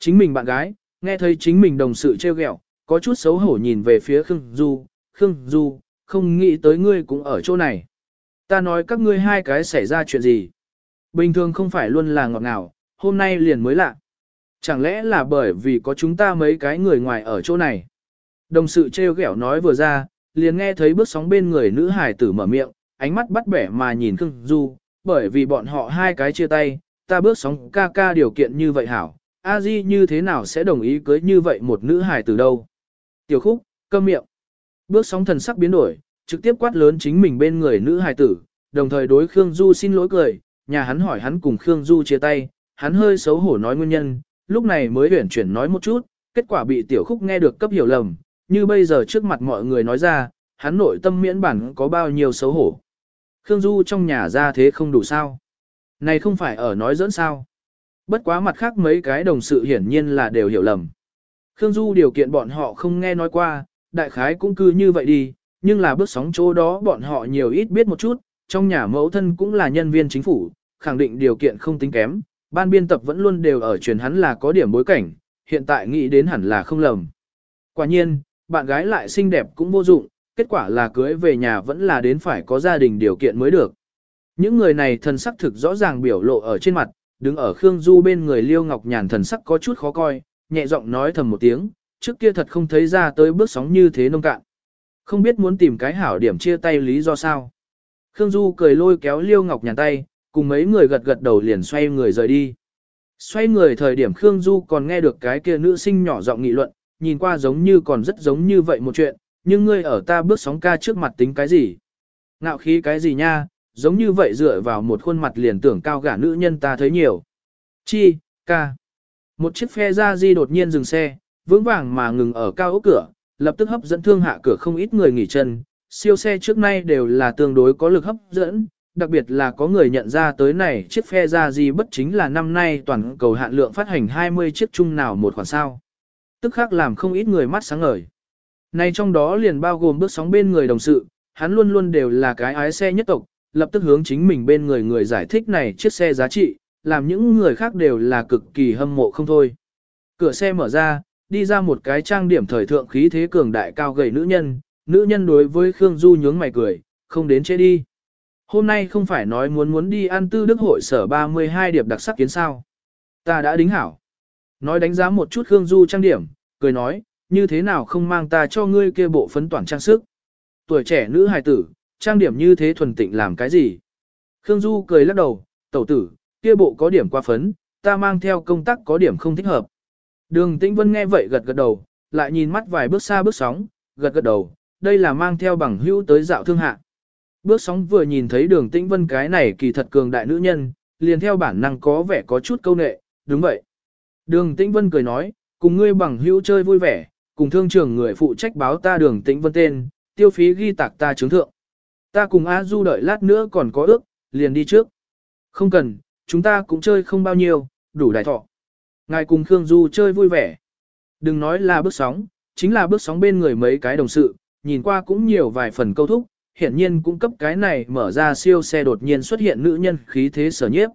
Chính mình bạn gái, nghe thấy chính mình đồng sự trêu ghẹo, có chút xấu hổ nhìn về phía Khương Du, Khương Du, không nghĩ tới ngươi cũng ở chỗ này. Ta nói các ngươi hai cái xảy ra chuyện gì. Bình thường không phải luôn là ngọt ngào, hôm nay liền mới lạ. Chẳng lẽ là bởi vì có chúng ta mấy cái người ngoài ở chỗ này. Đồng sự trêu ghẹo nói vừa ra, liền nghe thấy bước sóng bên người nữ hải tử mở miệng, ánh mắt bắt bẻ mà nhìn Khương Du, bởi vì bọn họ hai cái chia tay, ta bước sóng ca ca điều kiện như vậy hảo, a di như thế nào sẽ đồng ý cưới như vậy một nữ hài tử đâu. Tiểu khúc, câm miệng. Bước sóng thần sắc biến đổi, trực tiếp quát lớn chính mình bên người nữ hài tử, đồng thời đối Khương Du xin lỗi cười, nhà hắn hỏi hắn cùng Khương Du chia tay, hắn hơi xấu hổ nói nguyên nhân, lúc này mới huyển chuyển nói một chút, kết quả bị tiểu khúc nghe được cấp hiểu lầm, như bây giờ trước mặt mọi người nói ra, hắn nội tâm miễn bản có bao nhiêu xấu hổ. Khương Du trong nhà ra thế không đủ sao. Này không phải ở nói dẫn sao. Bất quá mặt khác mấy cái đồng sự hiển nhiên là đều hiểu lầm. Khương Du điều kiện bọn họ không nghe nói qua, đại khái cũng cứ như vậy đi, nhưng là bước sóng chỗ đó bọn họ nhiều ít biết một chút, trong nhà mẫu thân cũng là nhân viên chính phủ, khẳng định điều kiện không tính kém, ban biên tập vẫn luôn đều ở truyền hắn là có điểm bối cảnh, hiện tại nghĩ đến hẳn là không lầm. Quả nhiên, bạn gái lại xinh đẹp cũng vô dụng, kết quả là cưới về nhà vẫn là đến phải có gia đình điều kiện mới được. Những người này thân sắc thực rõ ràng biểu lộ ở trên mặt, đứng ở Khương Du bên người Liêu Ngọc Nhàn thần sắc có chút khó coi, nhẹ giọng nói thầm một tiếng, trước kia thật không thấy ra tới bước sóng như thế nông cạn. Không biết muốn tìm cái hảo điểm chia tay lý do sao. Khương Du cười lôi kéo Liêu Ngọc Nhàn tay, cùng mấy người gật gật đầu liền xoay người rời đi. Xoay người thời điểm Khương Du còn nghe được cái kia nữ sinh nhỏ giọng nghị luận, nhìn qua giống như còn rất giống như vậy một chuyện, nhưng ngươi ở ta bước sóng ca trước mặt tính cái gì? Ngạo khí cái gì nha, giống như vậy dựa vào một khuôn mặt liền tưởng cao gả nữ nhân ta thấy nhiều. Chi, ca. Một chiếc phe ra di đột nhiên dừng xe, vững vàng mà ngừng ở cao ốc cửa, lập tức hấp dẫn thương hạ cửa không ít người nghỉ chân. Siêu xe trước nay đều là tương đối có lực hấp dẫn, đặc biệt là có người nhận ra tới này chiếc phe ra di bất chính là năm nay toàn cầu hạn lượng phát hành 20 chiếc chung nào một khoản sao. Tức khác làm không ít người mắt sáng ngời. Này trong đó liền bao gồm bước sóng bên người đồng sự, hắn luôn luôn đều là cái ái xe nhất tộc, lập tức hướng chính mình bên người người giải thích này chiếc xe giá trị, làm những người khác đều là cực kỳ hâm mộ không thôi. Cửa xe mở ra, đi ra một cái trang điểm thời thượng khí thế cường đại cao gầy nữ nhân, nữ nhân đối với Khương Du nhướng mày cười, không đến chế đi. Hôm nay không phải nói muốn muốn đi ăn tư đức hội sở 32 điệp đặc sắc kiến sao. Ta đã đính hảo. Nói đánh giá một chút Khương Du trang điểm, cười nói, như thế nào không mang ta cho ngươi kia bộ phấn toàn trang sức. Tuổi trẻ nữ hài tử, trang điểm như thế thuần tịnh làm cái gì? Khương Du cười lắc đầu, tẩu tử, kia bộ có điểm qua phấn, ta mang theo công tác có điểm không thích hợp. Đường Tĩnh Vân nghe vậy gật gật đầu, lại nhìn mắt vài bước xa bước sóng, gật gật đầu, đây là mang theo bằng hữu tới dạo thương hạ. Bước sóng vừa nhìn thấy đường Tĩnh Vân cái này kỳ thật cường đại nữ nhân, liền theo bản năng có vẻ có chút câu nệ, đúng vậy. Đường Tĩnh Vân cười nói, cùng ngươi bằng hữu chơi vui vẻ, cùng thương trưởng người phụ trách báo ta đường Tĩnh Vân tên, tiêu phí ghi tạc ta chứng thượng. Ta cùng A Du đợi lát nữa còn có ước, liền đi trước. Không cần, chúng ta cũng chơi không bao nhiêu, đủ đại thọ. Ngài cùng Khương Du chơi vui vẻ. Đừng nói là bước sóng, chính là bước sóng bên người mấy cái đồng sự, nhìn qua cũng nhiều vài phần câu thúc, hiển nhiên cũng cấp cái này mở ra siêu xe đột nhiên xuất hiện nữ nhân khí thế sở nhiếp.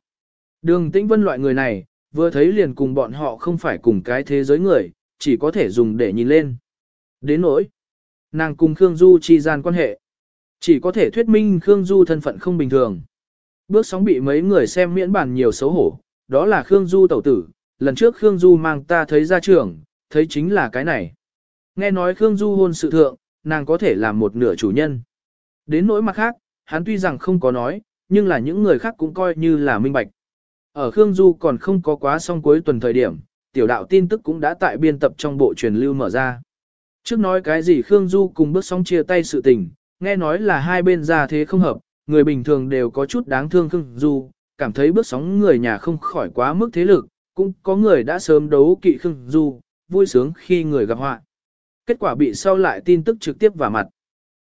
Đường tĩnh vân loại người này, vừa thấy liền cùng bọn họ không phải cùng cái thế giới người, chỉ có thể dùng để nhìn lên. Đến nỗi, nàng cùng Khương Du chi gian quan hệ. Chỉ có thể thuyết minh Khương Du thân phận không bình thường. Bước sóng bị mấy người xem miễn bản nhiều xấu hổ, đó là Khương Du tẩu tử, lần trước Khương Du mang ta thấy ra trường, thấy chính là cái này. Nghe nói Khương Du hôn sự thượng, nàng có thể làm một nửa chủ nhân. Đến nỗi mặt khác, hắn tuy rằng không có nói, nhưng là những người khác cũng coi như là minh bạch. Ở Khương Du còn không có quá xong cuối tuần thời điểm, tiểu đạo tin tức cũng đã tại biên tập trong bộ truyền lưu mở ra. Trước nói cái gì Khương Du cùng bước sóng chia tay sự tình, nghe nói là hai bên ra thế không hợp, người bình thường đều có chút đáng thương Khương Du, cảm thấy bước sóng người nhà không khỏi quá mức thế lực, cũng có người đã sớm đấu kỵ Khương Du, vui sướng khi người gặp họa. Kết quả bị sau lại tin tức trực tiếp vào mặt.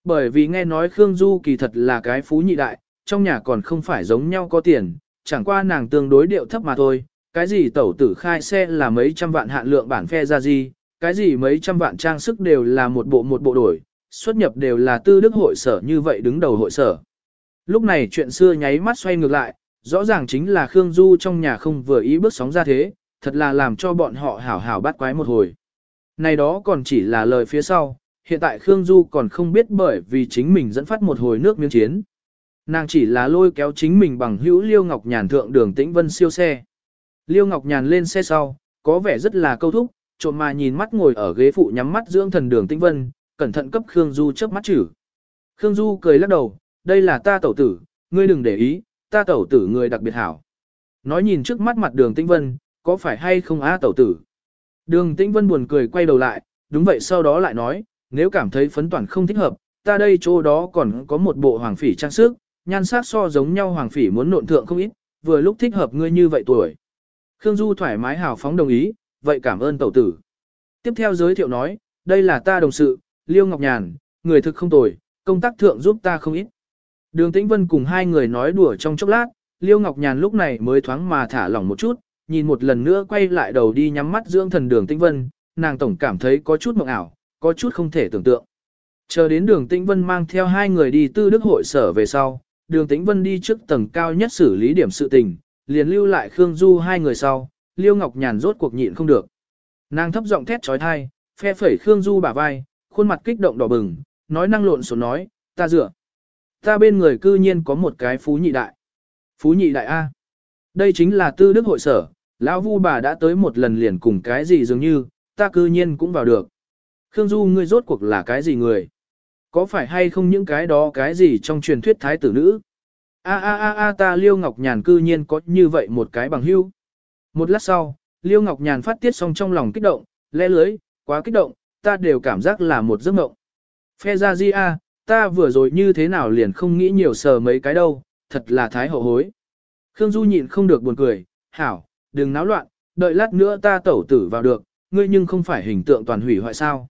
Bởi vì nghe nói Khương Du kỳ thật là cái phú nhị đại, trong nhà còn không phải giống nhau có tiền, chẳng qua nàng tương đối điệu thấp mà thôi, cái gì tẩu tử khai xe là mấy trăm vạn hạn lượng bản phe ra gì, cái gì mấy trăm vạn trang sức đều là một bộ một bộ đổi, xuất nhập đều là tư đức hội sở như vậy đứng đầu hội sở. Lúc này chuyện xưa nháy mắt xoay ngược lại, rõ ràng chính là Khương Du trong nhà không vừa ý bước sóng ra thế, thật là làm cho bọn họ hảo hảo bắt quái một hồi. Này đó còn chỉ là lời phía sau, hiện tại Khương Du còn không biết bởi vì chính mình dẫn phát một hồi nước miếng chiến. Nàng chỉ là lôi kéo chính mình bằng hữu Liêu Ngọc Nhàn thượng đường Tĩnh Vân siêu xe. Liêu Ngọc Nhàn lên xe sau, có vẻ rất là câu thúc, trộm mà nhìn mắt ngồi ở ghế phụ nhắm mắt dưỡng thần đường Tĩnh Vân, cẩn thận cấp Khương Du chớp mắt chử. Khương Du cười lắc đầu, đây là ta tẩu tử, ngươi đừng để ý, ta tẩu tử người đặc biệt hảo. Nói nhìn trước mắt mặt đường Tĩnh Vân, có phải hay không á tẩu tử? Đường Tĩnh Vân buồn cười quay đầu lại, đúng vậy sau đó lại nói, nếu cảm thấy phấn toàn không thích hợp, ta đây chỗ đó còn có một bộ hoàng phỉ trang sức, nhan sắc so giống nhau hoàng phỉ muốn nộn thượng không ít, vừa lúc thích hợp ngươi như vậy tuổi. Khương Du thoải mái hào phóng đồng ý, vậy cảm ơn tẩu tử. Tiếp theo giới thiệu nói, đây là ta đồng sự, Liêu Ngọc Nhàn, người thực không tồi, công tác thượng giúp ta không ít. Đường Tĩnh Vân cùng hai người nói đùa trong chốc lát, Liêu Ngọc Nhàn lúc này mới thoáng mà thả lỏng một chút, nhìn một lần nữa quay lại đầu đi nhắm mắt dưỡng thần đường Tĩnh Vân, nàng tổng cảm thấy có chút mộng ảo, có chút không thể tưởng tượng. Chờ đến đường Tĩnh Vân mang theo hai người đi tư đức hội sở về sau, đường Tĩnh Vân đi trước tầng cao nhất xử lý điểm sự tình, liền lưu lại Khương Du hai người sau, Liêu Ngọc Nhàn rốt cuộc nhịn không được. Nàng thấp giọng thét trói thai, phe phẩy Khương Du bả vai, khuôn mặt kích động đỏ bừng, nói năng lộn xộn nói, ta dựa. Ta bên người cư nhiên có một cái phú nhị đại. Phú nhị đại A. Đây chính là tư đức hội sở, lão vu bà đã tới một lần liền cùng cái gì dường như, ta cư nhiên cũng vào được. Khương Du ngươi rốt cuộc là cái gì người? Có phải hay không những cái đó cái gì trong truyền thuyết thái tử nữ? A a a a ta Liêu Ngọc Nhàn cư nhiên có như vậy một cái bằng hữu. Một lát sau, Liêu Ngọc Nhàn phát tiết xong trong lòng kích động, lẽ lưới, quá kích động, ta đều cảm giác là một giấc mộng. Phe ra di a, ta vừa rồi như thế nào liền không nghĩ nhiều sờ mấy cái đâu, thật là thái hậu hối. Khương Du nhịn không được buồn cười, hảo, đừng náo loạn, đợi lát nữa ta tẩu tử vào được, ngươi nhưng không phải hình tượng toàn hủy hoại sao.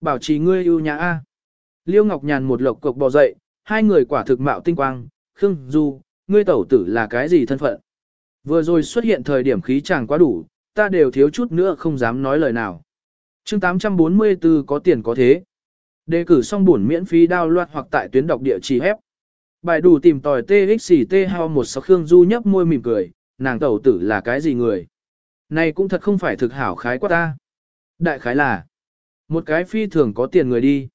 Bảo trì ngươi ưu nhã A. Liêu Ngọc Nhàn một lộc cục bò dậy, hai người quả thực mạo tinh quang, Khương Du, ngươi tẩu tử là cái gì thân phận? Vừa rồi xuất hiện thời điểm khí chàng quá đủ, ta đều thiếu chút nữa không dám nói lời nào chương 844 có tiền có thế. Đề cử xong buồn miễn phí đao loạt hoặc tại tuyến đọc địa chỉ hép. Bài đủ tìm tòi TXT hao một sáu Khương Du nhấp môi mỉm cười, nàng tẩu tử là cái gì người? Này cũng thật không phải thực hảo khái quá ta. Đại khái là, một cái phi thường có tiền người đi.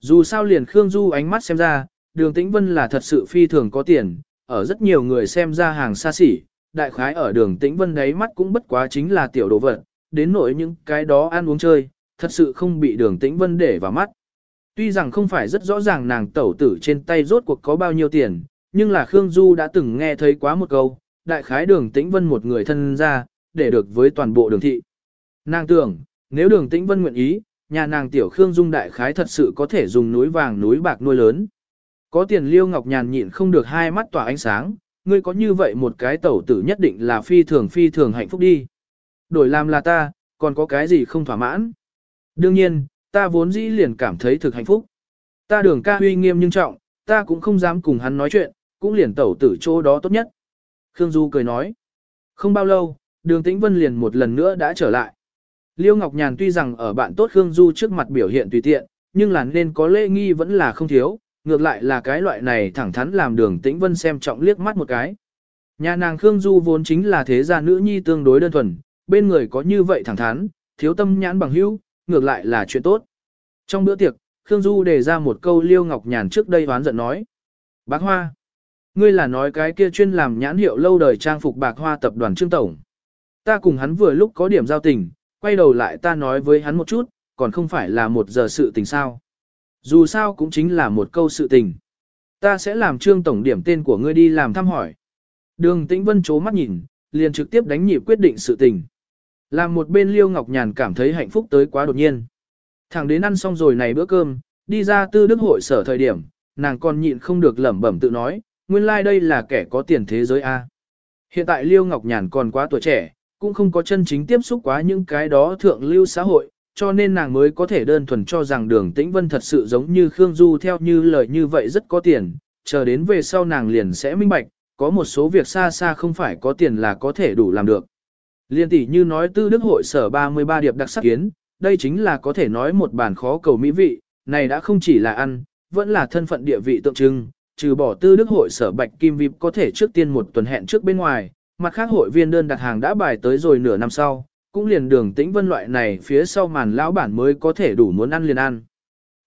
Dù sao liền Khương Du ánh mắt xem ra, đường tĩnh vân là thật sự phi thường có tiền, ở rất nhiều người xem ra hàng xa xỉ, đại khái ở đường tĩnh vân đấy mắt cũng bất quá chính là tiểu đồ vật, đến nỗi những cái đó ăn uống chơi, thật sự không bị đường tĩnh vân để vào mắt. Tuy rằng không phải rất rõ ràng nàng tẩu tử trên tay rốt cuộc có bao nhiêu tiền, nhưng là Khương Du đã từng nghe thấy quá một câu, đại khái đường tĩnh vân một người thân ra, để được với toàn bộ đường thị. Nàng tưởng, nếu đường tĩnh vân nguyện ý, nhà nàng tiểu Khương Dung đại khái thật sự có thể dùng núi vàng núi bạc nuôi lớn. Có tiền liêu ngọc nhàn nhịn không được hai mắt tỏa ánh sáng, ngươi có như vậy một cái tẩu tử nhất định là phi thường phi thường hạnh phúc đi. Đổi làm là ta, còn có cái gì không thỏa mãn. Đương nhiên, ta vốn dĩ liền cảm thấy thực hạnh phúc. Ta đường ca huy nghiêm nhưng trọng, ta cũng không dám cùng hắn nói chuyện, cũng liền tẩu tử chỗ đó tốt nhất. Khương Du cười nói. Không bao lâu, đường tĩnh vân liền một lần nữa đã trở lại. Liêu Ngọc Nhàn tuy rằng ở bạn tốt Khương Du trước mặt biểu hiện tùy tiện, nhưng là nên có lễ nghi vẫn là không thiếu, ngược lại là cái loại này thẳng thắn làm đường tĩnh vân xem trọng liếc mắt một cái. Nhà nàng Khương Du vốn chính là thế gia nữ nhi tương đối đơn thuần, bên người có như vậy thẳng thắn, thiếu tâm nhãn bằng hữu, ngược lại là chuyện tốt. Trong bữa tiệc, Khương Du đề ra một câu Liêu Ngọc Nhàn trước đây đoán giận nói. Bác Hoa, ngươi là nói cái kia chuyên làm nhãn hiệu lâu đời trang phục bạc hoa tập đoàn Trương Tổng. Ta cùng hắn vừa lúc có điểm giao tình, quay đầu lại ta nói với hắn một chút, còn không phải là một giờ sự tình sao. Dù sao cũng chính là một câu sự tình. Ta sẽ làm trương tổng điểm tên của ngươi đi làm thăm hỏi. Đường tĩnh vân chố mắt nhìn, liền trực tiếp đánh nhịp quyết định sự tình. Làm một bên liêu ngọc nhàn cảm thấy hạnh phúc tới quá đột nhiên. Thẳng đến ăn xong rồi này bữa cơm, đi ra tư đức hội sở thời điểm, nàng còn nhịn không được lẩm bẩm tự nói, nguyên lai like đây là kẻ có tiền thế giới A. Hiện tại liêu ngọc nhàn còn quá tuổi trẻ, cũng không có chân chính tiếp xúc quá những cái đó thượng lưu xã hội, cho nên nàng mới có thể đơn thuần cho rằng đường tĩnh vân thật sự giống như Khương Du theo như lời như vậy rất có tiền, chờ đến về sau nàng liền sẽ minh bạch, có một số việc xa xa không phải có tiền là có thể đủ làm được. Liên tỷ như nói tư đức hội sở 33 điệp đặc sắc kiến, đây chính là có thể nói một bản khó cầu mỹ vị, này đã không chỉ là ăn, vẫn là thân phận địa vị tượng trưng, trừ bỏ tư đức hội sở bạch kim vip có thể trước tiên một tuần hẹn trước bên ngoài, mặt khác hội viên đơn đặt hàng đã bài tới rồi nửa năm sau, cũng liền đường tĩnh vân loại này phía sau màn lão bản mới có thể đủ muốn ăn liền ăn.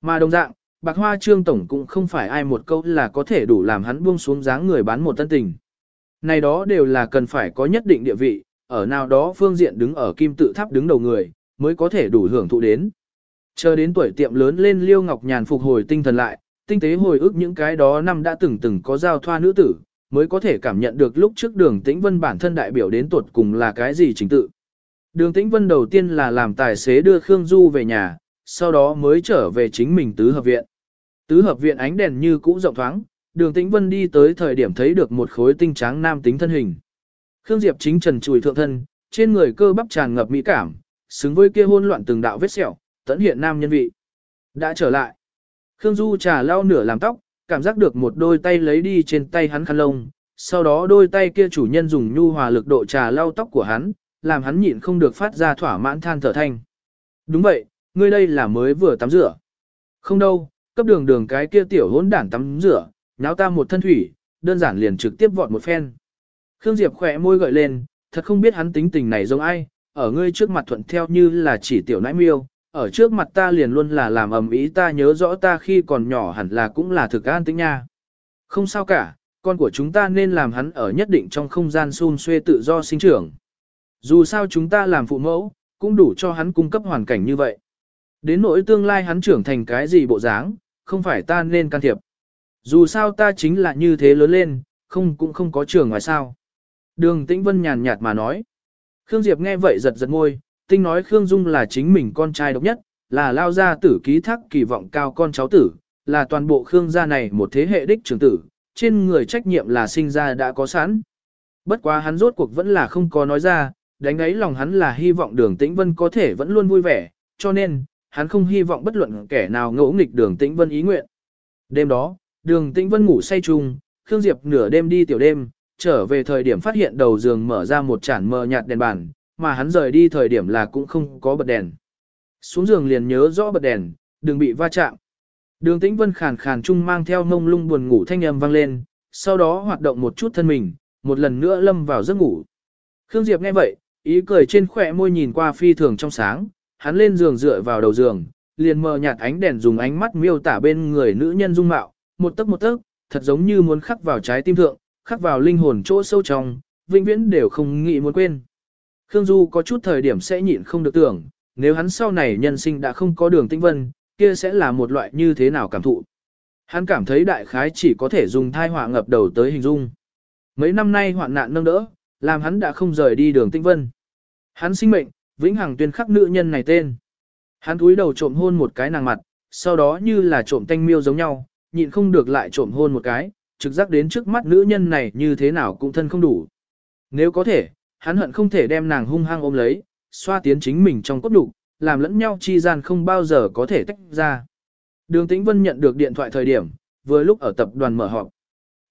Mà đồng dạng, bạc hoa trương tổng cũng không phải ai một câu là có thể đủ làm hắn buông xuống dáng người bán một tân tình. Này đó đều là cần phải có nhất định địa vị, ở nào đó phương diện đứng ở kim tự tháp đứng đầu người, mới có thể đủ hưởng thụ đến. Chờ đến tuổi tiệm lớn lên Liêu Ngọc Nhàn phục hồi tinh thần lại, tinh tế hồi ức những cái đó năm đã từng từng có giao thoa nữ tử, mới có thể cảm nhận được lúc trước đường tĩnh vân bản thân đại biểu đến tuột cùng là cái gì chính tự. Đường tĩnh vân đầu tiên là làm tài xế đưa Khương Du về nhà, sau đó mới trở về chính mình tứ hợp viện. Tứ hợp viện ánh đèn như cũ rộng thoáng, đường tĩnh vân đi tới thời điểm thấy được một khối tinh tráng nam tính thân hình. Khương Diệp chính trần chùi thượng thân, trên người cơ bắp tràn ngập mỹ cảm, xứng với kia hôn loạn từng đạo vết sẹo, Tận hiện nam nhân vị. Đã trở lại. Khương Du trà lau nửa làm tóc, cảm giác được một đôi tay lấy đi trên tay hắn khăn lông, sau đó đôi tay kia chủ nhân dùng nhu hòa lực độ trà lau tóc của hắn, làm hắn nhịn không được phát ra thỏa mãn than thở thanh. Đúng vậy, ngươi đây là mới vừa tắm rửa. Không đâu, cấp đường đường cái kia tiểu hỗn đản tắm rửa, náo ta một thân thủy, đơn giản liền trực tiếp vọt một phen. Khương Diệp khỏe môi gợi lên, thật không biết hắn tính tình này giống ai, ở ngươi trước mặt thuận theo như là chỉ tiểu nãi miêu, ở trước mặt ta liền luôn là làm ầm ý ta nhớ rõ ta khi còn nhỏ hẳn là cũng là thực an tính nha. Không sao cả, con của chúng ta nên làm hắn ở nhất định trong không gian xun xuê tự do sinh trưởng. Dù sao chúng ta làm phụ mẫu, cũng đủ cho hắn cung cấp hoàn cảnh như vậy. Đến nỗi tương lai hắn trưởng thành cái gì bộ dáng, không phải ta nên can thiệp. Dù sao ta chính là như thế lớn lên, không cũng không có trường ngoài sao. Đường Tĩnh Vân nhàn nhạt mà nói. Khương Diệp nghe vậy giật giật môi, tinh nói Khương Dung là chính mình con trai độc nhất, là lao gia tử ký thác kỳ vọng cao con cháu tử, là toàn bộ Khương gia này một thế hệ đích trưởng tử, trên người trách nhiệm là sinh ra đã có sẵn. Bất quá hắn rốt cuộc vẫn là không có nói ra, đánh ấy lòng hắn là hy vọng đường tĩnh vân có thể vẫn luôn vui vẻ, cho nên, hắn không hy vọng bất luận kẻ nào ngỗ nghịch đường tĩnh vân ý nguyện. Đêm đó, đường tĩnh vân ngủ say chung, Khương Diệp nửa đêm đi tiểu đêm, trở về thời điểm phát hiện đầu giường mở ra một chản mờ nhạt đèn bàn, mà hắn rời đi thời điểm là cũng không có bật đèn. Xuống giường liền nhớ rõ bật đèn, đừng bị va chạm. Đường tĩnh vân khàn khàn chung mang theo mông lung buồn ngủ thanh âm vang lên, sau đó hoạt động một chút thân mình, một lần nữa lâm vào giấc ngủ. Khương Diệp nghe vậy, ý cười trên khỏe môi nhìn qua phi thường trong sáng, hắn lên giường dựa vào đầu giường, liền mờ nhạt ánh đèn dùng ánh mắt miêu tả bên người nữ nhân dung mạo, một tấc một tấc, thật giống như muốn khắc vào trái tim thượng, khắc vào linh hồn chỗ sâu trong, vĩnh viễn đều không nghĩ muốn quên. Khương Du có chút thời điểm sẽ nhịn không được tưởng, nếu hắn sau này nhân sinh đã không có đường tinh vân, kia sẽ là một loại như thế nào cảm thụ. Hắn cảm thấy đại khái chỉ có thể dùng thai họa ngập đầu tới hình dung. Mấy năm nay hoạn nạn nâng đỡ, làm hắn đã không rời đi đường tinh vân. Hắn sinh mệnh, vĩnh hằng tuyên khắc nữ nhân này tên. Hắn cúi đầu trộm hôn một cái nàng mặt, sau đó như là trộm tanh miêu giống nhau, nhịn không được lại trộm hôn một cái, trực giác đến trước mắt nữ nhân này như thế nào cũng thân không đủ. Nếu có thể, hắn hận không thể đem nàng hung hăng ôm lấy, xoa tiến chính mình trong cốt đủ, làm lẫn nhau chi gian không bao giờ có thể tách ra. Đường Tĩnh Vân nhận được điện thoại thời điểm, vừa lúc ở tập đoàn mở họp.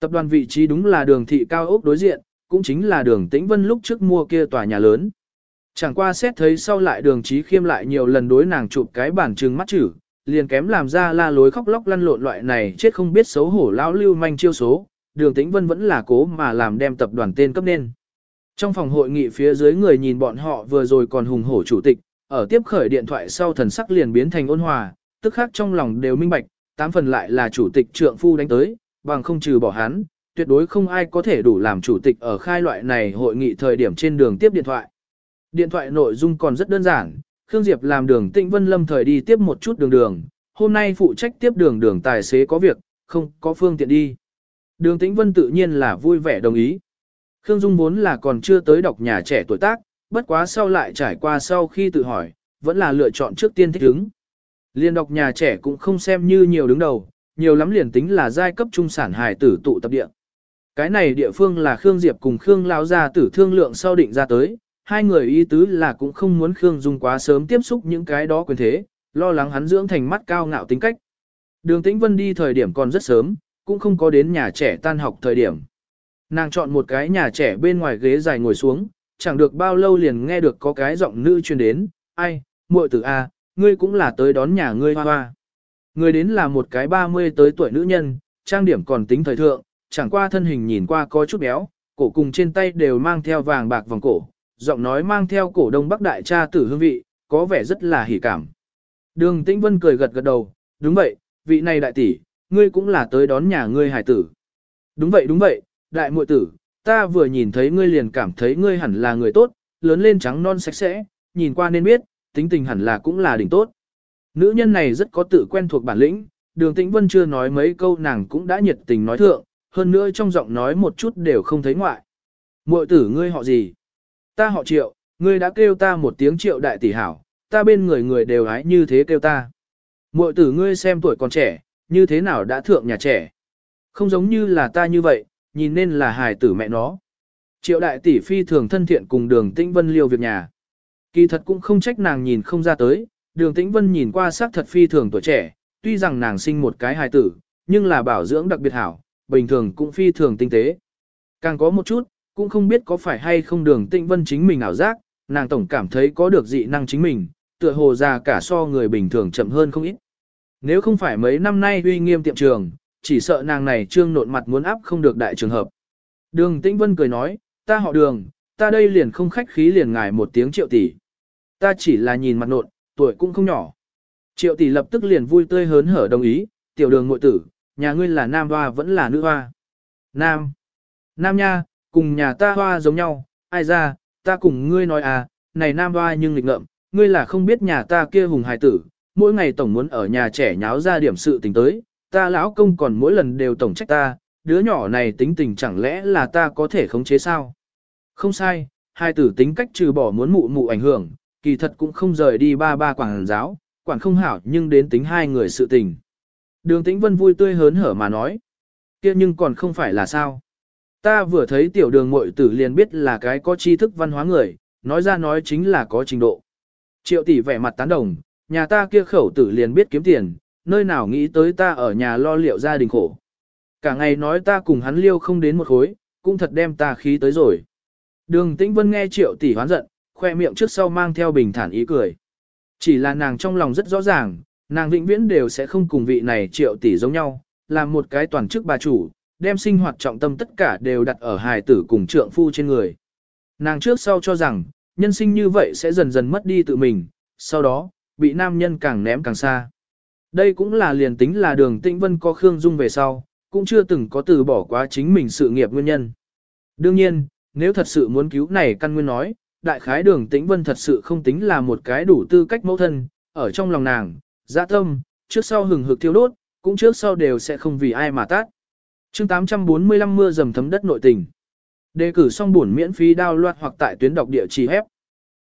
Tập đoàn vị trí đúng là đường thị cao ốc đối diện, cũng chính là đường Tĩnh Vân lúc trước mua kia tòa nhà lớn. Chẳng qua xét thấy sau lại đường trí khiêm lại nhiều lần đối nàng chụp cái bản trừng mắt chữ, liền kém làm ra la lối khóc lóc lăn lộn loại này chết không biết xấu hổ lão lưu manh chiêu số, đường tĩnh vân vẫn là cố mà làm đem tập đoàn tên cấp nên. Trong phòng hội nghị phía dưới người nhìn bọn họ vừa rồi còn hùng hổ chủ tịch, ở tiếp khởi điện thoại sau thần sắc liền biến thành ôn hòa, tức khác trong lòng đều minh bạch, tám phần lại là chủ tịch trượng phu đánh tới, bằng không trừ bỏ hắn, tuyệt đối không ai có thể đủ làm chủ tịch ở khai loại này hội nghị thời điểm trên đường tiếp điện thoại. Điện thoại nội dung còn rất đơn giản, Khương Diệp làm đường Tịnh Vân Lâm thời đi tiếp một chút đường đường, hôm nay phụ trách tiếp đường đường tài xế có việc, không có phương tiện đi. Đường Tĩnh Vân tự nhiên là vui vẻ đồng ý. Khương Dung vốn là còn chưa tới đọc nhà trẻ tuổi tác, bất quá sau lại trải qua sau khi tự hỏi, vẫn là lựa chọn trước tiên thích ứng. Liên đọc nhà trẻ cũng không xem như nhiều đứng đầu, nhiều lắm liền tính là giai cấp trung sản hài tử tụ tập địa. Cái này địa phương là Khương Diệp cùng Khương Lão gia tử thương lượng sau định ra tới, hai người ý tứ là cũng không muốn Khương Dung quá sớm tiếp xúc những cái đó quyền thế, lo lắng hắn dưỡng thành mắt cao ngạo tính cách. Đường Tĩnh Vân đi thời điểm còn rất sớm, cũng không có đến nhà trẻ tan học thời điểm. Nàng chọn một cái nhà trẻ bên ngoài ghế dài ngồi xuống, chẳng được bao lâu liền nghe được có cái giọng nữ truyền đến, ai, muội tử A, ngươi cũng là tới đón nhà ngươi hoa hoa. Người đến là một cái 30 tới tuổi nữ nhân, trang điểm còn tính thời thượng, chẳng qua thân hình nhìn qua có chút béo, cổ cùng trên tay đều mang theo vàng bạc vòng cổ, giọng nói mang theo cổ đông bắc đại cha tử hương vị, có vẻ rất là hỉ cảm. Đường Tĩnh Vân cười gật gật đầu, đúng vậy, vị này đại tỷ, ngươi cũng là tới đón nhà ngươi hải tử. Đúng vậy đúng vậy, đại muội tử, ta vừa nhìn thấy ngươi liền cảm thấy ngươi hẳn là người tốt, lớn lên trắng non sạch sẽ, nhìn qua nên biết, tính tình hẳn là cũng là đỉnh tốt. Nữ nhân này rất có tự quen thuộc bản lĩnh, đường tĩnh vân chưa nói mấy câu nàng cũng đã nhiệt tình nói thượng, hơn nữa trong giọng nói một chút đều không thấy ngoại. Muội tử ngươi họ gì? Ta họ triệu, ngươi đã kêu ta một tiếng triệu đại tỷ hảo, ta bên người người đều hái như thế kêu ta. Mội tử ngươi xem tuổi còn trẻ, như thế nào đã thượng nhà trẻ. Không giống như là ta như vậy, nhìn nên là hài tử mẹ nó. Triệu đại tỷ phi thường thân thiện cùng đường tĩnh vân liêu việc nhà. Kỳ thật cũng không trách nàng nhìn không ra tới, đường tĩnh vân nhìn qua sắc thật phi thường tuổi trẻ, tuy rằng nàng sinh một cái hài tử, nhưng là bảo dưỡng đặc biệt hảo, bình thường cũng phi thường tinh tế. Càng có một chút, cũng không biết có phải hay không đường tĩnh vân chính mình ảo giác, nàng tổng cảm thấy có được dị năng chính mình, tựa hồ già cả so người bình thường chậm hơn không ít. Nếu không phải mấy năm nay uy nghiêm tiệm trường, chỉ sợ nàng này trương nộn mặt muốn áp không được đại trường hợp. Đường Tĩnh Vân cười nói, ta họ đường, ta đây liền không khách khí liền ngài một tiếng triệu tỷ. Ta chỉ là nhìn mặt nộn, tuổi cũng không nhỏ. Triệu tỷ lập tức liền vui tươi hớn hở đồng ý, tiểu đường ngội tử, nhà ngươi là nam hoa vẫn là nữ hoa. Nam. Nam nha, cùng nhà ta hoa giống nhau, ai ra, ta cùng ngươi nói à, này nam hoa nhưng nghịch ngợm, ngươi là không biết nhà ta kia hùng hài tử, mỗi ngày tổng muốn ở nhà trẻ nháo ra điểm sự tình tới, ta lão công còn mỗi lần đều tổng trách ta, đứa nhỏ này tính tình chẳng lẽ là ta có thể khống chế sao? Không sai, hai tử tính cách trừ bỏ muốn mụ mụ ảnh hưởng, kỳ thật cũng không rời đi ba ba quảng giáo, quản không hảo nhưng đến tính hai người sự tình. Đường tĩnh vân vui tươi hớn hở mà nói. kia nhưng còn không phải là sao. Ta vừa thấy tiểu đường muội tử liền biết là cái có tri thức văn hóa người, nói ra nói chính là có trình độ. Triệu tỷ vẻ mặt tán đồng, nhà ta kia khẩu tử liền biết kiếm tiền, nơi nào nghĩ tới ta ở nhà lo liệu gia đình khổ. Cả ngày nói ta cùng hắn liêu không đến một khối, cũng thật đem ta khí tới rồi. Đường Tĩnh Vân nghe triệu tỷ hoán giận, khoe miệng trước sau mang theo bình thản ý cười. Chỉ là nàng trong lòng rất rõ ràng, nàng vĩnh viễn đều sẽ không cùng vị này triệu tỷ giống nhau, làm một cái toàn chức bà chủ, đem sinh hoạt trọng tâm tất cả đều đặt ở hài tử cùng trượng phu trên người. Nàng trước sau cho rằng, nhân sinh như vậy sẽ dần dần mất đi tự mình, sau đó, bị nam nhân càng ném càng xa. Đây cũng là liền tính là đường tĩnh vân có Khương Dung về sau, cũng chưa từng có từ bỏ quá chính mình sự nghiệp nguyên nhân. Đương nhiên, nếu thật sự muốn cứu này căn nguyên nói, đại khái đường tĩnh vân thật sự không tính là một cái đủ tư cách mẫu thân, ở trong lòng nàng, dạ tâm, trước sau hừng hực thiêu đốt, cũng trước sau đều sẽ không vì ai mà tát chương 845 mưa dầm thấm đất nội tình. Đề cử xong buồn miễn phí download hoặc tại tuyến đọc địa chỉ hép.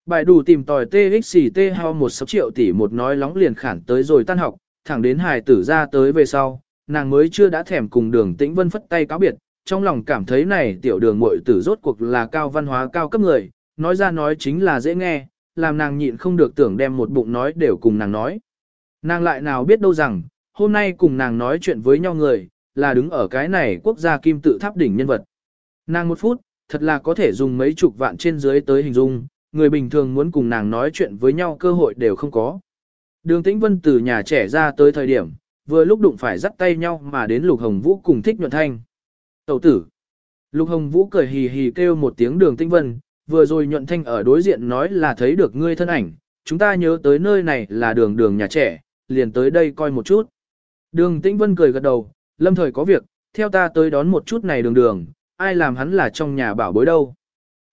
Bài đủ tìm tòi TXT ho một triệu tỷ một nói lóng liền khản tới rồi tan học, thẳng đến hài tử ra tới về sau, nàng mới chưa đã thèm cùng đường tĩnh vân phất tay cáo biệt, trong lòng cảm thấy này tiểu đường muội tử rốt cuộc là cao văn hóa cao cấp người, nói ra nói chính là dễ nghe, làm nàng nhịn không được tưởng đem một bụng nói đều cùng nàng nói. Nàng lại nào biết đâu rằng, hôm nay cùng nàng nói chuyện với nhau người, là đứng ở cái này quốc gia kim tự tháp đỉnh nhân vật. Nàng một phút, thật là có thể dùng mấy chục vạn trên dưới tới hình dung, người bình thường muốn cùng nàng nói chuyện với nhau cơ hội đều không có. Đường Tĩnh Vân từ nhà trẻ ra tới thời điểm, vừa lúc đụng phải dắt tay nhau mà đến Lục Hồng Vũ cùng thích nhuận thanh. Tẩu tử. Lục Hồng Vũ cười hì hì kêu một tiếng đường Tĩnh Vân, vừa rồi nhuận thanh ở đối diện nói là thấy được ngươi thân ảnh, chúng ta nhớ tới nơi này là đường đường nhà trẻ, liền tới đây coi một chút. Đường Tĩnh Vân cười gật đầu, lâm thời có việc, theo ta tới đón một chút này đường đường, ai làm hắn là trong nhà bảo bối đâu.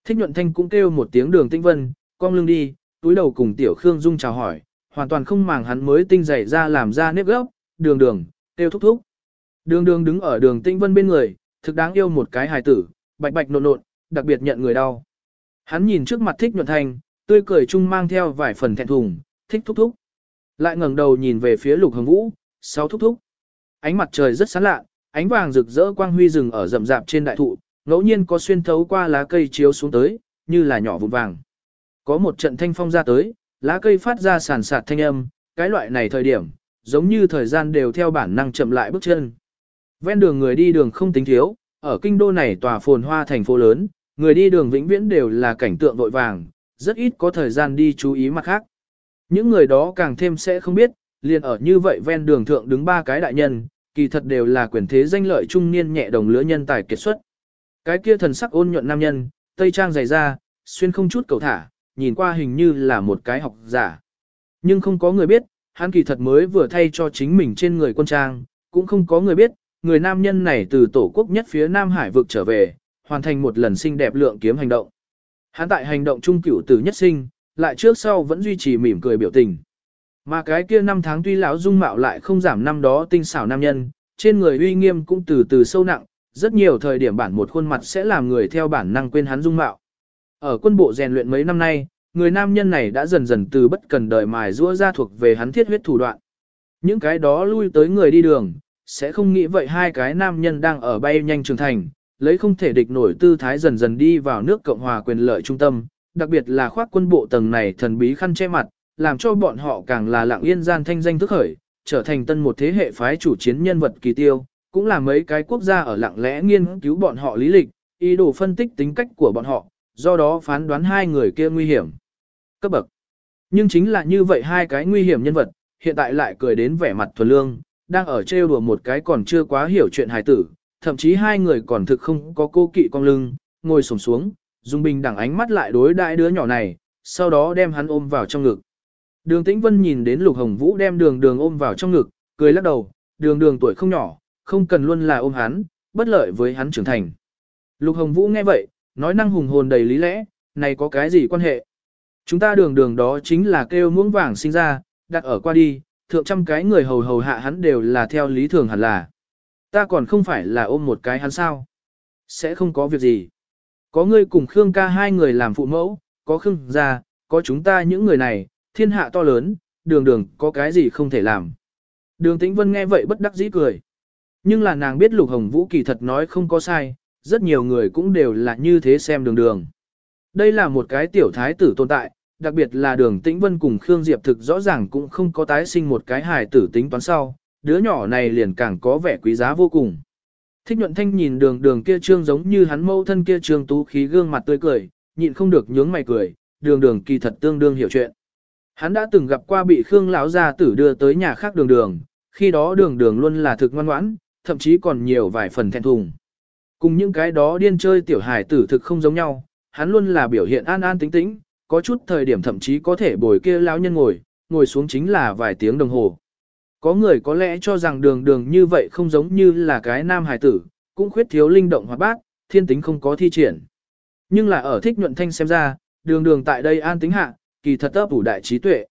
Thích nhuận thanh cũng kêu một tiếng đường Tinh Vân, cong lưng đi, túi đầu cùng tiểu Khương Dung chào hỏi, hoàn toàn không màng hắn mới tinh dày ra làm ra nếp gốc, đường đường, kêu thúc thúc. Đường đường đứng ở đường Tinh Vân bên người, thực đáng yêu một cái hài tử, bạch bạch nộn nộn, đặc biệt nhận người đau. Hắn nhìn trước mặt thích nhuận thanh, tươi cười chung mang theo vài phần thẹn thùng, thích thúc thúc. Lại ngẩng đầu nhìn về phía lục hồng vũ, sáu thúc thúc. Ánh mặt trời rất sáng lạ, ánh vàng rực rỡ quang huy rừng ở rậm rạp trên đại thụ, ngẫu nhiên có xuyên thấu qua lá cây chiếu xuống tới, như là nhỏ vụn vàng. Có một trận thanh phong ra tới, lá cây phát ra sàn sạt thanh âm, cái loại này thời điểm, giống như thời gian đều theo bản năng chậm lại bước chân. Ven đường người đi đường không tính thiếu, ở kinh đô này tòa phồn hoa thành phố lớn, người đi đường vĩnh viễn đều là cảnh tượng vội vàng, rất ít có thời gian đi chú ý mặt khác. Những người đó càng thêm sẽ không biết, liền ở như vậy ven đường thượng đứng ba cái đại nhân, kỳ thật đều là quyền thế danh lợi trung niên nhẹ đồng lứa nhân tài kiệt xuất. Cái kia thần sắc ôn nhuận nam nhân, tây trang dày da, xuyên không chút cầu thả, nhìn qua hình như là một cái học giả. Nhưng không có người biết, hắn kỳ thật mới vừa thay cho chính mình trên người quân trang, cũng không có người biết, người nam nhân này từ tổ quốc nhất phía Nam Hải vực trở về, hoàn thành một lần xinh đẹp lượng kiếm hành động. Hắn tại hành động trung cửu tử nhất sinh, lại trước sau vẫn duy trì mỉm cười biểu tình. Mà cái kia năm tháng tuy lão dung mạo lại không giảm năm đó tinh xảo nam nhân, trên người uy nghiêm cũng từ từ sâu nặng, rất nhiều thời điểm bản một khuôn mặt sẽ làm người theo bản năng quên hắn dung mạo. Ở quân bộ rèn luyện mấy năm nay, người nam nhân này đã dần dần từ bất cần đời mài rũa ra thuộc về hắn thiết huyết thủ đoạn. Những cái đó lui tới người đi đường, sẽ không nghĩ vậy hai cái nam nhân đang ở bay nhanh trưởng thành, lấy không thể địch nổi tư thái dần dần đi vào nước Cộng hòa quyền lợi trung tâm, đặc biệt là khoác quân bộ tầng này thần bí khăn che mặt, làm cho bọn họ càng là lặng yên gian thanh danh thức khởi, trở thành tân một thế hệ phái chủ chiến nhân vật kỳ tiêu, cũng là mấy cái quốc gia ở lặng lẽ nghiên cứu bọn họ lý lịch, ý đồ phân tích tính cách của bọn họ, do đó phán đoán hai người kia nguy hiểm. Cấp bậc. Nhưng chính là như vậy hai cái nguy hiểm nhân vật, hiện tại lại cười đến vẻ mặt thuần lương, đang ở trêu đùa một cái còn chưa quá hiểu chuyện hài tử, thậm chí hai người còn thực không có cô kỵ con lưng, ngồi sổng xuống, dùng bình đẳng ánh mắt lại đối đại đứa nhỏ này, sau đó đem hắn ôm vào trong ngực. Đường Tĩnh Vân nhìn đến Lục Hồng Vũ đem đường đường ôm vào trong ngực, cười lắc đầu, đường đường tuổi không nhỏ, không cần luôn là ôm hắn, bất lợi với hắn trưởng thành. Lục Hồng Vũ nghe vậy, nói năng hùng hồn đầy lý lẽ, này có cái gì quan hệ? Chúng ta đường đường đó chính là kêu muỗng vàng sinh ra, đặt ở qua đi, thượng trăm cái người hầu hầu hạ hắn đều là theo lý thường hẳn là. Ta còn không phải là ôm một cái hắn sao? Sẽ không có việc gì. Có ngươi cùng Khương ca hai người làm phụ mẫu, có Khương gia, có chúng ta những người này, thiên hạ to lớn, đường đường có cái gì không thể làm. Đường Tĩnh Vân nghe vậy bất đắc dĩ cười. Nhưng là nàng biết Lục Hồng Vũ kỳ thật nói không có sai, rất nhiều người cũng đều là như thế xem đường đường. Đây là một cái tiểu thái tử tồn tại, đặc biệt là đường Tĩnh Vân cùng Khương Diệp thực rõ ràng cũng không có tái sinh một cái hài tử tính toán sau, đứa nhỏ này liền càng có vẻ quý giá vô cùng. Thích nhuận thanh nhìn đường đường kia trương giống như hắn mâu thân kia trương tú khí gương mặt tươi cười, nhịn không được nhướng mày cười, đường đường kỳ thật tương đương hiểu chuyện. Hắn đã từng gặp qua bị Khương lão gia tử đưa tới nhà khác đường đường, khi đó đường đường luôn là thực ngoan ngoãn, thậm chí còn nhiều vài phần thẹn thùng. Cùng những cái đó điên chơi tiểu hải tử thực không giống nhau, hắn luôn là biểu hiện an an tĩnh tĩnh, có chút thời điểm thậm chí có thể bồi kia lão nhân ngồi, ngồi xuống chính là vài tiếng đồng hồ. Có người có lẽ cho rằng đường đường như vậy không giống như là cái nam hải tử, cũng khuyết thiếu linh động hoạt bát, thiên tính không có thi triển. Nhưng là ở thích nhuận thanh xem ra, đường đường tại đây an tính hạ, kỳ thật ấp ủ đại trí tuệ.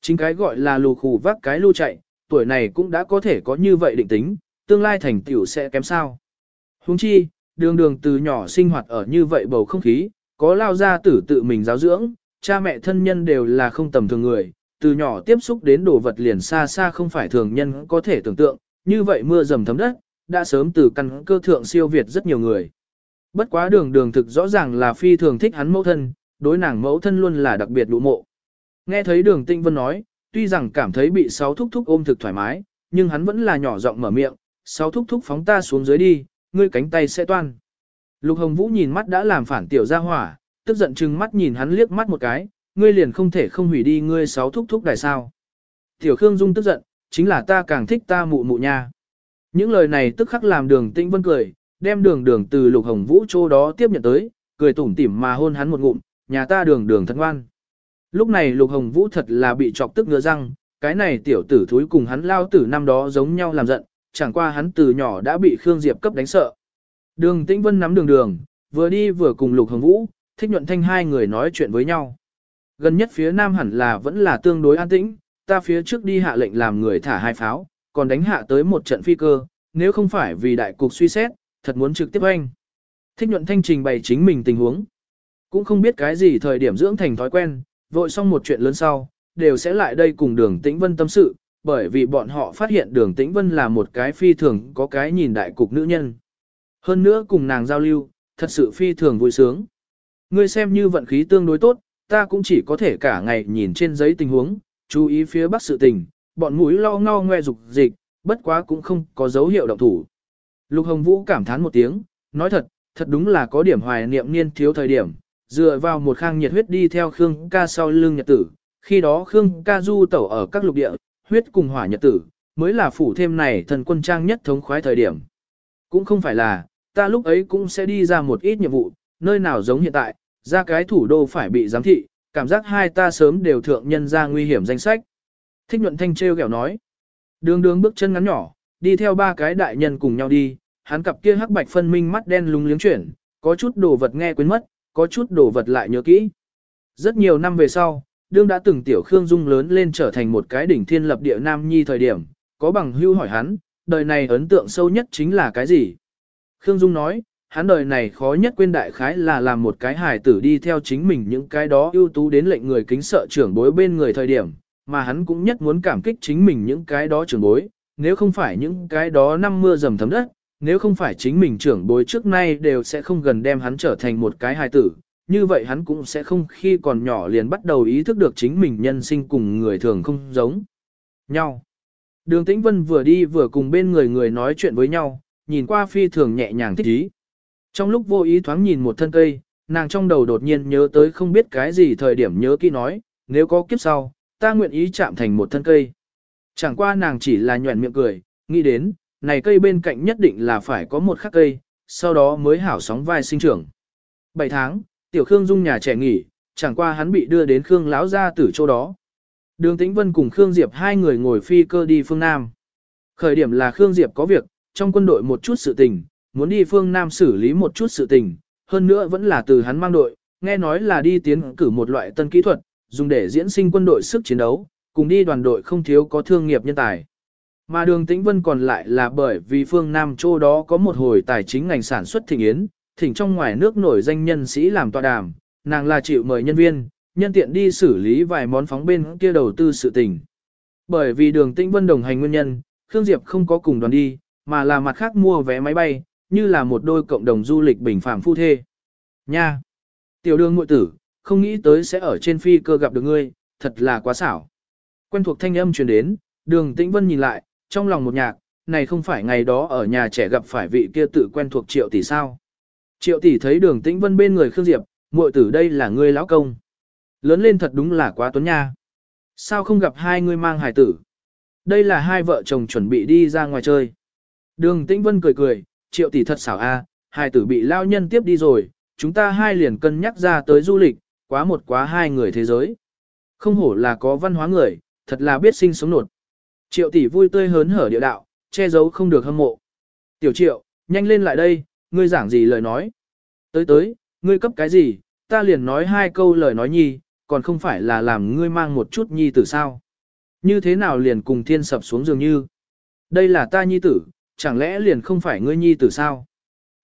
Chính cái gọi là lù khù vác cái lưu chạy, tuổi này cũng đã có thể có như vậy định tính, tương lai thành tiểu sẽ kém sao. Huống chi, đường đường từ nhỏ sinh hoạt ở như vậy bầu không khí, có lao ra tử tự mình giáo dưỡng, cha mẹ thân nhân đều là không tầm thường người, từ nhỏ tiếp xúc đến đồ vật liền xa xa không phải thường nhân có thể tưởng tượng, như vậy mưa dầm thấm đất, đã sớm từ căn cơ thượng siêu việt rất nhiều người. Bất quá đường đường thực rõ ràng là phi thường thích hắn mẫu thân, đối nàng mẫu thân luôn là đặc biệt đủ mộ. Nghe thấy đường tinh vân nói, tuy rằng cảm thấy bị sáu thúc thúc ôm thực thoải mái, nhưng hắn vẫn là nhỏ giọng mở miệng, sáu thúc thúc phóng ta xuống dưới đi, ngươi cánh tay sẽ toan. Lục Hồng Vũ nhìn mắt đã làm phản tiểu gia hỏa, tức giận chừng mắt nhìn hắn liếc mắt một cái, ngươi liền không thể không hủy đi ngươi sáu thúc thúc đại sao. Tiểu Khương Dung tức giận, chính là ta càng thích ta mụ mụ nha. Những lời này tức khắc làm đường tĩnh vân cười, đem đường đường từ Lục Hồng Vũ chỗ đó tiếp nhận tới, cười tủm tỉm mà hôn hắn một ngụm, nhà ta đường đường thật ngoan. Lúc này Lục Hồng Vũ thật là bị chọc tức ngứa răng, cái này tiểu tử thúi cùng hắn lao tử năm đó giống nhau làm giận, chẳng qua hắn từ nhỏ đã bị Khương Diệp cấp đánh sợ. Đường Tĩnh Vân nắm đường đường, vừa đi vừa cùng Lục Hồng Vũ, thích nhuận thanh hai người nói chuyện với nhau. Gần nhất phía nam hẳn là vẫn là tương đối an tĩnh, ta phía trước đi hạ lệnh làm người thả hai pháo, còn đánh hạ tới một trận phi cơ, nếu không phải vì đại cục suy xét, thật muốn trực tiếp anh. Thích nhuận thanh trình bày chính mình tình huống. Cũng không biết cái gì thời điểm dưỡng thành thói quen, vội xong một chuyện lớn sau, đều sẽ lại đây cùng đường tĩnh vân tâm sự, bởi vì bọn họ phát hiện đường tĩnh vân là một cái phi thường có cái nhìn đại cục nữ nhân. Hơn nữa cùng nàng giao lưu, thật sự phi thường vui sướng. Ngươi xem như vận khí tương đối tốt, ta cũng chỉ có thể cả ngày nhìn trên giấy tình huống, chú ý phía bắc sự tình, bọn mũi lo ngao ngoe dục dịch, bất quá cũng không có dấu hiệu động thủ. Lục Hồng Vũ cảm thán một tiếng, nói thật, thật đúng là có điểm hoài niệm niên thiếu thời điểm, dựa vào một khang nhiệt huyết đi theo Khương ca sau lưng nhật tử, khi đó Khương ca du tẩu ở các lục địa, huyết cùng hỏa nhật tử, mới là phủ thêm này thần quân trang nhất thống khoái thời điểm. Cũng không phải là, ta lúc ấy cũng sẽ đi ra một ít nhiệm vụ, nơi nào giống hiện tại, ra cái thủ đô phải bị giám thị, cảm giác hai ta sớm đều thượng nhân ra nguy hiểm danh sách. Thích nhuận thanh treo kẹo nói. Đường đường bước chân ngắn nhỏ, đi theo ba cái đại nhân cùng nhau đi, hắn cặp kia hắc bạch phân minh mắt đen lúng liếng chuyển, có chút đồ vật nghe quên mất, có chút đồ vật lại nhớ kỹ. Rất nhiều năm về sau, đương đã từng tiểu Khương Dung lớn lên trở thành một cái đỉnh thiên lập địa nam nhi thời điểm, có bằng hưu hỏi hắn, đời này ấn tượng sâu nhất chính là cái gì? Khương Dung nói, hắn đời này khó nhất quên đại khái là làm một cái hài tử đi theo chính mình những cái đó ưu tú đến lệnh người kính sợ trưởng bối bên người thời điểm, mà hắn cũng nhất muốn cảm kích chính mình những cái đó trưởng bối, nếu không phải những cái đó năm mưa dầm thấm đất, nếu không phải chính mình trưởng bối trước nay đều sẽ không gần đem hắn trở thành một cái hài tử, như vậy hắn cũng sẽ không khi còn nhỏ liền bắt đầu ý thức được chính mình nhân sinh cùng người thường không giống nhau. Đường Tĩnh Vân vừa đi vừa cùng bên người người nói chuyện với nhau, nhìn qua phi thường nhẹ nhàng thích ý. Trong lúc vô ý thoáng nhìn một thân cây, nàng trong đầu đột nhiên nhớ tới không biết cái gì thời điểm nhớ kỹ nói, nếu có kiếp sau, ta nguyện ý chạm thành một thân cây. Chẳng qua nàng chỉ là nhuẩn miệng cười, nghĩ đến, này cây bên cạnh nhất định là phải có một khắc cây, sau đó mới hảo sóng vai sinh trưởng. 7 tháng, tiểu Khương Dung nhà trẻ nghỉ, chẳng qua hắn bị đưa đến Khương lão gia tử chỗ đó. Đường Tĩnh Vân cùng Khương Diệp hai người ngồi phi cơ đi phương Nam. Khởi điểm là Khương Diệp có việc, trong quân đội một chút sự tình, muốn đi phương Nam xử lý một chút sự tình, hơn nữa vẫn là từ hắn mang đội, nghe nói là đi tiến cử một loại tân kỹ thuật, dùng để diễn sinh quân đội sức chiến đấu, cùng đi đoàn đội không thiếu có thương nghiệp nhân tài. Mà đường tĩnh vân còn lại là bởi vì phương Nam châu đó có một hồi tài chính ngành sản xuất thịnh yến, thỉnh trong ngoài nước nổi danh nhân sĩ làm tọa đàm, nàng là chịu mời nhân viên, nhân tiện đi xử lý vài món phóng bên kia đầu tư sự tình. Bởi vì đường tĩnh vân đồng hành nguyên nhân, Khương Diệp không có cùng đoàn đi, mà là mặt khác mua vé máy bay, như là một đôi cộng đồng du lịch bình phạm phu thê. Nha! Tiểu đường muội tử, không nghĩ tới sẽ ở trên phi cơ gặp được ngươi, thật là quá xảo. Quen thuộc thanh âm truyền đến, đường tĩnh vân nhìn lại, trong lòng một nhạc, này không phải ngày đó ở nhà trẻ gặp phải vị kia tự quen thuộc triệu tỷ sao. Triệu tỷ thấy đường tĩnh vân bên người Khương Diệp, muội tử đây là ngươi lão công. Lớn lên thật đúng là quá tuấn nha. Sao không gặp hai ngươi mang hài tử? Đây là hai vợ chồng chuẩn bị đi ra ngoài chơi. Đường tĩnh vân cười cười, triệu tỷ thật xảo a, hài tử bị lao nhân tiếp đi rồi, chúng ta hai liền cân nhắc ra tới du lịch, quá một quá hai người thế giới. Không hổ là có văn hóa người, thật là biết sinh sống nột. Triệu tỷ vui tươi hớn hở địa đạo, che giấu không được hâm mộ. Tiểu triệu, nhanh lên lại đây, ngươi giảng gì lời nói. Tới tới, ngươi cấp cái gì, ta liền nói hai câu lời nói nhi, còn không phải là làm ngươi mang một chút nhi tử sao. Như thế nào liền cùng thiên sập xuống dường như. Đây là ta nhi tử, chẳng lẽ liền không phải ngươi nhi tử sao?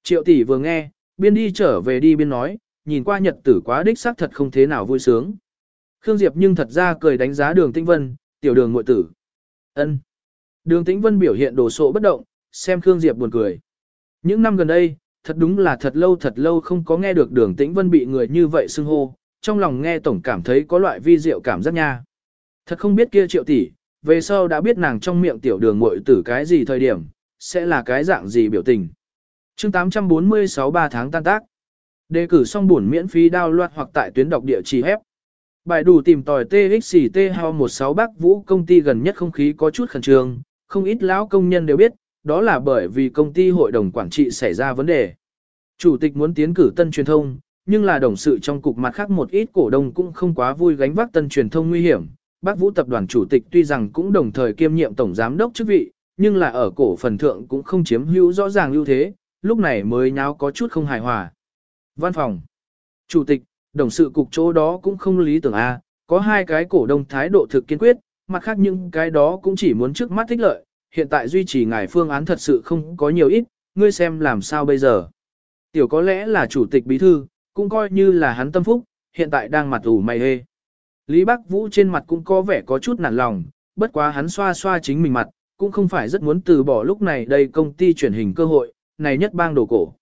Triệu tỷ vừa nghe, biên đi trở về đi biên nói, nhìn qua nhật tử quá đích xác thật không thế nào vui sướng. Khương Diệp nhưng thật ra cười đánh giá đường tinh vân, tiểu đường ngội tử ân Đường tĩnh vân biểu hiện đồ sộ bất động, xem Khương Diệp buồn cười. Những năm gần đây, thật đúng là thật lâu thật lâu không có nghe được đường tĩnh vân bị người như vậy xưng hô, trong lòng nghe tổng cảm thấy có loại vi diệu cảm giác nha. Thật không biết kia triệu tỷ, về sau đã biết nàng trong miệng tiểu đường muội tử cái gì thời điểm, sẽ là cái dạng gì biểu tình. chương 846 3 tháng tan tác. Đề cử xong buồn miễn phí đao loạt hoặc tại tuyến đọc địa chỉ hép. Bài đủ tìm tòi TXT Hao 16 Bắc Vũ công ty gần nhất không khí có chút khẩn trương, không ít lão công nhân đều biết, đó là bởi vì công ty hội đồng quản trị xảy ra vấn đề. Chủ tịch muốn tiến cử tân truyền thông, nhưng là đồng sự trong cục mặt khác một ít cổ đông cũng không quá vui gánh vác tân truyền thông nguy hiểm. Bác Vũ tập đoàn chủ tịch tuy rằng cũng đồng thời kiêm nhiệm tổng giám đốc chức vị, nhưng là ở cổ phần thượng cũng không chiếm hữu rõ ràng ưu thế, lúc này mới nháo có chút không hài hòa. Văn phòng. Chủ tịch, đồng sự cục chỗ đó cũng không lý tưởng A, có hai cái cổ đông thái độ thực kiên quyết, mặt khác những cái đó cũng chỉ muốn trước mắt thích lợi, hiện tại duy trì ngài phương án thật sự không có nhiều ít, ngươi xem làm sao bây giờ. Tiểu có lẽ là chủ tịch bí thư, cũng coi như là hắn tâm phúc, hiện tại đang mặt ủ mày hê. Lý Bắc Vũ trên mặt cũng có vẻ có chút nản lòng, bất quá hắn xoa xoa chính mình mặt, cũng không phải rất muốn từ bỏ lúc này đây công ty chuyển hình cơ hội, này nhất bang đồ cổ.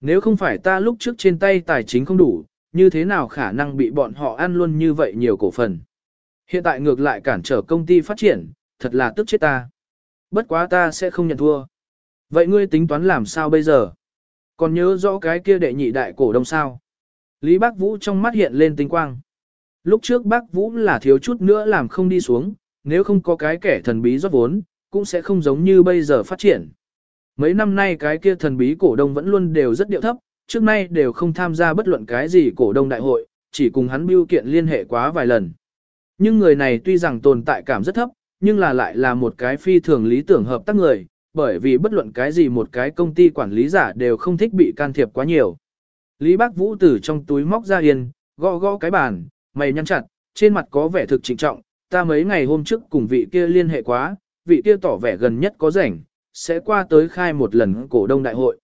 Nếu không phải ta lúc trước trên tay tài chính không đủ, như thế nào khả năng bị bọn họ ăn luôn như vậy nhiều cổ phần. Hiện tại ngược lại cản trở công ty phát triển, thật là tức chết ta. Bất quá ta sẽ không nhận thua. Vậy ngươi tính toán làm sao bây giờ? Còn nhớ rõ cái kia đệ nhị đại cổ đông sao? Lý Bác Vũ trong mắt hiện lên tinh quang. Lúc trước Bác Vũ là thiếu chút nữa làm không đi xuống, nếu không có cái kẻ thần bí rót vốn, cũng sẽ không giống như bây giờ phát triển. mấy năm nay cái kia thần bí cổ đông vẫn luôn đều rất điệu thấp, trước nay đều không tham gia bất luận cái gì cổ đông đại hội, chỉ cùng hắn biêu kiện liên hệ quá vài lần. Nhưng người này tuy rằng tồn tại cảm rất thấp, nhưng là lại là một cái phi thường lý tưởng hợp tác người, bởi vì bất luận cái gì một cái công ty quản lý giả đều không thích bị can thiệp quá nhiều. Lý Bác Vũ từ trong túi móc ra yên, gõ gõ cái bàn, mày nhăn chặt, trên mặt có vẻ thực trịnh trọng, ta mấy ngày hôm trước cùng vị kia liên hệ quá, vị kia tỏ vẻ gần nhất có rảnh, sẽ qua tới khai một lần cổ đông đại hội.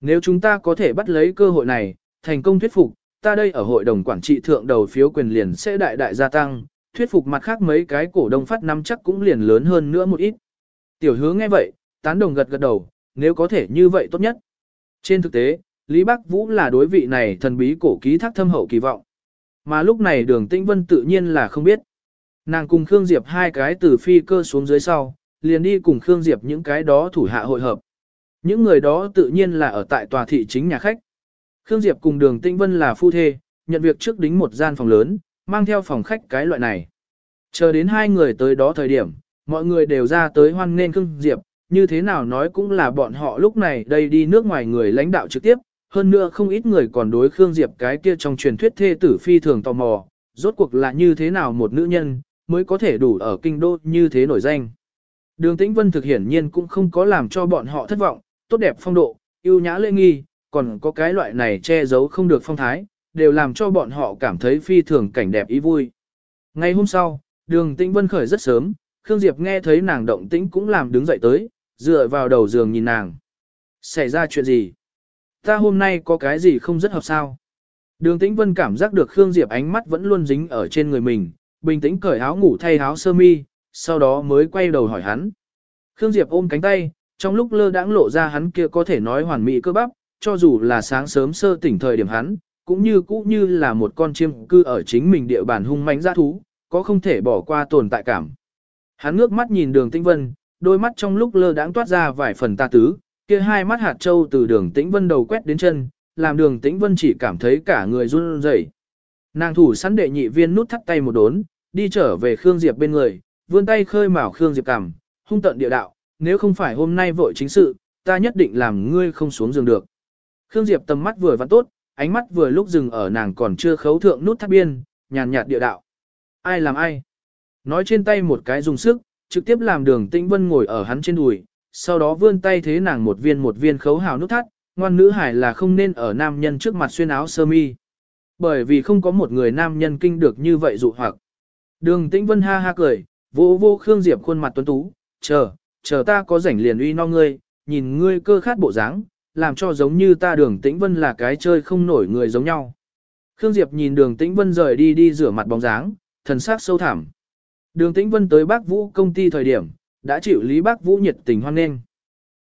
Nếu chúng ta có thể bắt lấy cơ hội này, thành công thuyết phục, ta đây ở hội đồng quản trị thượng đầu phiếu quyền liền sẽ đại đại gia tăng, thuyết phục mặt khác mấy cái cổ đông phát năm chắc cũng liền lớn hơn nữa một ít. Tiểu hứa nghe vậy, tán đồng gật gật đầu, nếu có thể như vậy tốt nhất. Trên thực tế, Lý Bắc Vũ là đối vị này thần bí cổ ký thác thâm hậu kỳ vọng. Mà lúc này đường tĩnh vân tự nhiên là không biết. Nàng cùng Khương Diệp hai cái từ phi cơ xuống dưới sau, liền đi cùng Khương Diệp những cái đó thủ hạ hội hợp. Những người đó tự nhiên là ở tại tòa thị chính nhà khách. Khương Diệp cùng đường tĩnh vân là phu thê, nhận việc trước đính một gian phòng lớn, mang theo phòng khách cái loại này. Chờ đến hai người tới đó thời điểm, mọi người đều ra tới hoan nghênh Khương Diệp, như thế nào nói cũng là bọn họ lúc này đây đi nước ngoài người lãnh đạo trực tiếp, hơn nữa không ít người còn đối Khương Diệp cái kia trong truyền thuyết thê tử phi thường tò mò, rốt cuộc là như thế nào một nữ nhân, mới có thể đủ ở kinh đô như thế nổi danh. Đường Tĩnh Vân thực hiển nhiên cũng không có làm cho bọn họ thất vọng, tốt đẹp phong độ, yêu nhã lễ nghi, còn có cái loại này che giấu không được phong thái, đều làm cho bọn họ cảm thấy phi thường cảnh đẹp ý vui. Ngày hôm sau, đường Tĩnh Vân khởi rất sớm, Khương Diệp nghe thấy nàng động tĩnh cũng làm đứng dậy tới, dựa vào đầu giường nhìn nàng. Xảy ra chuyện gì? Ta hôm nay có cái gì không rất hợp sao? Đường Tĩnh Vân cảm giác được Khương Diệp ánh mắt vẫn luôn dính ở trên người mình, bình tĩnh cởi áo ngủ thay áo sơ mi, sau đó mới quay đầu hỏi hắn. Khương Diệp ôm cánh tay, trong lúc lơ đãng lộ ra hắn kia có thể nói hoàn mỹ cơ bắp, cho dù là sáng sớm sơ tỉnh thời điểm hắn, cũng như cũ như là một con chim cư ở chính mình địa bàn hung mãnh dã thú, có không thể bỏ qua tồn tại cảm. Hắn ngước mắt nhìn đường tĩnh vân, đôi mắt trong lúc lơ đãng toát ra vài phần ta tứ, kia hai mắt hạt châu từ đường tĩnh vân đầu quét đến chân, làm đường tĩnh vân chỉ cảm thấy cả người run rẩy. Nàng thủ sẵn đệ nhị viên nút thắt tay một đốn, đi trở về Khương Diệp bên người, vươn tay khơi mào Khương Diệp cằm, hung tận địa đạo, nếu không phải hôm nay vội chính sự, ta nhất định làm ngươi không xuống giường được. Khương Diệp tầm mắt vừa vặn tốt, ánh mắt vừa lúc dừng ở nàng còn chưa khấu thượng nút thắt biên, nhàn nhạt địa đạo. Ai làm ai? Nói trên tay một cái dùng sức, trực tiếp làm đường tĩnh vân ngồi ở hắn trên đùi, sau đó vươn tay thế nàng một viên một viên khấu hào nút thắt, ngoan nữ hải là không nên ở nam nhân trước mặt xuyên áo sơ mi. Bởi vì không có một người nam nhân kinh được như vậy dụ hoặc. Đường tĩnh vân ha ha cười, vô vô Khương Diệp khuôn mặt tuấn tú, chờ, chờ ta có rảnh liền uy no ngươi, nhìn ngươi cơ khát bộ dáng, làm cho giống như ta đường tĩnh vân là cái chơi không nổi người giống nhau. Khương Diệp nhìn đường tĩnh vân rời đi đi rửa mặt bóng dáng, thần sắc sâu thẳm. Đường tĩnh vân tới bác vũ công ty thời điểm, đã chịu Lý Bác Vũ nhiệt tình hoan nghênh.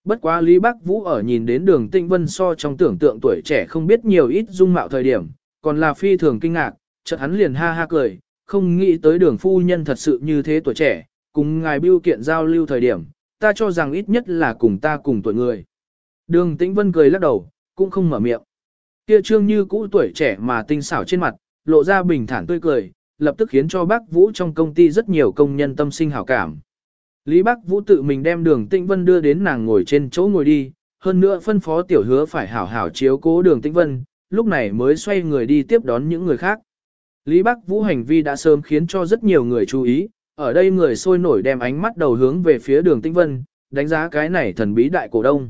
Bất quá Lý Bác Vũ ở nhìn đến đường tĩnh vân so trong tưởng tượng tuổi trẻ không biết nhiều ít dung mạo thời điểm, còn là phi thường kinh ngạc, chợt hắn liền ha ha cười, không nghĩ tới đường phu nhân thật sự như thế tuổi trẻ, cùng ngài biêu kiện giao lưu thời điểm, ta cho rằng ít nhất là cùng ta cùng tuổi người. Đường Tĩnh Vân cười lắc đầu, cũng không mở miệng. Kia trương như cũ tuổi trẻ mà tinh xảo trên mặt, lộ ra bình thản tươi cười, lập tức khiến cho bác Vũ trong công ty rất nhiều công nhân tâm sinh hảo cảm. Lý Bác Vũ tự mình đem đường Tĩnh Vân đưa đến nàng ngồi trên chỗ ngồi đi, hơn nữa phân phó tiểu hứa phải hảo hảo chiếu cố đường Tĩnh Vân, lúc này mới xoay người đi tiếp đón những người khác. Lý Bác Vũ hành vi đã sớm khiến cho rất nhiều người chú ý, ở đây người sôi nổi đem ánh mắt đầu hướng về phía đường Tĩnh Vân, đánh giá cái này thần bí đại cổ đông.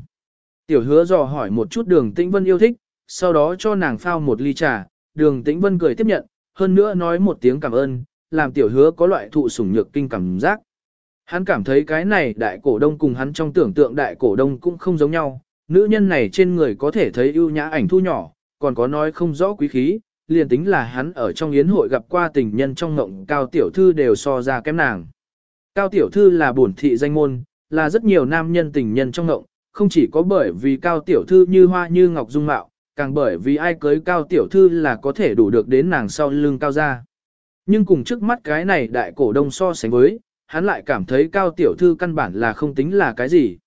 Tiểu hứa dò hỏi một chút đường Tĩnh Vân yêu thích, sau đó cho nàng phao một ly trà, đường Tĩnh Vân cười tiếp nhận, hơn nữa nói một tiếng cảm ơn, làm tiểu hứa có loại thụ sủng nhược kinh cảm giác. Hắn cảm thấy cái này đại cổ đông cùng hắn trong tưởng tượng đại cổ đông cũng không giống nhau, nữ nhân này trên người có thể thấy ưu nhã ảnh thu nhỏ, còn có nói không rõ quý khí, liền tính là hắn ở trong yến hội gặp qua tình nhân trong ngộng cao tiểu thư đều so ra kém nàng. Cao tiểu thư là bổn thị danh môn, là rất nhiều nam nhân tình nhân trong ngộng, không chỉ có bởi vì cao tiểu thư như hoa như ngọc dung mạo, càng bởi vì ai cưới cao tiểu thư là có thể đủ được đến nàng sau lưng cao gia. Nhưng cùng trước mắt cái này đại cổ đông so sánh với, hắn lại cảm thấy cao tiểu thư căn bản là không tính là cái gì.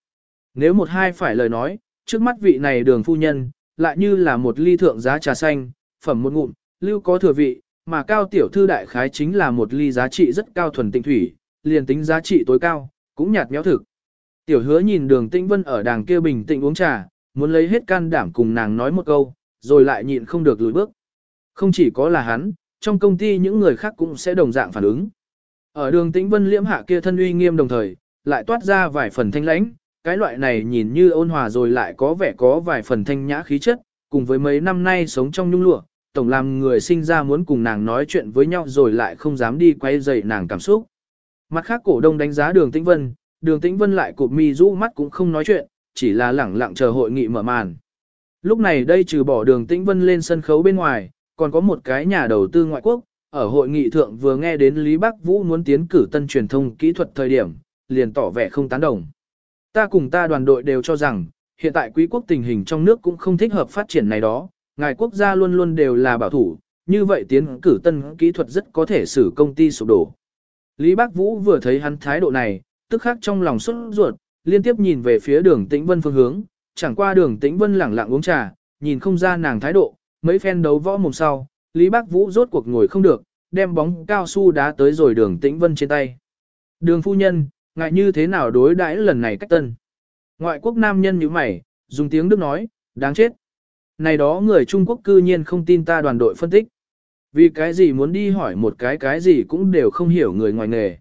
Nếu một hai phải lời nói, trước mắt vị này đường phu nhân, lại như là một ly thượng giá trà xanh, phẩm một ngụm, lưu có thừa vị, mà cao tiểu thư đại khái chính là một ly giá trị rất cao thuần tịnh thủy, liền tính giá trị tối cao, cũng nhạt nhẽo thực. Tiểu hứa nhìn đường tĩnh vân ở đàng kia bình tĩnh uống trà, muốn lấy hết can đảm cùng nàng nói một câu, rồi lại nhịn không được lùi bước. Không chỉ có là hắn, trong công ty những người khác cũng sẽ đồng dạng phản ứng. Ở đường tĩnh vân liễm hạ kia thân uy nghiêm đồng thời, lại toát ra vài phần thanh lãnh, cái loại này nhìn như ôn hòa rồi lại có vẻ có vài phần thanh nhã khí chất, cùng với mấy năm nay sống trong nhung lụa, tổng làm người sinh ra muốn cùng nàng nói chuyện với nhau rồi lại không dám đi quay dậy nàng cảm xúc. Mặt khác cổ đông đánh giá đường tĩnh vân, đường tĩnh vân lại cụp mi rũ mắt cũng không nói chuyện, chỉ là lẳng lặng chờ hội nghị mở màn. Lúc này đây trừ bỏ đường tĩnh vân lên sân khấu bên ngoài, còn có một cái nhà đầu tư ngoại quốc, ở hội nghị thượng vừa nghe đến Lý Bắc Vũ muốn tiến cử tân truyền thông kỹ thuật thời điểm, liền tỏ vẻ không tán đồng. Ta cùng ta đoàn đội đều cho rằng, hiện tại quý quốc tình hình trong nước cũng không thích hợp phát triển này đó, ngài quốc gia luôn luôn đều là bảo thủ, như vậy tiến cử tân kỹ thuật rất có thể xử công ty sụp đổ. Lý Bác Vũ vừa thấy hắn thái độ này, tức khắc trong lòng xuất ruột, liên tiếp nhìn về phía đường tĩnh vân phương hướng, chẳng qua đường tĩnh vân lẳng lặng uống trà, nhìn không ra nàng thái độ, mấy phen đấu võ mồm sau, Lý Bác Vũ rốt cuộc ngồi không được, đem bóng cao su đá tới rồi đường tĩnh vân trên tay. Đường phu nhân, ngại như thế nào đối đãi lần này cách tân. Ngoại quốc nam nhân như mày, dùng tiếng Đức nói, đáng chết. Này đó người Trung Quốc cư nhiên không tin ta đoàn đội phân tích. Vì cái gì muốn đi hỏi một cái cái gì cũng đều không hiểu người ngoài nghề.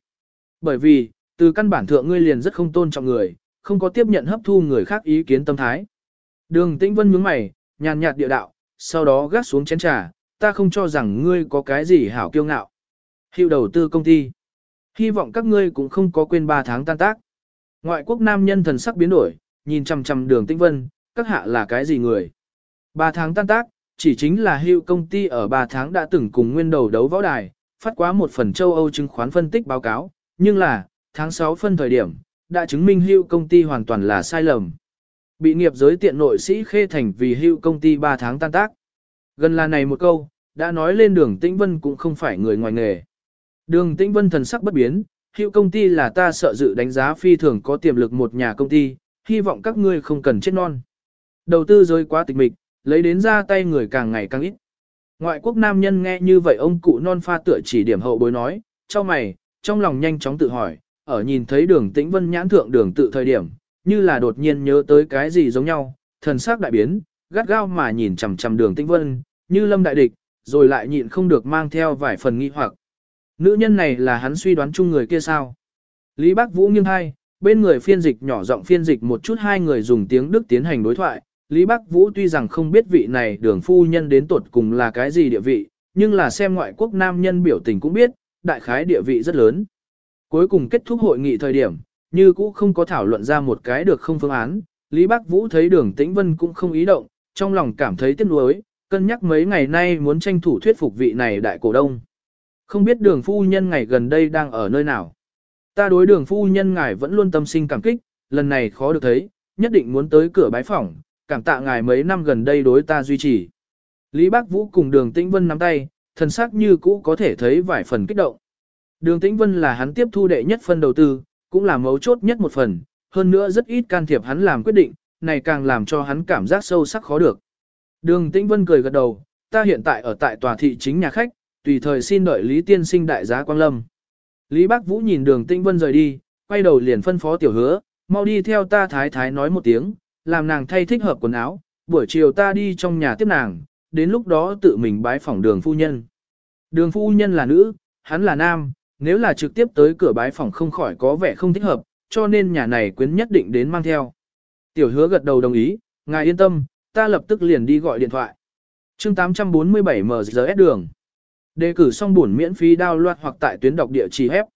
Bởi vì, từ căn bản thượng ngươi liền rất không tôn trọng người, không có tiếp nhận hấp thu người khác ý kiến tâm thái. Đường Tĩnh Vân nhướng mày, nhàn nhạt địa đạo, sau đó gác xuống chén trà, ta không cho rằng ngươi có cái gì hảo kiêu ngạo. Hiệu đầu tư công ty. Hy vọng các ngươi cũng không có quên 3 tháng tan tác. Ngoại quốc nam nhân thần sắc biến đổi, nhìn chằm chằm đường Tĩnh Vân, các hạ là cái gì người? 3 tháng tan tác, chỉ chính là hưu công ty ở 3 tháng đã từng cùng nguyên đầu đấu võ đài, phát quá một phần châu Âu chứng khoán phân tích báo cáo, nhưng là, tháng 6 phân thời điểm, đã chứng minh hưu công ty hoàn toàn là sai lầm. Bị nghiệp giới tiện nội sĩ khê thành vì hưu công ty 3 tháng tan tác. Gần là này một câu, đã nói lên đường Tĩnh Vân cũng không phải người ngoài nghề. Đường Tĩnh Vân thần sắc bất biến, hữu công ty là ta sợ dự đánh giá phi thường có tiềm lực một nhà công ty, hy vọng các ngươi không cần chết non. Đầu tư rơi quá tịch mịch, lấy đến ra tay người càng ngày càng ít. Ngoại quốc nam nhân nghe như vậy ông cụ non pha tựa chỉ điểm hậu bối nói, cho mày, trong lòng nhanh chóng tự hỏi, ở nhìn thấy đường tĩnh vân nhãn thượng đường tự thời điểm, như là đột nhiên nhớ tới cái gì giống nhau, thần sắc đại biến, gắt gao mà nhìn chằm chằm đường tĩnh vân, như lâm đại địch, rồi lại nhịn không được mang theo vài phần nghi hoặc. Nữ nhân này là hắn suy đoán chung người kia sao? Lý Bác Vũ nghiêng hai, bên người phiên dịch nhỏ giọng phiên dịch một chút hai người dùng tiếng Đức tiến hành đối thoại, Lý Bắc Vũ tuy rằng không biết vị này đường phu nhân đến tuột cùng là cái gì địa vị, nhưng là xem ngoại quốc nam nhân biểu tình cũng biết, đại khái địa vị rất lớn. Cuối cùng kết thúc hội nghị thời điểm, như cũ không có thảo luận ra một cái được không phương án, Lý Bắc Vũ thấy đường tĩnh vân cũng không ý động, trong lòng cảm thấy tiếc nuối, cân nhắc mấy ngày nay muốn tranh thủ thuyết phục vị này đại cổ đông. Không biết đường phu nhân ngày gần đây đang ở nơi nào. Ta đối đường phu nhân ngài vẫn luôn tâm sinh cảm kích, lần này khó được thấy, nhất định muốn tới cửa bái phỏng, cảm tạ ngài mấy năm gần đây đối ta duy trì. Lý Bác Vũ cùng đường Tĩnh Vân nắm tay, thần sắc như cũ có thể thấy vài phần kích động. Đường Tĩnh Vân là hắn tiếp thu đệ nhất phân đầu tư, cũng là mấu chốt nhất một phần, hơn nữa rất ít can thiệp hắn làm quyết định, này càng làm cho hắn cảm giác sâu sắc khó được. Đường Tĩnh Vân cười gật đầu, ta hiện tại ở tại tòa thị chính nhà khách, tùy thời xin đợi Lý Tiên Sinh đại giá Quang Lâm. Lý Bác Vũ nhìn đường Tĩnh Vân rời đi, quay đầu liền phân phó tiểu hứa, mau đi theo ta thái thái nói một tiếng, làm nàng thay thích hợp quần áo, buổi chiều ta đi trong nhà tiếp nàng, đến lúc đó tự mình bái phỏng đường phu nhân. Đường phu nhân là nữ, hắn là nam, nếu là trực tiếp tới cửa bái phỏng không khỏi có vẻ không thích hợp, cho nên nhà này quyến nhất định đến mang theo. Tiểu hứa gật đầu đồng ý, ngài yên tâm, ta lập tức liền đi gọi điện thoại. chương 847 MGS đường. Đề cử xong buồn miễn phí đao loạt hoặc tại tuyến đọc địa chỉ hép.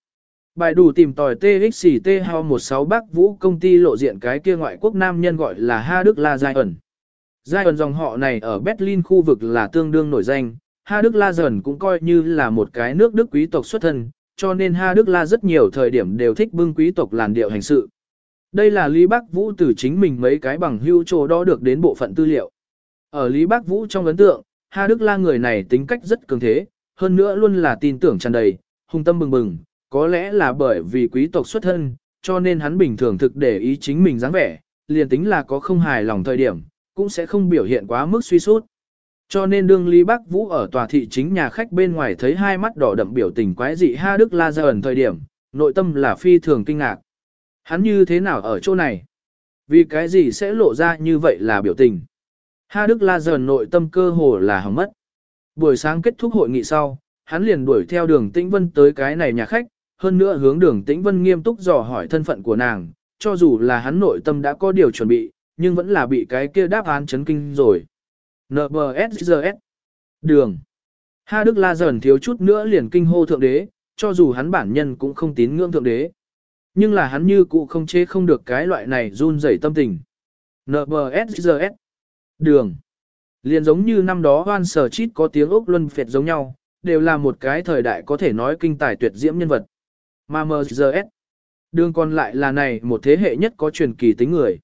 Bài đủ tìm tòi TXT Hao 16 Bắc Vũ công ty lộ diện cái kia ngoại quốc nam nhân gọi là Ha Đức La Giai ẩn. Giai ẩn dòng họ này ở Berlin khu vực là tương đương nổi danh, Ha Đức La Dần cũng coi như là một cái nước Đức quý tộc xuất thân, cho nên Ha Đức La rất nhiều thời điểm đều thích bưng quý tộc làn điệu hành sự. Đây là Lý Bắc Vũ từ chính mình mấy cái bằng hưu chỗ đó được đến bộ phận tư liệu. Ở Lý Bắc Vũ trong ấn tượng, Ha Đức La người này tính cách rất cường thế, hơn nữa luôn là tin tưởng tràn đầy, hung tâm bừng bừng, có lẽ là bởi vì quý tộc xuất thân, cho nên hắn bình thường thực để ý chính mình dáng vẻ, liền tính là có không hài lòng thời điểm, cũng sẽ không biểu hiện quá mức suy sút. Cho nên đương Lý Bắc Vũ ở tòa thị chính nhà khách bên ngoài thấy hai mắt đỏ đậm biểu tình quái dị Ha Đức La ra ẩn thời điểm, nội tâm là phi thường kinh ngạc. Hắn như thế nào ở chỗ này? Vì cái gì sẽ lộ ra như vậy là biểu tình? Ha Đức La dần nội tâm cơ hồ là hỏng mất. Buổi sáng kết thúc hội nghị sau, hắn liền đuổi theo đường Tĩnh Vân tới cái này nhà khách, hơn nữa hướng đường Tĩnh Vân nghiêm túc dò hỏi thân phận của nàng, cho dù là hắn nội tâm đã có điều chuẩn bị, nhưng vẫn là bị cái kia đáp án chấn kinh rồi. NBSGS Đường Ha Đức La dần thiếu chút nữa liền kinh hô thượng đế, cho dù hắn bản nhân cũng không tín ngưỡng thượng đế. Nhưng là hắn như cụ không chế không được cái loại này run rẩy tâm tình. NBSGS Đường Liền giống như năm đó hoan sở chít có tiếng Úc luân phệt giống nhau, đều là một cái thời đại có thể nói kinh tài tuyệt diễm nhân vật. Mà MGS Đường còn lại là này một thế hệ nhất có truyền kỳ tính người.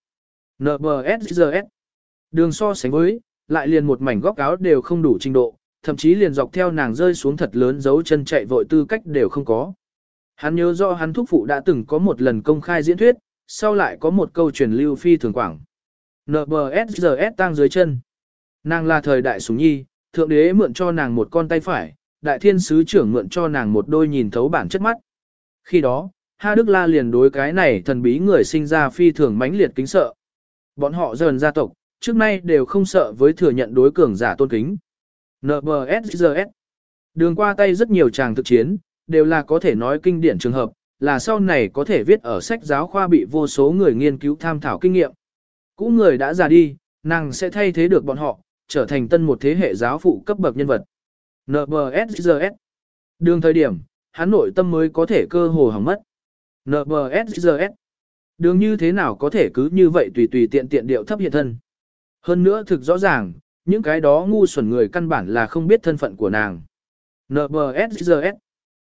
NBSGS Đường so sánh với, lại liền một mảnh góc áo đều không đủ trình độ, thậm chí liền dọc theo nàng rơi xuống thật lớn dấu chân chạy vội tư cách đều không có. Hắn nhớ do hắn thúc phụ đã từng có một lần công khai diễn thuyết, sau lại có một câu truyền lưu phi thường quảng. NBSGS tăng dưới chân. Nàng là thời đại súng nhi, thượng đế mượn cho nàng một con tay phải, đại thiên sứ trưởng mượn cho nàng một đôi nhìn thấu bản chất mắt. Khi đó, Ha Đức La liền đối cái này thần bí người sinh ra phi thường mãnh liệt kính sợ. Bọn họ dần gia tộc, trước nay đều không sợ với thừa nhận đối cường giả tôn kính. NBSGS Đường qua tay rất nhiều chàng thực chiến, đều là có thể nói kinh điển trường hợp, là sau này có thể viết ở sách giáo khoa bị vô số người nghiên cứu tham thảo kinh nghiệm. Cũ người đã già đi, nàng sẽ thay thế được bọn họ, trở thành tân một thế hệ giáo phụ cấp bậc nhân vật. NBSGS Đường thời điểm, hắn nội tâm mới có thể cơ hồ hỏng mất. NBSGS Đường như thế nào có thể cứ như vậy tùy tùy tiện tiện điệu thấp hiện thân. Hơn nữa thực rõ ràng, những cái đó ngu xuẩn người căn bản là không biết thân phận của nàng. NBSGS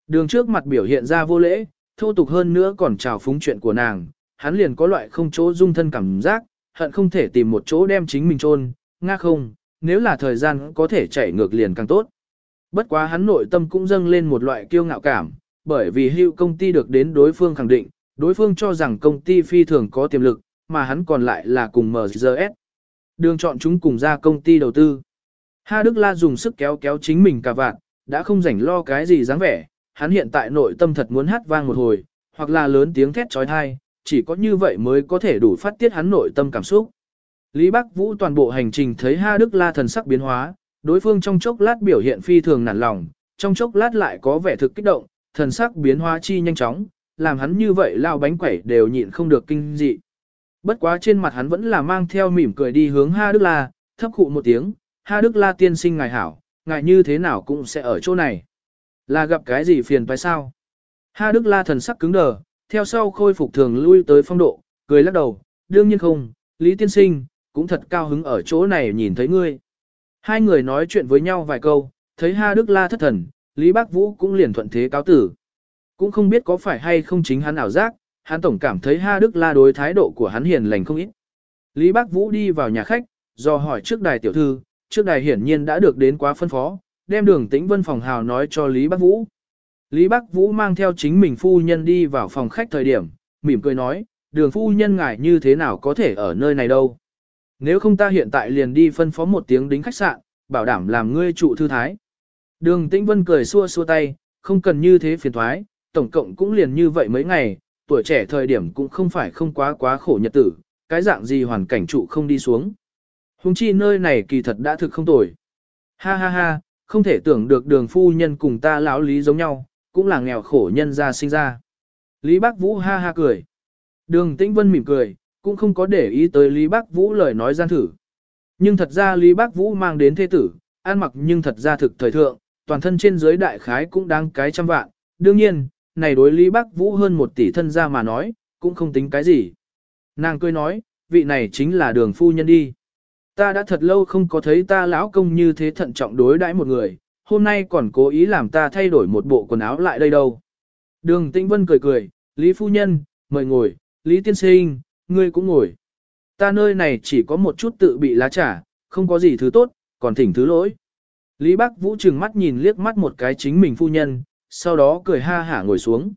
Đường trước mặt biểu hiện ra vô lễ, thô tục hơn nữa còn trào phúng chuyện của nàng, hắn liền có loại không chỗ dung thân cảm giác, hận không thể tìm một chỗ đem chính mình chôn, nga không, nếu là thời gian có thể chạy ngược liền càng tốt. Bất quá hắn nội tâm cũng dâng lên một loại kiêu ngạo cảm, bởi vì hưu công ty được đến đối phương khẳng định, đối phương cho rằng công ty phi thường có tiềm lực, mà hắn còn lại là cùng MGS. Đường chọn chúng cùng ra công ty đầu tư. Ha Đức La dùng sức kéo kéo chính mình cả vạn, đã không rảnh lo cái gì dáng vẻ, hắn hiện tại nội tâm thật muốn hát vang một hồi, hoặc là lớn tiếng thét trói thai, chỉ có như vậy mới có thể đủ phát tiết hắn nội tâm cảm xúc. Lý Bắc Vũ toàn bộ hành trình thấy Ha Đức La thần sắc biến hóa, đối phương trong chốc lát biểu hiện phi thường nản lòng, trong chốc lát lại có vẻ thực kích động, thần sắc biến hóa chi nhanh chóng, làm hắn như vậy lao bánh quẩy đều nhịn không được kinh dị. Bất quá trên mặt hắn vẫn là mang theo mỉm cười đi hướng Ha Đức La, thấp khụ một tiếng, Ha Đức La tiên sinh ngài hảo, ngài như thế nào cũng sẽ ở chỗ này. Là gặp cái gì phiền phải sao? Ha Đức La thần sắc cứng đờ, theo sau khôi phục thường lui tới phong độ, cười lắc đầu, đương nhiên không, Lý tiên sinh, cũng thật cao hứng ở chỗ này nhìn thấy ngươi. Hai người nói chuyện với nhau vài câu, thấy Ha Đức La thất thần, Lý Bác Vũ cũng liền thuận thế cáo tử. Cũng không biết có phải hay không chính hắn ảo giác, hắn tổng cảm thấy Ha Đức La đối thái độ của hắn hiền lành không ít. Lý Bác Vũ đi vào nhà khách, do hỏi trước đài tiểu thư, trước đài hiển nhiên đã được đến quá phân phó, đem đường tĩnh vân phòng hào nói cho Lý Bác Vũ. Lý Bác Vũ mang theo chính mình phu nhân đi vào phòng khách thời điểm, mỉm cười nói, đường phu nhân ngại như thế nào có thể ở nơi này đâu. Nếu không ta hiện tại liền đi phân phó một tiếng đính khách sạn, bảo đảm làm ngươi trụ thư thái. Đường Tĩnh Vân cười xua xua tay, không cần như thế phiền thoái, tổng cộng cũng liền như vậy mấy ngày, tuổi trẻ thời điểm cũng không phải không quá quá khổ nhật tử, cái dạng gì hoàn cảnh trụ không đi xuống. Hùng chi nơi này kỳ thật đã thực không tồi. Ha ha ha, không thể tưởng được đường phu nhân cùng ta lão lý giống nhau, cũng là nghèo khổ nhân ra sinh ra. Lý Bác Vũ ha ha cười. Đường Tĩnh Vân mỉm cười, cũng không có để ý tới Lý Bác Vũ lời nói gian thử. Nhưng thật ra Lý Bác Vũ mang đến thế tử, ăn mặc nhưng thật ra thực thời thượng, toàn thân trên dưới đại khái cũng đáng cái trăm vạn. Đương nhiên, này đối Lý Bác Vũ hơn một tỷ thân ra mà nói, cũng không tính cái gì. Nàng cười nói, vị này chính là đường phu nhân đi. Ta đã thật lâu không có thấy ta lão công như thế thận trọng đối đãi một người, hôm nay còn cố ý làm ta thay đổi một bộ quần áo lại đây đâu. Đường Tĩnh Vân cười cười, Lý phu nhân, mời ngồi, Lý tiên sinh, ngươi cũng ngồi. Ta nơi này chỉ có một chút tự bị lá trà, không có gì thứ tốt, còn thỉnh thứ lỗi. Lý Bác Vũ trừng mắt nhìn liếc mắt một cái chính mình phu nhân, sau đó cười ha hả ngồi xuống.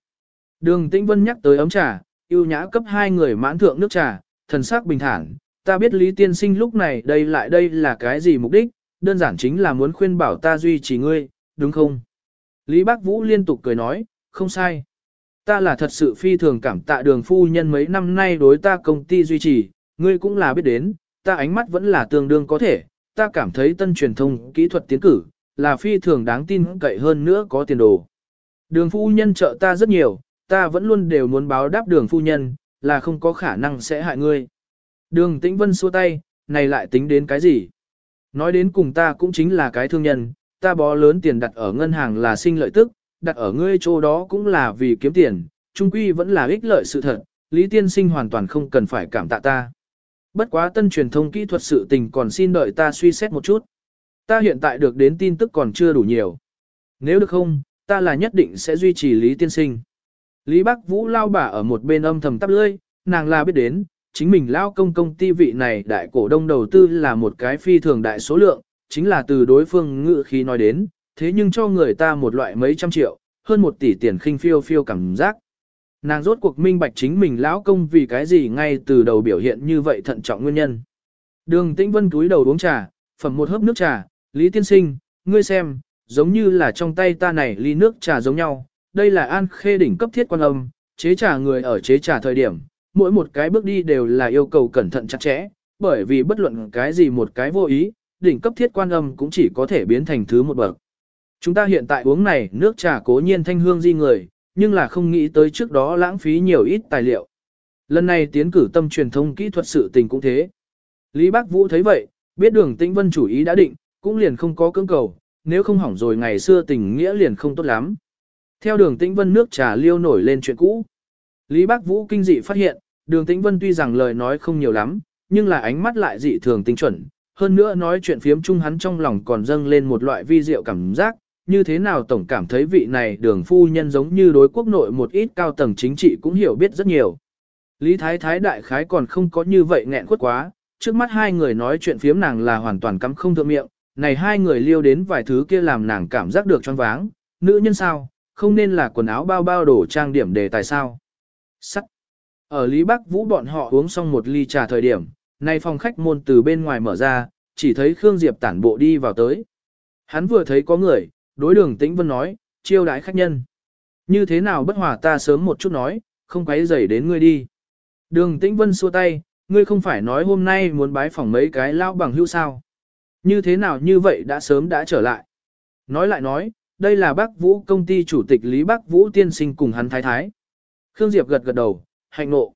Đường Tĩnh Vân nhắc tới ấm trà, yêu nhã cấp hai người mãn thượng nước trà, thần sắc bình thản. Ta biết Lý Tiên Sinh lúc này đây lại đây là cái gì mục đích, đơn giản chính là muốn khuyên bảo ta duy trì ngươi, đúng không? Lý Bác Vũ liên tục cười nói, không sai ta là thật sự phi thường cảm tạ đường phu nhân mấy năm nay đối ta công ty duy trì, ngươi cũng là biết đến, ta ánh mắt vẫn là tương đương có thể, ta cảm thấy tân truyền thông kỹ thuật tiến cử, là phi thường đáng tin cậy hơn nữa có tiền đồ. Đường phu nhân trợ ta rất nhiều, ta vẫn luôn đều muốn báo đáp đường phu nhân, là không có khả năng sẽ hại ngươi. Đường tĩnh vân xua tay, này lại tính đến cái gì? Nói đến cùng ta cũng chính là cái thương nhân, ta bó lớn tiền đặt ở ngân hàng là sinh lợi tức, đặt ở ngươi chỗ đó cũng là vì kiếm tiền, trung quy vẫn là ích lợi sự thật, Lý Tiên Sinh hoàn toàn không cần phải cảm tạ ta. Bất quá tân truyền thông kỹ thuật sự tình còn xin đợi ta suy xét một chút. Ta hiện tại được đến tin tức còn chưa đủ nhiều. Nếu được không, ta là nhất định sẽ duy trì Lý Tiên Sinh. Lý Bắc Vũ lao bà ở một bên âm thầm tắp lưỡi, nàng là biết đến, chính mình lao công công ty vị này đại cổ đông đầu tư là một cái phi thường đại số lượng, chính là từ đối phương ngự khí nói đến, thế nhưng cho người ta một loại mấy trăm triệu, hơn một tỷ tiền khinh phiêu phiêu cảm giác. Nàng rốt cuộc minh bạch chính mình lão công vì cái gì ngay từ đầu biểu hiện như vậy thận trọng nguyên nhân. Đường Tĩnh Vân túi đầu uống trà, phẩm một hớp nước trà, Lý Tiên Sinh, ngươi xem, giống như là trong tay ta này ly nước trà giống nhau, đây là an khê đỉnh cấp thiết quan âm, chế trà người ở chế trà thời điểm, mỗi một cái bước đi đều là yêu cầu cẩn thận chặt chẽ, bởi vì bất luận cái gì một cái vô ý, đỉnh cấp thiết quan âm cũng chỉ có thể biến thành thứ một bậc. Chúng ta hiện tại uống này nước trà cố nhiên thanh hương di người, nhưng là không nghĩ tới trước đó lãng phí nhiều ít tài liệu. Lần này tiến cử tâm truyền thông kỹ thuật sự tình cũng thế. Lý Bác Vũ thấy vậy, biết đường tĩnh vân chủ ý đã định, cũng liền không có cưỡng cầu, nếu không hỏng rồi ngày xưa tình nghĩa liền không tốt lắm. Theo đường tĩnh vân nước trà liêu nổi lên chuyện cũ. Lý Bác Vũ kinh dị phát hiện, đường tĩnh vân tuy rằng lời nói không nhiều lắm, nhưng là ánh mắt lại dị thường tinh chuẩn. Hơn nữa nói chuyện phiếm chung hắn trong lòng còn dâng lên một loại vi diệu cảm giác, như thế nào tổng cảm thấy vị này đường phu nhân giống như đối quốc nội một ít cao tầng chính trị cũng hiểu biết rất nhiều. Lý Thái Thái đại khái còn không có như vậy nghẹn quất quá, trước mắt hai người nói chuyện phiếm nàng là hoàn toàn cắm không thượng miệng, này hai người liêu đến vài thứ kia làm nàng cảm giác được choáng váng, nữ nhân sao, không nên là quần áo bao bao đổ trang điểm đề tài sao. Sắc. Ở Lý Bắc Vũ bọn họ uống xong một ly trà thời điểm, nay phòng khách môn từ bên ngoài mở ra, chỉ thấy Khương Diệp tản bộ đi vào tới. Hắn vừa thấy có người, đối đường tĩnh vân nói, chiêu đãi khách nhân. Như thế nào bất hòa ta sớm một chút nói, không quấy rầy đến ngươi đi. Đường tĩnh vân xua tay, ngươi không phải nói hôm nay muốn bái phỏng mấy cái lao bằng hữu sao. Như thế nào như vậy đã sớm đã trở lại. Nói lại nói, đây là bác Vũ công ty chủ tịch Lý Bác Vũ tiên sinh cùng hắn thái thái. Khương Diệp gật gật đầu, hạnh nộ.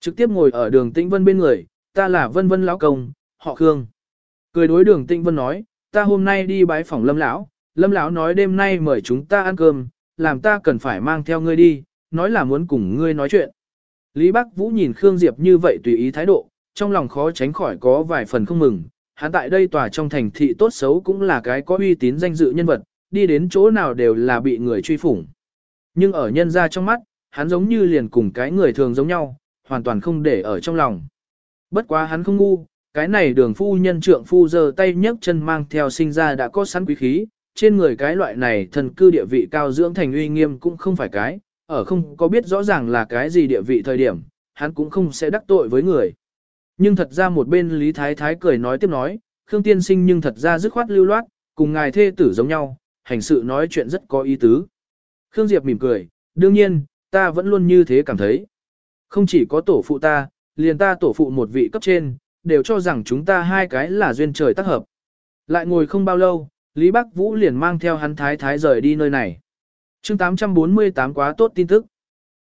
Trực tiếp ngồi ở đường Tĩnh Vân bên người, ta là Vân Vân lão công, họ Khương. Cười đối đường Tĩnh Vân nói, ta hôm nay đi bái phỏng Lâm lão, Lâm lão nói đêm nay mời chúng ta ăn cơm, làm ta cần phải mang theo ngươi đi, nói là muốn cùng ngươi nói chuyện. Lý Bắc Vũ nhìn Khương Diệp như vậy tùy ý thái độ, trong lòng khó tránh khỏi có vài phần không mừng. Hắn tại đây tòa trong thành thị tốt xấu cũng là cái có uy tín danh dự nhân vật, đi đến chỗ nào đều là bị người truy phủng. Nhưng ở nhân ra trong mắt, hắn giống như liền cùng cái người thường giống nhau, hoàn toàn không để ở trong lòng. Bất quá hắn không ngu, cái này đường phu nhân trượng phu giơ tay nhấc chân mang theo sinh ra đã có sẵn quý khí, trên người cái loại này thần cư địa vị cao dưỡng thành uy nghiêm cũng không phải cái, ở không có biết rõ ràng là cái gì địa vị thời điểm, hắn cũng không sẽ đắc tội với người. Nhưng thật ra một bên Lý Thái Thái cười nói tiếp nói, Khương Tiên Sinh nhưng thật ra dứt khoát lưu loát, cùng ngài thê tử giống nhau, hành sự nói chuyện rất có ý tứ. Khương Diệp mỉm cười, đương nhiên, ta vẫn luôn như thế cảm thấy. Không chỉ có tổ phụ ta, liền ta tổ phụ một vị cấp trên, đều cho rằng chúng ta hai cái là duyên trời tác hợp. Lại ngồi không bao lâu, Lý Bắc Vũ liền mang theo hắn thái thái rời đi nơi này. chương 848 quá tốt tin tức.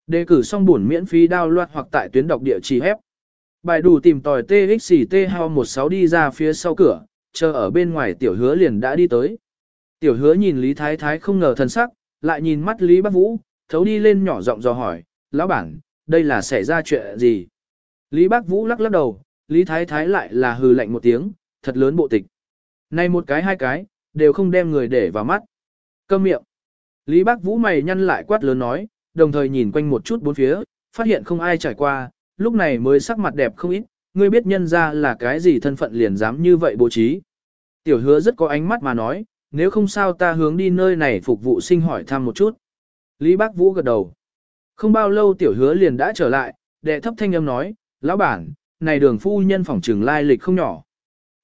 Đề cử xong buồn miễn phí download hoặc tại tuyến đọc địa chỉ hép. Bài đủ tìm tòi TXT Hao 16 đi ra phía sau cửa, chờ ở bên ngoài tiểu hứa liền đã đi tới. Tiểu hứa nhìn Lý Thái Thái không ngờ thần sắc, lại nhìn mắt Lý Bắc Vũ, thấu đi lên nhỏ giọng dò hỏi, lão bản, đây là xảy ra chuyện gì? Lý Bắc Vũ lắc lắc đầu, Lý Thái Thái lại là hừ lạnh một tiếng, thật lớn bộ tịch. Này một cái hai cái, đều không đem người để vào mắt. Câm miệng. Lý Bác Vũ mày nhăn lại quát lớn nói, đồng thời nhìn quanh một chút bốn phía, phát hiện không ai trải qua, lúc này mới sắc mặt đẹp không ít, ngươi biết nhân ra là cái gì thân phận liền dám như vậy bố trí. Tiểu hứa rất có ánh mắt mà nói, nếu không sao ta hướng đi nơi này phục vụ sinh hỏi thăm một chút. Lý Bác Vũ gật đầu. Không bao lâu tiểu hứa liền đã trở lại, đệ thấp thanh âm nói, lão bản, này đường phu nhân phòng trường lai lịch không nhỏ.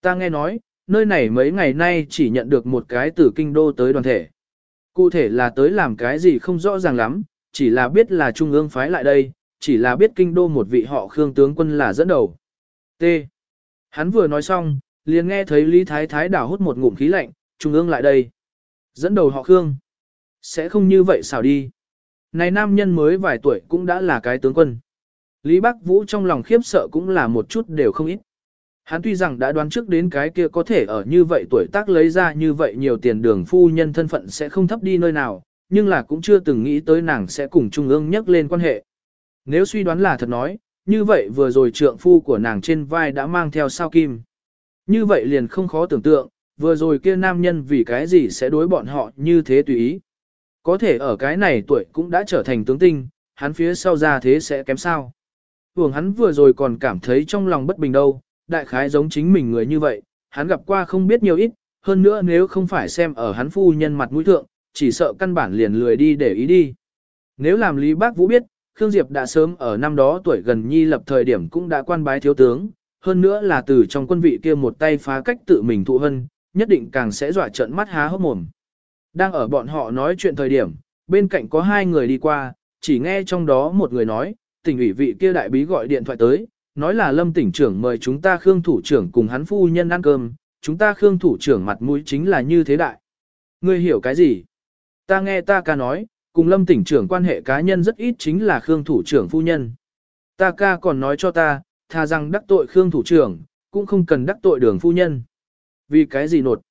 Ta nghe nói, nơi này mấy ngày nay chỉ nhận được một cái từ kinh đô tới đoàn thể. Cụ thể là tới làm cái gì không rõ ràng lắm, chỉ là biết là trung ương phái lại đây, chỉ là biết kinh đô một vị họ Khương tướng quân là dẫn đầu. T. Hắn vừa nói xong, liền nghe thấy Lý Thái Thái đảo hút một ngụm khí lạnh, trung ương lại đây. Dẫn đầu họ Khương. Sẽ không như vậy sao đi. Này nam nhân mới vài tuổi cũng đã là cái tướng quân. Lý Bắc Vũ trong lòng khiếp sợ cũng là một chút đều không ít. Hắn tuy rằng đã đoán trước đến cái kia có thể ở như vậy tuổi tác lấy ra như vậy nhiều tiền đường phu nhân thân phận sẽ không thấp đi nơi nào, nhưng là cũng chưa từng nghĩ tới nàng sẽ cùng Trung ương nhắc lên quan hệ. Nếu suy đoán là thật nói, như vậy vừa rồi trượng phu của nàng trên vai đã mang theo sao kim. Như vậy liền không khó tưởng tượng, vừa rồi kia nam nhân vì cái gì sẽ đối bọn họ như thế tùy ý. Có thể ở cái này tuổi cũng đã trở thành tướng tinh, hắn phía sau ra thế sẽ kém sao. Hưởng hắn vừa rồi còn cảm thấy trong lòng bất bình đâu, đại khái giống chính mình người như vậy, hắn gặp qua không biết nhiều ít, hơn nữa nếu không phải xem ở hắn phu nhân mặt mũi thượng, chỉ sợ căn bản liền lười đi để ý đi. Nếu làm Lý Bác Vũ biết, Khương Diệp đã sớm ở năm đó tuổi gần nhi lập thời điểm cũng đã quan bái thiếu tướng, hơn nữa là từ trong quân vị kia một tay phá cách tự mình thụ hân, nhất định càng sẽ dọa trận mắt há hốc mồm. Đang ở bọn họ nói chuyện thời điểm, bên cạnh có hai người đi qua, chỉ nghe trong đó một người nói, tỉnh ủy vị kia đại bí gọi điện thoại tới, nói là lâm tỉnh trưởng mời chúng ta Khương thủ trưởng cùng hắn phu nhân ăn cơm, chúng ta Khương thủ trưởng mặt mũi chính là như thế đại. Ngươi hiểu cái gì? Ta nghe ta ca nói, cùng lâm tỉnh trưởng quan hệ cá nhân rất ít chính là Khương thủ trưởng phu nhân. Ta ca còn nói cho ta, thà rằng đắc tội Khương thủ trưởng, cũng không cần đắc tội đường phu nhân. Vì cái gì nột?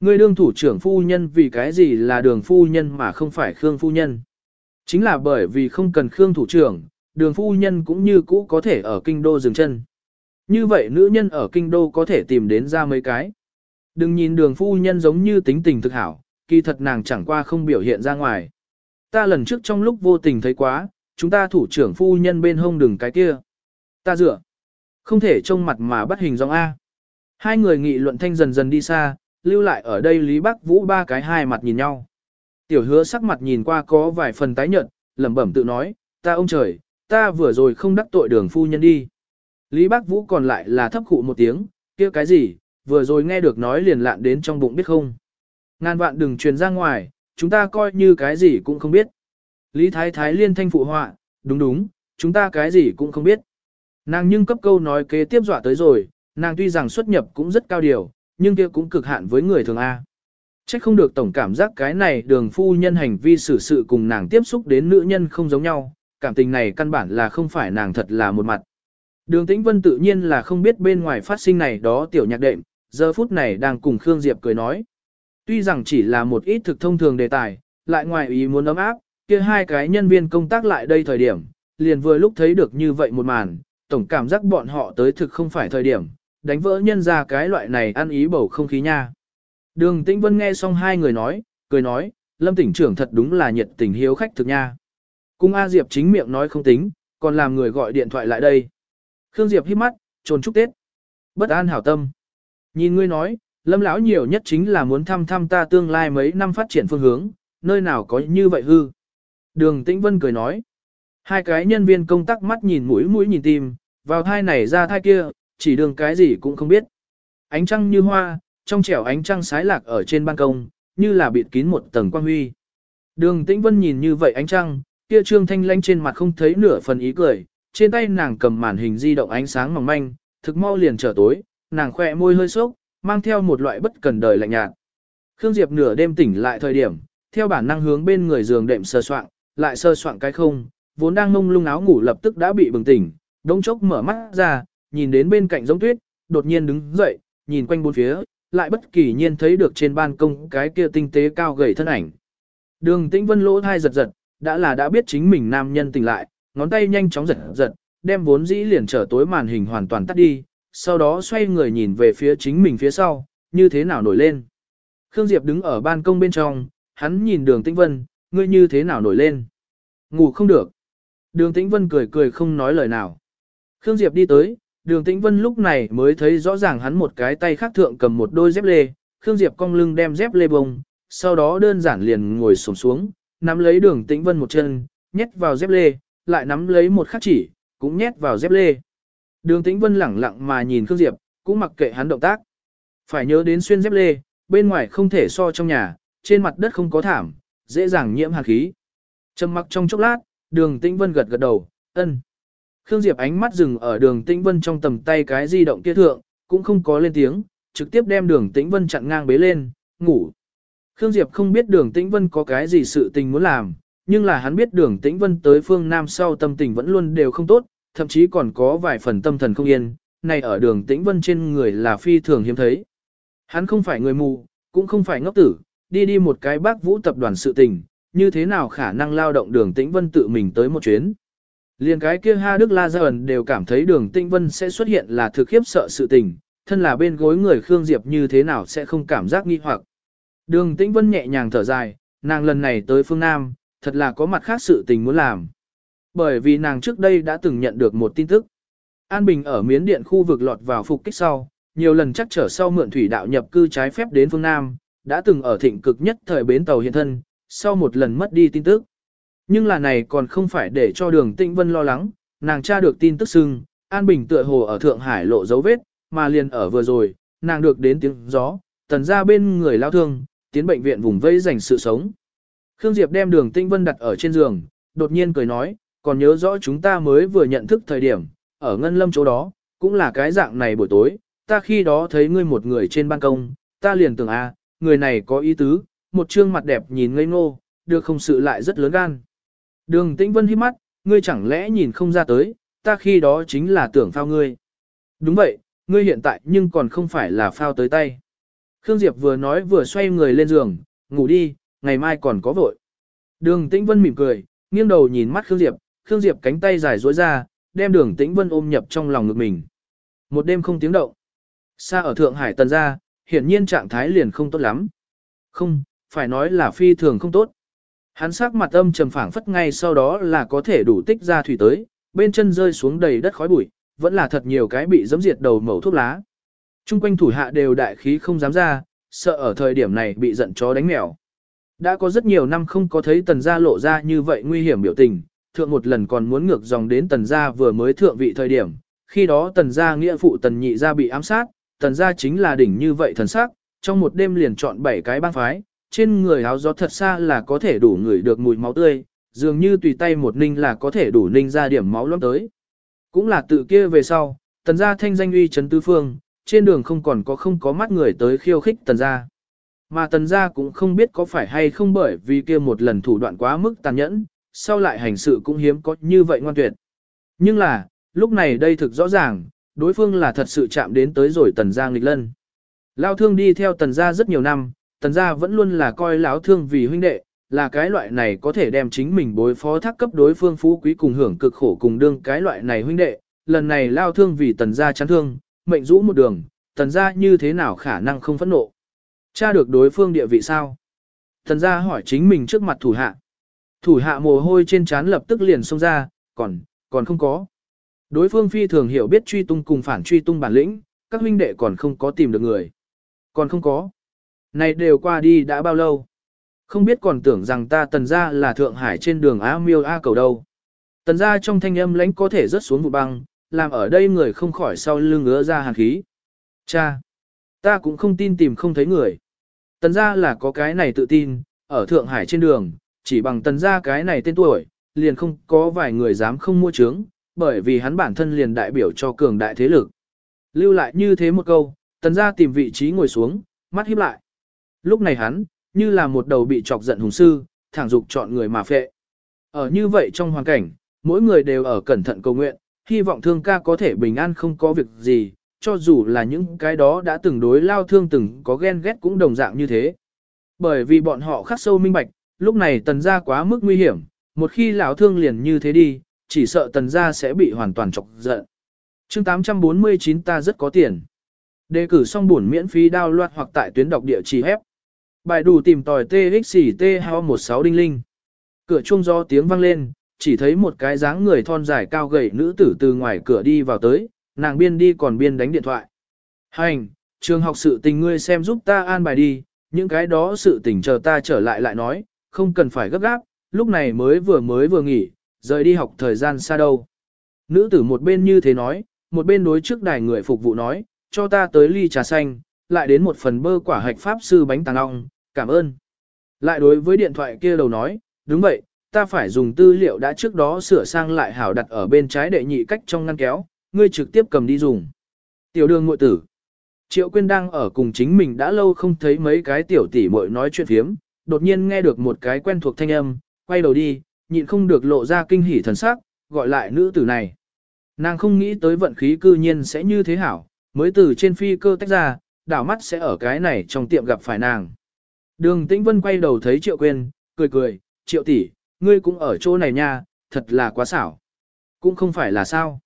Ngươi đương thủ trưởng phu nhân vì cái gì là đường phu nhân mà không phải Khương phu nhân? Chính là bởi vì không cần Khương thủ trưởng, đường phu nhân cũng như cũ có thể ở kinh đô dừng chân. Như vậy nữ nhân ở kinh đô có thể tìm đến ra mấy cái. Đừng nhìn đường phu nhân giống như tính tình thực hảo, kỳ thật nàng chẳng qua không biểu hiện ra ngoài. Ta lần trước trong lúc vô tình thấy quá, chúng ta thủ trưởng phu nhân bên hông đừng cái kia. Ta dựa. Không thể trông mặt mà bắt hình dòng A. Hai người nghị luận thanh dần dần đi xa, lưu lại ở đây Lý Bắc Vũ ba cái hai mặt nhìn nhau. Tiểu hứa sắc mặt nhìn qua có vài phần tái nhợt, lẩm bẩm tự nói, ta ông trời, ta vừa rồi không đắc tội đường phu nhân đi. Lý Bác Vũ còn lại là thấp khụ một tiếng, kia cái gì, vừa rồi nghe được nói liền lạn đến trong bụng biết không. Ngàn vạn đừng truyền ra ngoài, chúng ta coi như cái gì cũng không biết. Lý Thái Thái liên thanh phụ họa, đúng đúng, chúng ta cái gì cũng không biết. Nàng nhưng cấp câu nói kế tiếp dọa tới rồi, nàng tuy rằng xuất nhập cũng rất cao điều, nhưng kia cũng cực hạn với người thường A. Chắc không được tổng cảm giác cái này đường phu nhân hành vi xử sự cùng nàng tiếp xúc đến nữ nhân không giống nhau, cảm tình này căn bản là không phải nàng thật là một mặt. Đường Tĩnh Vân tự nhiên là không biết bên ngoài phát sinh này đó tiểu nhạc đệm, giờ phút này đang cùng Khương Diệp cười nói. Tuy rằng chỉ là một ít thực thông thường đề tài, lại ngoài ý muốn ấm áp, kia hai cái nhân viên công tác lại đây thời điểm, liền vừa lúc thấy được như vậy một màn, tổng cảm giác bọn họ tới thực không phải thời điểm, đánh vỡ nhân ra cái loại này ăn ý bầu không khí nha. Đường Tĩnh Vân nghe xong hai người nói, cười nói, Lâm tỉnh trưởng thật đúng là nhiệt tình hiếu khách thực nha. Cung A Diệp chính miệng nói không tính, còn làm người gọi điện thoại lại đây. Khương Diệp hít mắt, trồn chúc Tết. Bất an hảo tâm. Nhìn ngươi nói, lâm lão nhiều nhất chính là muốn thăm thăm ta tương lai mấy năm phát triển phương hướng, nơi nào có như vậy hư. Đường Tĩnh Vân cười nói. Hai cái nhân viên công tác mắt nhìn mũi mũi nhìn tim, vào thai này ra thai kia, chỉ đường cái gì cũng không biết. Ánh trăng như hoa, trong trẻo ánh trăng sái lạc ở trên ban công, như là bịt kín một tầng quang huy. Đường Tĩnh Vân nhìn như vậy ánh trăng, kia trương thanh lanh trên mặt không thấy nửa phần ý cười, trên tay nàng cầm màn hình di động ánh sáng mỏng manh, thực mau liền trở tối, nàng khỏe môi hơi sốc, mang theo một loại bất cần đời lạnh nhạt. Khương Diệp nửa đêm tỉnh lại thời điểm, theo bản năng hướng bên người giường đệm sơ soạn, lại sơ soạn cái không, vốn đang mông lung áo ngủ lập tức đã bị bừng tỉnh, đống chốc mở mắt ra, nhìn đến bên cạnh giống tuyết, đột nhiên đứng dậy, nhìn quanh bốn phía, lại bất kỳ nhiên thấy được trên ban công cái kia tinh tế cao gầy thân ảnh. Đường Tĩnh Vân lỗ thai giật giật, đã là đã biết chính mình nam nhân tỉnh lại, ngón tay nhanh chóng giật giật, đem vốn dĩ liền trở tối màn hình hoàn toàn tắt đi, sau đó xoay người nhìn về phía chính mình phía sau, như thế nào nổi lên. Khương Diệp đứng ở ban công bên trong, hắn nhìn đường tĩnh vân, ngươi như thế nào nổi lên. Ngủ không được. Đường tĩnh vân cười cười không nói lời nào. Khương Diệp đi tới, đường tĩnh vân lúc này mới thấy rõ ràng hắn một cái tay khác thượng cầm một đôi dép lê, Khương Diệp cong lưng đem dép lê bông, sau đó đơn giản liền ngồi xổm xuống, nắm lấy đường tĩnh vân một chân, nhét vào dép lê, lại nắm lấy một khắc chỉ, cũng nhét vào dép lê. Đường tĩnh vân lẳng lặng mà nhìn Khương Diệp, cũng mặc kệ hắn động tác. Phải nhớ đến xuyên dép lê, bên ngoài không thể so trong nhà, trên mặt đất không có thảm, dễ dàng nhiễm hàn khí. Trầm mặc trong chốc lát, đường tĩnh vân gật gật đầu, ân. Khương Diệp ánh mắt dừng ở đường tĩnh vân trong tầm tay cái di động kia thượng, cũng không có lên tiếng, trực tiếp đem đường tĩnh vân chặn ngang bế lên, ngủ. Khương Diệp không biết đường tĩnh vân có cái gì sự tình muốn làm, nhưng là hắn biết đường tĩnh vân tới phương Nam sau tâm tình vẫn luôn đều không tốt, thậm chí còn có vài phần tâm thần không yên, này ở đường tĩnh vân trên người là phi thường hiếm thấy. Hắn không phải người mù, cũng không phải ngốc tử, đi đi một cái bác vũ tập đoàn sự tình, như thế nào khả năng lao động đường tĩnh vân tự mình tới một chuyến. Liên cái kia Ha Đức La Gia ẩn đều cảm thấy đường tĩnh vân sẽ xuất hiện là thực khiếp sợ sự tình, thân là bên gối người Khương Diệp như thế nào sẽ không cảm giác nghi hoặc. Đường tĩnh vân nhẹ nhàng thở dài, nàng lần này tới phương Nam, thật là có mặt khác sự tình muốn làm. Bởi vì nàng trước đây đã từng nhận được một tin tức. An Bình ở miến điện khu vực lọt vào phục kích sau, nhiều lần chắc trở sau mượn thủy đạo nhập cư trái phép đến phương Nam, đã từng ở thịnh cực nhất thời bến tàu hiện thân, sau một lần mất đi tin tức. Nhưng là này còn không phải để cho đường tĩnh vân lo lắng, nàng tra được tin tức xưng, An Bình tựa hồ ở Thượng Hải lộ dấu vết, mà liền ở vừa rồi, nàng được đến tiếng gió, tần ra bên người lao thương, tiến bệnh viện vùng vây dành sự sống. Khương Diệp đem đường tinh vân đặt ở trên giường, đột nhiên cười nói, còn nhớ rõ chúng ta mới vừa nhận thức thời điểm, ở Ngân Lâm chỗ đó, cũng là cái dạng này buổi tối, ta khi đó thấy ngươi một người trên ban công, ta liền tưởng a, người này có ý tứ, một trương mặt đẹp nhìn ngây ngô, được không sự lại rất lớn gan. Đường Tĩnh Vân hít mắt, ngươi chẳng lẽ nhìn không ra tới, ta khi đó chính là tưởng phao ngươi. Đúng vậy, ngươi hiện tại nhưng còn không phải là phao tới tay. Khương Diệp vừa nói vừa xoay người lên giường, ngủ đi, ngày mai còn có vội. Đường Tĩnh Vân mỉm cười, nghiêng đầu nhìn mắt Khương Diệp, Khương Diệp cánh tay dài duỗi ra, đem đường Tĩnh Vân ôm nhập trong lòng ngực mình. Một đêm không tiếng động. Xa ở Thượng Hải tần ra, hiển nhiên trạng thái liền không tốt lắm. Không, phải nói là phi thường không tốt. Hắn sắc mặt âm trầm phảng phất ngay sau đó là có thể đủ tích ra thủy tới, bên chân rơi xuống đầy đất khói bụi, vẫn là thật nhiều cái bị dẫm diệt đầu mẩu thuốc lá. Trung quanh thủ hạ đều đại khí không dám ra, sợ ở thời điểm này bị giận chó đánh mèo. Đã có rất nhiều năm không có thấy tần gia lộ ra như vậy nguy hiểm biểu tình, thượng một lần còn muốn ngược dòng đến tần gia vừa mới thượng vị thời điểm, khi đó tần gia nghĩa phụ tần nhị gia bị ám sát, tần gia chính là đỉnh như vậy thần sắc, trong một đêm liền chọn bảy cái bang phái, trên người áo gió thật xa là có thể đủ người được mùi máu tươi, dường như tùy tay một ninh là có thể đủ ninh ra điểm máu lắm tới. Cũng là tự kia về sau, tần gia thanh danh uy chấn tứ phương, trên đường không còn có không có mắt người tới khiêu khích tần gia. Mà tần gia cũng không biết có phải hay không bởi vì kia một lần thủ đoạn quá mức tàn nhẫn, sau lại hành sự cũng hiếm có như vậy ngoan tuyệt. Nhưng là, lúc này đây thực rõ ràng, đối phương là thật sự chạm đến tới rồi tần gia nghịch lân. Lao thương đi theo tần gia rất nhiều năm, tần gia vẫn luôn là coi lão thương vì huynh đệ, là cái loại này có thể đem chính mình bối phó thác cấp đối phương phú quý cùng hưởng cực khổ cùng đương cái loại này huynh đệ. Lần này lao thương vì tần gia chán thương, mệnh rũ một đường, tần gia như thế nào khả năng không phẫn nộ. Cha được đối phương địa vị sao? Tần gia hỏi chính mình trước mặt thủ hạ. Thủ hạ mồ hôi trên trán lập tức liền xông ra, còn, còn không có. Đối phương phi thường hiểu biết truy tung cùng phản truy tung bản lĩnh, các huynh đệ còn không có tìm được người. Còn không có. Này đều qua đi đã bao lâu? Không biết còn tưởng rằng ta tần gia là Thượng Hải trên đường A Miêu A cầu đâu. Tần gia trong thanh âm lãnh có thể rớt xuống vụ băng, làm ở đây người không khỏi sau lưng ngứa ra hàn khí. Cha! Ta cũng không tin tìm không thấy người. Tần gia là có cái này tự tin, ở Thượng Hải trên đường, chỉ bằng tần gia cái này tên tuổi, liền không có vài người dám không mua trướng, bởi vì hắn bản thân liền đại biểu cho cường đại thế lực. Lưu lại như thế một câu, tần gia tìm vị trí ngồi xuống, mắt híp lại. Lúc này hắn, như là một đầu bị chọc giận hùng sư, thẳng dục chọn người mà phệ. Ở như vậy trong hoàn cảnh, mỗi người đều ở cẩn thận cầu nguyện, hy vọng thương ca có thể bình an không có việc gì, cho dù là những cái đó đã từng đối lao thương từng có ghen ghét cũng đồng dạng như thế. Bởi vì bọn họ khắc sâu minh bạch, lúc này tần gia quá mức nguy hiểm, một khi lão thương liền như thế đi, chỉ sợ tần gia sẽ bị hoàn toàn chọc giận. chương 849 ta rất có tiền. Đề cử xong bổn miễn phí download hoặc tại tuyến đọc địa chỉ hép. Bài đủ tìm tòi TXT 16 đinh linh. Cửa chuông do tiếng vang lên, chỉ thấy một cái dáng người thon dài cao gầy nữ tử từ ngoài cửa đi vào tới, nàng biên đi còn biên đánh điện thoại. Hành, trường học sự tình ngươi xem giúp ta an bài đi, những cái đó sự tình chờ ta trở lại lại nói, không cần phải gấp gáp, lúc này mới vừa mới vừa nghỉ, rời đi học thời gian xa đâu. Nữ tử một bên như thế nói, một bên đối trước đài người phục vụ nói, cho ta tới ly trà xanh, lại đến một phần bơ quả hạch pháp sư bánh tàng ong, cảm ơn. Lại đối với điện thoại kia đầu nói, đúng vậy, ta phải dùng tư liệu đã trước đó sửa sang lại hảo đặt ở bên trái đệ nhị cách trong ngăn kéo, ngươi trực tiếp cầm đi dùng. Tiểu đường ngội tử. Triệu Quyên đang ở cùng chính mình đã lâu không thấy mấy cái tiểu tỷ muội nói chuyện phiếm, đột nhiên nghe được một cái quen thuộc thanh âm, quay đầu đi, nhịn không được lộ ra kinh hỉ thần sắc, gọi lại nữ tử này. Nàng không nghĩ tới vận khí cư nhiên sẽ như thế hảo, mới từ trên phi cơ tách ra, đảo mắt sẽ ở cái này trong tiệm gặp phải nàng. Đường Tĩnh Vân quay đầu thấy Triệu Quyên, cười cười, Triệu tỷ, ngươi cũng ở chỗ này nha, thật là quá xảo. Cũng không phải là sao.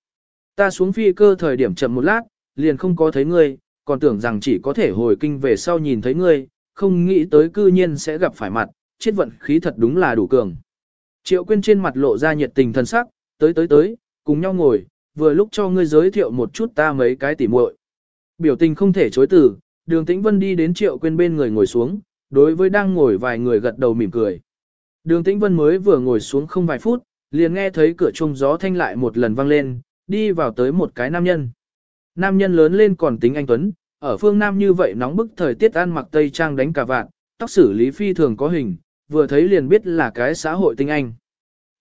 Ta xuống phi cơ thời điểm chậm một lát, liền không có thấy ngươi, còn tưởng rằng chỉ có thể hồi kinh về sau nhìn thấy ngươi, không nghĩ tới cư nhiên sẽ gặp phải mặt, chết vận khí thật đúng là đủ cường. Triệu Quyên trên mặt lộ ra nhiệt tình thân sắc, tới tới tới, cùng nhau ngồi, vừa lúc cho ngươi giới thiệu một chút ta mấy cái tỉ muội. Biểu tình không thể chối từ, đường tĩnh vân đi đến Triệu Quyên bên người ngồi xuống, đối với đang ngồi vài người gật đầu mỉm cười. Đường tĩnh vân mới vừa ngồi xuống không vài phút, liền nghe thấy cửa chuông gió thanh lại một lần vang lên, đi vào tới một cái nam nhân. Nam nhân lớn lên còn tính anh Tuấn, ở phương Nam như vậy nóng bức thời tiết ăn mặc tây trang đánh cả vạn, tóc xử lý phi thường có hình, vừa thấy liền biết là cái xã hội tinh anh.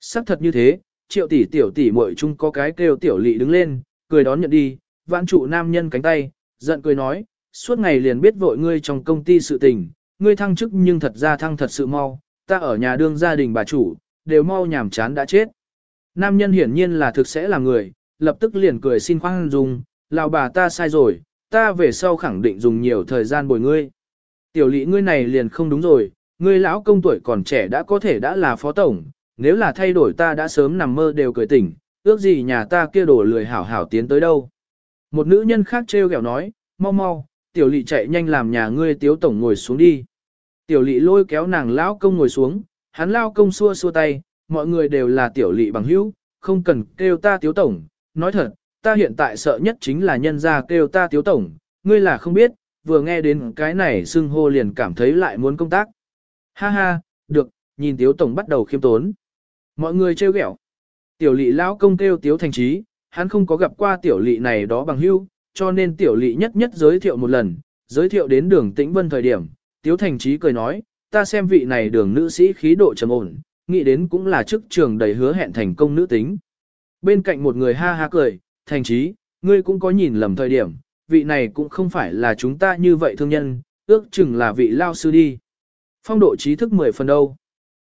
Sắc thật như thế, triệu tỷ tiểu tỷ muội chung có cái kêu tiểu lị đứng lên, cười đón nhận đi, vãn trụ nam nhân cánh tay, giận cười nói, suốt ngày liền biết vội ngươi trong công ty sự tình, ngươi thăng chức nhưng thật ra thăng thật sự mau, ta ở nhà đương gia đình bà chủ, đều mau nhảm chán đã chết. Nam nhân hiển nhiên là thực sẽ là người, lập tức liền cười xin khoan dung, lão bà ta sai rồi, ta về sau khẳng định dùng nhiều thời gian bồi ngươi. Tiểu lị ngươi này liền không đúng rồi, ngươi lão công tuổi còn trẻ đã có thể đã là phó tổng, nếu là thay đổi ta đã sớm nằm mơ đều cười tỉnh, ước gì nhà ta kia đổ lười hảo hảo tiến tới đâu. Một nữ nhân khác trêu ghẹo nói, mau mau, tiểu lị chạy nhanh làm nhà ngươi tiếu tổng ngồi xuống đi. Tiểu lị lôi kéo nàng lão công ngồi xuống, hắn lao công xua xua tay, mọi người đều là tiểu lị bằng hữu, không cần kêu ta tiếu tổng, nói thật, ta hiện tại sợ nhất chính là nhân ra kêu ta tiếu tổng, ngươi là không biết, vừa nghe đến cái này xưng hô liền cảm thấy lại muốn công tác. Ha ha, được, nhìn tiếu tổng bắt đầu khiêm tốn. Mọi người trêu ghẹo. Tiểu lị lão công kêu tiếu thành trí, hắn không có gặp qua tiểu lị này đó bằng hữu, cho nên tiểu lị nhất nhất giới thiệu một lần, giới thiệu đến đường tĩnh vân thời điểm, tiếu thành trí cười nói, ta xem vị này đường nữ sĩ khí độ trầm ổn, nghĩ đến cũng là chức trường đầy hứa hẹn thành công nữ tính. Bên cạnh một người ha ha cười, thành trí, ngươi cũng có nhìn lầm thời điểm, vị này cũng không phải là chúng ta như vậy thương nhân, ước chừng là vị lao sư đi. Phong độ trí thức 10 phần đâu.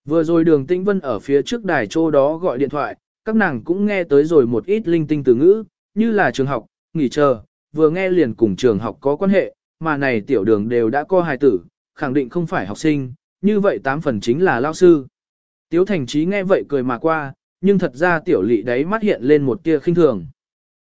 Vừa rồi đường tĩnh vân ở phía trước đài chỗ đó gọi điện thoại, các nàng cũng nghe tới rồi một ít linh tinh từ ngữ, như là trường học, nghỉ chờ, vừa nghe liền cùng trường học có quan hệ, mà này tiểu đường đều đã co hài tử, khẳng định không phải học sinh, như vậy tám phần chính là lao sư. Tiếu thành trí nghe vậy cười mà qua, nhưng thật ra tiểu lị đấy mắt hiện lên một tia khinh thường.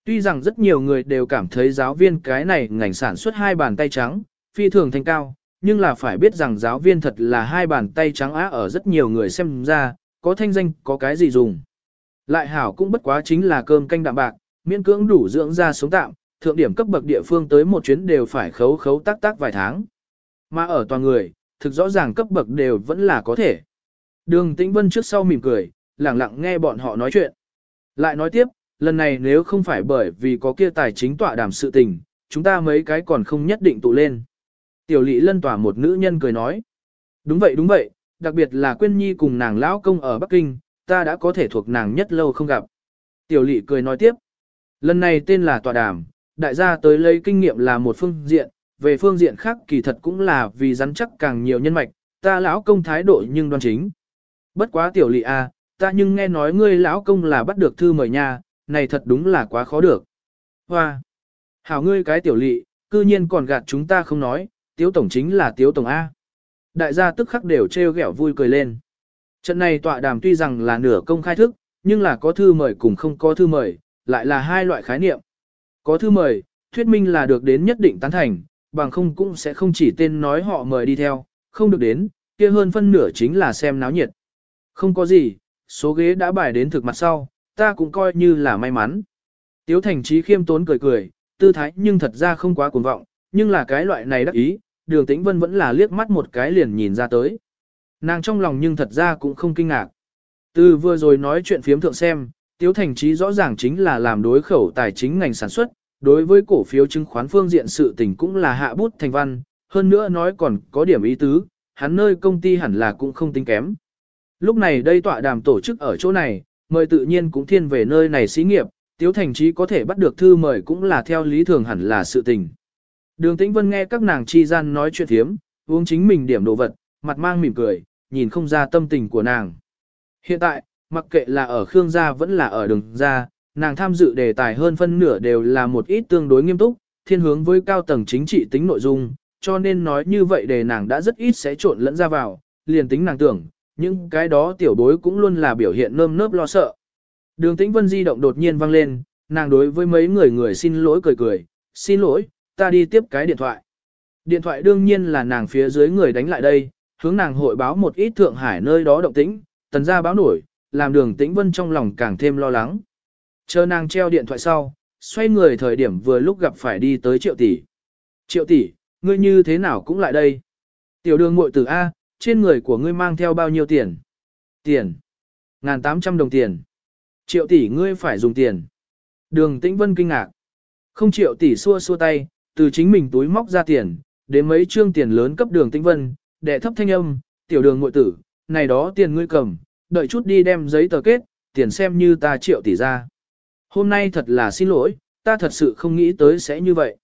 Tuy rằng rất nhiều người đều cảm thấy giáo viên cái này ngành sản xuất hai bàn tay trắng, phi thường thanh cao, nhưng là phải biết rằng giáo viên thật là hai bàn tay trắng á ở rất nhiều người xem ra, có thanh danh có cái gì dùng. Lại hảo cũng bất quá chính là cơm canh đạm bạc, miễn cưỡng đủ dưỡng ra sống tạm, thượng điểm cấp bậc địa phương tới một chuyến đều phải khấu khấu tác tác vài tháng. Mà ở toàn người, thực rõ ràng cấp bậc đều vẫn là có thể. Đường Tĩnh Vân trước sau mỉm cười, lặng lặng nghe bọn họ nói chuyện. Lại nói tiếp, lần này nếu không phải bởi vì có kia tài chính tọa đàm sự tình, chúng ta mấy cái còn không nhất định tụ lên. Tiểu lỵ lân tỏa một nữ nhân cười nói. Đúng vậy đúng vậy, đặc biệt là Quyên Nhi cùng nàng lão công ở Bắc Kinh, ta đã có thể thuộc nàng nhất lâu không gặp. Tiểu lỵ cười nói tiếp. Lần này tên là tọa đàm, đại gia tới lấy kinh nghiệm là một phương diện, về phương diện khác kỳ thật cũng là vì rắn chắc càng nhiều nhân mạch, ta lão công thái độ nhưng đoan chính. Bất quá tiểu lị a, à, ta nhưng nghe nói ngươi lão công là bắt được thư mời nha, này thật đúng là quá khó được. Hoa! Hảo ngươi cái tiểu lị, cư nhiên còn gạt chúng ta không nói, tiếu tổng chính là tiếu tổng A. Đại gia tức khắc đều trêu ghẹo vui cười lên. Trận này tọa đàm tuy rằng là nửa công khai thức, nhưng là có thư mời cùng không có thư mời, lại là hai loại khái niệm. Có thư mời, thuyết minh là được đến nhất định tán thành, bằng không cũng sẽ không chỉ tên nói họ mời đi theo, không được đến, kia hơn phân nửa chính là xem náo nhiệt. Không có gì, số ghế đã bài đến thực mặt sau, ta cũng coi như là may mắn. Tiếu thành trí khiêm tốn cười cười, tư thái nhưng thật ra không quá cuồng vọng, nhưng là cái loại này đắc ý, đường tĩnh vân vẫn là liếc mắt một cái liền nhìn ra tới. Nàng trong lòng nhưng thật ra cũng không kinh ngạc. Từ vừa rồi nói chuyện phiếm thượng xem, tiếu thành trí rõ ràng chính là làm đối khẩu tài chính ngành sản xuất, đối với cổ phiếu chứng khoán phương diện sự tình cũng là hạ bút thành văn, hơn nữa nói còn có điểm ý tứ, hắn nơi công ty hẳn là cũng không tính kém. Lúc này đây tọa đàm tổ chức ở chỗ này, mời tự nhiên cũng thiên về nơi này xí nghiệp, Tiếu Thành Trí có thể bắt được thư mời cũng là theo lý thường hẳn là sự tình. Đường Tĩnh Vân nghe các nàng chi gian nói chuyện thiếm, uống chính mình điểm đồ vật, mặt mang mỉm cười, nhìn không ra tâm tình của nàng. Hiện tại, mặc kệ là ở Khương gia vẫn là ở đường gia, nàng tham dự đề tài hơn phân nửa đều là một ít tương đối nghiêm túc, thiên hướng với cao tầng chính trị tính nội dung, cho nên nói như vậy đề nàng đã rất ít sẽ trộn lẫn ra vào, liền tính nàng tưởng, nhưng cái đó tiểu bối cũng luôn là biểu hiện nơm nớp lo sợ. Đường tĩnh vân di động đột nhiên vang lên, nàng đối với mấy người người xin lỗi cười cười, xin lỗi, ta đi tiếp cái điện thoại. Điện thoại đương nhiên là nàng phía dưới người đánh lại đây, hướng nàng hội báo một ít Thượng Hải nơi đó động tĩnh, tần ra báo nổi, làm đường tĩnh vân trong lòng càng thêm lo lắng. Chờ nàng treo điện thoại sau, xoay người thời điểm vừa lúc gặp phải đi tới triệu tỷ. Triệu tỷ, ngươi như thế nào cũng lại đây. Tiểu đường muội tử A, trên người của ngươi mang theo bao nhiêu tiền? Tiền. Ngàn tám trăm đồng tiền. Triệu tỷ ngươi phải dùng tiền. Đường tĩnh vân kinh ngạc. Không triệu tỷ xua xua tay, từ chính mình túi móc ra tiền, đến mấy trương tiền lớn cấp đường tĩnh vân, đệ thấp thanh âm, tiểu đường muội tử, này đó tiền ngươi cầm, đợi chút đi đem giấy tờ kết, tiền xem như ta triệu tỷ ra. Hôm nay thật là xin lỗi, ta thật sự không nghĩ tới sẽ như vậy.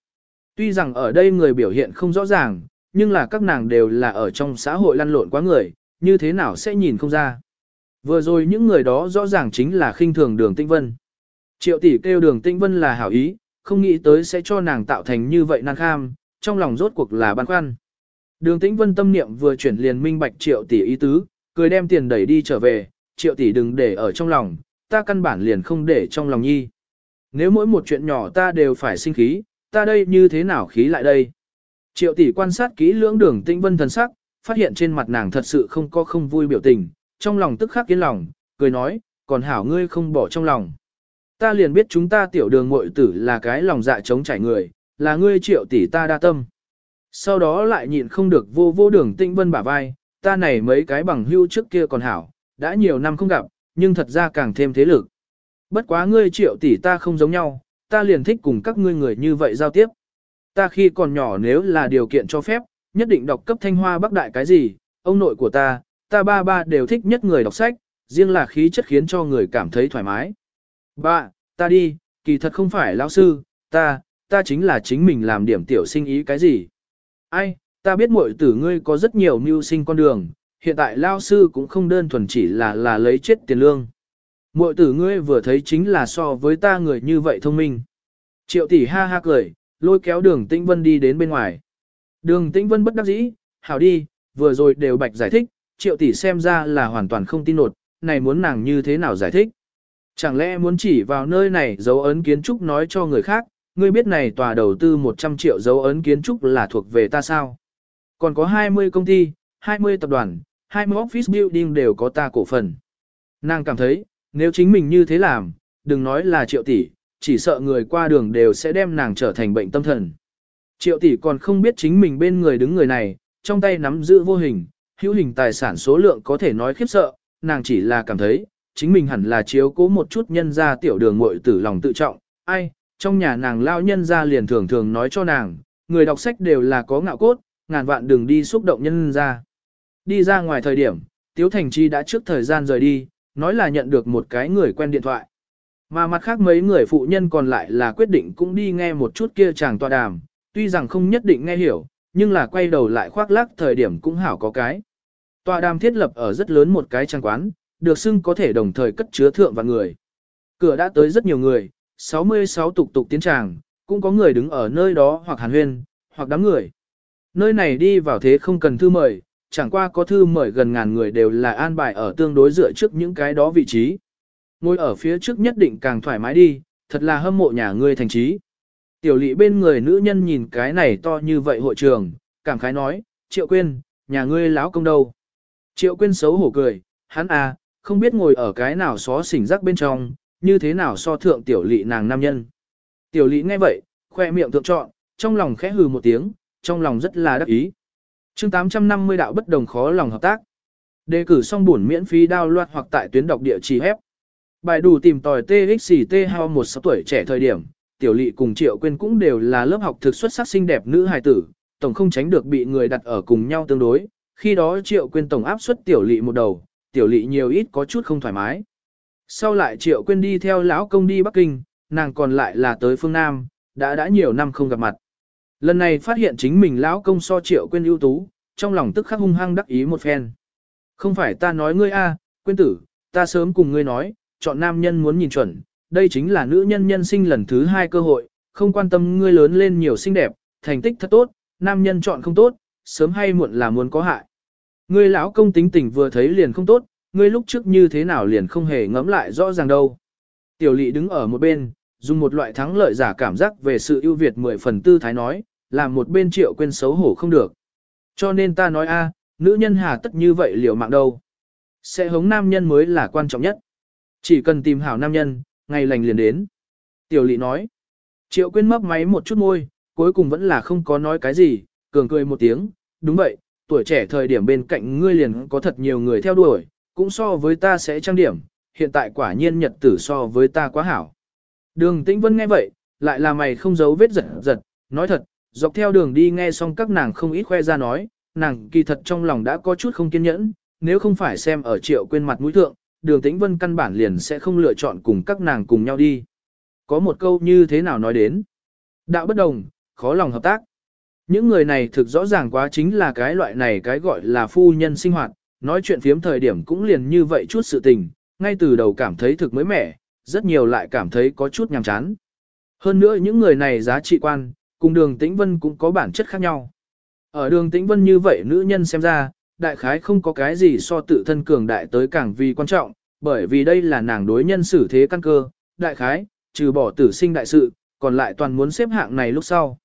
Tuy rằng ở đây người biểu hiện không rõ ràng, nhưng là các nàng đều là ở trong xã hội lăn lộn quá người, như thế nào sẽ nhìn không ra. Vừa rồi những người đó rõ ràng chính là khinh thường đường tinh vân. Triệu tỷ kêu đường tinh vân là hảo ý, không nghĩ tới sẽ cho nàng tạo thành như vậy năng kham, trong lòng rốt cuộc là băn khoăn. Đường tĩnh vân tâm niệm vừa chuyển liền minh bạch triệu tỷ ý tứ, cười đem tiền đẩy đi trở về, triệu tỷ đừng để ở trong lòng, ta căn bản liền không để trong lòng nhi. Nếu mỗi một chuyện nhỏ ta đều phải sinh khí, ta đây như thế nào khí lại đây? Triệu tỷ quan sát kỹ lưỡng đường tĩnh vân thần sắc, phát hiện trên mặt nàng thật sự không có không vui biểu tình, trong lòng tức khắc kiến lòng, cười nói, còn hảo ngươi không bỏ trong lòng. Ta liền biết chúng ta tiểu đường muội tử là cái lòng dạ chống trải người, là ngươi triệu tỷ ta đa tâm. Sau đó lại nhịn không được vô vô đường tĩnh vân bả vai, ta này mấy cái bằng hưu trước kia còn hảo, đã nhiều năm không gặp, nhưng thật ra càng thêm thế lực. Bất quá ngươi triệu tỷ ta không giống nhau, ta liền thích cùng các ngươi người như vậy giao tiếp. Ta khi còn nhỏ nếu là điều kiện cho phép, nhất định đọc cấp thanh hoa bắc đại cái gì, ông nội của ta, ta ba ba đều thích nhất người đọc sách, riêng là khí chất khiến cho người cảm thấy thoải mái. Ba, ta đi, kỳ thật không phải lão sư, ta, ta chính là chính mình làm điểm tiểu sinh ý cái gì. Ai, ta biết muội tử ngươi có rất nhiều mưu sinh con đường, hiện tại lao sư cũng không đơn thuần chỉ là là lấy chết tiền lương. Muội tử ngươi vừa thấy chính là so với ta người như vậy thông minh. Triệu tỷ ha ha cười, lôi kéo đường tĩnh vân đi đến bên ngoài. Đường tĩnh vân bất đắc dĩ, hảo đi, vừa rồi đều bạch giải thích, triệu tỷ xem ra là hoàn toàn không tin nột, này muốn nàng như thế nào giải thích. Chẳng lẽ muốn chỉ vào nơi này dấu ấn kiến trúc nói cho người khác, ngươi biết này tòa đầu tư 100 triệu dấu ấn kiến trúc là thuộc về ta sao? Còn có 20 công ty, 20 tập đoàn, 20 office building đều có ta cổ phần. Nàng cảm thấy, nếu chính mình như thế làm, đừng nói là triệu tỷ, chỉ sợ người qua đường đều sẽ đem nàng trở thành bệnh tâm thần. Triệu tỷ còn không biết chính mình bên người đứng người này, trong tay nắm giữ vô hình, hữu hình tài sản số lượng có thể nói khiếp sợ, nàng chỉ là cảm thấy, chính mình hẳn là chiếu cố một chút nhân ra tiểu đường muội tử lòng tự trọng, ai, trong nhà nàng lao nhân ra liền thường thường nói cho nàng, người đọc sách đều là có ngạo cốt, ngàn vạn đừng đi xúc động nhân ra. Đi ra ngoài thời điểm, Tiếu Thành Chi đã trước thời gian rời đi, nói là nhận được một cái người quen điện thoại. Mà mặt khác mấy người phụ nhân còn lại là quyết định cũng đi nghe một chút kia chàng tọa đàm, tuy rằng không nhất định nghe hiểu, nhưng là quay đầu lại khoác lác thời điểm cũng hảo có cái. Tọa đàm thiết lập ở rất lớn một cái trang quán, được xưng có thể đồng thời cất chứa thượng và người. Cửa đã tới rất nhiều người, 66 tục tục tiến tràng, cũng có người đứng ở nơi đó hoặc hàn huyên, hoặc đám người. Nơi này đi vào thế không cần thư mời, chẳng qua có thư mời gần ngàn người đều là an bài ở tương đối dựa trước những cái đó vị trí. Ngồi ở phía trước nhất định càng thoải mái đi, thật là hâm mộ nhà ngươi thành trí. Tiểu lỵ bên người nữ nhân nhìn cái này to như vậy hội trường, cảm khái nói, triệu quên, nhà ngươi láo công đâu. Triệu quên xấu hổ cười, hắn à, không biết ngồi ở cái nào xó xỉnh rắc bên trong, như thế nào so thượng tiểu lỵ nàng nam nhân. Tiểu lỵ nghe vậy, khoe miệng thượng trọn, trong lòng khẽ hừ một tiếng, trong lòng rất là đắc ý chương 850 đạo bất đồng khó lòng hợp tác. Đề cử xong bổn miễn phí download hoặc tại tuyến đọc địa chỉ hép. Bài đủ tìm tòi TXT hao một sáu tuổi trẻ thời điểm, tiểu lỵ cùng triệu quên cũng đều là lớp học thực xuất sắc xinh đẹp nữ hài tử, tổng không tránh được bị người đặt ở cùng nhau tương đối. Khi đó triệu quên tổng áp suất tiểu lỵ một đầu, tiểu lỵ nhiều ít có chút không thoải mái. Sau lại triệu quên đi theo lão công đi Bắc Kinh, nàng còn lại là tới phương Nam, đã đã nhiều năm không gặp mặt. Lần này phát hiện chính mình lão công so triệu quên ưu tú, trong lòng tức khắc hung hăng đắc ý một phen. Không phải ta nói ngươi a, quên tử, ta sớm cùng ngươi nói, chọn nam nhân muốn nhìn chuẩn, đây chính là nữ nhân nhân sinh lần thứ hai cơ hội, không quan tâm ngươi lớn lên nhiều xinh đẹp, thành tích thật tốt, nam nhân chọn không tốt, sớm hay muộn là muốn có hại. Ngươi lão công tính tình vừa thấy liền không tốt, ngươi lúc trước như thế nào liền không hề ngẫm lại rõ ràng đâu. Tiểu lỵ đứng ở một bên, dùng một loại thắng lợi giả cảm giác về sự ưu việt mười phần tư thái nói, làm một bên triệu quên xấu hổ không được. Cho nên ta nói a, nữ nhân hà tất như vậy liều mạng đâu. Sẽ hống nam nhân mới là quan trọng nhất. Chỉ cần tìm hảo nam nhân, ngày lành liền đến. Tiểu lị nói. Triệu quên mấp máy một chút môi, cuối cùng vẫn là không có nói cái gì, cường cười một tiếng. Đúng vậy, tuổi trẻ thời điểm bên cạnh ngươi liền có thật nhiều người theo đuổi, cũng so với ta sẽ trang điểm, hiện tại quả nhiên nhật tử so với ta quá hảo. Đường tĩnh vân nghe vậy, lại là mày không giấu vết giật giật, nói thật, dọc theo đường đi nghe xong các nàng không ít khoe ra nói, nàng kỳ thật trong lòng đã có chút không kiên nhẫn, nếu không phải xem ở triệu quên mặt mũi thượng, đường tĩnh vân căn bản liền sẽ không lựa chọn cùng các nàng cùng nhau đi. Có một câu như thế nào nói đến? Đạo bất đồng, khó lòng hợp tác. Những người này thực rõ ràng quá chính là cái loại này cái gọi là phu nhân sinh hoạt, nói chuyện phiếm thời điểm cũng liền như vậy chút sự tình, ngay từ đầu cảm thấy thực mới mẻ, rất nhiều lại cảm thấy có chút nhàm chán. Hơn nữa những người này giá trị quan, cùng đường tĩnh vân cũng có bản chất khác nhau. Ở đường tĩnh vân như vậy nữ nhân xem ra, đại khái không có cái gì so tự thân cường đại tới càng vì quan trọng, bởi vì đây là nàng đối nhân xử thế căn cơ, đại khái, trừ bỏ tử sinh đại sự, còn lại toàn muốn xếp hạng này lúc sau.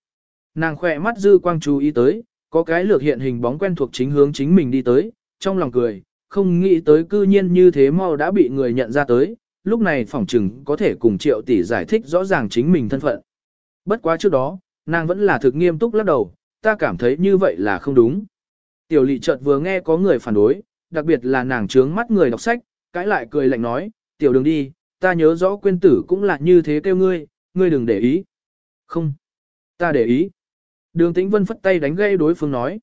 Nàng khỏe mắt dư quang chú ý tới, có cái lược hiện hình bóng quen thuộc chính hướng chính mình đi tới, trong lòng cười, không nghĩ tới cư nhiên như thế mau đã bị người nhận ra tới, lúc này phỏng chừng có thể cùng triệu tỷ giải thích rõ ràng chính mình thân phận. Bất quá trước đó, nàng vẫn là thực nghiêm túc lắc đầu, ta cảm thấy như vậy là không đúng. Tiểu lị chợt vừa nghe có người phản đối, đặc biệt là nàng trướng mắt người đọc sách, cãi lại cười lạnh nói, tiểu đường đi, ta nhớ rõ quên tử cũng là như thế kêu ngươi, ngươi đừng để ý. Không, ta để ý. Đường tĩnh vân phất tay đánh gây đối phương nói.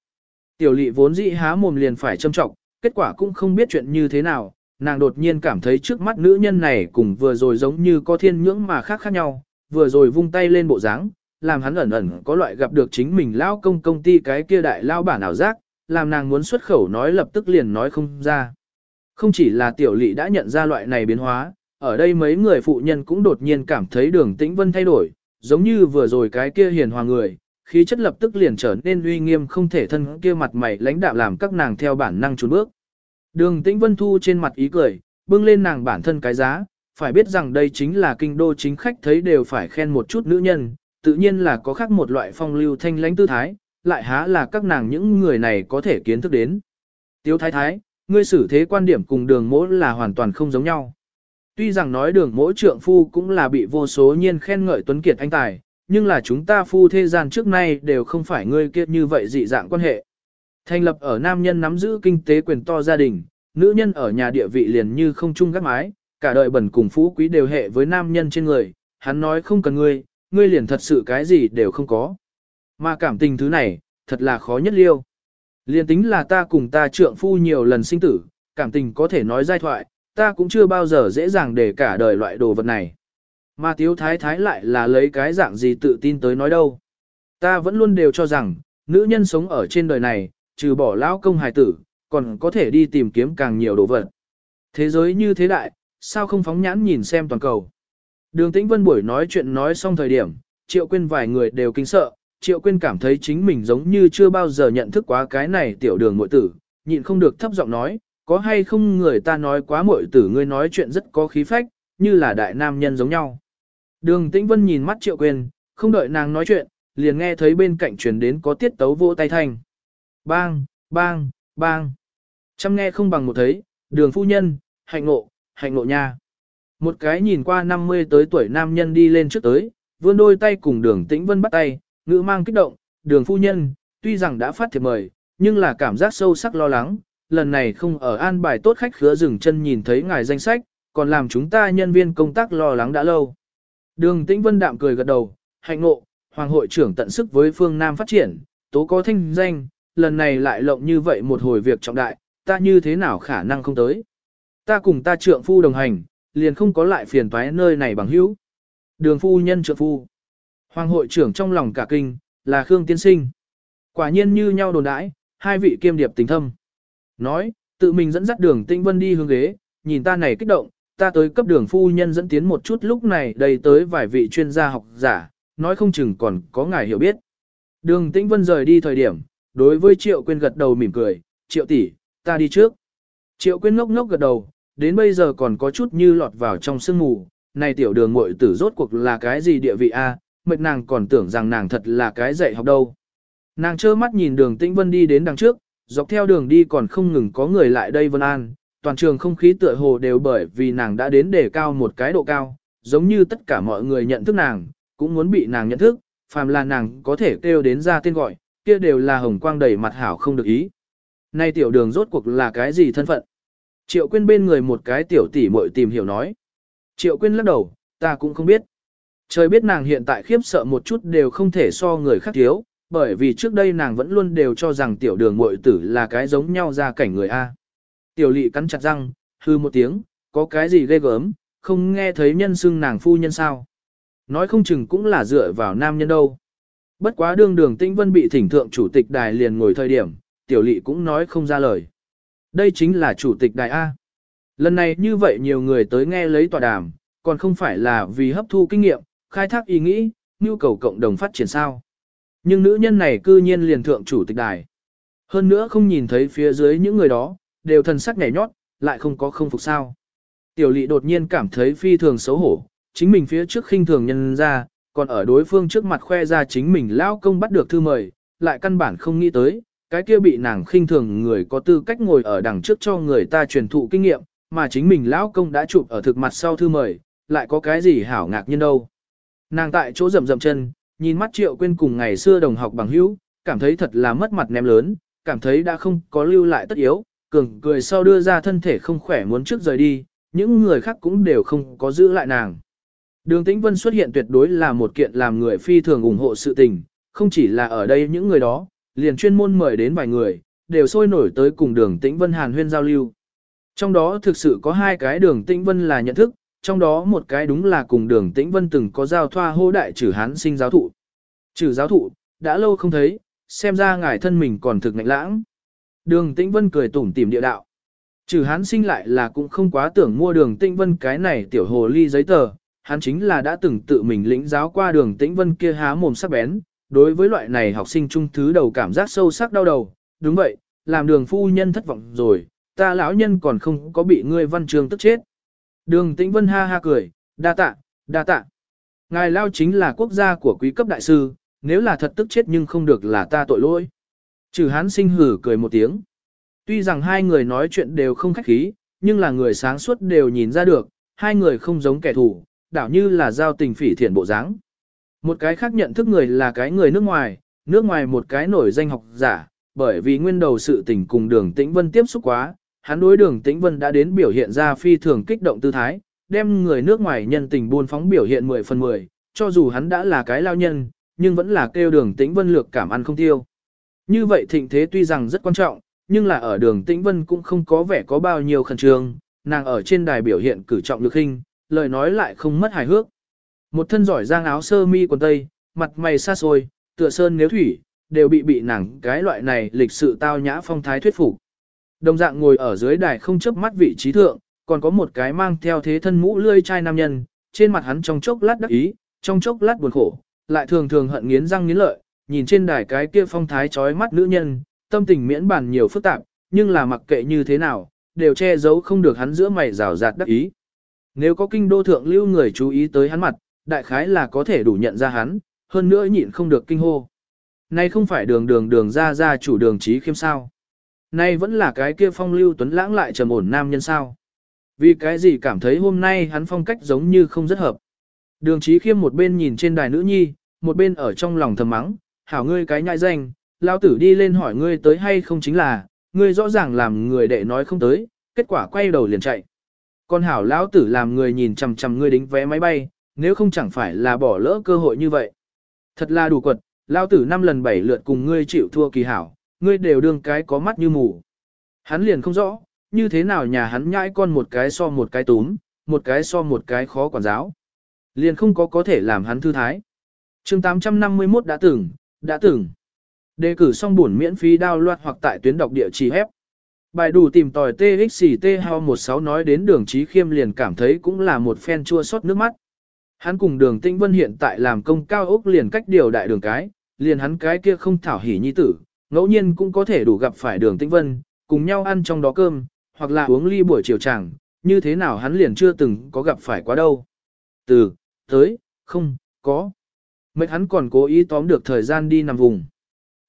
Tiểu lị vốn dĩ há mồm liền phải châm trọng, kết quả cũng không biết chuyện như thế nào, nàng đột nhiên cảm thấy trước mắt nữ nhân này cùng vừa rồi giống như có thiên nhưỡng mà khác khác nhau, vừa rồi vung tay lên bộ dáng, làm hắn ẩn ẩn có loại gặp được chính mình lao công công ty cái kia đại lao bản ảo giác, làm nàng muốn xuất khẩu nói lập tức liền nói không ra. Không chỉ là tiểu lỵ đã nhận ra loại này biến hóa, ở đây mấy người phụ nhân cũng đột nhiên cảm thấy đường tĩnh vân thay đổi, giống như vừa rồi cái kia hiền hòa người, khí chất lập tức liền trở nên uy nghiêm không thể thân kia mặt mày lãnh đạm làm các nàng theo bản năng trốn bước. Đường tĩnh vân thu trên mặt ý cười, bưng lên nàng bản thân cái giá, phải biết rằng đây chính là kinh đô chính khách thấy đều phải khen một chút nữ nhân, tự nhiên là có khác một loại phong lưu thanh lãnh tư thái, lại há là các nàng những người này có thể kiến thức đến. Tiếu thái thái, ngươi xử thế quan điểm cùng đường mỗ là hoàn toàn không giống nhau. Tuy rằng nói đường mỗ trượng phu cũng là bị vô số nhiên khen ngợi tuấn kiệt anh tài, nhưng là chúng ta phu thế gian trước nay đều không phải ngươi kiệt như vậy dị dạng quan hệ. Thành lập ở nam nhân nắm giữ kinh tế quyền to gia đình, nữ nhân ở nhà địa vị liền như không chung gác mái, cả đời bẩn cùng phú quý đều hệ với nam nhân trên người, hắn nói không cần ngươi, ngươi liền thật sự cái gì đều không có. Mà cảm tình thứ này, thật là khó nhất liêu. Liền tính là ta cùng ta trượng phu nhiều lần sinh tử, cảm tình có thể nói giai thoại, ta cũng chưa bao giờ dễ dàng để cả đời loại đồ vật này. Mà tiếu thái thái lại là lấy cái dạng gì tự tin tới nói đâu. Ta vẫn luôn đều cho rằng, nữ nhân sống ở trên đời này, trừ bỏ lão công hài tử, còn có thể đi tìm kiếm càng nhiều đồ vật. Thế giới như thế đại, sao không phóng nhãn nhìn xem toàn cầu. Đường Tĩnh Vân buổi nói chuyện nói xong thời điểm, Triệu Quyên vài người đều kinh sợ, Triệu Quyên cảm thấy chính mình giống như chưa bao giờ nhận thức quá cái này tiểu đường muội tử, nhịn không được thấp giọng nói, có hay không người ta nói quá muội tử ngươi nói chuyện rất có khí phách, như là đại nam nhân giống nhau. Đường Tĩnh Vân nhìn mắt Triệu Quyên, không đợi nàng nói chuyện, liền nghe thấy bên cạnh truyền đến có tiết tấu vỗ tay thanh. Bang, bang, bang. Chăm nghe không bằng một thấy, đường phu nhân, hạnh ngộ, hạnh ngộ nha. Một cái nhìn qua 50 tới tuổi nam nhân đi lên trước tới, vươn đôi tay cùng đường tĩnh vân bắt tay, ngữ mang kích động, đường phu nhân, tuy rằng đã phát thiệp mời, nhưng là cảm giác sâu sắc lo lắng, lần này không ở an bài tốt khách khứa dừng chân nhìn thấy ngài danh sách, còn làm chúng ta nhân viên công tác lo lắng đã lâu. Đường tĩnh vân đạm cười gật đầu, hạnh ngộ, hoàng hội trưởng tận sức với phương Nam phát triển, tố có thanh danh, lần này lại lộng như vậy một hồi việc trọng đại, ta như thế nào khả năng không tới. Ta cùng ta trượng phu đồng hành, liền không có lại phiền toái nơi này bằng hữu. Đường phu nhân trợ phu. Hoàng hội trưởng trong lòng cả kinh, là Khương Tiên Sinh. Quả nhiên như nhau đồn đãi, hai vị kiêm điệp tình thâm. Nói, tự mình dẫn dắt đường tinh Vân đi hướng ghế, nhìn ta này kích động, ta tới cấp đường phu nhân dẫn tiến một chút lúc này đầy tới vài vị chuyên gia học giả, nói không chừng còn có ngài hiểu biết. Đường Tĩnh Vân rời đi thời điểm, đối với Triệu Quyên gật đầu mỉm cười, Triệu tỷ, ta đi trước. Triệu Quyên ngốc ngốc gật đầu, đến bây giờ còn có chút như lọt vào trong sương mù, này tiểu đường muội tử rốt cuộc là cái gì địa vị a? mệt nàng còn tưởng rằng nàng thật là cái dạy học đâu. Nàng trơ mắt nhìn đường Tĩnh Vân đi đến đằng trước, dọc theo đường đi còn không ngừng có người lại đây Vân An, toàn trường không khí tựa hồ đều bởi vì nàng đã đến để cao một cái độ cao, giống như tất cả mọi người nhận thức nàng, cũng muốn bị nàng nhận thức, phàm là nàng có thể kêu đến ra tên gọi, kia đều là hồng quang đầy mặt hảo không được ý. Nay tiểu đường rốt cuộc là cái gì thân phận? Triệu Quyên bên người một cái tiểu tỷ muội tìm hiểu nói. Triệu Quyên lắc đầu, ta cũng không biết. Trời biết nàng hiện tại khiếp sợ một chút đều không thể so người khác thiếu, bởi vì trước đây nàng vẫn luôn đều cho rằng tiểu đường muội tử là cái giống nhau ra cảnh người A. Tiểu lị cắn chặt răng, hư một tiếng, có cái gì ghê gớm, không nghe thấy nhân xưng nàng phu nhân sao. Nói không chừng cũng là dựa vào nam nhân đâu. Bất quá đương đường tĩnh vân bị thỉnh thượng chủ tịch đài liền ngồi thời điểm, tiểu lị cũng nói không ra lời. Đây chính là chủ tịch Đại A. Lần này như vậy nhiều người tới nghe lấy tòa đàm, còn không phải là vì hấp thu kinh nghiệm, khai thác ý nghĩ, nhu cầu cộng đồng phát triển sao. Nhưng nữ nhân này cư nhiên liền thượng chủ tịch đài. Hơn nữa không nhìn thấy phía dưới những người đó, đều thần sắc nhảy nhót, lại không có không phục sao. Tiểu lị đột nhiên cảm thấy phi thường xấu hổ, chính mình phía trước khinh thường nhân ra, còn ở đối phương trước mặt khoe ra chính mình lao công bắt được thư mời, lại căn bản không nghĩ tới, cái kia bị nàng khinh thường người có tư cách ngồi ở đằng trước cho người ta truyền thụ kinh nghiệm, mà chính mình lão công đã chụp ở thực mặt sau thư mời, lại có cái gì hảo ngạc nhiên đâu. Nàng tại chỗ rầm rầm chân, nhìn mắt triệu quên cùng ngày xưa đồng học bằng hữu, cảm thấy thật là mất mặt ném lớn, cảm thấy đã không có lưu lại tất yếu, cường cười sau đưa ra thân thể không khỏe muốn trước rời đi, những người khác cũng đều không có giữ lại nàng. Đường Tĩnh Vân xuất hiện tuyệt đối là một kiện làm người phi thường ủng hộ sự tình, không chỉ là ở đây những người đó, liền chuyên môn mời đến vài người, đều sôi nổi tới cùng đường Tĩnh Vân Hàn huyên giao lưu. Trong đó thực sự có hai cái đường Tĩnh Vân là nhận thức, trong đó một cái đúng là cùng đường Tĩnh Vân từng có giao thoa hô đại trừ hán sinh giáo thụ. Trừ giáo thụ, đã lâu không thấy, xem ra ngài thân mình còn thực ngạnh lãng. Đường Tĩnh Vân cười tủm tỉm địa đạo. Trừ hán sinh lại là cũng không quá tưởng mua đường Tĩnh Vân cái này tiểu hồ ly giấy tờ, hắn chính là đã từng tự mình lĩnh giáo qua đường Tĩnh Vân kia há mồm sắc bén. Đối với loại này học sinh trung thứ đầu cảm giác sâu sắc đau đầu, đúng vậy, làm đường phu nhân thất vọng rồi, ta lão nhân còn không có bị ngươi văn trường tức chết. Đường Tĩnh Vân ha ha cười, đa tạ, đa tạ. Ngài lao chính là quốc gia của quý cấp đại sư, nếu là thật tức chết nhưng không được là ta tội lỗi. Trừ hán sinh hử cười một tiếng. Tuy rằng hai người nói chuyện đều không khách khí, nhưng là người sáng suốt đều nhìn ra được, hai người không giống kẻ thù, đảo như là giao tình phỉ thiện bộ dáng. Một cái khác nhận thức người là cái người nước ngoài, nước ngoài một cái nổi danh học giả, bởi vì nguyên đầu sự tình cùng đường tĩnh vân tiếp xúc quá, hắn đối đường tĩnh vân đã đến biểu hiện ra phi thường kích động tư thái, đem người nước ngoài nhân tình buôn phóng biểu hiện 10 phần 10, cho dù hắn đã là cái lao nhân, nhưng vẫn là kêu đường tĩnh vân lược cảm ăn không tiêu. Như vậy thịnh thế tuy rằng rất quan trọng, nhưng là ở đường tĩnh vân cũng không có vẻ có bao nhiêu khẩn trương, nàng ở trên đài biểu hiện cử trọng lực hình, lời nói lại không mất hài hước. Một thân giỏi giang áo sơ mi quần tây, mặt mày xa xôi, tựa sơn nếu thủy, đều bị bị nàng cái loại này lịch sự tao nhã phong thái thuyết phục. Đồng dạng ngồi ở dưới đài không chớp mắt vị trí thượng, còn có một cái mang theo thế thân mũ lươi chai nam nhân, trên mặt hắn trong chốc lát đắc ý, trong chốc lát buồn khổ, lại thường thường hận nghiến răng nghiến lợi, nhìn trên đài cái kia phong thái chói mắt nữ nhân, tâm tình miễn bàn nhiều phức tạp, nhưng là mặc kệ như thế nào, đều che giấu không được hắn giữa mày rào rạt đắc ý. Nếu có kinh đô thượng lưu người chú ý tới hắn mặt, đại khái là có thể đủ nhận ra hắn, hơn nữa nhịn không được kinh hô. Nay không phải đường đường đường ra ra chủ đường trí khiêm sao. Nay vẫn là cái kia phong lưu tuấn lãng lại trầm ổn nam nhân sao. Vì cái gì cảm thấy hôm nay hắn phong cách giống như không rất hợp. Đường trí khiêm một bên nhìn trên đài nữ nhi, một bên ở trong lòng thầm mắng, hảo ngươi cái nhại danh, lao tử đi lên hỏi ngươi tới hay không chính là, ngươi rõ ràng làm người đệ nói không tới, kết quả quay đầu liền chạy. Còn hảo lão tử làm người nhìn chằm chằm ngươi đính vé máy bay, nếu không chẳng phải là bỏ lỡ cơ hội như vậy. Thật là đủ quật, lao tử năm lần bảy lượt cùng ngươi chịu thua kỳ hảo, ngươi đều đương cái có mắt như mù. Hắn liền không rõ, như thế nào nhà hắn nhãi con một cái so một cái túm, một cái so một cái khó quản giáo. Liền không có có thể làm hắn thư thái. chương 851 đã từng, đã từng. Đề cử xong bổn miễn phí loạt hoặc tại tuyến đọc địa chỉ hép. Bài đủ tìm tòi TXT Hao 16 nói đến đường trí khiêm liền cảm thấy cũng là một phen chua xót nước mắt. Hắn cùng đường Tĩnh Vân hiện tại làm công cao ốc liền cách điều đại đường cái, liền hắn cái kia không thảo hỉ nhi tử, ngẫu nhiên cũng có thể đủ gặp phải đường Tĩnh Vân, cùng nhau ăn trong đó cơm, hoặc là uống ly buổi chiều chẳng, như thế nào hắn liền chưa từng có gặp phải quá đâu. Từ, tới, không, có. mấy hắn còn cố ý tóm được thời gian đi nằm vùng.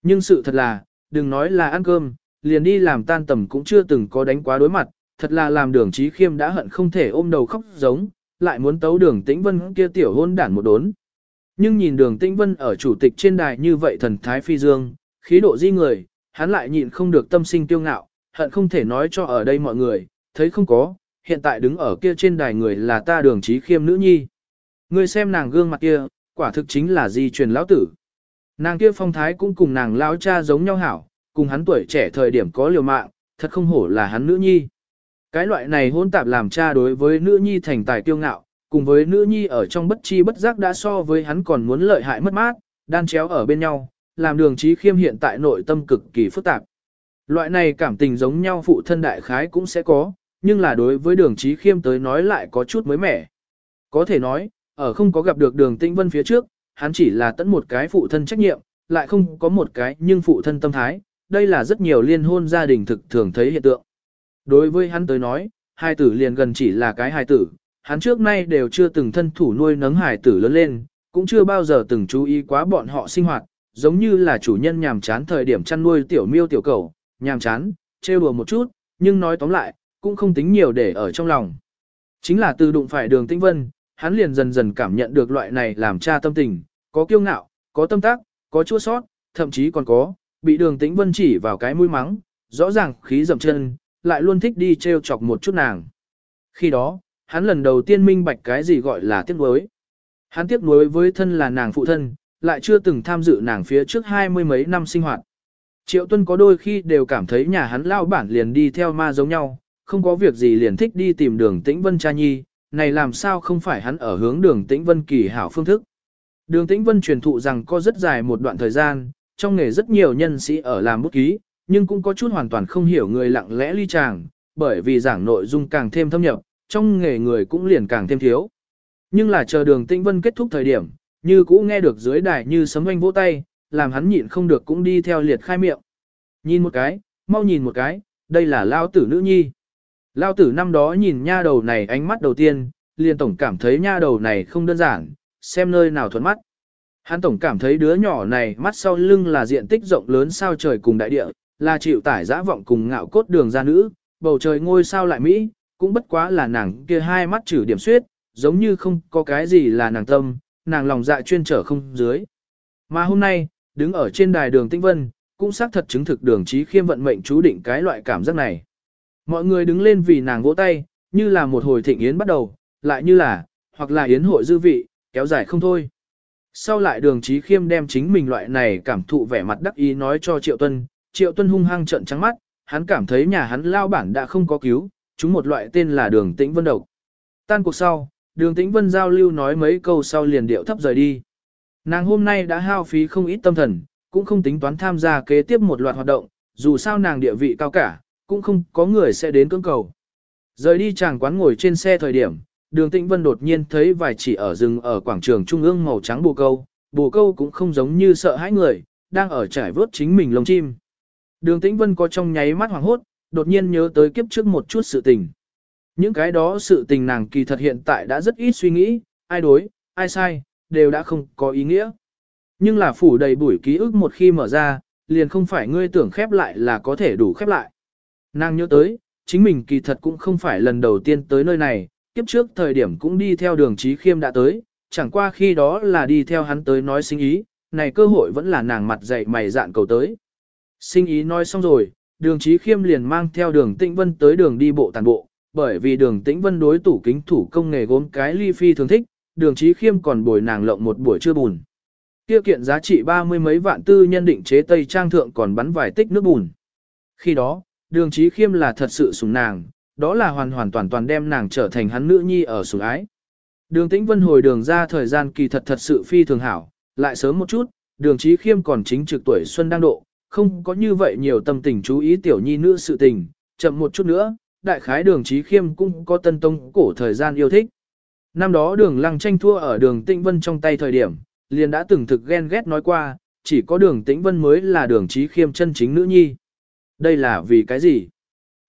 Nhưng sự thật là, đừng nói là ăn cơm, liền đi làm tan tầm cũng chưa từng có đánh quá đối mặt, thật là làm đường trí khiêm đã hận không thể ôm đầu khóc giống, lại muốn tấu đường tĩnh vân kia tiểu hôn đản một đốn. Nhưng nhìn đường tĩnh vân ở chủ tịch trên đài như vậy thần thái phi dương, khí độ di người, hắn lại nhịn không được tâm sinh tiêu ngạo, hận không thể nói cho ở đây mọi người, thấy không có, hiện tại đứng ở kia trên đài người là ta đường trí khiêm nữ nhi. Người xem nàng gương mặt kia, quả thực chính là di truyền lão tử. Nàng kia phong thái cũng cùng nàng lão cha giống nhau hảo, cùng hắn tuổi trẻ thời điểm có liều mạng, thật không hổ là hắn nữ nhi. Cái loại này hôn tạp làm cha đối với nữ nhi thành tài kiêu ngạo, cùng với nữ nhi ở trong bất chi bất giác đã so với hắn còn muốn lợi hại mất mát, đan chéo ở bên nhau, làm đường trí khiêm hiện tại nội tâm cực kỳ phức tạp. Loại này cảm tình giống nhau phụ thân đại khái cũng sẽ có, nhưng là đối với đường trí khiêm tới nói lại có chút mới mẻ. Có thể nói, ở không có gặp được đường tĩnh vân phía trước, hắn chỉ là tận một cái phụ thân trách nhiệm, lại không có một cái nhưng phụ thân tâm thái, đây là rất nhiều liên hôn gia đình thực thường thấy hiện tượng. Đối với hắn tới nói, hai tử liền gần chỉ là cái hài tử, hắn trước nay đều chưa từng thân thủ nuôi nấng hài tử lớn lên, cũng chưa bao giờ từng chú ý quá bọn họ sinh hoạt, giống như là chủ nhân nhàm chán thời điểm chăn nuôi tiểu miêu tiểu cầu, nhàm chán, trêu đùa một chút, nhưng nói tóm lại, cũng không tính nhiều để ở trong lòng. Chính là từ đụng phải đường tinh vân, hắn liền dần dần cảm nhận được loại này làm cha tâm tình, có kiêu ngạo, có tâm tác, có chua sót, thậm chí còn có, bị đường tĩnh vân chỉ vào cái mũi mắng, rõ ràng khí dậm chân, lại luôn thích đi trêu chọc một chút nàng. Khi đó, hắn lần đầu tiên minh bạch cái gì gọi là tiếc nuối. Hắn tiếc nuối với thân là nàng phụ thân, lại chưa từng tham dự nàng phía trước hai mươi mấy năm sinh hoạt. Triệu Tuân có đôi khi đều cảm thấy nhà hắn lao bản liền đi theo ma giống nhau, không có việc gì liền thích đi tìm đường tĩnh vân cha nhi, này làm sao không phải hắn ở hướng đường tĩnh vân kỳ hảo phương thức. Đường tĩnh vân truyền thụ rằng có rất dài một đoạn thời gian, trong nghề rất nhiều nhân sĩ ở làm bút ký, nhưng cũng có chút hoàn toàn không hiểu người lặng lẽ ly chàng, bởi vì giảng nội dung càng thêm thâm nhập, trong nghề người cũng liền càng thêm thiếu. Nhưng là chờ đường tĩnh vân kết thúc thời điểm, như cũ nghe được dưới đài như sấm oanh vỗ tay, làm hắn nhịn không được cũng đi theo liệt khai miệng. Nhìn một cái, mau nhìn một cái, đây là lao tử nữ nhi. Lao tử năm đó nhìn nha đầu này ánh mắt đầu tiên, liền tổng cảm thấy nha đầu này không đơn giản, xem nơi nào thuận mắt. Hắn tổng cảm thấy đứa nhỏ này mắt sau lưng là diện tích rộng lớn sao trời cùng đại địa, là chịu tải dã vọng cùng ngạo cốt đường gia nữ, bầu trời ngôi sao lại Mỹ, cũng bất quá là nàng kia hai mắt trừ điểm suyết, giống như không có cái gì là nàng tâm, nàng lòng dạ chuyên trở không dưới. Mà hôm nay, đứng ở trên đài đường Tĩnh Vân, cũng xác thật chứng thực đường trí khiêm vận mệnh chú định cái loại cảm giác này. Mọi người đứng lên vì nàng vỗ tay, như là một hồi thịnh yến bắt đầu, lại như là, hoặc là yến hội dư vị, kéo dài không thôi. Sau lại đường trí khiêm đem chính mình loại này cảm thụ vẻ mặt đắc ý nói cho Triệu Tuân, Triệu Tuân hung hăng trận trắng mắt, hắn cảm thấy nhà hắn lao bản đã không có cứu, chúng một loại tên là đường tĩnh vân độc. Tan cuộc sau, đường tĩnh vân giao lưu nói mấy câu sau liền điệu thấp rời đi. Nàng hôm nay đã hao phí không ít tâm thần, cũng không tính toán tham gia kế tiếp một loạt hoạt động, dù sao nàng địa vị cao cả, cũng không có người sẽ đến cưỡng cầu. Rời đi chàng quán ngồi trên xe thời điểm, đường tĩnh vân đột nhiên thấy vài chỉ ở rừng ở quảng trường trung ương màu trắng bồ câu, bồ câu cũng không giống như sợ hãi người, đang ở trải vớt chính mình lông chim. Đường tĩnh vân có trong nháy mắt hoảng hốt, đột nhiên nhớ tới kiếp trước một chút sự tình. Những cái đó sự tình nàng kỳ thật hiện tại đã rất ít suy nghĩ, ai đối, ai sai, đều đã không có ý nghĩa. Nhưng là phủ đầy bụi ký ức một khi mở ra, liền không phải ngươi tưởng khép lại là có thể đủ khép lại. Nàng nhớ tới, chính mình kỳ thật cũng không phải lần đầu tiên tới nơi này, kiếp trước thời điểm cũng đi theo đường trí khiêm đã tới, chẳng qua khi đó là đi theo hắn tới nói sinh ý, này cơ hội vẫn là nàng mặt dậy mày dạn cầu tới. Sinh ý nói xong rồi, đường trí khiêm liền mang theo đường tĩnh vân tới đường đi bộ tàn bộ, bởi vì đường tĩnh vân đối tủ kính thủ công nghề gốm cái ly phi thường thích, đường trí khiêm còn bồi nàng lộng một buổi trưa bùn. Tiêu kiện giá trị ba mươi mấy vạn tư nhân định chế tây trang thượng còn bắn vài tích nước bùn. Khi đó, đường trí khiêm là thật sự sủng nàng, đó là hoàn hoàn toàn toàn đem nàng trở thành hắn nữ nhi ở sủng ái. Đường tĩnh vân hồi đường ra thời gian kỳ thật thật sự phi thường hảo, lại sớm một chút, đường trí khiêm còn chính trực tuổi xuân đang độ, không có như vậy nhiều tâm tình chú ý tiểu nhi nữ sự tình, chậm một chút nữa, đại khái đường trí khiêm cũng có tân tông cổ thời gian yêu thích. Năm đó đường lăng tranh thua ở đường tĩnh vân trong tay thời điểm, liền đã từng thực ghen ghét nói qua, chỉ có đường tĩnh vân mới là đường trí khiêm chân chính nữ nhi. Đây là vì cái gì?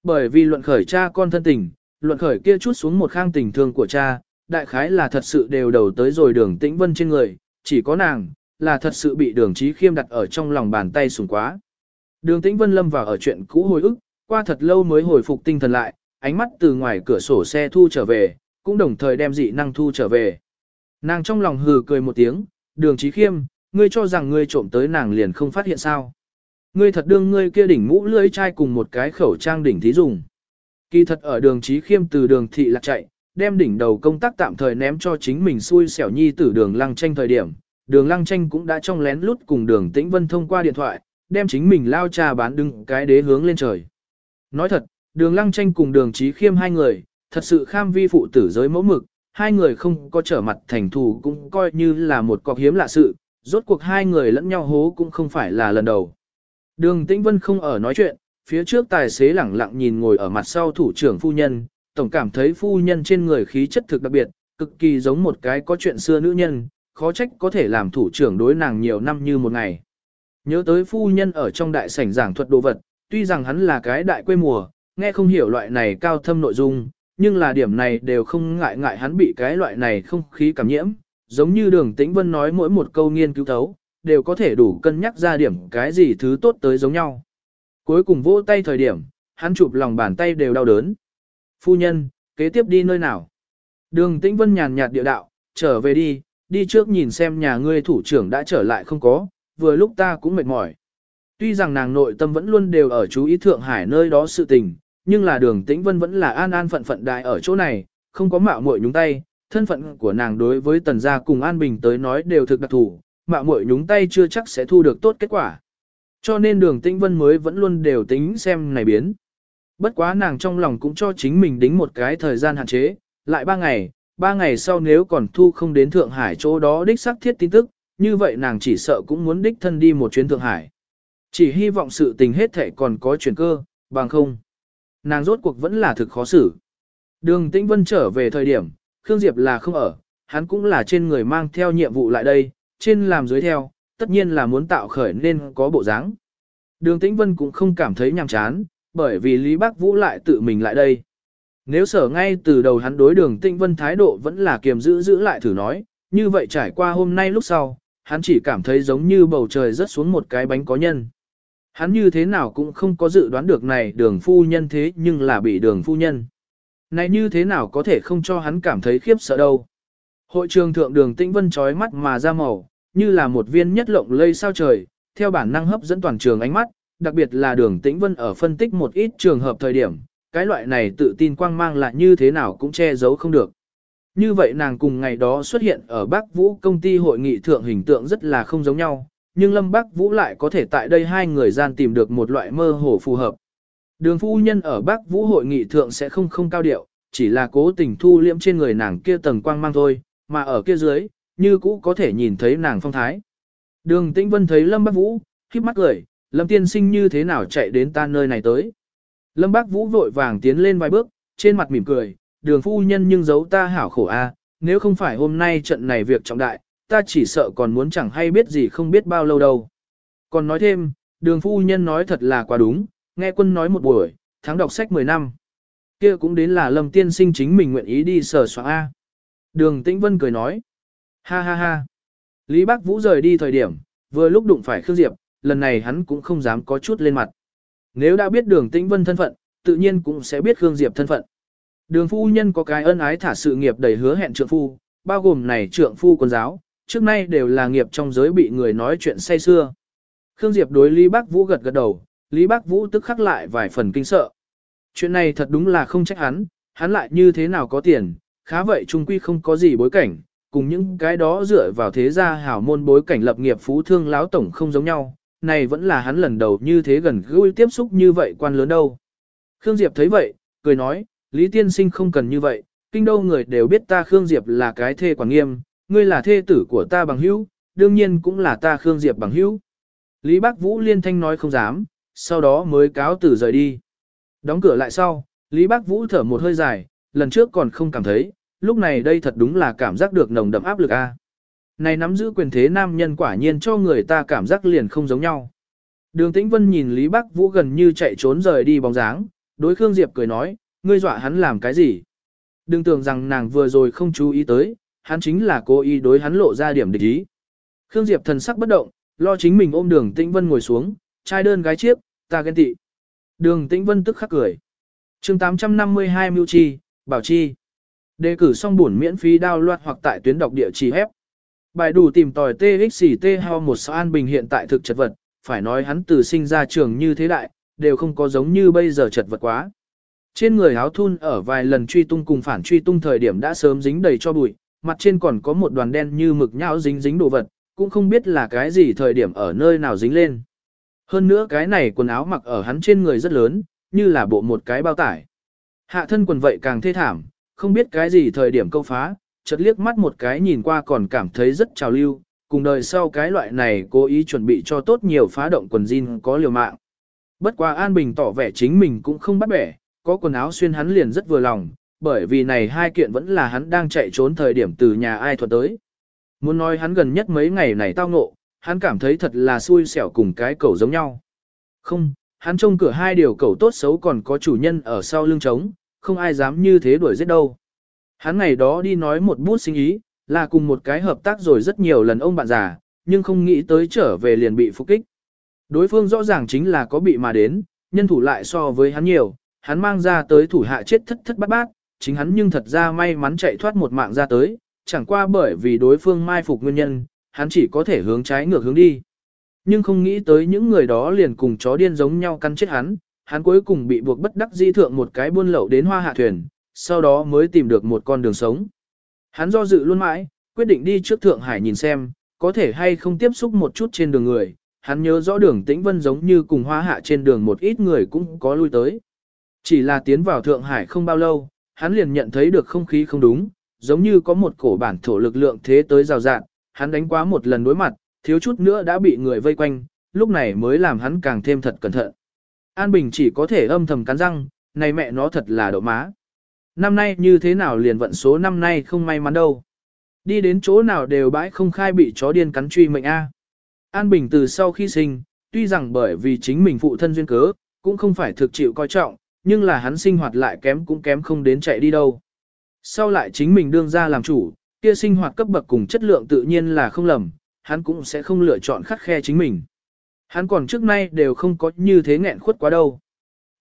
Bởi vì luận khởi cha con thân tình, luận khởi kia chút xuống một khang tình thương của cha, đại khái là thật sự đều đầu tới rồi đường tĩnh vân trên người, chỉ có nàng, là thật sự bị đường trí khiêm đặt ở trong lòng bàn tay sùng quá. Đường tĩnh vân lâm vào ở chuyện cũ hồi ức, qua thật lâu mới hồi phục tinh thần lại, ánh mắt từ ngoài cửa sổ xe thu trở về, cũng đồng thời đem dị năng thu trở về. Nàng trong lòng hừ cười một tiếng, đường trí khiêm, ngươi cho rằng ngươi trộm tới nàng liền không phát hiện sao. Ngươi thật đương ngươi kia đỉnh mũ lưỡi chai cùng một cái khẩu trang đỉnh thí dùng. Kỳ thật ở đường trí khiêm từ đường thị lạc chạy, đem đỉnh đầu công tác tạm thời ném cho chính mình xui xẻo nhi tử đường lăng tranh thời điểm. Đường lăng tranh cũng đã trong lén lút cùng đường tĩnh vân thông qua điện thoại, đem chính mình lao trà bán đứng cái đế hướng lên trời. Nói thật, đường lăng tranh cùng đường trí khiêm hai người, thật sự kham vi phụ tử giới mẫu mực, hai người không có trở mặt thành thù cũng coi như là một cọc hiếm lạ sự, rốt cuộc hai người lẫn nhau hố cũng không phải là lần đầu. Đường Tĩnh Vân không ở nói chuyện, phía trước tài xế lẳng lặng nhìn ngồi ở mặt sau thủ trưởng phu nhân, tổng cảm thấy phu nhân trên người khí chất thực đặc biệt, cực kỳ giống một cái có chuyện xưa nữ nhân, khó trách có thể làm thủ trưởng đối nàng nhiều năm như một ngày. Nhớ tới phu nhân ở trong đại sảnh giảng thuật đồ vật, tuy rằng hắn là cái đại quê mùa, nghe không hiểu loại này cao thâm nội dung, nhưng là điểm này đều không ngại ngại hắn bị cái loại này không khí cảm nhiễm, giống như đường tĩnh vân nói mỗi một câu nghiên cứu thấu, đều có thể đủ cân nhắc ra điểm cái gì thứ tốt tới giống nhau. Cuối cùng vỗ tay thời điểm, hắn chụp lòng bàn tay đều đau đớn. Phu nhân, kế tiếp đi nơi nào? Đường tĩnh vân nhàn nhạt địa đạo, trở về đi, đi trước nhìn xem nhà ngươi thủ trưởng đã trở lại không có, vừa lúc ta cũng mệt mỏi. Tuy rằng nàng nội tâm vẫn luôn đều ở chú ý Thượng Hải nơi đó sự tình, nhưng là đường tĩnh vân vẫn là an an phận phận đại ở chỗ này, không có mạo muội nhúng tay, thân phận của nàng đối với tần gia cùng an bình tới nói đều thực đặc thủ, mạo muội nhúng tay chưa chắc sẽ thu được tốt kết quả. Cho nên đường tĩnh vân mới vẫn luôn đều tính xem này biến. Bất quá nàng trong lòng cũng cho chính mình đính một cái thời gian hạn chế, lại ba ngày, ba ngày sau nếu còn thu không đến Thượng Hải chỗ đó đích xác thiết tin tức, như vậy nàng chỉ sợ cũng muốn đích thân đi một chuyến Thượng Hải. Chỉ hy vọng sự tình hết thể còn có chuyển cơ, bằng không. Nàng rốt cuộc vẫn là thực khó xử. Đường Tĩnh Vân trở về thời điểm, Khương Diệp là không ở, hắn cũng là trên người mang theo nhiệm vụ lại đây, trên làm dưới theo, tất nhiên là muốn tạo khởi nên có bộ dáng. Đường Tĩnh Vân cũng không cảm thấy nhàm chán, bởi vì Lý Bác Vũ lại tự mình lại đây. Nếu sở ngay từ đầu hắn đối đường Tĩnh Vân thái độ vẫn là kiềm giữ giữ lại thử nói, như vậy trải qua hôm nay lúc sau, hắn chỉ cảm thấy giống như bầu trời rớt xuống một cái bánh có nhân. Hắn như thế nào cũng không có dự đoán được này đường phu nhân thế nhưng là bị đường phu nhân. Này như thế nào có thể không cho hắn cảm thấy khiếp sợ đâu. Hội trường thượng đường tĩnh vân trói mắt mà ra màu, như là một viên nhất lộng lây sao trời, theo bản năng hấp dẫn toàn trường ánh mắt, đặc biệt là đường tĩnh vân ở phân tích một ít trường hợp thời điểm, cái loại này tự tin quang mang lại như thế nào cũng che giấu không được. Như vậy nàng cùng ngày đó xuất hiện ở Bắc Vũ công ty hội nghị thượng hình tượng rất là không giống nhau, nhưng Lâm Bắc Vũ lại có thể tại đây hai người gian tìm được một loại mơ hồ phù hợp. Đường phu nhân ở Bắc Vũ hội nghị thượng sẽ không không cao điệu, chỉ là cố tình thu liễm trên người nàng kia tầng quang mang thôi, mà ở kia dưới, như cũ có thể nhìn thấy nàng phong thái. Đường Tĩnh Vân thấy Lâm Bắc Vũ, khiếp mắt cười, Lâm tiên sinh như thế nào chạy đến ta nơi này tới. Lâm Bác Vũ vội vàng tiến lên vài bước, trên mặt mỉm cười, đường phu nhân nhưng giấu ta hảo khổ a, nếu không phải hôm nay trận này việc trọng đại, ta chỉ sợ còn muốn chẳng hay biết gì không biết bao lâu đâu. Còn nói thêm, đường phu nhân nói thật là quá đúng, nghe quân nói một buổi, tháng đọc sách 10 năm. kia cũng đến là lâm tiên sinh chính mình nguyện ý đi sở soạn A. Đường Tĩnh Vân cười nói, ha ha ha. Lý Bác Vũ rời đi thời điểm, vừa lúc đụng phải Khương Diệp, lần này hắn cũng không dám có chút lên mặt. Nếu đã biết đường Tĩnh Vân thân phận, tự nhiên cũng sẽ biết Khương Diệp thân phận. Đường phu nhân có cái ân ái thả sự nghiệp đầy hứa hẹn trượng phu, bao gồm này trượng phu quân giáo, trước nay đều là nghiệp trong giới bị người nói chuyện say xưa. Khương Diệp đối Lý Bác Vũ gật gật đầu, Lý Bác Vũ tức khắc lại vài phần kinh sợ. Chuyện này thật đúng là không trách hắn, hắn lại như thế nào có tiền, khá vậy trung quy không có gì bối cảnh, cùng những cái đó dựa vào thế gia hảo môn bối cảnh lập nghiệp phú thương láo tổng không giống nhau, này vẫn là hắn lần đầu như thế gần gũi tiếp xúc như vậy quan lớn đâu. Khương Diệp thấy vậy, cười nói, Lý Tiên Sinh không cần như vậy, kinh đô người đều biết ta Khương Diệp là cái thê quản nghiêm, ngươi là thê tử của ta bằng hữu, đương nhiên cũng là ta Khương Diệp bằng hữu. Lý Bác Vũ liên thanh nói không dám, sau đó mới cáo tử rời đi. Đóng cửa lại sau, Lý Bác Vũ thở một hơi dài, lần trước còn không cảm thấy, lúc này đây thật đúng là cảm giác được nồng đậm áp lực a. Này nắm giữ quyền thế nam nhân quả nhiên cho người ta cảm giác liền không giống nhau. Đường Tĩnh Vân nhìn Lý Bắc Vũ gần như chạy trốn rời đi bóng dáng, đối Khương Diệp cười nói, ngươi dọa hắn làm cái gì? Đừng tưởng rằng nàng vừa rồi không chú ý tới, hắn chính là cố ý đối hắn lộ ra điểm địch ý. Khương Diệp thần sắc bất động, lo chính mình ôm đường Tĩnh Vân ngồi xuống, trai đơn gái chiếc, ta ghen tị. Đường Tĩnh Vân tức khắc cười. chương 852 Mưu Chi, Bảo Chi. Đề cử xong buồn miễn phí đao loạt hoặc tại tuyến đọc địa chỉ hép. Bài đủ tìm tòi TXT Hao một sao an bình hiện tại thực chật vật, phải nói hắn từ sinh ra trường như thế đại, đều không có giống như bây giờ chật vật quá. Trên người áo thun ở vài lần truy tung cùng phản truy tung thời điểm đã sớm dính đầy cho bụi, mặt trên còn có một đoàn đen như mực nhão dính dính đồ vật, cũng không biết là cái gì thời điểm ở nơi nào dính lên. Hơn nữa cái này quần áo mặc ở hắn trên người rất lớn, như là bộ một cái bao tải. Hạ thân quần vậy càng thê thảm, không biết cái gì thời điểm câu phá, chợt liếc mắt một cái nhìn qua còn cảm thấy rất trào lưu, cùng đời sau cái loại này cố ý chuẩn bị cho tốt nhiều phá động quần jean có liều mạng. Bất quá An Bình tỏ vẻ chính mình cũng không bắt bẻ, có quần áo xuyên hắn liền rất vừa lòng, bởi vì này hai kiện vẫn là hắn đang chạy trốn thời điểm từ nhà ai thuật tới. Muốn nói hắn gần nhất mấy ngày này tao ngộ, hắn cảm thấy thật là xui xẻo cùng cái cẩu giống nhau. Không, hắn trông cửa hai điều cẩu tốt xấu còn có chủ nhân ở sau lưng trống, không ai dám như thế đuổi giết đâu. Hắn ngày đó đi nói một bút sinh ý, là cùng một cái hợp tác rồi rất nhiều lần ông bạn già, nhưng không nghĩ tới trở về liền bị phục kích. Đối phương rõ ràng chính là có bị mà đến, nhân thủ lại so với hắn nhiều, hắn mang ra tới thủ hạ chết thất thất bát bát, chính hắn nhưng thật ra may mắn chạy thoát một mạng ra tới, chẳng qua bởi vì đối phương mai phục nguyên nhân, hắn chỉ có thể hướng trái ngược hướng đi. Nhưng không nghĩ tới những người đó liền cùng chó điên giống nhau cắn chết hắn, hắn cuối cùng bị buộc bất đắc di thượng một cái buôn lậu đến hoa hạ thuyền, sau đó mới tìm được một con đường sống. Hắn do dự luôn mãi, quyết định đi trước Thượng Hải nhìn xem, có thể hay không tiếp xúc một chút trên đường người. Hắn nhớ rõ đường Tĩnh Vân giống như cùng hoa hạ trên đường một ít người cũng có lui tới. Chỉ là tiến vào Thượng Hải không bao lâu, hắn liền nhận thấy được không khí không đúng, giống như có một cổ bản thổ lực lượng thế tới rào rạn, hắn đánh quá một lần đối mặt, thiếu chút nữa đã bị người vây quanh, lúc này mới làm hắn càng thêm thật cẩn thận. An Bình chỉ có thể âm thầm cắn răng, này mẹ nó thật là đậu má. Năm nay như thế nào liền vận số năm nay không may mắn đâu. Đi đến chỗ nào đều bãi không khai bị chó điên cắn truy mệnh A. An Bình từ sau khi sinh, tuy rằng bởi vì chính mình phụ thân duyên cớ, cũng không phải thực chịu coi trọng, nhưng là hắn sinh hoạt lại kém cũng kém không đến chạy đi đâu. Sau lại chính mình đương ra làm chủ, kia sinh hoạt cấp bậc cùng chất lượng tự nhiên là không lầm, hắn cũng sẽ không lựa chọn khắc khe chính mình. Hắn còn trước nay đều không có như thế nghẹn khuất quá đâu.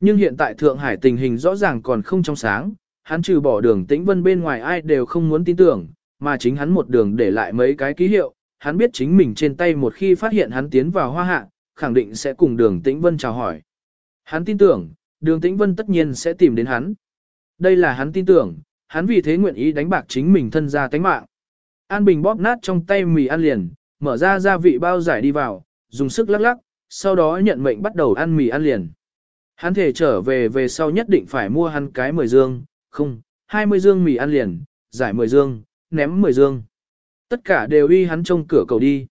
Nhưng hiện tại Thượng Hải tình hình rõ ràng còn không trong sáng, hắn trừ bỏ đường tĩnh vân bên ngoài ai đều không muốn tin tưởng, mà chính hắn một đường để lại mấy cái ký hiệu, hắn biết chính mình trên tay một khi phát hiện hắn tiến vào hoa hạ, khẳng định sẽ cùng đường tĩnh vân chào hỏi. Hắn tin tưởng, đường tĩnh vân tất nhiên sẽ tìm đến hắn. Đây là hắn tin tưởng, hắn vì thế nguyện ý đánh bạc chính mình thân ra tánh mạng. An Bình bóp nát trong tay mì ăn liền, mở ra gia vị bao giải đi vào, dùng sức lắc lắc, sau đó nhận mệnh bắt đầu ăn mì ăn liền. Hắn thể trở về về sau nhất định phải mua hắn cái mười dương, không, 20 dương mì ăn liền, giải 10 dương, ném 10 dương. Tất cả đều uy hắn trông cửa cầu đi.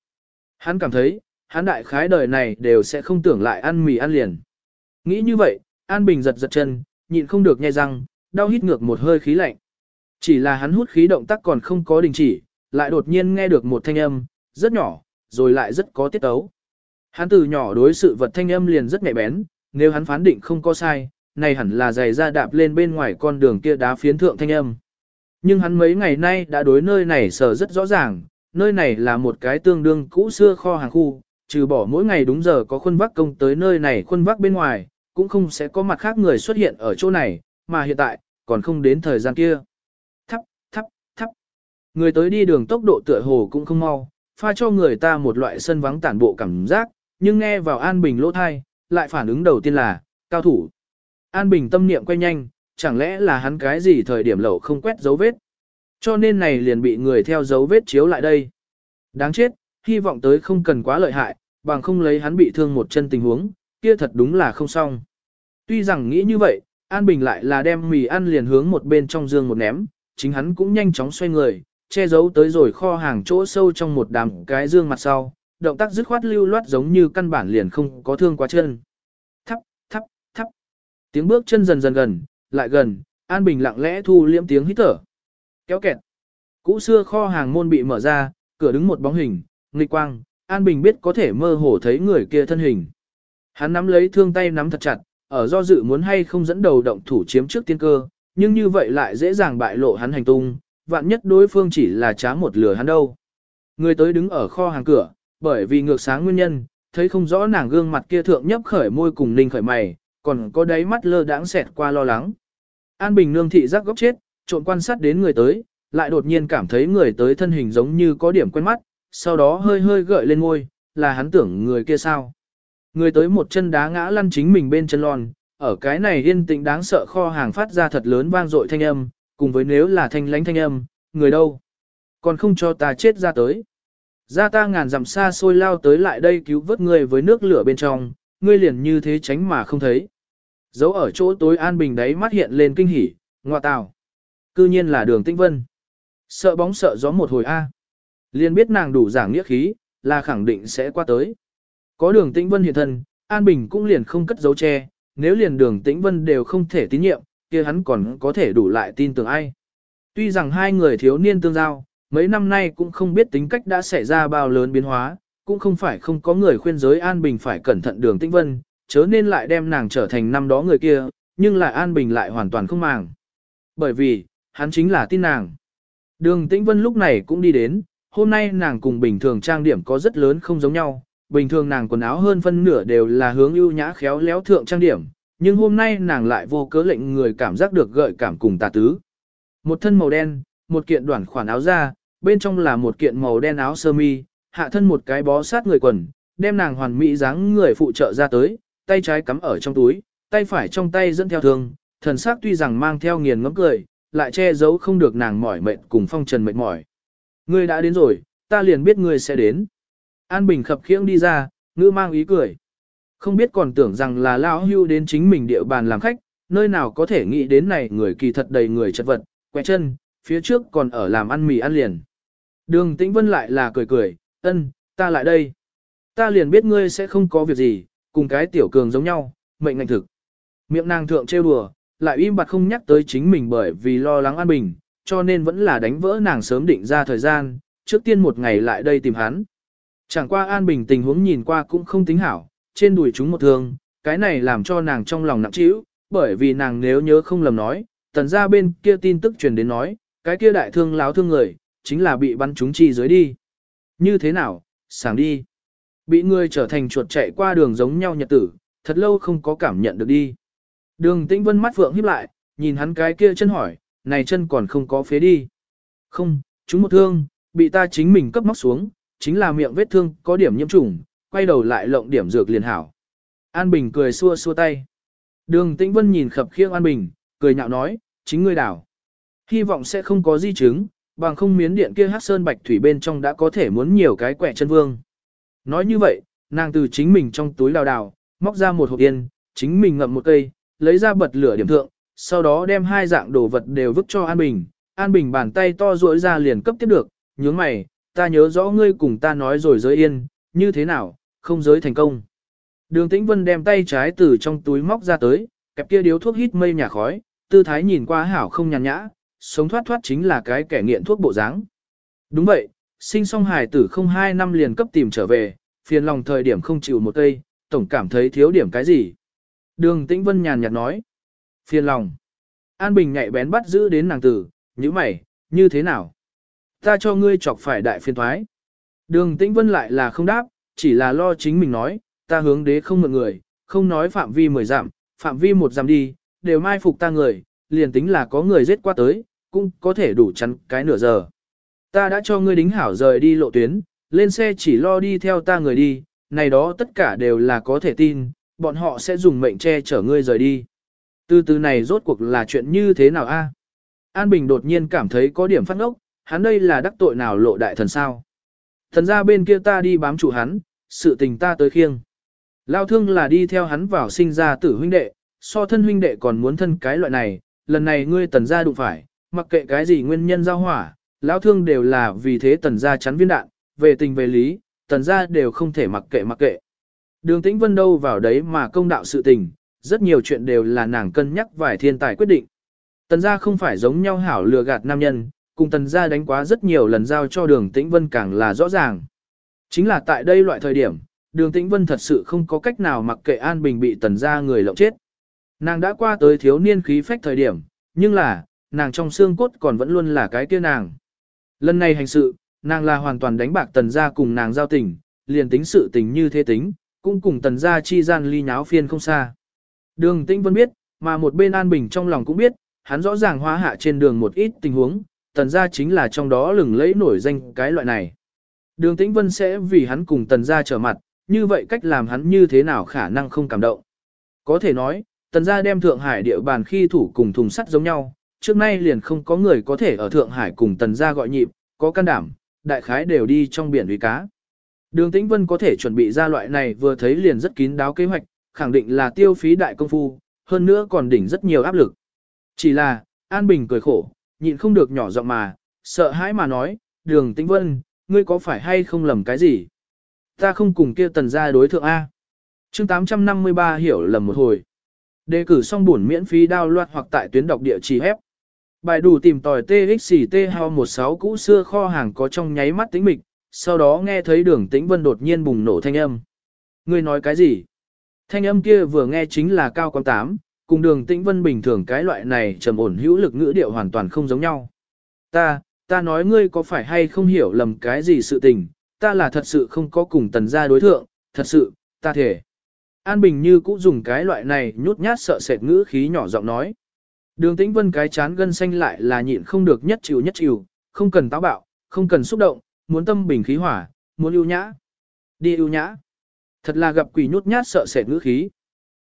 Hắn cảm thấy, hắn đại khái đời này đều sẽ không tưởng lại ăn mì ăn liền. Nghĩ như vậy, An Bình giật giật chân, nhịn không được nhai răng, đau hít ngược một hơi khí lạnh. Chỉ là hắn hút khí động tác còn không có đình chỉ, lại đột nhiên nghe được một thanh âm, rất nhỏ, rồi lại rất có tiết tấu. Hắn từ nhỏ đối sự vật thanh âm liền rất nhạy bén, nếu hắn phán định không có sai, này hẳn là giày ra đạp lên bên ngoài con đường kia đá phiến thượng thanh âm. Nhưng hắn mấy ngày nay đã đối nơi này sở rất rõ ràng, nơi này là một cái tương đương cũ xưa kho hàng khu, trừ bỏ mỗi ngày đúng giờ có khuôn vác công tới nơi này khuôn vác bên ngoài, cũng không sẽ có mặt khác người xuất hiện ở chỗ này, mà hiện tại, còn không đến thời gian kia. Thắp, thắp, thắp. Người tới đi đường tốc độ tựa hồ cũng không mau, pha cho người ta một loại sân vắng tản bộ cảm giác, nhưng nghe vào an bình lỗ thai, lại phản ứng đầu tiên là, cao thủ. An Bình tâm niệm quay nhanh, chẳng lẽ là hắn cái gì thời điểm lậu không quét dấu vết. Cho nên này liền bị người theo dấu vết chiếu lại đây. Đáng chết, hy vọng tới không cần quá lợi hại, bằng không lấy hắn bị thương một chân tình huống, kia thật đúng là không xong. Tuy rằng nghĩ như vậy, An Bình lại là đem mì ăn liền hướng một bên trong dương một ném, chính hắn cũng nhanh chóng xoay người, che giấu tới rồi kho hàng chỗ sâu trong một đám cái dương mặt sau, động tác dứt khoát lưu loát giống như căn bản liền không có thương quá chân. Tiếng bước chân dần dần gần, lại gần, An Bình lặng lẽ thu liễm tiếng hít thở. Kéo kẹt. Cũ xưa kho hàng môn bị mở ra, cửa đứng một bóng hình, nghịch quang, An Bình biết có thể mơ hồ thấy người kia thân hình. Hắn nắm lấy thương tay nắm thật chặt, ở do dự muốn hay không dẫn đầu động thủ chiếm trước tiên cơ, nhưng như vậy lại dễ dàng bại lộ hắn hành tung, vạn nhất đối phương chỉ là trá một lửa hắn đâu. Người tới đứng ở kho hàng cửa, bởi vì ngược sáng nguyên nhân, thấy không rõ nàng gương mặt kia thượng nhấp khởi môi cùng ninh khởi mày, còn có đáy mắt lơ đãng xẹt qua lo lắng. An Bình nương thị giác góc chết, trộn quan sát đến người tới, lại đột nhiên cảm thấy người tới thân hình giống như có điểm quen mắt, sau đó hơi hơi gợi lên ngôi, là hắn tưởng người kia sao. Người tới một chân đá ngã lăn chính mình bên chân lon, ở cái này yên tĩnh đáng sợ kho hàng phát ra thật lớn vang dội thanh âm, cùng với nếu là thanh lánh thanh âm, người đâu? Còn không cho ta chết ra tới. Ra ta ngàn dặm xa xôi lao tới lại đây cứu vớt người với nước lửa bên trong, ngươi liền như thế tránh mà không thấy. Giấu ở chỗ tối an bình đấy mắt hiện lên kinh hỉ, ngoa tào. Cư nhiên là đường tinh vân. Sợ bóng sợ gió một hồi A. Liền biết nàng đủ giảng nghĩa khí, là khẳng định sẽ qua tới. Có đường tĩnh vân hiện thân, An Bình cũng liền không cất dấu che, nếu liền đường tĩnh vân đều không thể tín nhiệm, kia hắn còn có thể đủ lại tin tưởng ai. Tuy rằng hai người thiếu niên tương giao, mấy năm nay cũng không biết tính cách đã xảy ra bao lớn biến hóa, cũng không phải không có người khuyên giới An Bình phải cẩn thận đường tĩnh vân, chớ nên lại đem nàng trở thành năm đó người kia, nhưng lại An Bình lại hoàn toàn không màng. Bởi vì, hắn chính là tin nàng. Đường tĩnh vân lúc này cũng đi đến, hôm nay nàng cùng bình thường trang điểm có rất lớn không giống nhau, bình thường nàng quần áo hơn phân nửa đều là hướng ưu nhã khéo léo thượng trang điểm, nhưng hôm nay nàng lại vô cớ lệnh người cảm giác được gợi cảm cùng tà tứ. Một thân màu đen, một kiện đoạn khoản áo da, bên trong là một kiện màu đen áo sơ mi, hạ thân một cái bó sát người quần, đem nàng hoàn mỹ dáng người phụ trợ ra tới, tay trái cắm ở trong túi, tay phải trong tay dẫn theo thương, thần sắc tuy rằng mang theo nghiền ngẫm cười, lại che giấu không được nàng mỏi mệt cùng phong trần mệt mỏi. Ngươi đã đến rồi, ta liền biết ngươi sẽ đến. An Bình khập khiễng đi ra, ngữ mang ý cười. Không biết còn tưởng rằng là lão hưu đến chính mình địa bàn làm khách, nơi nào có thể nghĩ đến này người kỳ thật đầy người chật vật, quẹ chân, phía trước còn ở làm ăn mì ăn liền. Đường Tĩnh Vân lại là cười cười, ân, ta lại đây. Ta liền biết ngươi sẽ không có việc gì, cùng cái tiểu cường giống nhau, mệnh ngành thực. Miệng nàng thượng trêu đùa, lại im bặt không nhắc tới chính mình bởi vì lo lắng an bình, cho nên vẫn là đánh vỡ nàng sớm định ra thời gian, trước tiên một ngày lại đây tìm hắn. Chẳng qua An Bình tình huống nhìn qua cũng không tính hảo, trên đùi chúng một thương, cái này làm cho nàng trong lòng nặng trĩu, bởi vì nàng nếu nhớ không lầm nói, tần ra bên kia tin tức truyền đến nói, cái kia đại thương láo thương người, chính là bị bắn chúng chi dưới đi. Như thế nào, sáng đi. Bị người trở thành chuột chạy qua đường giống nhau nhật tử, thật lâu không có cảm nhận được đi. Đường tĩnh vân mắt vượng híp lại, nhìn hắn cái kia chân hỏi, này chân còn không có phế đi. Không, chúng một thương, bị ta chính mình cấp móc xuống, chính là miệng vết thương có điểm nhiễm trùng, quay đầu lại lộng điểm dược liền hảo. An Bình cười xua xua tay. Đường Tĩnh Vân nhìn khập khiêng An Bình, cười nhạo nói, chính ngươi đảo. Hy vọng sẽ không có di chứng, bằng không miến điện kia hát sơn bạch thủy bên trong đã có thể muốn nhiều cái quẻ chân vương. Nói như vậy, nàng từ chính mình trong túi đào đào, móc ra một hộp yên, chính mình ngậm một cây, lấy ra bật lửa điểm thượng, sau đó đem hai dạng đồ vật đều vứt cho An Bình. An Bình bàn tay to duỗi ra liền cấp tiếp được, nhướng mày, ta nhớ rõ ngươi cùng ta nói rồi giới yên, như thế nào, không giới thành công. Đường Tĩnh Vân đem tay trái từ trong túi móc ra tới, kẹp kia điếu thuốc hít mây nhà khói, tư thái nhìn qua hảo không nhàn nhã, sống thoát thoát chính là cái kẻ nghiện thuốc bộ dáng. Đúng vậy, sinh song hài tử không hai năm liền cấp tìm trở về, phiền lòng thời điểm không chịu một cây, tổng cảm thấy thiếu điểm cái gì. Đường Tĩnh Vân nhàn nhạt nói. Phiền lòng. An Bình nhạy bén bắt giữ đến nàng tử, như mày, như thế nào? Ta cho ngươi chọc phải đại phiền thoái. Đường Tĩnh Vân lại là không đáp, chỉ là lo chính mình nói, ta hướng đế không mượn người, không nói phạm vi mười giảm, phạm vi một giảm đi, đều mai phục ta người, liền tính là có người giết qua tới, cũng có thể đủ chắn cái nửa giờ. Ta đã cho ngươi đính hảo rời đi lộ tuyến, lên xe chỉ lo đi theo ta người đi, này đó tất cả đều là có thể tin, bọn họ sẽ dùng mệnh che chở ngươi rời đi. Từ từ này rốt cuộc là chuyện như thế nào a? An Bình đột nhiên cảm thấy có điểm phát ngốc, hắn đây là đắc tội nào lộ đại thần sao? Thần ra bên kia ta đi bám chủ hắn, sự tình ta tới khiêng. Lao thương là đi theo hắn vào sinh ra tử huynh đệ, so thân huynh đệ còn muốn thân cái loại này, lần này ngươi tần gia đụng phải, mặc kệ cái gì nguyên nhân giao hỏa, lão thương đều là vì thế tần gia chắn viên đạn, về tình về lý, tần gia đều không thể mặc kệ mặc kệ. Đường tĩnh vân đâu vào đấy mà công đạo sự tình, rất nhiều chuyện đều là nàng cân nhắc vài thiên tài quyết định. Tần gia không phải giống nhau hảo lừa gạt nam nhân, cùng tần gia đánh quá rất nhiều lần giao cho đường tĩnh vân càng là rõ ràng. Chính là tại đây loại thời điểm, đường tĩnh vân thật sự không có cách nào mặc kệ An Bình bị tần gia người lộng chết. Nàng đã qua tới thiếu niên khí phách thời điểm, nhưng là, nàng trong xương cốt còn vẫn luôn là cái kia nàng. Lần này hành sự, nàng là hoàn toàn đánh bạc tần gia cùng nàng giao tình, liền tính sự tình như thế tính, cũng cùng tần gia chi gian ly nháo phiên không xa. Đường tĩnh vân biết, mà một bên An Bình trong lòng cũng biết, hắn rõ ràng hóa hạ trên đường một ít tình huống, tần gia chính là trong đó lừng lẫy nổi danh cái loại này. Đường tĩnh vân sẽ vì hắn cùng tần gia trở mặt, như vậy cách làm hắn như thế nào khả năng không cảm động. Có thể nói, tần gia đem Thượng Hải địa bàn khi thủ cùng thùng sắt giống nhau, trước nay liền không có người có thể ở Thượng Hải cùng tần gia gọi nhịp, có can đảm, đại khái đều đi trong biển uy cá. Đường Tĩnh Vân có thể chuẩn bị ra loại này vừa thấy liền rất kín đáo kế hoạch, khẳng định là tiêu phí đại công phu, hơn nữa còn đỉnh rất nhiều áp lực. Chỉ là, An Bình cười khổ, nhịn không được nhỏ giọng mà, sợ hãi mà nói, đường Tĩnh Vân, ngươi có phải hay không lầm cái gì? Ta không cùng kia tần gia đối thượng A. chương 853 hiểu lầm một hồi. Đề cử xong buồn miễn phí đao loạt hoặc tại tuyến đọc địa chỉ hép. Bài đủ tìm tòi TXT Hao 16 cũ xưa kho hàng có trong nháy mắt tính mịch, sau đó nghe thấy đường tĩnh vân đột nhiên bùng nổ thanh âm. Ngươi nói cái gì? Thanh âm kia vừa nghe chính là cao quang tám, cùng đường tĩnh vân bình thường cái loại này trầm ổn hữu lực ngữ điệu hoàn toàn không giống nhau. Ta, ta nói ngươi có phải hay không hiểu lầm cái gì sự tình, ta là thật sự không có cùng tần gia đối thượng, thật sự, ta thể. An Bình như cũng dùng cái loại này nhút nhát sợ sệt ngữ khí nhỏ giọng nói. Đường tĩnh vân cái chán gân xanh lại là nhịn không được nhất chịu nhất chịu, không cần táo bạo, không cần xúc động, muốn tâm bình khí hỏa, muốn ưu nhã. Đi ưu nhã. Thật là gặp quỷ nhút nhát sợ sệt ngữ khí.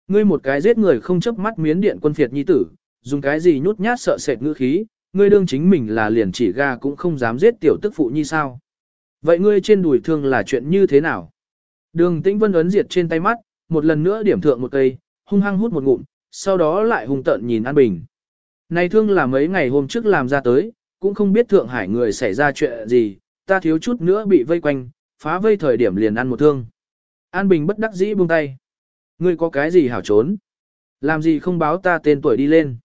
Ngươi một cái giết người không chấp mắt miến điện quân phiệt nhi tử, dùng cái gì nhút nhát sợ sệt ngữ khí, ngươi đương chính mình là liền chỉ ga cũng không dám giết tiểu tức phụ nhi sao. Vậy ngươi trên đùi thương là chuyện như thế nào? Đường tĩnh vân ấn diệt trên tay mắt, một lần nữa điểm thượng một cây, hung hăng hút một ngụm, sau đó lại hung tợn nhìn An Bình. Này thương là mấy ngày hôm trước làm ra tới, cũng không biết Thượng Hải người xảy ra chuyện gì, ta thiếu chút nữa bị vây quanh, phá vây thời điểm liền ăn một thương. An Bình bất đắc dĩ buông tay. Ngươi có cái gì hảo trốn? Làm gì không báo ta tên tuổi đi lên?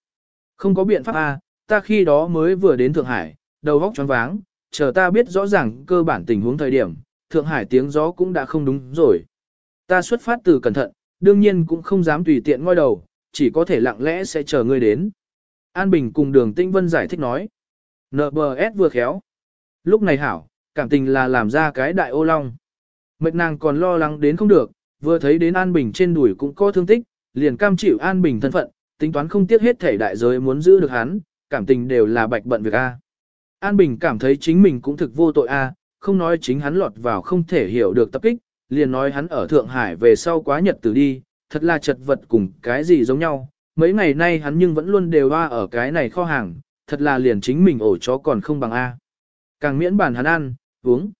Không có biện pháp à, ta khi đó mới vừa đến Thượng Hải, đầu óc choáng váng, chờ ta biết rõ ràng cơ bản tình huống thời điểm, Thượng Hải tiếng gió cũng đã không đúng rồi. Ta xuất phát từ cẩn thận, đương nhiên cũng không dám tùy tiện ngoi đầu, chỉ có thể lặng lẽ sẽ chờ ngươi đến. An Bình cùng đường Tinh Vân giải thích nói. NBS vừa khéo. Lúc này hảo, cảm tình là làm ra cái đại ô long. Mệt nàng còn lo lắng đến không được, vừa thấy đến An Bình trên đùi cũng có thương tích, liền cam chịu An Bình thân phận, tính toán không tiếc hết thể đại giới muốn giữ được hắn, cảm tình đều là bạch bận việc A. An Bình cảm thấy chính mình cũng thực vô tội A, không nói chính hắn lọt vào không thể hiểu được tập kích, liền nói hắn ở Thượng Hải về sau quá nhật tử đi, thật là chật vật cùng cái gì giống nhau. Mấy ngày nay hắn nhưng vẫn luôn đều hoa ở cái này kho hàng, thật là liền chính mình ổ chó còn không bằng A. Càng miễn bản hắn ăn, uống.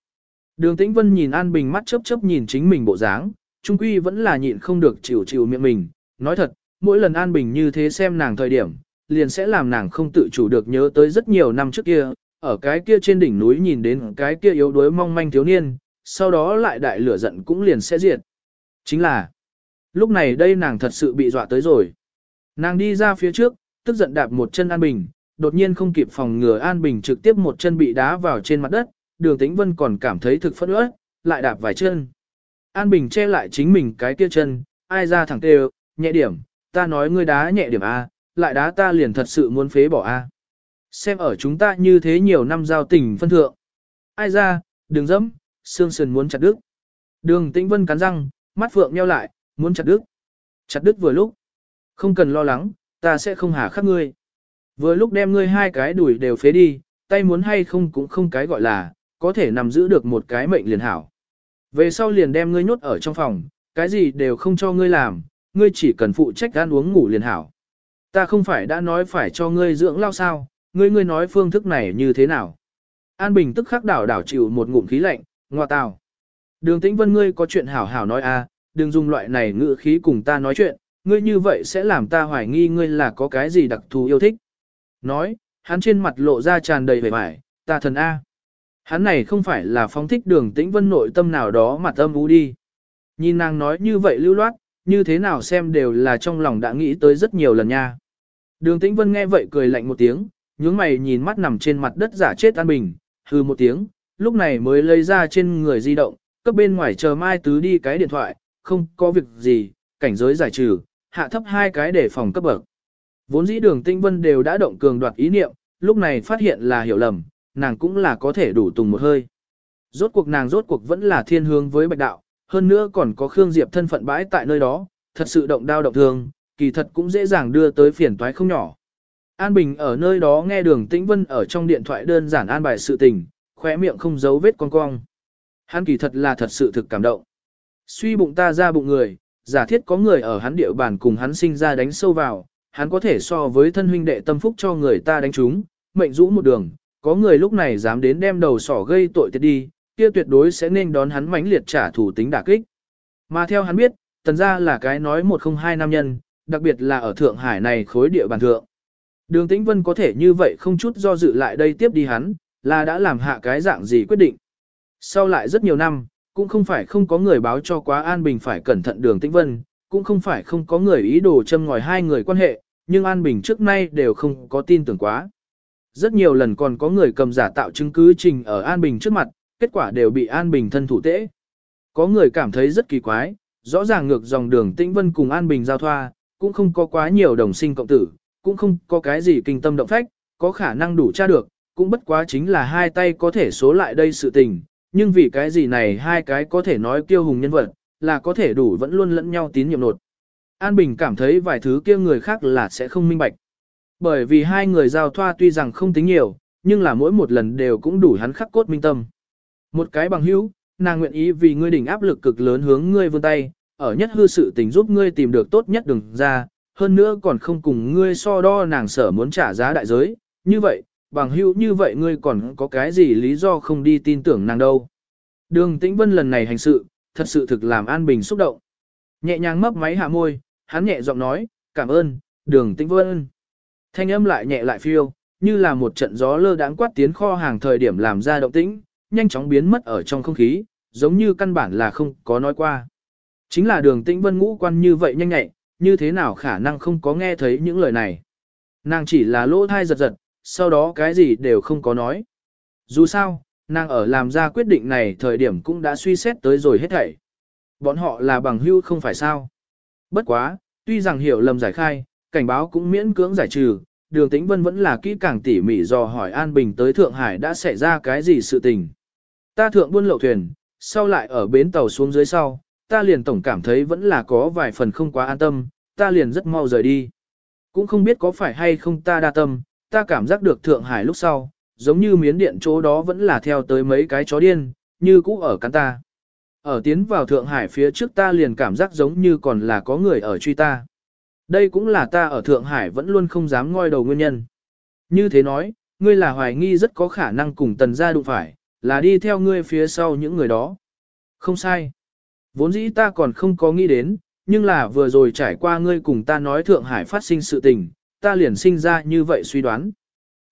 Đường Tĩnh Vân nhìn An Bình mắt chớp chớp nhìn chính mình bộ dáng, trung quy vẫn là nhịn không được chịu chịu miệng mình. Nói thật, mỗi lần An Bình như thế xem nàng thời điểm, liền sẽ làm nàng không tự chủ được nhớ tới rất nhiều năm trước kia, ở cái kia trên đỉnh núi nhìn đến cái kia yếu đuối mong manh thiếu niên, sau đó lại đại lửa giận cũng liền sẽ diệt. Chính là, lúc này đây nàng thật sự bị dọa tới rồi. Nàng đi ra phía trước, tức giận đạp một chân An Bình, đột nhiên không kịp phòng ngừa An Bình trực tiếp một chân bị đá vào trên mặt đất, đường tĩnh vân còn cảm thấy thực phẫn uất, lại đạp vài chân. An Bình che lại chính mình cái kia chân, ai ra thẳng tê nhẹ điểm, ta nói ngươi đá nhẹ điểm A, lại đá ta liền thật sự muốn phế bỏ A. Xem ở chúng ta như thế nhiều năm giao tình phân thượng. Ai ra, đừng dẫm, xương sườn muốn chặt đứt. Đường tĩnh vân cắn răng, mắt phượng nheo lại, muốn chặt đứt. Chặt đứt vừa lúc. Không cần lo lắng, ta sẽ không hà khắc ngươi. Vừa lúc đem ngươi hai cái đùi đều phế đi, tay muốn hay không cũng không cái gọi là, có thể nằm giữ được một cái mệnh liền hảo. Về sau liền đem ngươi nhốt ở trong phòng, cái gì đều không cho ngươi làm, ngươi chỉ cần phụ trách ăn uống ngủ liền hảo. Ta không phải đã nói phải cho ngươi dưỡng lao sao, ngươi ngươi nói phương thức này như thế nào. An Bình tức khắc đảo đảo chịu một ngụm khí lạnh, ngoa tào. Đường tĩnh vân ngươi có chuyện hảo hảo nói a, đừng dùng loại này ngữ khí cùng ta nói chuyện, ngươi như vậy sẽ làm ta hoài nghi ngươi là có cái gì đặc thù yêu thích. Nói, hắn trên mặt lộ ra tràn đầy vẻ vải, ta thần A. Hắn này không phải là phóng thích đường tĩnh vân nội tâm nào đó mà tâm u đi. Nhìn nàng nói như vậy lưu loát, như thế nào xem đều là trong lòng đã nghĩ tới rất nhiều lần nha. Đường tĩnh vân nghe vậy cười lạnh một tiếng, nhướng mày nhìn mắt nằm trên mặt đất giả chết an bình, hư một tiếng, lúc này mới lấy ra trên người di động, cấp bên ngoài chờ mai tứ đi cái điện thoại, không có việc gì, cảnh giới giải trừ, hạ thấp hai cái để phòng cấp bậc. Vốn dĩ đường tinh vân đều đã động cường đoạt ý niệm, lúc này phát hiện là hiểu lầm, nàng cũng là có thể đủ tùng một hơi. Rốt cuộc nàng rốt cuộc vẫn là thiên hướng với bạch đạo, hơn nữa còn có Khương Diệp thân phận bãi tại nơi đó, thật sự động đao động thương, kỳ thật cũng dễ dàng đưa tới phiền toái không nhỏ. An Bình ở nơi đó nghe đường tĩnh vân ở trong điện thoại đơn giản an bài sự tình, khóe miệng không giấu vết con cong. Hắn kỳ thật là thật sự thực cảm động. Suy bụng ta ra bụng người, giả thiết có người ở hắn địa bàn cùng hắn sinh ra đánh sâu vào, hắn có thể so với thân huynh đệ tâm phúc cho người ta đánh chúng, mệnh rũ một đường, có người lúc này dám đến đem đầu sỏ gây tội tiệt đi, kia tuyệt đối sẽ nên đón hắn mãnh liệt trả thù tính đả kích. Mà theo hắn biết, tần ra là cái nói một không hai nam nhân, đặc biệt là ở Thượng Hải này khối địa bàn thượng. Đường Tĩnh Vân có thể như vậy không chút do dự lại đây tiếp đi hắn, là đã làm hạ cái dạng gì quyết định. Sau lại rất nhiều năm, cũng không phải không có người báo cho quá An Bình phải cẩn thận đường Tĩnh Vân, cũng không phải không có người ý đồ châm ngòi hai người quan hệ, nhưng An Bình trước nay đều không có tin tưởng quá. Rất nhiều lần còn có người cầm giả tạo chứng cứ trình ở An Bình trước mặt, kết quả đều bị An Bình thân thủ tễ. Có người cảm thấy rất kỳ quái, rõ ràng ngược dòng đường Tĩnh Vân cùng An Bình giao thoa, cũng không có quá nhiều đồng sinh cộng tử, cũng không có cái gì kinh tâm động phách, có khả năng đủ tra được, cũng bất quá chính là hai tay có thể số lại đây sự tình, nhưng vì cái gì này hai cái có thể nói kiêu hùng nhân vật, là có thể đủ vẫn luôn lẫn nhau tín nhiệm nột. An Bình cảm thấy vài thứ kia người khác là sẽ không minh bạch. Bởi vì hai người giao thoa tuy rằng không tính nhiều, nhưng là mỗi một lần đều cũng đủ hắn khắc cốt minh tâm. Một cái bằng hữu, nàng nguyện ý vì ngươi đỉnh áp lực cực lớn hướng ngươi vươn tay, ở nhất hư sự tình giúp ngươi tìm được tốt nhất đường ra, hơn nữa còn không cùng ngươi so đo nàng sở muốn trả giá đại giới, như vậy, bằng hữu như vậy ngươi còn có cái gì lý do không đi tin tưởng nàng đâu. Đường Tĩnh Vân lần này hành sự, thật sự thực làm An Bình xúc động. Nhẹ nhàng mấp máy hạ môi, hắn nhẹ giọng nói, cảm ơn, đường Tĩnh Vân. Thanh âm lại nhẹ lại phiêu, như là một trận gió lơ đãng quát tiến kho hàng thời điểm làm ra động tĩnh, nhanh chóng biến mất ở trong không khí, giống như căn bản là không có nói qua. Chính là đường Tĩnh Vân ngũ quan như vậy nhanh nhẹ, như thế nào khả năng không có nghe thấy những lời này. Nàng chỉ là lỗ thai giật giật, sau đó cái gì đều không có nói. Dù sao, nàng ở làm ra quyết định này thời điểm cũng đã suy xét tới rồi hết thảy. Bọn họ là bằng hữu không phải sao. Bất quá, tuy rằng hiểu lầm giải khai, cảnh báo cũng miễn cưỡng giải trừ, đường tĩnh vân vẫn là kỹ càng tỉ mỉ dò hỏi An Bình tới Thượng Hải đã xảy ra cái gì sự tình. Ta thượng buôn lậu thuyền, sau lại ở bến tàu xuống dưới sau, ta liền tổng cảm thấy vẫn là có vài phần không quá an tâm, ta liền rất mau rời đi. Cũng không biết có phải hay không ta đa tâm, ta cảm giác được Thượng Hải lúc sau, giống như miến điện chỗ đó vẫn là theo tới mấy cái chó điên, như cũ ở cắn ta. Ở tiến vào Thượng Hải phía trước ta liền cảm giác giống như còn là có người ở truy ta. Đây cũng là ta ở Thượng Hải vẫn luôn không dám ngoi đầu nguyên nhân. Như thế nói, ngươi là hoài nghi rất có khả năng cùng tần gia đụng phải, là đi theo ngươi phía sau những người đó. Không sai. Vốn dĩ ta còn không có nghĩ đến, nhưng là vừa rồi trải qua ngươi cùng ta nói Thượng Hải phát sinh sự tình, ta liền sinh ra như vậy suy đoán.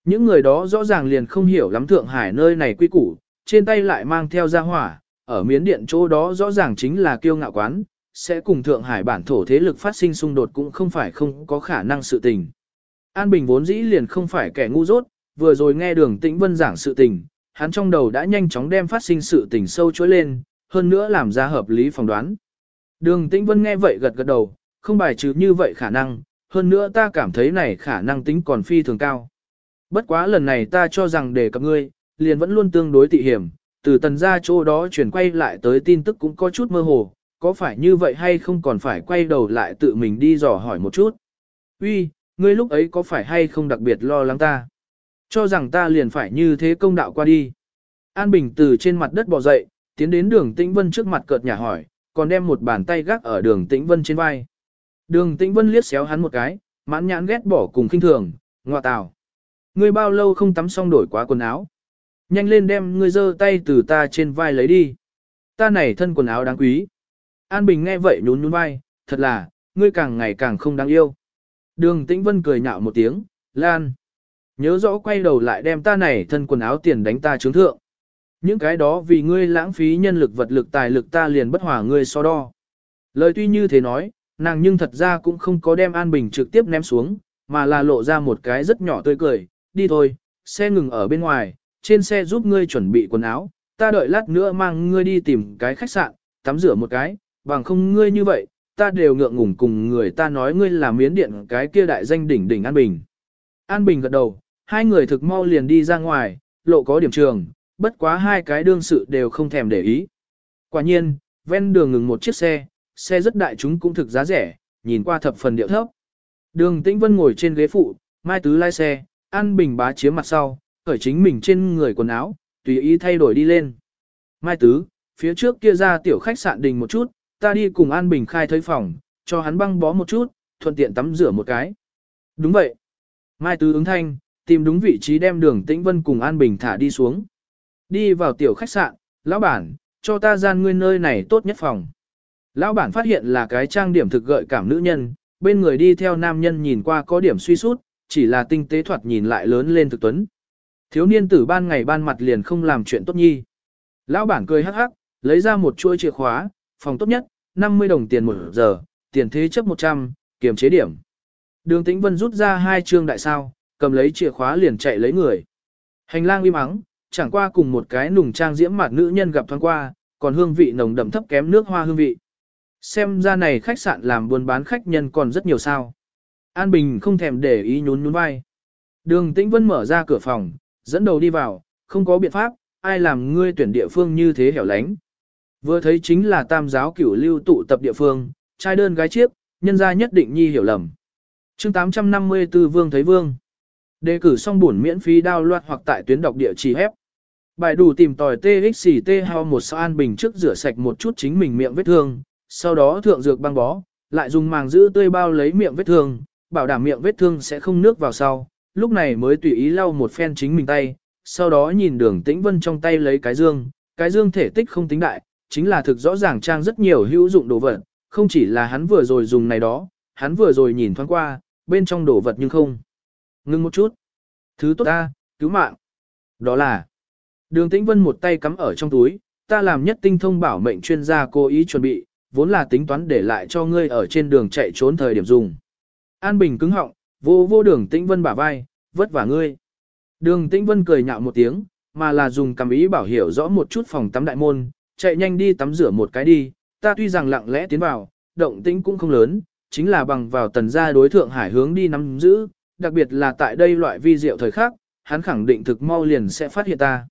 Những người đó rõ ràng liền không hiểu lắm Thượng Hải nơi này quy củ, trên tay lại mang theo gia hỏa, ở miến điện chỗ đó rõ ràng chính là kiêu ngạo quán, sẽ cùng Thượng Hải bản thổ thế lực phát sinh xung đột cũng không phải không có khả năng sự tình. An Bình vốn dĩ liền không phải kẻ ngu dốt, vừa rồi nghe đường tĩnh vân giảng sự tình, hắn trong đầu đã nhanh chóng đem phát sinh sự tình sâu chối lên, hơn nữa làm ra hợp lý phỏng đoán. Đường tĩnh vân nghe vậy gật gật đầu, không bài trừ như vậy khả năng, hơn nữa ta cảm thấy này khả năng tính còn phi thường cao. Bất quá lần này ta cho rằng để cập ngươi, liền vẫn luôn tương đối tị hiểm, từ tần gia chỗ đó chuyển quay lại tới tin tức cũng có chút mơ hồ, có phải như vậy hay không còn phải quay đầu lại tự mình đi dò hỏi một chút. Uy, ngươi lúc ấy có phải hay không đặc biệt lo lắng ta? Cho rằng ta liền phải như thế công đạo qua đi. An Bình từ trên mặt đất bò dậy, tiến đến đường Tĩnh Vân trước mặt cợt nhà hỏi, còn đem một bàn tay gác ở đường Tĩnh Vân trên vai. Đường Tĩnh Vân liếc xéo hắn một cái, mãn nhãn ghét bỏ cùng khinh thường, ngoa tào. Ngươi bao lâu không tắm xong đổi quá quần áo? Nhanh lên đem ngươi giơ tay từ ta trên vai lấy đi. Ta này thân quần áo đáng quý. An Bình nghe vậy nhún nhún vai, thật là, ngươi càng ngày càng không đáng yêu. Đường Tĩnh Vân cười nhạo một tiếng, Lan. Nhớ rõ quay đầu lại đem ta này thân quần áo tiền đánh ta trướng thượng. Những cái đó vì ngươi lãng phí nhân lực vật lực tài lực ta liền bất hòa ngươi so đo. Lời tuy như thế nói, nàng nhưng thật ra cũng không có đem An Bình trực tiếp ném xuống, mà là lộ ra một cái rất nhỏ tươi cười, đi thôi, xe ngừng ở bên ngoài, trên xe giúp ngươi chuẩn bị quần áo, ta đợi lát nữa mang ngươi đi tìm cái khách sạn, tắm rửa một cái, bằng không ngươi như vậy, ta đều ngượng ngùng cùng người ta nói ngươi là miến điện cái kia đại danh đỉnh đỉnh An Bình. An Bình gật đầu, hai người thực mau liền đi ra ngoài, lộ có điểm trường, bất quá hai cái đương sự đều không thèm để ý. Quả nhiên, ven đường ngừng một chiếc xe, xe rất đại chúng cũng thực giá rẻ, nhìn qua thập phần điệu thấp. Đường Tĩnh Vân ngồi trên ghế phụ, Mai Tứ lái xe, An Bình bá chiếm mặt sau, khởi chính mình trên người quần áo, tùy ý thay đổi đi lên. Mai Tứ, phía trước kia ra tiểu khách sạn đình một chút, ta đi cùng An Bình khai thấy phòng, cho hắn băng bó một chút, thuận tiện tắm rửa một cái. Đúng vậy. Mai Tứ ứng thanh, tìm đúng vị trí đem đường Tĩnh Vân cùng An Bình thả đi xuống. Đi vào tiểu khách sạn, lão bản, cho ta gian nguyên nơi này tốt nhất phòng. Lão bản phát hiện là cái trang điểm thực gợi cảm nữ nhân, bên người đi theo nam nhân nhìn qua có điểm suy sút, chỉ là tinh tế thoạt nhìn lại lớn lên thực tuấn. Thiếu niên tử ban ngày ban mặt liền không làm chuyện tốt nhi. Lão bản cười hắc hắc, lấy ra một chuỗi chìa khóa, phòng tốt nhất, 50 đồng tiền một giờ, tiền thế chấp 100, kiềm chế điểm. Đường Tĩnh Vân rút ra hai trương đại sao, cầm lấy chìa khóa liền chạy lấy người. Hành lang im mắng, chẳng qua cùng một cái nùng trang diễm mặt nữ nhân gặp thoáng qua, còn hương vị nồng đậm thấp kém nước hoa hương vị. Xem ra này khách sạn làm buôn bán khách nhân còn rất nhiều sao. An Bình không thèm để ý nhún nhún vai. Đường Tĩnh Vân mở ra cửa phòng, dẫn đầu đi vào, không có biện pháp, ai làm ngươi tuyển địa phương như thế hẻo lánh. Vừa thấy chính là tam giáo cửu lưu tụ tập địa phương, trai đơn gái chiếc, nhân gia nhất định nhi hiểu lầm. chương 854 Vương thấy Vương. Đề cử xong buồn miễn phí đao loạt hoặc tại tuyến đọc địa chỉ hép. Bài đủ tìm tòi TXT ho một sao an bình trước rửa sạch một chút chính mình miệng vết thương, sau đó thượng dược băng bó, lại dùng màng giữ tươi bao lấy miệng vết thương, bảo đảm miệng vết thương sẽ không nước vào sau, lúc này mới tùy ý lau một phen chính mình tay, sau đó nhìn đường tĩnh vân trong tay lấy cái dương, cái dương thể tích không tính đại, chính là thực rõ ràng trang rất nhiều hữu dụng đồ vật, không chỉ là hắn vừa rồi dùng này đó, hắn vừa rồi nhìn thoáng qua, bên trong đồ vật nhưng không. Ngưng một chút. Thứ tốt ta, cứu mạng. Đó là, đường tĩnh vân một tay cắm ở trong túi, ta làm nhất tinh thông bảo mệnh chuyên gia cố ý chuẩn bị, vốn là tính toán để lại cho ngươi ở trên đường chạy trốn thời điểm dùng. An Bình cứng họng, vô vô đường tĩnh vân bả vai, vất vả ngươi. Đường tĩnh vân cười nhạo một tiếng, mà là dùng cầm ý bảo hiểu rõ một chút phòng tắm đại môn, chạy nhanh đi tắm rửa một cái đi, ta tuy rằng lặng lẽ tiến vào, động tĩnh cũng không lớn, chính là bằng vào tần gia đối thượng hải hướng đi nắm giữ, đặc biệt là tại đây loại vi diệu thời khắc, hắn khẳng định thực mau liền sẽ phát hiện ta.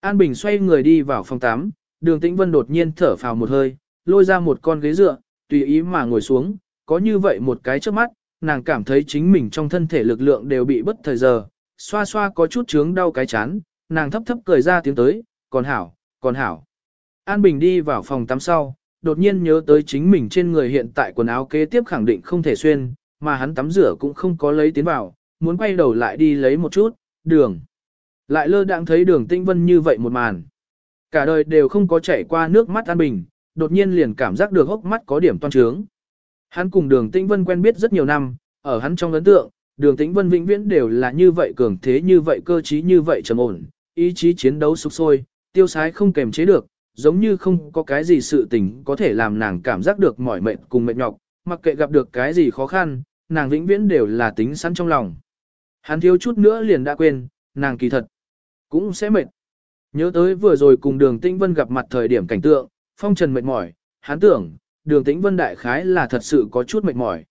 An Bình xoay người đi vào phòng tắm, đường tĩnh vân đột nhiên thở phào một hơi, lôi ra một con ghế dựa, tùy ý mà ngồi xuống, có như vậy một cái trước mắt, nàng cảm thấy chính mình trong thân thể lực lượng đều bị bất thời giờ, xoa xoa có chút chướng đau cái chán, nàng thấp thấp cười ra tiếng tới, còn hảo, còn hảo. An Bình đi vào phòng tắm sau, đột nhiên nhớ tới chính mình trên người hiện tại quần áo kế tiếp khẳng định không thể xuyên, mà hắn tắm rửa cũng không có lấy tiến vào, muốn quay đầu lại đi lấy một chút, đường. Lại lơ đãng thấy đường tinh vân như vậy một màn. Cả đời đều không có chảy qua nước mắt An Bình, đột nhiên liền cảm giác được hốc mắt có điểm toan trướng. Hắn cùng đường tĩnh vân quen biết rất nhiều năm, ở hắn trong ấn tượng, đường tĩnh vân vĩnh viễn đều là như vậy cường thế như vậy cơ trí như vậy trầm ổn, ý chí chiến đấu sục sôi, tiêu sái không kềm chế được, giống như không có cái gì sự tình có thể làm nàng cảm giác được mỏi mệt cùng mệt nhọc, mặc kệ gặp được cái gì khó khăn, nàng vĩnh viễn đều là tính sẵn trong lòng. Hắn thiếu chút nữa liền đã quên, nàng kỳ thật, cũng sẽ mệt. Nhớ tới vừa rồi cùng đường tĩnh vân gặp mặt thời điểm cảnh tượng, phong trần mệt mỏi, hắn tưởng, đường tĩnh vân đại khái là thật sự có chút mệt mỏi.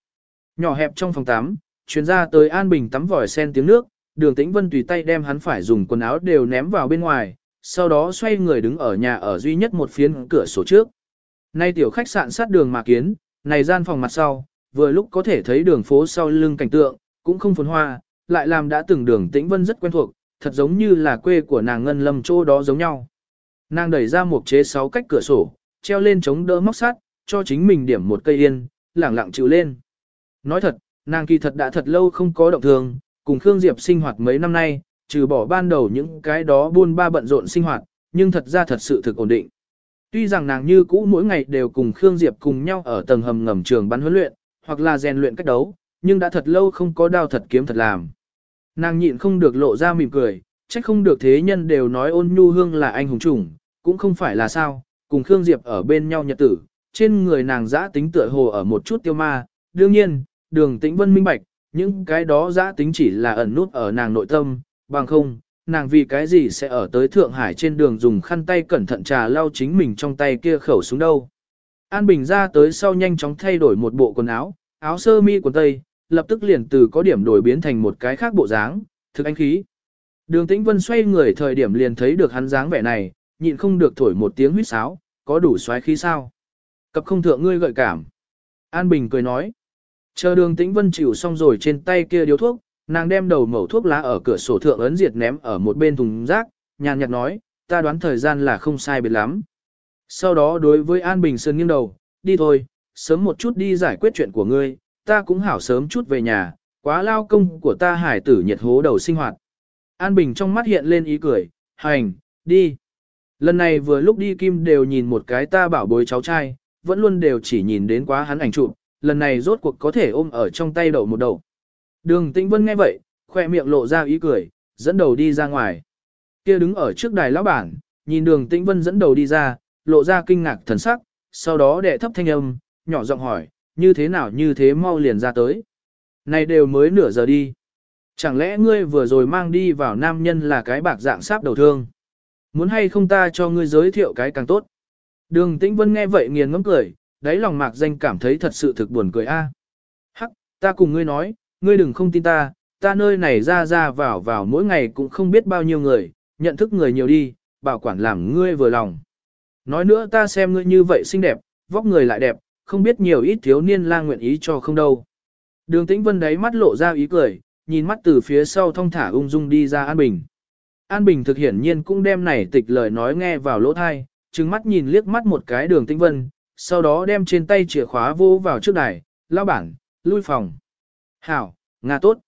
Nhỏ hẹp trong phòng tắm, chuyên ra tới An Bình tắm vòi sen tiếng nước, đường tĩnh vân tùy tay đem hắn phải dùng quần áo đều ném vào bên ngoài, sau đó xoay người đứng ở nhà ở duy nhất một phiến cửa sổ trước. Nay tiểu khách sạn sát đường mà kiến, này gian phòng mặt sau, vừa lúc có thể thấy đường phố sau lưng cảnh tượng, cũng không phồn hoa, lại làm đã từng đường tĩnh vân rất quen thuộc, thật giống như là quê của nàng ngân lâm chỗ đó giống nhau. Nàng đẩy ra một chế sáu cách cửa sổ, treo lên chống đỡ móc sắt, cho chính mình điểm một cây yên, lẳng lặng chịu lên. Nói thật, nàng kỳ thật đã thật lâu không có động thường, cùng Khương Diệp sinh hoạt mấy năm nay, trừ bỏ ban đầu những cái đó buôn ba bận rộn sinh hoạt, nhưng thật ra thật sự thực ổn định. Tuy rằng nàng như cũ mỗi ngày đều cùng Khương Diệp cùng nhau ở tầng hầm ngầm trường bắn huấn luyện, hoặc là rèn luyện cách đấu, nhưng đã thật lâu không có đao thật kiếm thật làm. Nàng nhịn không được lộ ra mỉm cười, trách không được thế nhân đều nói ôn nhu hương là anh hùng chủng, cũng không phải là sao, cùng Khương Diệp ở bên nhau nhật tử, trên người nàng giã tính tựa hồ ở một chút tiêu ma, đương nhiên, đường tĩnh vân minh bạch, những cái đó giã tính chỉ là ẩn nút ở nàng nội tâm, bằng không, nàng vì cái gì sẽ ở tới Thượng Hải trên đường dùng khăn tay cẩn thận trà lau chính mình trong tay kia khẩu súng đâu. An Bình ra tới sau nhanh chóng thay đổi một bộ quần áo, áo sơ mi quần tây, lập tức liền từ có điểm đổi biến thành một cái khác bộ dáng, thực anh khí. Đường Tĩnh Vân xoay người thời điểm liền thấy được hắn dáng vẻ này, nhịn không được thổi một tiếng huýt sáo, có đủ xoáy khí sao? Cập không thượng ngươi gợi cảm. An Bình cười nói. Chờ đường Tĩnh Vân chịu xong rồi trên tay kia điếu thuốc, nàng đem đầu mẩu thuốc lá ở cửa sổ thượng ấn diệt ném ở một bên thùng rác, nhàn nhạt nói, ta đoán thời gian là không sai biệt lắm. Sau đó đối với An Bình Sơn nghiêng đầu, đi thôi, sớm một chút đi giải quyết chuyện của ngươi, ta cũng hảo sớm chút về nhà, quá lao công của ta hải tử nhiệt hố đầu sinh hoạt. An Bình trong mắt hiện lên ý cười, hành, đi. Lần này vừa lúc đi Kim đều nhìn một cái ta bảo bối cháu trai, vẫn luôn đều chỉ nhìn đến quá hắn ảnh chụp, lần này rốt cuộc có thể ôm ở trong tay đầu một đầu. Đường Tĩnh Vân nghe vậy, khoe miệng lộ ra ý cười, dẫn đầu đi ra ngoài. Kia đứng ở trước đài lão bản, nhìn đường Tĩnh Vân dẫn đầu đi ra, lộ ra kinh ngạc thần sắc, sau đó đệ thấp thanh âm, nhỏ giọng hỏi, như thế nào như thế mau liền ra tới. Này đều mới nửa giờ đi. Chẳng lẽ ngươi vừa rồi mang đi vào nam nhân là cái bạc dạng sáp đầu thương? Muốn hay không ta cho ngươi giới thiệu cái càng tốt? Đường Tĩnh Vân nghe vậy nghiền ngẫm cười, đáy lòng mạc danh cảm thấy thật sự thực buồn cười a. Hắc, ta cùng ngươi nói, ngươi đừng không tin ta, ta nơi này ra ra vào vào mỗi ngày cũng không biết bao nhiêu người, nhận thức người nhiều đi, bảo quản làm ngươi vừa lòng. Nói nữa ta xem ngươi như vậy xinh đẹp, vóc người lại đẹp, không biết nhiều ít thiếu niên lang nguyện ý cho không đâu. Đường Tĩnh Vân đáy mắt lộ ra ý cười, nhìn mắt từ phía sau thong thả ung dung đi ra An Bình. An Bình thực hiển nhiên cũng đem này tịch lời nói nghe vào lỗ thai, trừng mắt nhìn liếc mắt một cái đường tinh Vân, sau đó đem trên tay chìa khóa vô vào trước đài, lao bản, lui phòng. Hảo, Nga tốt.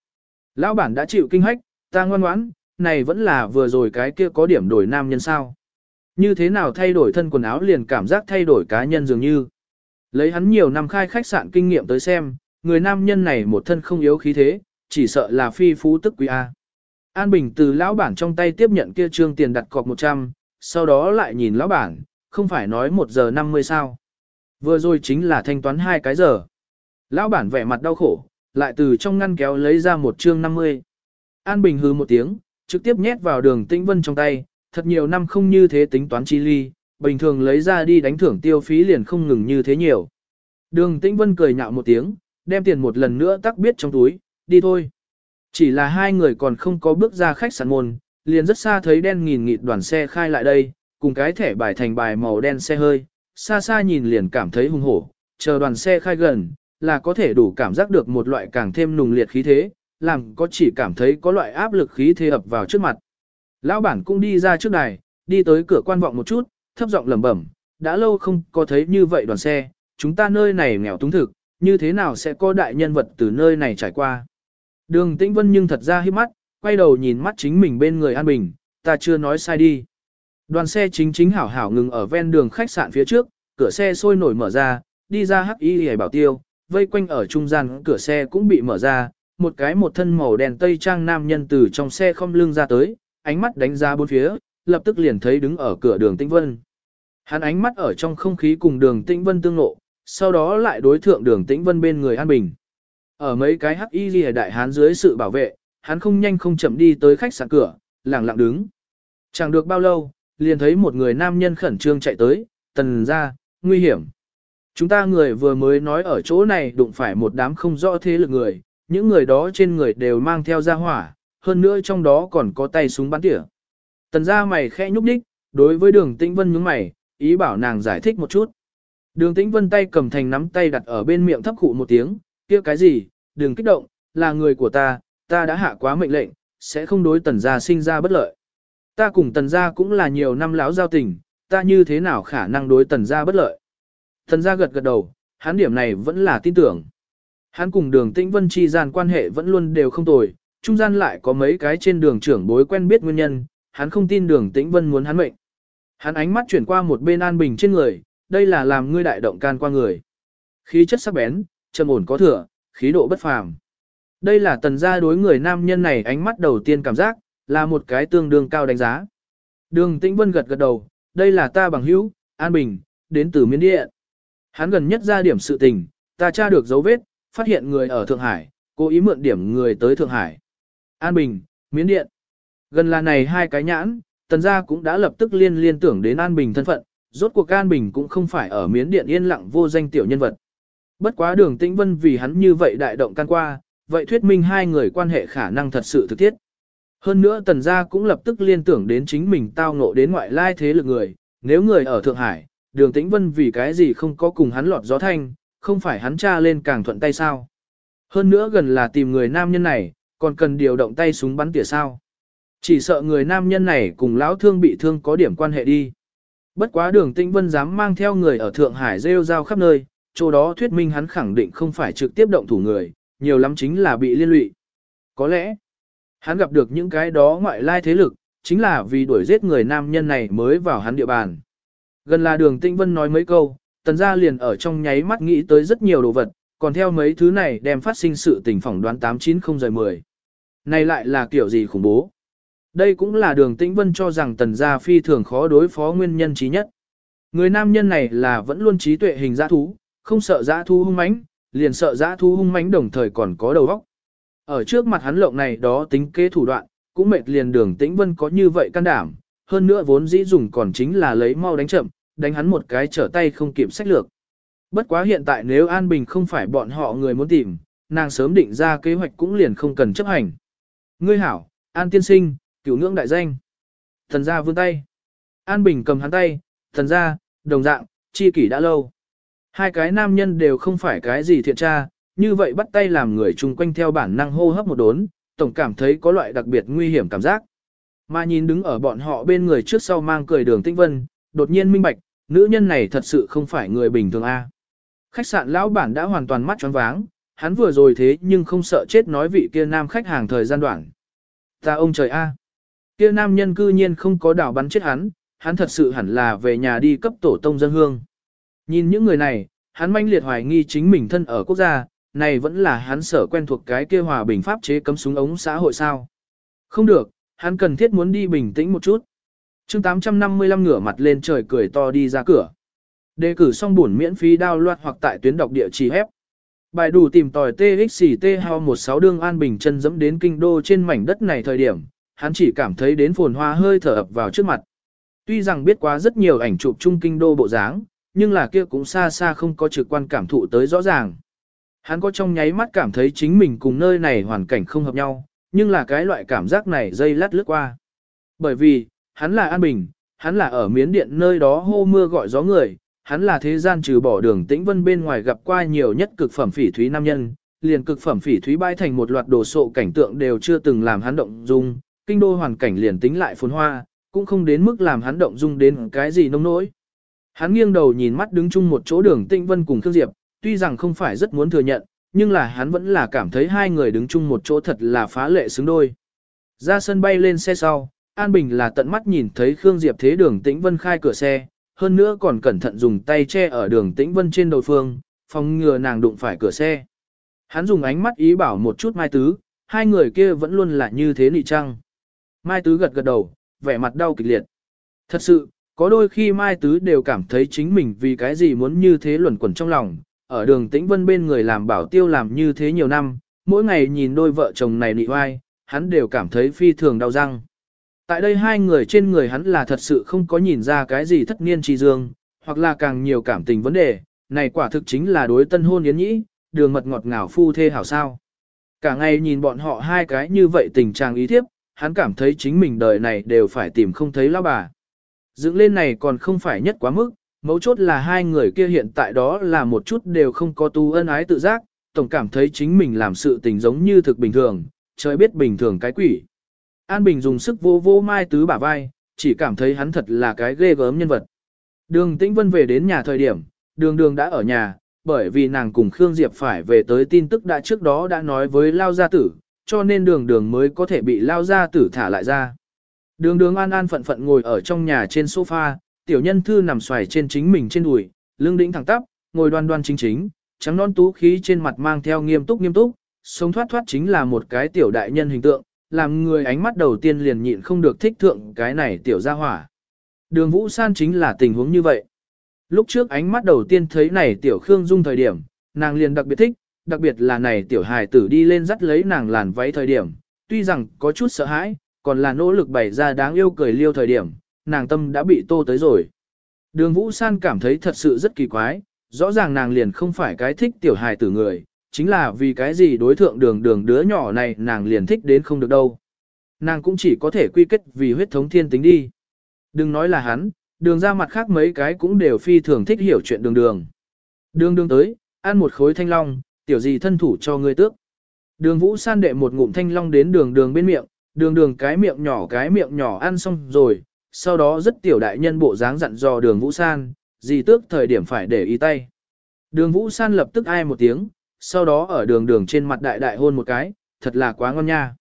Lão bản đã chịu kinh hách, ta ngoan ngoãn, này vẫn là vừa rồi cái kia có điểm đổi nam nhân sao. Như thế nào thay đổi thân quần áo liền cảm giác thay đổi cá nhân dường như. Lấy hắn nhiều năm khai khách sạn kinh nghiệm tới xem, người nam nhân này một thân không yếu khí thế, chỉ sợ là phi phú tức quý A. An Bình từ lão bản trong tay tiếp nhận kia trương tiền đặt cọc 100, sau đó lại nhìn lão bản, không phải nói 1 giờ 50 sao. Vừa rồi chính là thanh toán hai cái giờ. Lão bản vẻ mặt đau khổ, lại từ trong ngăn kéo lấy ra một chương 50. An Bình hừ một tiếng, trực tiếp nhét vào đường tĩnh vân trong tay, thật nhiều năm không như thế tính toán chi ly, bình thường lấy ra đi đánh thưởng tiêu phí liền không ngừng như thế nhiều. Đường tĩnh vân cười nhạo một tiếng, đem tiền một lần nữa tắc biết trong túi, đi thôi. Chỉ là hai người còn không có bước ra khách sạn môn, liền rất xa thấy đen nghìn nghịt đoàn xe khai lại đây, cùng cái thẻ bài thành bài màu đen xe hơi, xa xa nhìn liền cảm thấy hung hổ, chờ đoàn xe khai gần, là có thể đủ cảm giác được một loại càng thêm nùng liệt khí thế, làm có chỉ cảm thấy có loại áp lực khí thế ập vào trước mặt. Lão bản cũng đi ra trước đài, đi tới cửa quan vọng một chút, thấp giọng lẩm bẩm, đã lâu không có thấy như vậy đoàn xe, chúng ta nơi này nghèo túng thực, như thế nào sẽ có đại nhân vật từ nơi này trải qua. Đường Tĩnh Vân nhưng thật ra hiếp mắt, quay đầu nhìn mắt chính mình bên người An Bình, ta chưa nói sai đi. Đoàn xe chính chính hảo hảo ngừng ở ven đường khách sạn phía trước, cửa xe sôi nổi mở ra, đi ra hắc y hề bảo tiêu, vây quanh ở trung gian cửa xe cũng bị mở ra, một cái một thân màu đen tây trang nam nhân từ trong xe không lưng ra tới, ánh mắt đánh ra bốn phía, lập tức liền thấy đứng ở cửa đường Tĩnh Vân. Hắn ánh mắt ở trong không khí cùng đường Tĩnh Vân tương ngộ, sau đó lại đối thượng đường Tĩnh Vân bên người An Bình. Ở mấy cái hắc y lìa đại hán dưới sự bảo vệ, hắn không nhanh không chậm đi tới khách sạn cửa, lặng lặng đứng. Chẳng được bao lâu, liền thấy một người nam nhân khẩn trương chạy tới, tần ra, nguy hiểm. Chúng ta người vừa mới nói ở chỗ này đụng phải một đám không rõ thế lực người, những người đó trên người đều mang theo ra hỏa, hơn nữa trong đó còn có tay súng bắn tỉa. Tần ra mày khẽ nhúc đích, đối với đường tĩnh vân nhướng mày, ý bảo nàng giải thích một chút. Đường tĩnh vân tay cầm thành nắm tay đặt ở bên miệng thấp khụ một tiếng, kia cái gì, đừng kích động, là người của ta, ta đã hạ quá mệnh lệnh, sẽ không đối tần gia sinh ra bất lợi. Ta cùng tần gia cũng là nhiều năm láo giao tình, ta như thế nào khả năng đối tần gia bất lợi. Tần gia gật gật đầu, hắn điểm này vẫn là tin tưởng. Hắn cùng đường tĩnh vân chi gian quan hệ vẫn luôn đều không tồi, trung gian lại có mấy cái trên đường trưởng bối quen biết nguyên nhân, hắn không tin đường tĩnh vân muốn hắn mệnh. Hắn ánh mắt chuyển qua một bên an bình trên người, đây là làm ngươi đại động can qua người. Khí chất sắc bén, trầm ổn có thừa, khí độ bất phàm. Đây là tần gia đối người nam nhân này ánh mắt đầu tiên cảm giác, là một cái tương đương cao đánh giá. Đường Tĩnh Vân gật gật đầu, đây là ta bằng hữu, An Bình, đến từ Miến Điện. Hắn gần nhất ra điểm sự tình, ta tra được dấu vết, phát hiện người ở Thượng Hải, cố ý mượn điểm người tới Thượng Hải. An Bình, Miến Điện. Gần là này hai cái nhãn, tần gia cũng đã lập tức liên liên tưởng đến An Bình thân phận, rốt cuộc An Bình cũng không phải ở Miến Điện yên lặng vô danh tiểu nhân vật. Bất quá đường Tĩnh Vân vì hắn như vậy đại động can qua, vậy thuyết minh hai người quan hệ khả năng thật sự thực thiết. Hơn nữa tần gia cũng lập tức liên tưởng đến chính mình tao ngộ đến ngoại lai thế lực người, nếu người ở Thượng Hải, đường tĩnh vân vì cái gì không có cùng hắn lọt gió thanh, không phải hắn tra lên càng thuận tay sao. Hơn nữa gần là tìm người nam nhân này, còn cần điều động tay súng bắn tỉa sao. Chỉ sợ người nam nhân này cùng lão thương bị thương có điểm quan hệ đi. Bất quá đường tĩnh vân dám mang theo người ở Thượng Hải rêu rao khắp nơi, chỗ đó thuyết minh hắn khẳng định không phải trực tiếp động thủ người, nhiều lắm chính là bị liên lụy. Có lẽ, hắn gặp được những cái đó ngoại lai thế lực, chính là vì đuổi giết người nam nhân này mới vào hắn địa bàn. Gần là đường Tĩnh Vân nói mấy câu, tần gia liền ở trong nháy mắt nghĩ tới rất nhiều đồ vật, còn theo mấy thứ này đem phát sinh sự tình phỏng đoán 890 giờ 10. Này lại là kiểu gì khủng bố? Đây cũng là đường Tĩnh Vân cho rằng tần gia phi thường khó đối phó nguyên nhân trí nhất. Người nam nhân này là vẫn luôn trí tuệ hình giã thú, không sợ giã thú hung mãnh, liền sợ giã thú hung mãnh đồng thời còn có đầu óc. Ở trước mặt hắn lộng này đó tính kế thủ đoạn, cũng mệt liền đường tĩnh vân có như vậy can đảm, hơn nữa vốn dĩ dùng còn chính là lấy mau đánh chậm, đánh hắn một cái trở tay không kịp sách lược. Bất quá hiện tại nếu An Bình không phải bọn họ người muốn tìm, nàng sớm định ra kế hoạch cũng liền không cần chấp hành. Ngươi hảo, An tiên sinh, cửu ngưỡng đại danh. Thần gia vươn tay. An Bình cầm hắn tay, thần gia, đồng dạng, chi kỷ đã lâu. Hai cái nam nhân đều không phải cái gì thiện tra, như vậy bắt tay làm người chung quanh theo bản năng hô hấp một đốn, tổng cảm thấy có loại đặc biệt nguy hiểm cảm giác. Mà nhìn đứng ở bọn họ bên người trước sau mang cười đường tinh vân, đột nhiên minh bạch, nữ nhân này thật sự không phải người bình thường a. Khách sạn lão bản đã hoàn toàn mắt tròn váng, hắn vừa rồi thế nhưng không sợ chết nói vị kia nam khách hàng thời gian đoạn. Ta ông trời a, kia nam nhân cư nhiên không có đảo bắn chết hắn, hắn thật sự hẳn là về nhà đi cấp tổ tông dân hương. Nhìn những người này, hắn manh liệt hoài nghi chính mình thân ở quốc gia, này vẫn là hắn sở quen thuộc cái kia hòa bình pháp chế cấm súng ống xã hội sao. Không được, hắn cần thiết muốn đi bình tĩnh một chút. chương 855 ngửa mặt lên trời cười to đi ra cửa. Đề cử xong buồn miễn phí download hoặc tại tuyến đọc địa chỉ hép. Bài đủ tìm tòi TXT ho 16 đương an bình chân dẫm đến kinh đô trên mảnh đất này thời điểm, hắn chỉ cảm thấy đến phồn hoa hơi thở ập vào trước mặt. Tuy rằng biết quá rất nhiều ảnh chụp chung kinh đô bộ dáng, nhưng là kia cũng xa xa không có trực quan cảm thụ tới rõ ràng. Hắn có trong nháy mắt cảm thấy chính mình cùng nơi này hoàn cảnh không hợp nhau, nhưng là cái loại cảm giác này dây lát lướt qua. Bởi vì, hắn là An Bình, hắn là ở miến điện nơi đó hô mưa gọi gió người, hắn là thế gian trừ bỏ đường tĩnh vân bên ngoài gặp qua nhiều nhất cực phẩm phỉ thúy nam nhân, liền cực phẩm phỉ thúy bãi thành một loạt đồ sộ cảnh tượng đều chưa từng làm hắn động dung, kinh đô hoàn cảnh liền tính lại phồn hoa, cũng không đến mức làm hắn động dung đến cái gì nông nỗi. Hắn nghiêng đầu nhìn mắt đứng chung một chỗ đường tĩnh vân cùng Khương Diệp, tuy rằng không phải rất muốn thừa nhận, nhưng là hắn vẫn là cảm thấy hai người đứng chung một chỗ thật là phá lệ xứng đôi. Ra sân bay lên xe sau, An Bình là tận mắt nhìn thấy Khương Diệp thế đường Tĩnh Vân khai cửa xe, hơn nữa còn cẩn thận dùng tay che ở đường Tĩnh Vân trên đầu phương, phòng ngừa nàng đụng phải cửa xe. Hắn dùng ánh mắt ý bảo một chút Mai Tứ, hai người kia vẫn luôn là như thế nị trăng. Mai Tứ gật gật đầu, vẻ mặt đau kịch liệt. Thật sự, có đôi khi Mai Tứ đều cảm thấy chính mình vì cái gì muốn như thế luẩn quẩn trong lòng, ở đường tĩnh vân bên người làm bảo tiêu làm như thế nhiều năm, mỗi ngày nhìn đôi vợ chồng này nị oai, hắn đều cảm thấy phi thường đau răng. Tại đây hai người trên người hắn là thật sự không có nhìn ra cái gì thất niên trì dương, hoặc là càng nhiều cảm tình vấn đề, này quả thực chính là đối tân hôn yến nhĩ, đường mật ngọt ngào phu thê hảo sao. Cả ngày nhìn bọn họ hai cái như vậy tình trạng ý thiếp, hắn cảm thấy chính mình đời này đều phải tìm không thấy lão bà. Dựng lên này còn không phải nhất quá mức, Mấu chốt là hai người kia hiện tại đó là một chút đều không có tu ân ái tự giác, tổng cảm thấy chính mình làm sự tình giống như thực bình thường, trời biết bình thường cái quỷ. An Bình dùng sức vô vô mai tứ bả vai, chỉ cảm thấy hắn thật là cái ghê gớm nhân vật. Đường Tĩnh Vân về đến nhà thời điểm, đường đường đã ở nhà, bởi vì nàng cùng Khương Diệp phải về tới tin tức đã trước đó đã nói với Lao Gia Tử, cho nên đường đường mới có thể bị Lao Gia Tử thả lại ra. Đường đường an an phận phận ngồi ở trong nhà trên sofa, tiểu nhân thư nằm xoài trên chính mình trên đùi, lưng đĩnh thẳng tắp, ngồi đoan đoan chính chính, trắng non tú khí trên mặt mang theo nghiêm túc nghiêm túc, sống thoát thoát chính là một cái tiểu đại nhân hình tượng, làm người ánh mắt đầu tiên liền nhịn không được thích thượng cái này tiểu gia hỏa. Đường Vũ San chính là tình huống như vậy. Lúc trước ánh mắt đầu tiên thấy này tiểu Khương Dung thời điểm, nàng liền đặc biệt thích, đặc biệt là này tiểu hài tử đi lên dắt lấy nàng làn váy thời điểm, tuy rằng có chút sợ hãi, còn là nỗ lực bày ra đáng yêu cười liêu thời điểm, nàng tâm đã bị tô tới rồi. Đường Vũ San cảm thấy thật sự rất kỳ quái, rõ ràng nàng liền không phải cái thích tiểu hài tử người, chính là vì cái gì đối thượng đường đường đứa nhỏ này nàng liền thích đến không được đâu. Nàng cũng chỉ có thể quy kết vì huyết thống thiên tính đi. Đừng nói là hắn, đường ra mặt khác mấy cái cũng đều phi thường thích hiểu chuyện đường đường. Đường đường tới, ăn một khối thanh long, tiểu gì thân thủ cho ngươi tước. Đường vũ san đệ một ngụm thanh long đến đường đường bên miệng, đường đường cái miệng nhỏ cái miệng nhỏ ăn xong rồi, sau đó rất tiểu đại nhân bộ dáng dặn dò đường vũ san, gì tước thời điểm phải để ý tay. Đường vũ san lập tức ai một tiếng, sau đó ở đường đường trên mặt đại đại hôn một cái, thật là quá ngon nha.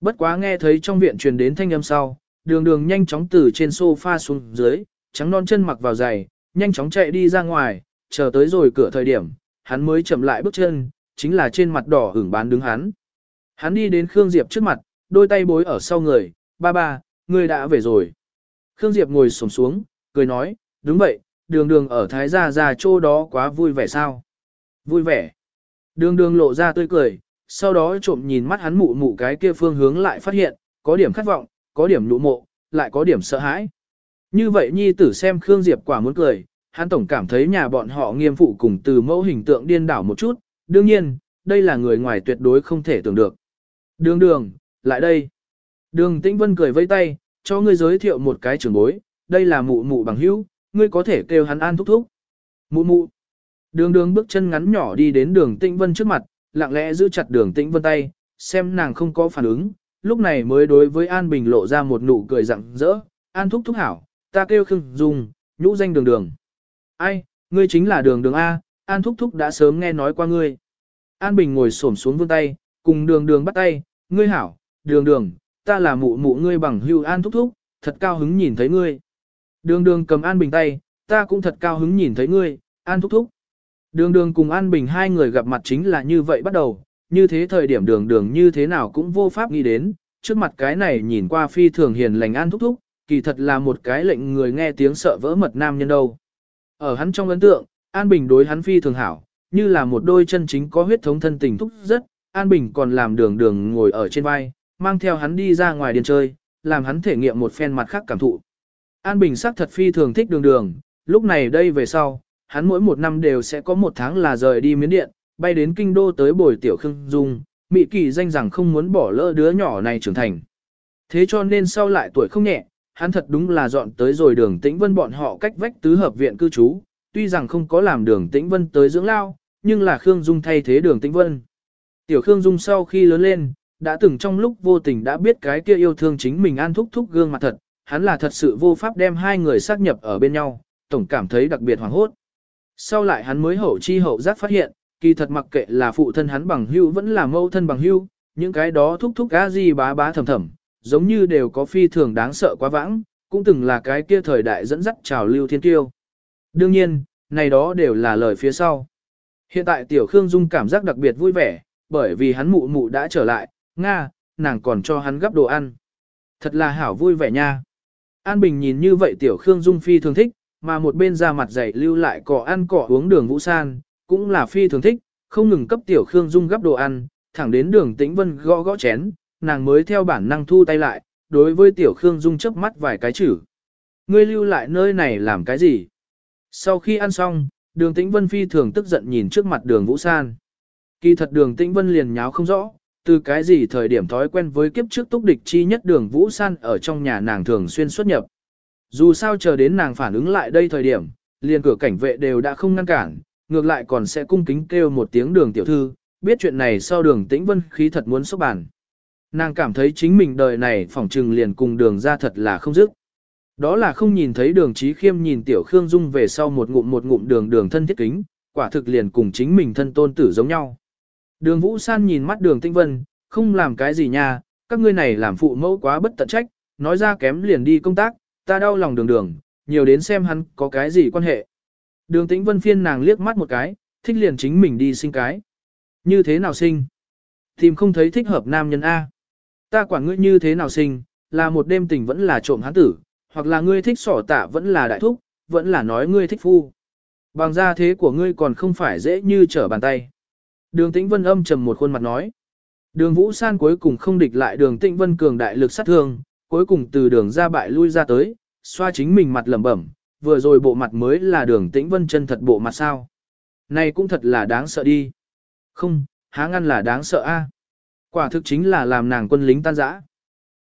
Bất quá nghe thấy trong viện truyền đến thanh âm sau, đường đường nhanh chóng từ trên sofa xuống dưới, trắng non chân mặc vào giày, nhanh chóng chạy đi ra ngoài, chờ tới rồi cửa thời điểm, hắn mới chậm lại bước chân, chính là trên mặt đỏ hưởng bán đứng hắn. Hắn đi đến Khương Diệp trước mặt, đôi tay bối ở sau người, ba ba, ngươi đã về rồi. Khương Diệp ngồi sổng xuống, cười nói, đúng vậy, đường đường ở Thái Gia Gia chỗ đó quá vui vẻ sao? Vui vẻ. Đường đường lộ ra tươi cười, sau đó trộm nhìn mắt hắn mụ mụ cái kia phương hướng lại phát hiện, có điểm khát vọng, có điểm nụ mộ, lại có điểm sợ hãi. Như vậy nhi tử xem Khương Diệp quả muốn cười, hắn tổng cảm thấy nhà bọn họ nghiêm phụ cùng từ mẫu hình tượng điên đảo một chút, đương nhiên, đây là người ngoài tuyệt đối không thể tưởng được. Đường đường, lại đây. Đường Tĩnh Vân cười vây tay, cho ngươi giới thiệu một cái trưởng bối, đây là mụ mụ bằng hữu, ngươi có thể kêu hắn an thúc thúc. Mụ mụ. Đường đường bước chân ngắn nhỏ đi đến đường Tĩnh Vân trước mặt, lặng lẽ giữ chặt đường Tĩnh Vân tay, xem nàng không có phản ứng, lúc này mới đối với An Bình lộ ra một nụ cười rặng rỡ, An thúc thúc hảo, ta kêu Khương dùng nhũ danh đường đường. Ai, ngươi chính là đường đường A, An thúc thúc đã sớm nghe nói qua ngươi. An Bình ngồi xổm xuống vươn tay, cùng đường đường bắt tay, ngươi hảo, đường đường, ta là mụ mụ ngươi bằng hưu An thúc thúc, thật cao hứng nhìn thấy ngươi. Đường đường cầm An Bình tay, ta cũng thật cao hứng nhìn thấy ngươi, An thúc thúc. Đường đường cùng An Bình hai người gặp mặt chính là như vậy bắt đầu, như thế thời điểm đường đường như thế nào cũng vô pháp nghĩ đến, trước mặt cái này nhìn qua phi thường hiền lành An thúc thúc, kỳ thật là một cái lệnh người nghe tiếng sợ vỡ mật nam nhân đâu. Ở hắn trong ấn tượng, An Bình đối hắn phi thường hảo, như là một đôi chân chính có huyết thống thân tình thúc rất, An Bình còn làm đường đường ngồi ở trên vai, mang theo hắn đi ra ngoài điên chơi, làm hắn thể nghiệm một phen mặt khác cảm thụ. An Bình sắc thật phi thường thích đường đường, lúc này đây về sau, hắn mỗi một năm đều sẽ có một tháng là rời đi miến điện, bay đến kinh đô tới bồi tiểu khương dung, mị kỳ danh rằng không muốn bỏ lỡ đứa nhỏ này trưởng thành. Thế cho nên sau lại tuổi không nhẹ, hắn thật đúng là dọn tới rồi đường tĩnh vân bọn họ cách vách tứ hợp viện cư trú, tuy rằng không có làm đường tĩnh vân tới dưỡng lao, nhưng là Khương Dung thay thế đường tĩnh vân. Tiểu Khương Dung sau khi lớn lên, đã từng trong lúc vô tình đã biết cái kia yêu thương chính mình an thúc thúc gương mặt thật, hắn là thật sự vô pháp đem hai người xác nhập ở bên nhau, tổng cảm thấy đặc biệt hoảng hốt. Sau lại hắn mới hậu chi hậu giác phát hiện, kỳ thật mặc kệ là phụ thân hắn bằng hưu vẫn là mâu thân bằng hưu, những cái đó thúc thúc gã gì bá bá thầm thầm, giống như đều có phi thường đáng sợ quá vãng, cũng từng là cái kia thời đại dẫn dắt trào lưu thiên tiêu. Đương nhiên, này đó đều là lời phía sau. Hiện tại Tiểu Khương Dung cảm giác đặc biệt vui vẻ, bởi vì hắn mụ mụ đã trở lại, Nga, nàng còn cho hắn gấp đồ ăn. Thật là hảo vui vẻ nha. An Bình nhìn như vậy Tiểu Khương Dung phi thường thích, mà một bên ra mặt dày lưu lại cỏ ăn cỏ uống đường Vũ San, cũng là phi thường thích, không ngừng cấp Tiểu Khương Dung gấp đồ ăn, thẳng đến đường Tĩnh Vân gõ gõ chén, nàng mới theo bản năng thu tay lại, đối với Tiểu Khương Dung chớp mắt vài cái chữ. Ngươi lưu lại nơi này làm cái gì? Sau khi ăn xong, đường Tĩnh Vân phi thường tức giận nhìn trước mặt đường Vũ San. Kỳ thật đường Tĩnh Vân liền nháo không rõ, từ cái gì thời điểm thói quen với kiếp trước túc địch chi nhất đường Vũ San ở trong nhà nàng thường xuyên xuất nhập. Dù sao chờ đến nàng phản ứng lại đây thời điểm, liền cửa cảnh vệ đều đã không ngăn cản, ngược lại còn sẽ cung kính kêu một tiếng đường tiểu thư, biết chuyện này sau đường tĩnh vân khí thật muốn sốc bàn. Nàng cảm thấy chính mình đời này phỏng trừng liền cùng đường ra thật là không dứt. Đó là không nhìn thấy đường trí khiêm nhìn tiểu Khương Dung về sau một ngụm một ngụm đường đường thân thiết kính, quả thực liền cùng chính mình thân tôn tử giống nhau. Đường Vũ San nhìn mắt đường Tinh Vân, không làm cái gì nha, các ngươi này làm phụ mẫu quá bất tận trách, nói ra kém liền đi công tác, ta đau lòng đường đường, nhiều đến xem hắn có cái gì quan hệ. Đường Tĩnh Vân phiên nàng liếc mắt một cái, thích liền chính mình đi sinh cái. Như thế nào sinh? Tìm không thấy thích hợp nam nhân A. Ta quản ngươi như thế nào sinh, là một đêm tình vẫn là trộm hắn tử, hoặc là ngươi thích sỏ tạ vẫn là đại thúc, vẫn là nói ngươi thích phu. Bằng ra thế của ngươi còn không phải dễ như trở bàn tay. Đường Tĩnh Vân âm trầm một khuôn mặt nói. Đường Vũ San cuối cùng không địch lại đường Tĩnh Vân cường đại lực sát thương, cuối cùng từ đường ra bại lui ra tới, xoa chính mình mặt lẩm bẩm, vừa rồi bộ mặt mới là đường Tĩnh Vân chân thật bộ mặt sao. Này cũng thật là đáng sợ đi. Không, há ngăn là đáng sợ a. Quả thực chính là làm nàng quân lính tan rã.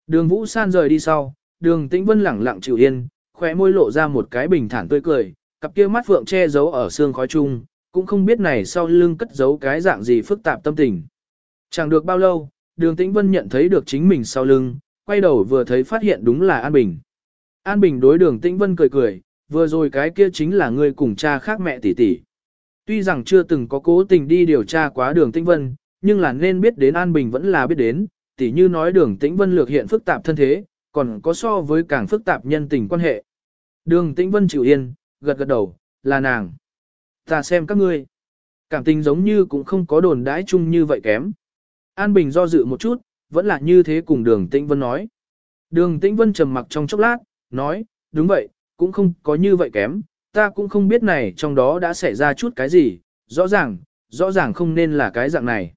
Đường Vũ San rời đi sau, đường Tĩnh Vân lẳng lặng chịu yên, khóe môi lộ ra một cái bình thản tươi cười, cặp kia mắt phượng che giấu ở xương khói chung, cũng không biết này sau lưng cất giấu cái dạng gì phức tạp tâm tình. Chẳng được bao lâu, đường Tĩnh Vân nhận thấy được chính mình sau lưng, quay đầu vừa thấy phát hiện đúng là An Bình. An Bình đối đường Tĩnh Vân cười cười, vừa rồi cái kia chính là người cùng cha khác mẹ tỷ tỷ. Tuy rằng chưa từng có cố tình đi điều tra quá đường Tĩnh Vân, nhưng là nên biết đến An Bình vẫn là biết đến, tỷ như nói đường Tĩnh Vân lược hiện phức tạp thân thế, còn có so với càng phức tạp nhân tình quan hệ. Đường Tĩnh Vân chịu yên, gật gật đầu, là nàng. Ta xem các ngươi. Cảm tình giống như cũng không có đồn đãi chung như vậy kém. An Bình do dự một chút, vẫn là như thế cùng đường Tĩnh Vân nói. Đường Tĩnh Vân trầm mặc trong chốc lát, nói, đúng vậy, cũng không có như vậy kém, ta cũng không biết này trong đó đã xảy ra chút cái gì, rõ ràng, rõ ràng không nên là cái dạng này.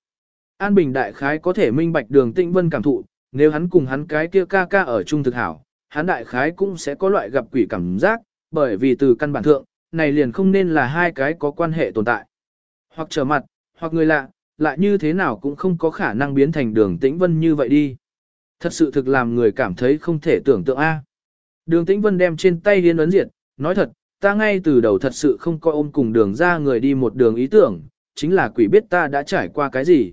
An Bình đại khái có thể minh bạch đường Tĩnh Vân cảm thụ, nếu hắn cùng hắn cái kia ca ca ở chung thực hảo, hắn đại khái cũng sẽ có loại gặp quỷ cảm giác, bởi vì từ căn bản thượng, này liền không nên là hai cái có quan hệ tồn tại. Hoặc trở mặt, hoặc người lạ, lại như thế nào cũng không có khả năng biến thành đường tĩnh vân như vậy đi. Thật sự thực làm người cảm thấy không thể tưởng tượng A. Đường tĩnh vân đem trên tay liên ấn diệt, nói thật, ta ngay từ đầu thật sự không coi ôm cùng đường ra người đi một đường ý tưởng, chính là quỷ biết ta đã trải qua cái gì.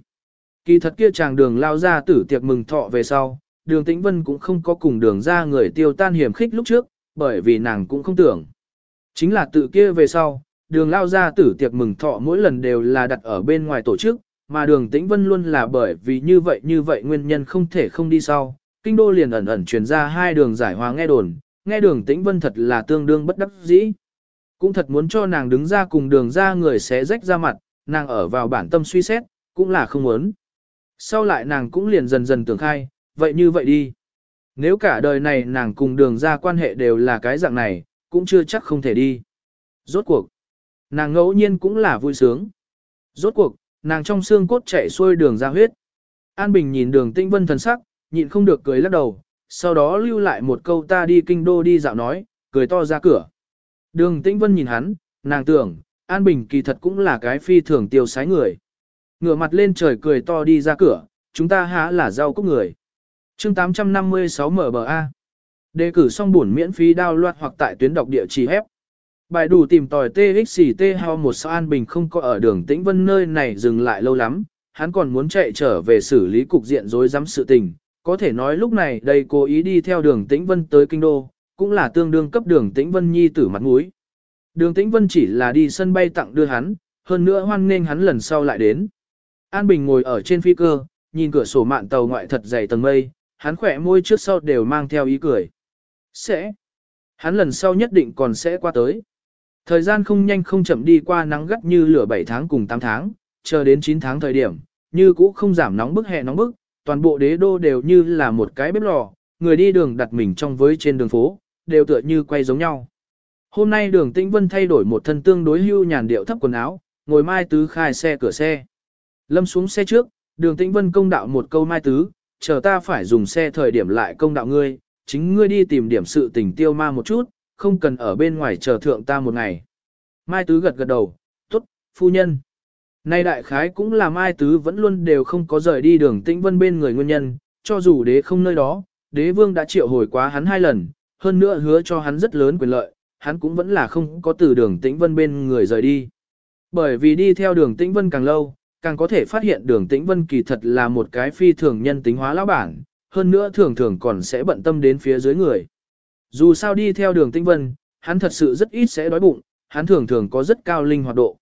Kỳ thật kia chàng đường lao ra tử tiệc mừng thọ về sau, đường tĩnh vân cũng không có cùng đường ra người tiêu tan hiểm khích lúc trước, bởi vì nàng cũng không tưởng. Chính là tự kia về sau, đường lao ra tử tiệc mừng thọ mỗi lần đều là đặt ở bên ngoài tổ chức, mà đường tĩnh vân luôn là bởi vì như vậy như vậy nguyên nhân không thể không đi sau. Kinh đô liền ẩn ẩn truyền ra hai đường giải hòa nghe đồn, nghe đường tĩnh vân thật là tương đương bất đắc dĩ. Cũng thật muốn cho nàng đứng ra cùng đường ra người sẽ rách ra mặt, nàng ở vào bản tâm suy xét, cũng là không muốn. Sau lại nàng cũng liền dần dần tưởng khai, vậy như vậy đi. Nếu cả đời này nàng cùng đường ra quan hệ đều là cái dạng này, cũng chưa chắc không thể đi. Rốt cuộc, nàng ngẫu nhiên cũng là vui sướng. Rốt cuộc, nàng trong xương cốt chạy xuôi đường ra huyết. An Bình nhìn đường tinh vân thần sắc, nhịn không được cười lắc đầu, sau đó lưu lại một câu ta đi kinh đô đi dạo nói, cười to ra cửa. Đường Tĩnh Vân nhìn hắn, nàng tưởng, An Bình kỳ thật cũng là cái phi thường tiêu sái người. Ngửa mặt lên trời cười to đi ra cửa, chúng ta há là rau cúc người. chương 856 a Đề cử xong bổn miễn phí đao hoặc tại tuyến đọc địa chỉ hép. Bài đủ tìm tòi TXT hao một sao An Bình không có ở đường Tĩnh Vân nơi này dừng lại lâu lắm, hắn còn muốn chạy trở về xử lý cục diện rối rắm sự tình. Có thể nói lúc này đây cố ý đi theo đường Tĩnh Vân tới kinh đô, cũng là tương đương cấp đường Tĩnh Vân nhi tử mặt mũi. Đường Tĩnh Vân chỉ là đi sân bay tặng đưa hắn, hơn nữa hoan nghênh hắn lần sau lại đến. An Bình ngồi ở trên phi cơ, nhìn cửa sổ mạn tàu ngoại thật dày tầng mây, hắn khỏe môi trước sau đều mang theo ý cười. Sẽ. Hắn lần sau nhất định còn sẽ qua tới. Thời gian không nhanh không chậm đi qua nắng gắt như lửa 7 tháng cùng 8 tháng, chờ đến 9 tháng thời điểm, như cũ không giảm nóng bức hè nóng bức, toàn bộ đế đô đều như là một cái bếp lò, người đi đường đặt mình trong với trên đường phố, đều tựa như quay giống nhau. Hôm nay đường Tĩnh Vân thay đổi một thân tương đối hưu nhàn điệu thấp quần áo, ngồi mai tứ khai xe cửa xe. Lâm xuống xe trước, đường Tĩnh Vân công đạo một câu mai tứ, chờ ta phải dùng xe thời điểm lại công đạo ngươi, chính ngươi đi tìm điểm sự tình tiêu ma một chút, không cần ở bên ngoài chờ thượng ta một ngày. Mai Tứ gật gật đầu, tốt, phu nhân. Nay đại khái cũng là Mai Tứ vẫn luôn đều không có rời đi đường tĩnh vân bên người nguyên nhân, cho dù đế không nơi đó, đế vương đã triệu hồi quá hắn hai lần, hơn nữa hứa cho hắn rất lớn quyền lợi, hắn cũng vẫn là không có từ đường tĩnh vân bên người rời đi. Bởi vì đi theo đường tĩnh vân càng lâu, càng có thể phát hiện đường tĩnh vân kỳ thật là một cái phi thường nhân tính hóa lão bản, hơn nữa thường thường còn sẽ bận tâm đến phía dưới người. Dù sao đi theo đường Tĩnh Vân, hắn thật sự rất ít sẽ đói bụng, hắn thường thường có rất cao linh hoạt độ.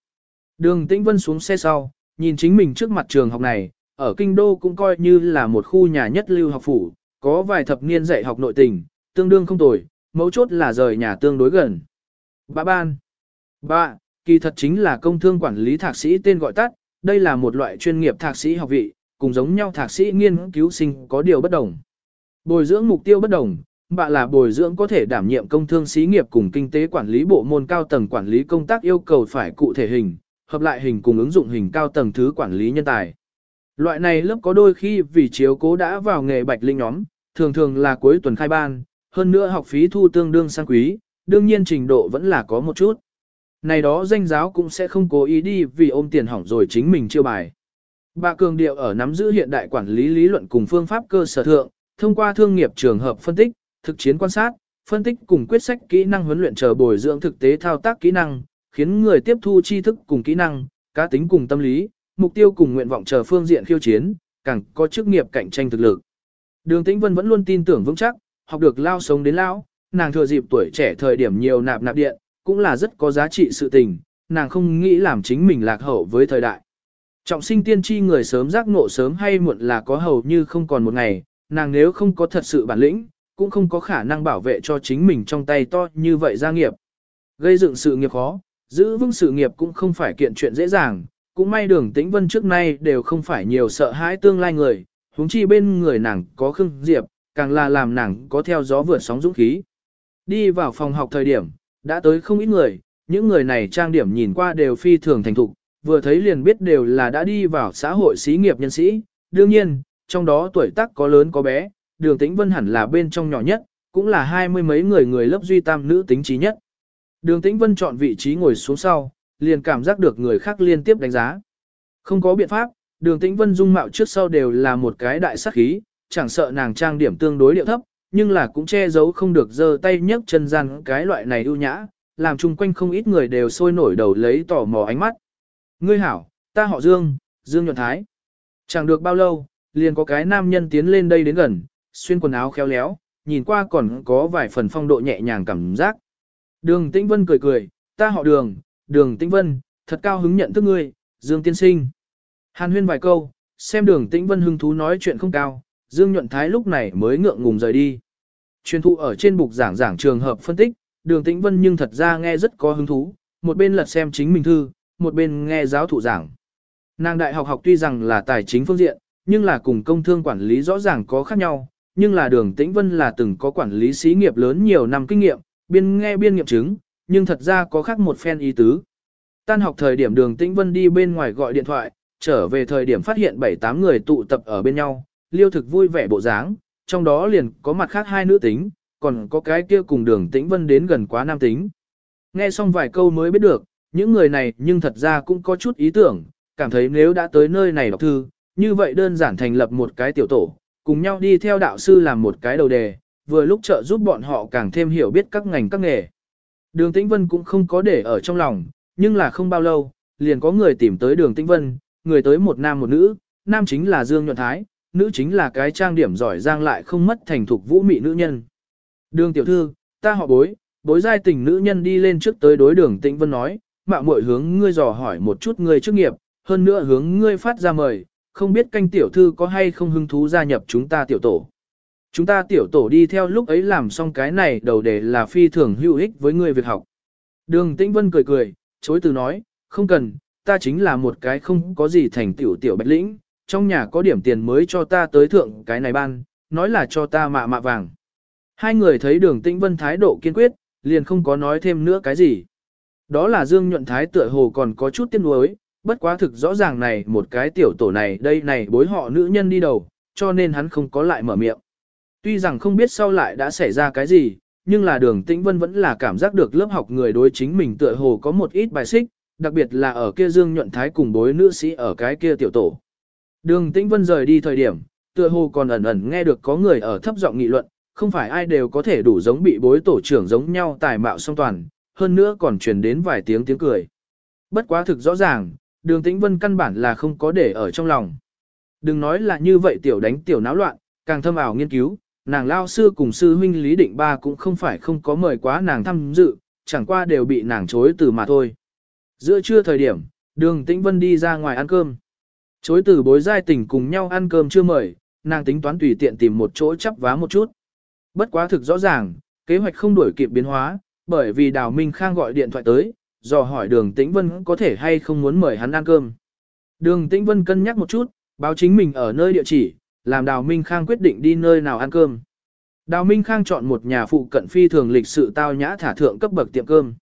Đường Tĩnh Vân xuống xe sau, nhìn chính mình trước mặt trường học này, ở Kinh Đô cũng coi như là một khu nhà nhất lưu học phủ, có vài thập niên dạy học nội tình, tương đương không tồi, mấu chốt là rời nhà tương đối gần. Bà ban. Bà, kỳ thật chính là công thương quản lý thạc sĩ tên gọi tắt, đây là một loại chuyên nghiệp thạc sĩ học vị, cùng giống nhau thạc sĩ nghiên cứu sinh có điều bất đồng. Bồi dưỡng mục tiêu bất đồng, bạ là bồi dưỡng có thể đảm nhiệm công thương xí nghiệp cùng kinh tế quản lý bộ môn cao tầng quản lý công tác yêu cầu phải cụ thể hình, hợp lại hình cùng ứng dụng hình cao tầng thứ quản lý nhân tài. Loại này lớp có đôi khi vì chiếu cố đã vào nghề bạch linh nhóm, thường thường là cuối tuần khai ban, hơn nữa học phí thu tương đương sang quý, đương nhiên trình độ vẫn là có một chút. Này đó danh giáo cũng sẽ không cố ý đi vì ôm tiền hỏng rồi chính mình chiêu bài. Bà cường điệu ở nắm giữ hiện đại quản lý lý luận cùng phương pháp cơ sở thượng, thông qua thương nghiệp trường hợp phân tích, thực chiến quan sát, phân tích cùng quyết sách kỹ năng huấn luyện chờ bồi dưỡng thực tế thao tác kỹ năng, khiến người tiếp thu tri thức cùng kỹ năng, cá tính cùng tâm lý, mục tiêu cùng nguyện vọng chờ phương diện khiêu chiến, càng có chức nghiệp cạnh tranh thực lực. Đường Tĩnh Vân vẫn luôn tin tưởng vững chắc, học được lao sống đến lão, nàng thừa dịp tuổi trẻ thời điểm nhiều nạp nạp điện, cũng là rất có giá trị sự tình, nàng không nghĩ làm chính mình lạc hậu với thời đại. Trọng sinh tiên tri người sớm giác ngộ sớm hay muộn là có hầu như không còn một ngày, nàng nếu không có thật sự bản lĩnh, cũng không có khả năng bảo vệ cho chính mình trong tay to như vậy gia nghiệp. Gây dựng sự nghiệp khó, giữ vững sự nghiệp cũng không phải kiện chuyện dễ dàng, cũng may đường tĩnh vân trước nay đều không phải nhiều sợ hãi tương lai người, huống chi bên người nàng có Khương Diệp, càng là làm nàng có theo gió vượt sóng dũng khí. Đi vào phòng học thời điểm, đã tới không ít người, những người này trang điểm nhìn qua đều phi thường thành thục, vừa thấy liền biết đều là đã đi vào xã hội xí nghiệp nhân sĩ, đương nhiên, trong đó tuổi tác có lớn có bé, đường tĩnh vân hẳn là bên trong nhỏ nhất, cũng là hai mươi mấy người người lớp duy tam nữ tính trí nhất. Đường tĩnh vân chọn vị trí ngồi xuống sau, liền cảm giác được người khác liên tiếp đánh giá. Không có biện pháp, đường tĩnh vân dung mạo trước sau đều là một cái đại sắc khí, chẳng sợ nàng trang điểm tương đối điệu thấp, nhưng là cũng che giấu không được giơ tay nhấc chân gian cái loại này ưu nhã, làm chung quanh không ít người đều sôi nổi đầu lấy tò mò ánh mắt. Ngươi hảo, ta họ Dương, Dương Nhuận Thái. Chẳng được bao lâu, liền có cái nam nhân tiến lên đây đến gần, xuyên quần áo khéo léo, nhìn qua còn có vài phần phong độ nhẹ nhàng cảm giác. Đường Tĩnh Vân cười cười, ta họ đường, đường Tĩnh Vân, thật cao hứng nhận thức ngươi, Dương Tiên Sinh. Hàn huyên vài câu, xem đường Tĩnh Vân hứng thú nói chuyện không cao, Dương Nhuận Thái lúc này mới ngượng ngùng rời đi. Truyền thụ ở trên bục giảng giảng trường hợp phân tích, đường Tĩnh Vân nhưng thật ra nghe rất có hứng thú, một bên lật xem chính mình thư, một bên nghe giáo thụ giảng. Nàng đại học học tuy rằng là tài chính phương diện, nhưng là cùng công thương quản lý rõ ràng có khác nhau, nhưng là đường Tĩnh Vân là từng có quản lý xí nghiệp lớn nhiều năm kinh nghiệm, biên nghe biên nghiệm chứng, nhưng thật ra có khác một phen ý tứ. Tan học thời điểm đường Tĩnh Vân đi bên ngoài gọi điện thoại, trở về thời điểm phát hiện 7-8 người tụ tập ở bên nhau, liêu thực vui vẻ bộ dáng, trong đó liền có mặt khác hai nữ tính, còn có cái kia cùng đường Tĩnh Vân đến gần quá nam tính. Nghe xong vài câu mới biết được, những người này nhưng thật ra cũng có chút ý tưởng, cảm thấy nếu đã tới nơi này đọc thư, như vậy đơn giản thành lập một cái tiểu tổ, cùng nhau đi theo đạo sư làm một cái đầu đề, vừa lúc trợ giúp bọn họ càng thêm hiểu biết các ngành các nghề. Đường Tĩnh Vân cũng không có để ở trong lòng, nhưng là không bao lâu, liền có người tìm tới đường Tĩnh Vân, người tới một nam một nữ, nam chính là Dương Nhuận Thái, nữ chính là cái trang điểm giỏi giang lại không mất thành thục vũ mị nữ nhân. Đường tiểu thư, ta họ bối, bối giai tình nữ nhân đi lên trước tới đối đường Tĩnh Vân nói, mạo muội hướng ngươi dò hỏi một chút ngươi chức nghiệp, hơn nữa hướng ngươi phát ra mời, không biết canh tiểu thư có hay không hứng thú gia nhập chúng ta tiểu tổ. Chúng ta tiểu tổ đi theo lúc ấy làm xong cái này đầu để là phi thường hữu ích với ngươi việc học. Đường Tĩnh Vân cười cười, chối từ nói, không cần, ta chính là một cái không có gì thành tiểu tiểu bạch lĩnh, trong nhà có điểm tiền mới cho ta tới thượng cái này ban, nói là cho ta mạ mạ vàng. Hai người thấy đường Tĩnh Vân thái độ kiên quyết, liền không có nói thêm nữa cái gì. Đó là Dương Nhuận Thái tựa hồ còn có chút tiếc nuối, bất quá thực rõ ràng này một cái tiểu tổ này đây này bối họ nữ nhân đi đầu, cho nên hắn không có lại mở miệng. Tuy rằng không biết sau lại đã xảy ra cái gì, nhưng là đường tĩnh vân vẫn là cảm giác được lớp học người đối chính mình tựa hồ có một ít bài xích, đặc biệt là ở kia Dương Nhuận Thái cùng bối nữ sĩ ở cái kia tiểu tổ. Đường tĩnh vân rời đi thời điểm, tựa hồ còn ẩn ẩn nghe được có người ở thấp giọng nghị luận, không phải ai đều có thể đủ giống bị bối tổ trưởng giống nhau tài mạo song toàn, hơn nữa còn truyền đến vài tiếng tiếng cười. Bất quá thực rõ ràng, đường tĩnh vân căn bản là không có để ở trong lòng. Đừng nói là như vậy tiểu đánh tiểu náo loạn, càng thâm ảo nghiên cứu, nàng lao sư cùng sư huynh Lý Định Ba cũng không phải không có mời quá nàng tham dự, chẳng qua đều bị nàng chối từ mà thôi. Giữa trưa thời điểm, đường tĩnh vân đi ra ngoài ăn cơm. Chối từ bối giai tình cùng nhau ăn cơm chưa mời, nàng tính toán tùy tiện tìm một chỗ chắp vá một chút. Bất quá thực rõ ràng, kế hoạch không đuổi kịp biến hóa, bởi vì Đào Minh Khang gọi điện thoại tới, dò hỏi đường Tĩnh Vân có thể hay không muốn mời hắn ăn cơm. Đường Tĩnh Vân cân nhắc một chút, báo chính mình ở nơi địa chỉ, làm Đào Minh Khang quyết định đi nơi nào ăn cơm. Đào Minh Khang chọn một nhà phụ cận phi thường lịch sự tao nhã thả thượng cấp bậc tiệm cơm.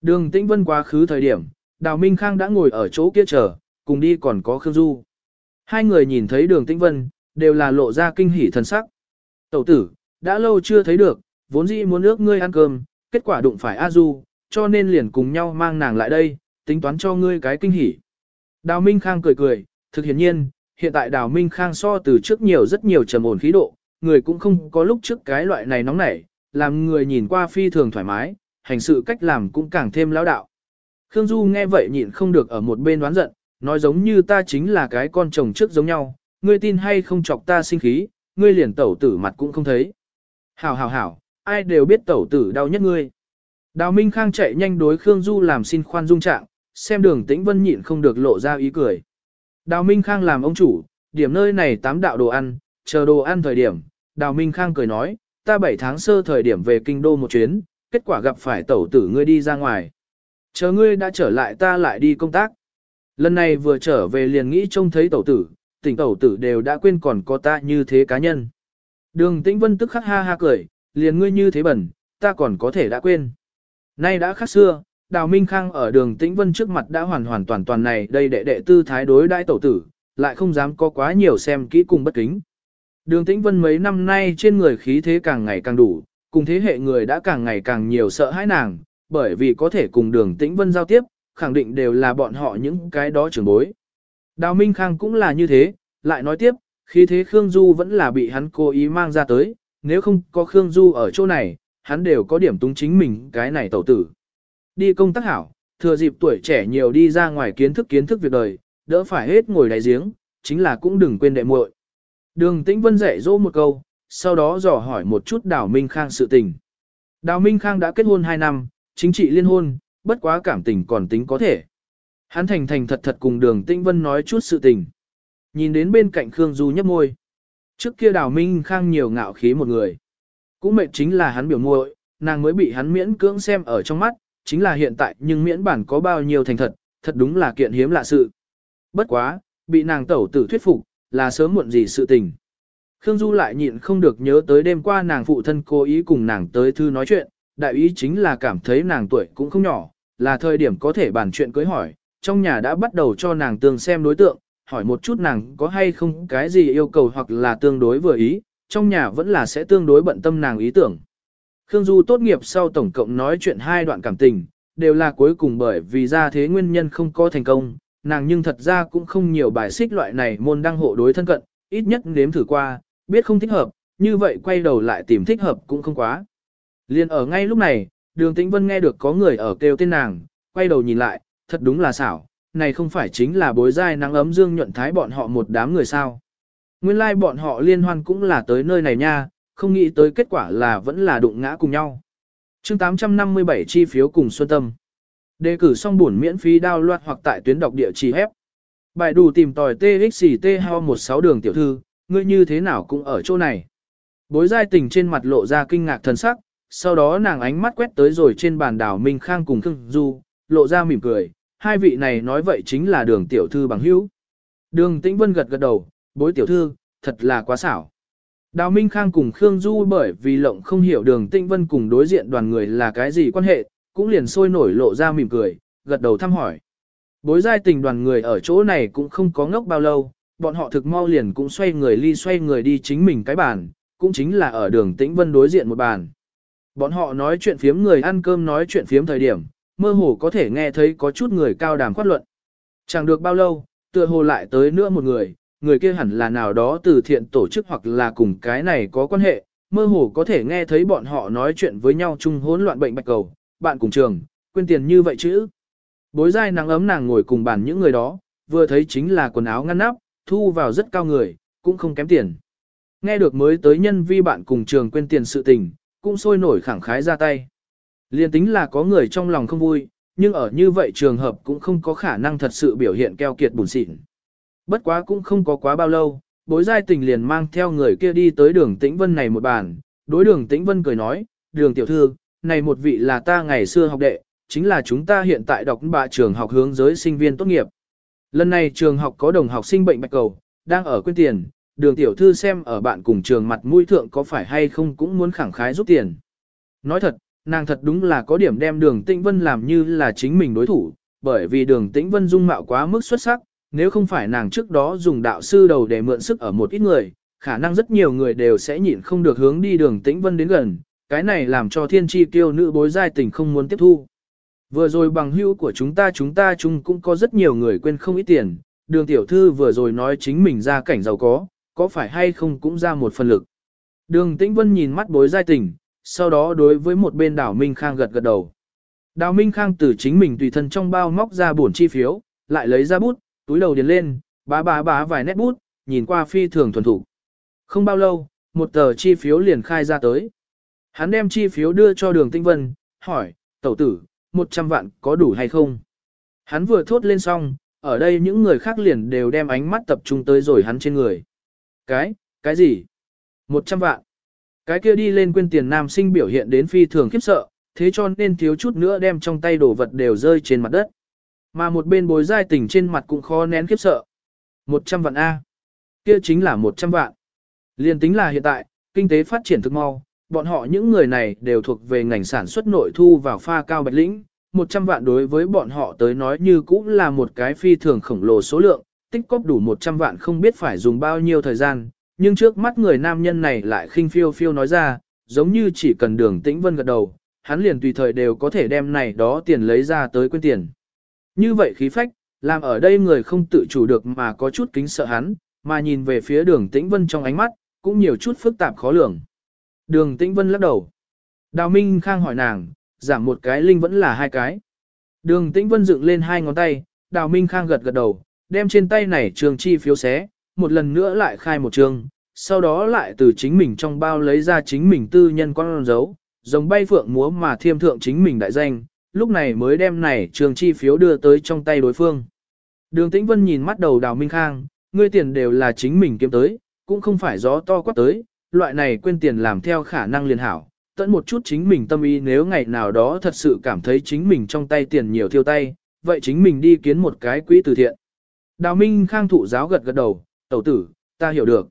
Đường Tĩnh Vân quá khứ thời điểm, Đào Minh Khang đã ngồi ở chỗ kia chờ, cùng đi còn có Khương Du. Hai người nhìn thấy đường Tĩnh Vân, đều là lộ ra kinh hỉ thần sắc. Tẩu tử, đã lâu chưa thấy được, vốn dĩ muốn ước ngươi ăn cơm, kết quả đụng phải A Du, cho nên liền cùng nhau mang nàng lại đây, tính toán cho ngươi cái kinh hỉ. Đào Minh Khang cười cười, thực hiện nhiên, hiện tại Đào Minh Khang so từ trước nhiều rất nhiều trầm ổn khí độ, người cũng không có lúc trước cái loại này nóng nảy, làm người nhìn qua phi thường thoải mái, hành sự cách làm cũng càng thêm lão đạo. Khương Du nghe vậy nhịn không được ở một bên đoán giận, nói giống như ta chính là cái con chồng trước giống nhau, ngươi tin hay không chọc ta sinh khí, ngươi liền tẩu tử mặt cũng không thấy. Hảo hảo hảo, ai đều biết tẩu tử đau nhất ngươi. Đào Minh Khang chạy nhanh đối Khương Du làm xin khoan dung trạng, xem đường tĩnh vân nhịn không được lộ ra ý cười. Đào Minh Khang làm ông chủ, điểm nơi này tám đạo đồ ăn, chờ đồ ăn thời điểm, Đào Minh Khang cười nói, ta 7 tháng sơ thời điểm về kinh đô một chuyến, kết quả gặp phải tẩu tử ngươi đi ra ngoài. Chờ ngươi đã trở lại ta lại đi công tác. Lần này vừa trở về liền nghĩ trông thấy tẩu tử, tỉnh tẩu tử đều đã quên còn có ta như thế cá nhân. Đường tĩnh vân tức khắc ha ha cười, liền ngươi như thế bẩn, ta còn có thể đã quên. Nay đã khác xưa, Đào Minh Khang ở đường tĩnh vân trước mặt đã hoàn hoàn toàn toàn này đây đệ đệ tư thái đối đãi tẩu tử, lại không dám có quá nhiều xem kỹ cùng bất kính. Đường tĩnh vân mấy năm nay trên người khí thế càng ngày càng đủ, cùng thế hệ người đã càng ngày càng nhiều sợ hãi nàng, bởi vì có thể cùng đường tĩnh vân giao tiếp, khẳng định đều là bọn họ những cái đó trưởng bối. Đào Minh Khang cũng là như thế, lại nói tiếp, khí thế Khương Du vẫn là bị hắn cố ý mang ra tới, nếu không có Khương Du ở chỗ này, hắn đều có điểm túng chính mình cái này tẩu tử. Đi công tác hảo, thừa dịp tuổi trẻ nhiều đi ra ngoài kiến thức kiến thức việc đời, đỡ phải hết ngồi đáy giếng, chính là cũng đừng quên đệ muội. Đường Tĩnh Vân dạy dỗ một câu, sau đó dò hỏi một chút Đào Minh Khang sự tình. Đào Minh Khang đã kết hôn 2 năm, chính trị liên hôn, bất quá cảm tình còn tính có thể. Hắn thành thành thật thật cùng đường Tĩnh Vân nói chút sự tình. Nhìn đến bên cạnh Khương Du nhấp môi. Trước kia Đào Minh Khang nhiều ngạo khí một người. Cũng mệt chính là hắn biểu muội, nàng mới bị hắn miễn cưỡng xem ở trong mắt, chính là hiện tại nhưng miễn bản có bao nhiêu thành thật, thật đúng là kiện hiếm lạ sự. Bất quá, bị nàng tẩu tử thuyết phục, là sớm muộn gì sự tình. Khương Du lại nhịn không được nhớ tới đêm qua nàng phụ thân cố ý cùng nàng tới thư nói chuyện, đại ý chính là cảm thấy nàng tuổi cũng không nhỏ, là thời điểm có thể bàn chuyện cưới hỏi, trong nhà đã bắt đầu cho nàng tương xem đối tượng, hỏi một chút nàng có hay không cái gì yêu cầu hoặc là tương đối vừa ý, trong nhà vẫn là sẽ tương đối bận tâm nàng ý tưởng. Khương Du tốt nghiệp sau tổng cộng nói chuyện hai đoạn cảm tình, đều là cuối cùng bởi vì ra thế nguyên nhân không có thành công, nàng nhưng thật ra cũng không nhiều bài xích loại này môn đăng hộ đối thân cận, ít nhất nếm thử qua, biết không thích hợp, như vậy quay đầu lại tìm thích hợp cũng không quá. Liên ở ngay lúc này, đường tĩnh vân nghe được có người ở kêu tên nàng, quay đầu nhìn lại, thật đúng là xảo, này không phải chính là bối giai nắng ấm dương nhuận thái bọn họ một đám người sao. Nguyên lai like bọn họ liên hoan cũng là tới nơi này nha, không nghĩ tới kết quả là vẫn là đụng ngã cùng nhau. chương 857 chi phiếu cùng Xuân Tâm. Đề cử xong buồn miễn phí đao loạt hoặc tại tuyến đọc địa chỉ hép. Bài đủ tìm tòi TXT HO 16 đường tiểu thư, ngươi như thế nào cũng ở chỗ này. Bối giai tình trên mặt lộ ra kinh ngạc thần sắc, sau đó nàng ánh mắt quét tới rồi trên bàn đảo Minh Khang cùng Khương Du, lộ ra mỉm cười, hai vị này nói vậy chính là đường tiểu thư bằng hữu. Đường Tĩnh Vân gật gật đầu, bối tiểu thư, thật là quá xảo. Đào Minh Khang cùng Khương Du bởi vì lộng không hiểu đường Tĩnh Vân cùng đối diện đoàn người là cái gì quan hệ, cũng liền sôi nổi lộ ra mỉm cười, gật đầu thăm hỏi. Bối giai tình đoàn người ở chỗ này cũng không có ngốc bao lâu, bọn họ thực mau liền cũng xoay người ly xoay người đi chính mình cái bàn, cũng chính là ở đường Tĩnh Vân đối diện một bàn. Bọn họ nói chuyện phiếm người ăn cơm nói chuyện phiếm thời điểm, mơ hồ có thể nghe thấy có chút người cao đàm khoát luận. Chẳng được bao lâu, tựa hồ lại tới nữa một người, người kia hẳn là nào đó từ thiện tổ chức hoặc là cùng cái này có quan hệ, mơ hồ có thể nghe thấy bọn họ nói chuyện với nhau chung hỗn loạn bệnh bạch cầu, bạn cùng trường, quên tiền như vậy chứ. Bối dai nắng ấm nàng ngồi cùng bàn những người đó, vừa thấy chính là quần áo ngăn nắp, thu vào rất cao người, cũng không kém tiền. Nghe được mới tới nhân vi bạn cùng trường quên tiền sự tình, cũng sôi nổi khẳng khái ra tay. Liên tính là có người trong lòng không vui, nhưng ở như vậy trường hợp cũng không có khả năng thật sự biểu hiện keo kiệt bùn xịn. Bất quá cũng không có quá bao lâu, bối giai tình liền mang theo người kia đi tới đường tĩnh vân này một bàn, đối đường tĩnh vân cười nói, đường tiểu thư, này một vị là ta ngày xưa học đệ, chính là chúng ta hiện tại đọc bạ trường học hướng giới sinh viên tốt nghiệp. Lần này trường học có đồng học sinh bệnh bạch cầu, đang ở quên tiền, đường tiểu thư xem ở bạn cùng trường mặt mũi thượng có phải hay không cũng muốn khẳng khái giúp tiền. Nói thật, nàng thật đúng là có điểm đem đường tĩnh vân làm như là chính mình đối thủ, bởi vì đường tĩnh vân dung mạo quá mức xuất sắc, nếu không phải nàng trước đó dùng đạo sư đầu để mượn sức ở một ít người, khả năng rất nhiều người đều sẽ nhịn không được hướng đi đường tĩnh vân đến gần, cái này làm cho thiên tri tiêu nữ bối giai tình không muốn tiếp thu. Vừa rồi bằng hữu của chúng ta chúng ta chung cũng có rất nhiều người quên không ít tiền, đường tiểu thư vừa rồi nói chính mình ra cảnh giàu có, có phải hay không cũng ra một phần lực. Đường tĩnh vân nhìn mắt bối giai tình, sau đó đối với một bên đảo Minh Khang gật gật đầu. Đào Minh Khang từ chính mình tùy thân trong bao móc ra bổn chi phiếu, lại lấy ra bút, túi đầu điền lên, bá bá bá vài nét bút, nhìn qua phi thường thuần thủ. Không bao lâu, một tờ chi phiếu liền khai ra tới. Hắn đem chi phiếu đưa cho đường tinh vân, hỏi, tẩu tử, 100 vạn có đủ hay không? Hắn vừa thốt lên xong, ở đây những người khác liền đều đem ánh mắt tập trung tới rồi hắn trên người. Cái, cái gì? 100 vạn. Cái kia đi lên quên tiền nam sinh biểu hiện đến phi thường khiếp sợ, thế cho nên thiếu chút nữa đem trong tay đồ vật đều rơi trên mặt đất. Mà một bên bối giai tình trên mặt cũng khó nén khiếp sợ. 100 vạn A. Kia chính là 100 vạn. Liên tính là hiện tại, kinh tế phát triển thực mau, bọn họ những người này đều thuộc về ngành sản xuất nội thu vào pha cao bạch lĩnh. 100 vạn đối với bọn họ tới nói như cũng là một cái phi thường khổng lồ số lượng, tích cóp đủ 100 vạn không biết phải dùng bao nhiêu thời gian, nhưng trước mắt người nam nhân này lại khinh phiêu phiêu nói ra, giống như chỉ cần đường tĩnh vân gật đầu, hắn liền tùy thời đều có thể đem này đó tiền lấy ra tới quên tiền. Như vậy khí phách, làm ở đây người không tự chủ được mà có chút kính sợ hắn, mà nhìn về phía đường tĩnh vân trong ánh mắt, cũng nhiều chút phức tạp khó lường. Đường tĩnh vân lắc đầu. Đào Minh Khang hỏi nàng, giảm một cái linh vẫn là hai cái. Đường tĩnh vân dựng lên hai ngón tay, đào Minh Khang gật gật đầu, đem trên tay này trường chi phiếu xé, một lần nữa lại khai một trường, sau đó lại từ chính mình trong bao lấy ra chính mình tư nhân con dấu, giống bay phượng múa mà thiêm thượng chính mình đại danh, lúc này mới đem này trường chi phiếu đưa tới trong tay đối phương. Đường Tĩnh Vân nhìn mắt đầu Đào Minh Khang, ngươi tiền đều là chính mình kiếm tới, cũng không phải gió to quát tới, loại này quên tiền làm theo khả năng liền hảo, tận một chút chính mình tâm ý nếu ngày nào đó thật sự cảm thấy chính mình trong tay tiền nhiều thiêu tay, vậy chính mình đi kiến một cái quỹ từ thiện. Đào Minh Khang thụ giáo gật gật đầu, tẩu tử, ta hiểu được.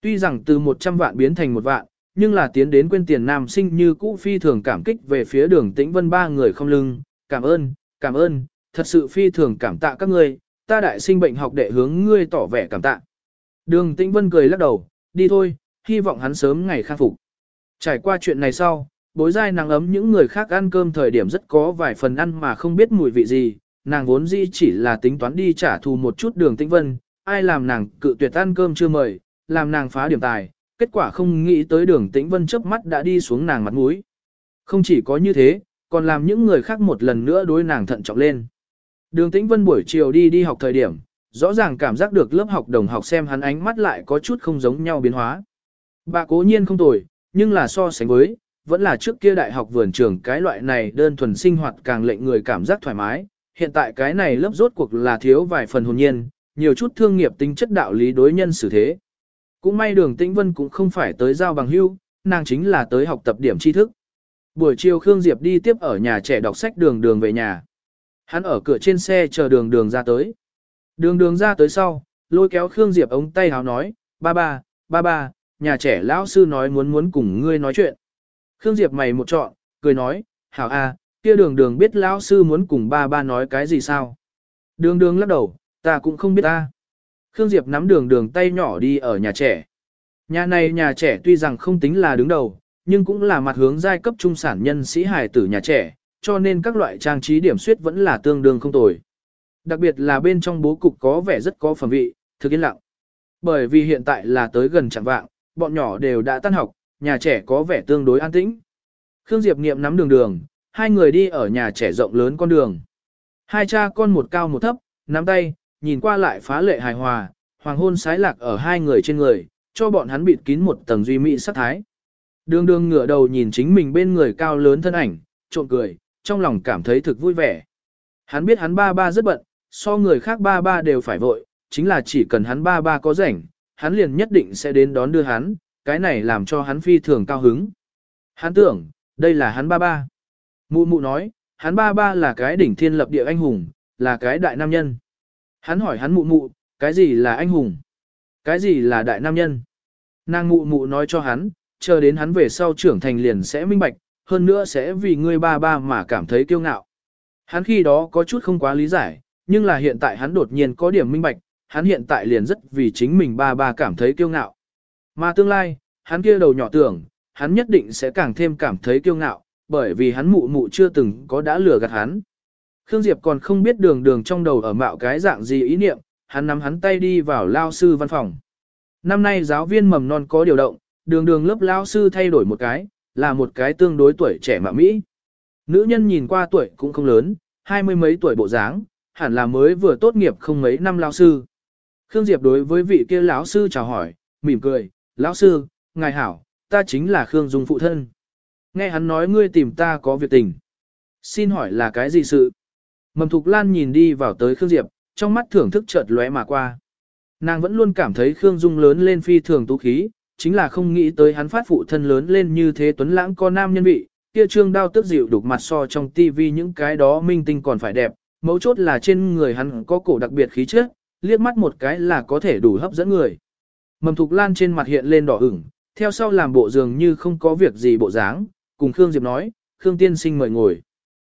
Tuy rằng từ 100 vạn biến thành một vạn, nhưng là tiến đến quên tiền nam sinh như cũ phi thường cảm kích về phía đường tĩnh vân ba người không lưng, cảm ơn, cảm ơn, thật sự phi thường cảm tạ các ngươi, ta đại sinh bệnh học đệ hướng ngươi tỏ vẻ cảm tạ. Đường tĩnh vân cười lắc đầu, đi thôi, hy vọng hắn sớm ngày khang phục. Trải qua chuyện này sau, bối dai nàng ấm những người khác ăn cơm thời điểm rất có vài phần ăn mà không biết mùi vị gì, nàng vốn dĩ chỉ là tính toán đi trả thù một chút đường tĩnh vân, ai làm nàng cự tuyệt ăn cơm chưa mời, làm nàng phá điểm tài, kết quả không nghĩ tới đường tĩnh vân chớp mắt đã đi xuống nàng mặt mũi. Không chỉ có như thế, còn làm những người khác một lần nữa đối nàng thận trọng lên. Đường tĩnh vân buổi chiều đi đi học thời điểm, rõ ràng cảm giác được lớp học đồng học xem hắn ánh mắt lại có chút không giống nhau biến hóa. Bà cố nhiên không tồi, nhưng là so sánh với, vẫn là trước kia đại học vườn trường cái loại này đơn thuần sinh hoạt càng lệnh người cảm giác thoải mái, hiện tại cái này lớp rốt cuộc là thiếu vài phần hồn nhiên, nhiều chút thương nghiệp tính chất đạo lý đối nhân xử thế. Cũng may đường tĩnh vân cũng không phải tới giao bằng hưu, nàng chính là tới học tập điểm tri thức. Buổi chiều Khương Diệp đi tiếp ở nhà trẻ đọc sách đường đường về nhà. Hắn ở cửa trên xe chờ đường đường ra tới. Đường đường ra tới sau, lôi kéo Khương Diệp ống tay háo nói, ba ba, ba ba, nhà trẻ lão sư nói muốn muốn cùng ngươi nói chuyện. Khương Diệp mày một trọn, cười nói, hảo a, kia đường đường biết lão sư muốn cùng ba ba nói cái gì sao. Đường đường lắc đầu, ta cũng không biết ta. Khương Diệp nắm đường đường tay nhỏ đi ở nhà trẻ. Nhà này nhà trẻ tuy rằng không tính là đứng đầu, nhưng cũng là mặt hướng giai cấp trung sản nhân sĩ hài tử nhà trẻ, cho nên các loại trang trí điểm suyết vẫn là tương đương không tồi. Đặc biệt là bên trong bố cục có vẻ rất có phẩm vị, thực yên lặng. Bởi vì hiện tại là tới gần chẳng vạng, bọn nhỏ đều đã tan học, nhà trẻ có vẻ tương đối an tĩnh. Khương Diệp niệm nắm đường đường, hai người đi ở nhà trẻ rộng lớn con đường. Hai cha con một cao một thấp, nắm tay, nhìn qua lại phá lệ hài hòa, hoàng hôn sái lạc ở hai người trên người, cho bọn hắn bịt kín một tầng duy mỹ sắc thái. Đường đường ngửa đầu nhìn chính mình bên người cao lớn thân ảnh, trộn cười, trong lòng cảm thấy thực vui vẻ. Hắn biết hắn ba ba rất bận, so người khác ba ba đều phải vội, chính là chỉ cần hắn ba ba có rảnh, hắn liền nhất định sẽ đến đón đưa hắn, cái này làm cho hắn phi thường cao hứng. Hắn tưởng, đây là hắn ba ba. Mụ mụ nói, hắn ba ba là cái đỉnh thiên lập địa anh hùng, là cái đại nam nhân. Hắn hỏi hắn mụ mụ, cái gì là anh hùng? Cái gì là đại nam nhân? Nàng mụ mụ nói cho hắn, chờ đến hắn về sau trưởng thành liền sẽ minh bạch, hơn nữa sẽ vì ngươi ba ba mà cảm thấy kiêu ngạo. Hắn khi đó có chút không quá lý giải, nhưng là hiện tại hắn đột nhiên có điểm minh bạch, hắn hiện tại liền rất vì chính mình ba ba cảm thấy kiêu ngạo. Mà tương lai, hắn kia đầu nhỏ tưởng, hắn nhất định sẽ càng thêm cảm thấy kiêu ngạo, bởi vì hắn mụ mụ chưa từng có đã lừa gạt hắn. Khương Diệp còn không biết đường đường trong đầu ở mạo cái dạng gì ý niệm, hắn nắm hắn tay đi vào lao sư văn phòng. Năm nay giáo viên mầm non có điều động, đường đường lớp lao sư thay đổi một cái, là một cái tương đối tuổi trẻ mà Mỹ. Nữ nhân nhìn qua tuổi cũng không lớn, hai mươi mấy tuổi bộ dáng, hẳn là mới vừa tốt nghiệp không mấy năm lao sư. Khương Diệp đối với vị kia lão sư chào hỏi, mỉm cười, lão sư, ngài hảo, ta chính là Khương Dung phụ thân. Nghe hắn nói ngươi tìm ta có việc tình. Xin hỏi là cái gì sự? Mầm Thục Lan nhìn đi vào tới Khương Diệp, trong mắt thưởng thức chợt lóe mà qua. Nàng vẫn luôn cảm thấy Khương Dung lớn lên phi thường tú khí, chính là không nghĩ tới hắn phát phụ thân lớn lên như thế tuấn lãng con nam nhân vị, kia trương đao tức dịu đục mặt so trong tivi những cái đó minh tinh còn phải đẹp, mấu chốt là trên người hắn có cổ đặc biệt khí chất, liếc mắt một cái là có thể đủ hấp dẫn người. Mầm Thục Lan trên mặt hiện lên đỏ ửng, theo sau làm bộ dường như không có việc gì bộ dáng, cùng Khương Diệp nói, Khương Tiên Sinh mời ngồi.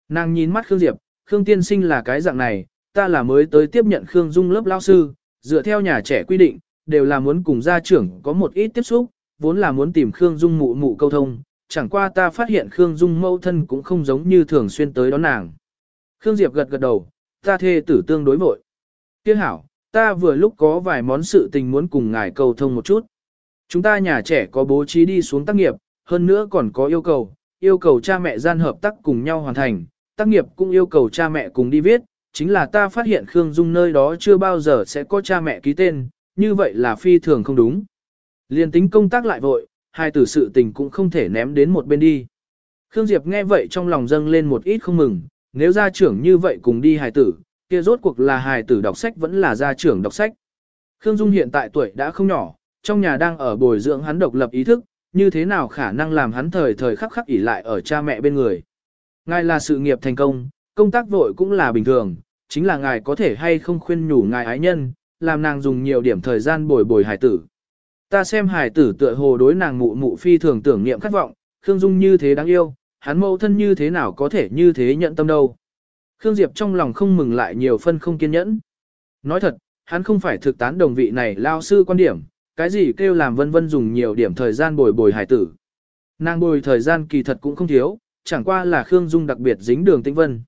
Nàng nhìn mắt Khương Diệp, Khương Tiên Sinh là cái dạng này, ta là mới tới tiếp nhận Khương Dung lớp lao sư, dựa theo nhà trẻ quy định, đều là muốn cùng gia trưởng có một ít tiếp xúc, vốn là muốn tìm Khương Dung mụ mụ câu thông, chẳng qua ta phát hiện Khương Dung mâu thân cũng không giống như thường xuyên tới đón nàng. Khương Diệp gật gật đầu, ta thê tử tương đối vội. Tiếc hảo, ta vừa lúc có vài món sự tình muốn cùng ngài cầu thông một chút. Chúng ta nhà trẻ có bố trí đi xuống tác nghiệp, hơn nữa còn có yêu cầu, yêu cầu cha mẹ gian hợp tác cùng nhau hoàn thành, tác nghiệp cũng yêu cầu cha mẹ cùng đi viết, chính là ta phát hiện Khương Dung nơi đó chưa bao giờ sẽ có cha mẹ ký tên, như vậy là phi thường không đúng. Liên tính công tác lại vội, hai tử sự tình cũng không thể ném đến một bên đi. Khương Diệp nghe vậy trong lòng dâng lên một ít không mừng, nếu gia trưởng như vậy cùng đi hài tử, kia rốt cuộc là hài tử đọc sách vẫn là gia trưởng đọc sách. Khương Dung hiện tại tuổi đã không nhỏ, trong nhà đang ở bồi dưỡng hắn độc lập ý thức, như thế nào khả năng làm hắn thời thời khắc khắc ỉ lại ở cha mẹ bên người. Ngài là sự nghiệp thành công, công tác vội cũng là bình thường, chính là ngài có thể hay không khuyên nhủ ngài ái nhân, làm nàng dùng nhiều điểm thời gian bồi bồi Hải tử. Ta xem Hải tử tựa hồ đối nàng mụ mụ phi thường tưởng niệm khát vọng, Khương Dung như thế đáng yêu, hắn mẫu thân như thế nào có thể như thế nhận tâm đâu. Khương Diệp trong lòng không mừng lại nhiều phân không kiên nhẫn. Nói thật, hắn không phải thực tán đồng vị này lao sư quan điểm, cái gì kêu làm vân vân dùng nhiều điểm thời gian bồi bồi hải tử. Nàng bồi thời gian kỳ thật cũng không thiếu, chẳng qua là Khương Dung đặc biệt dính đường tĩnh vân.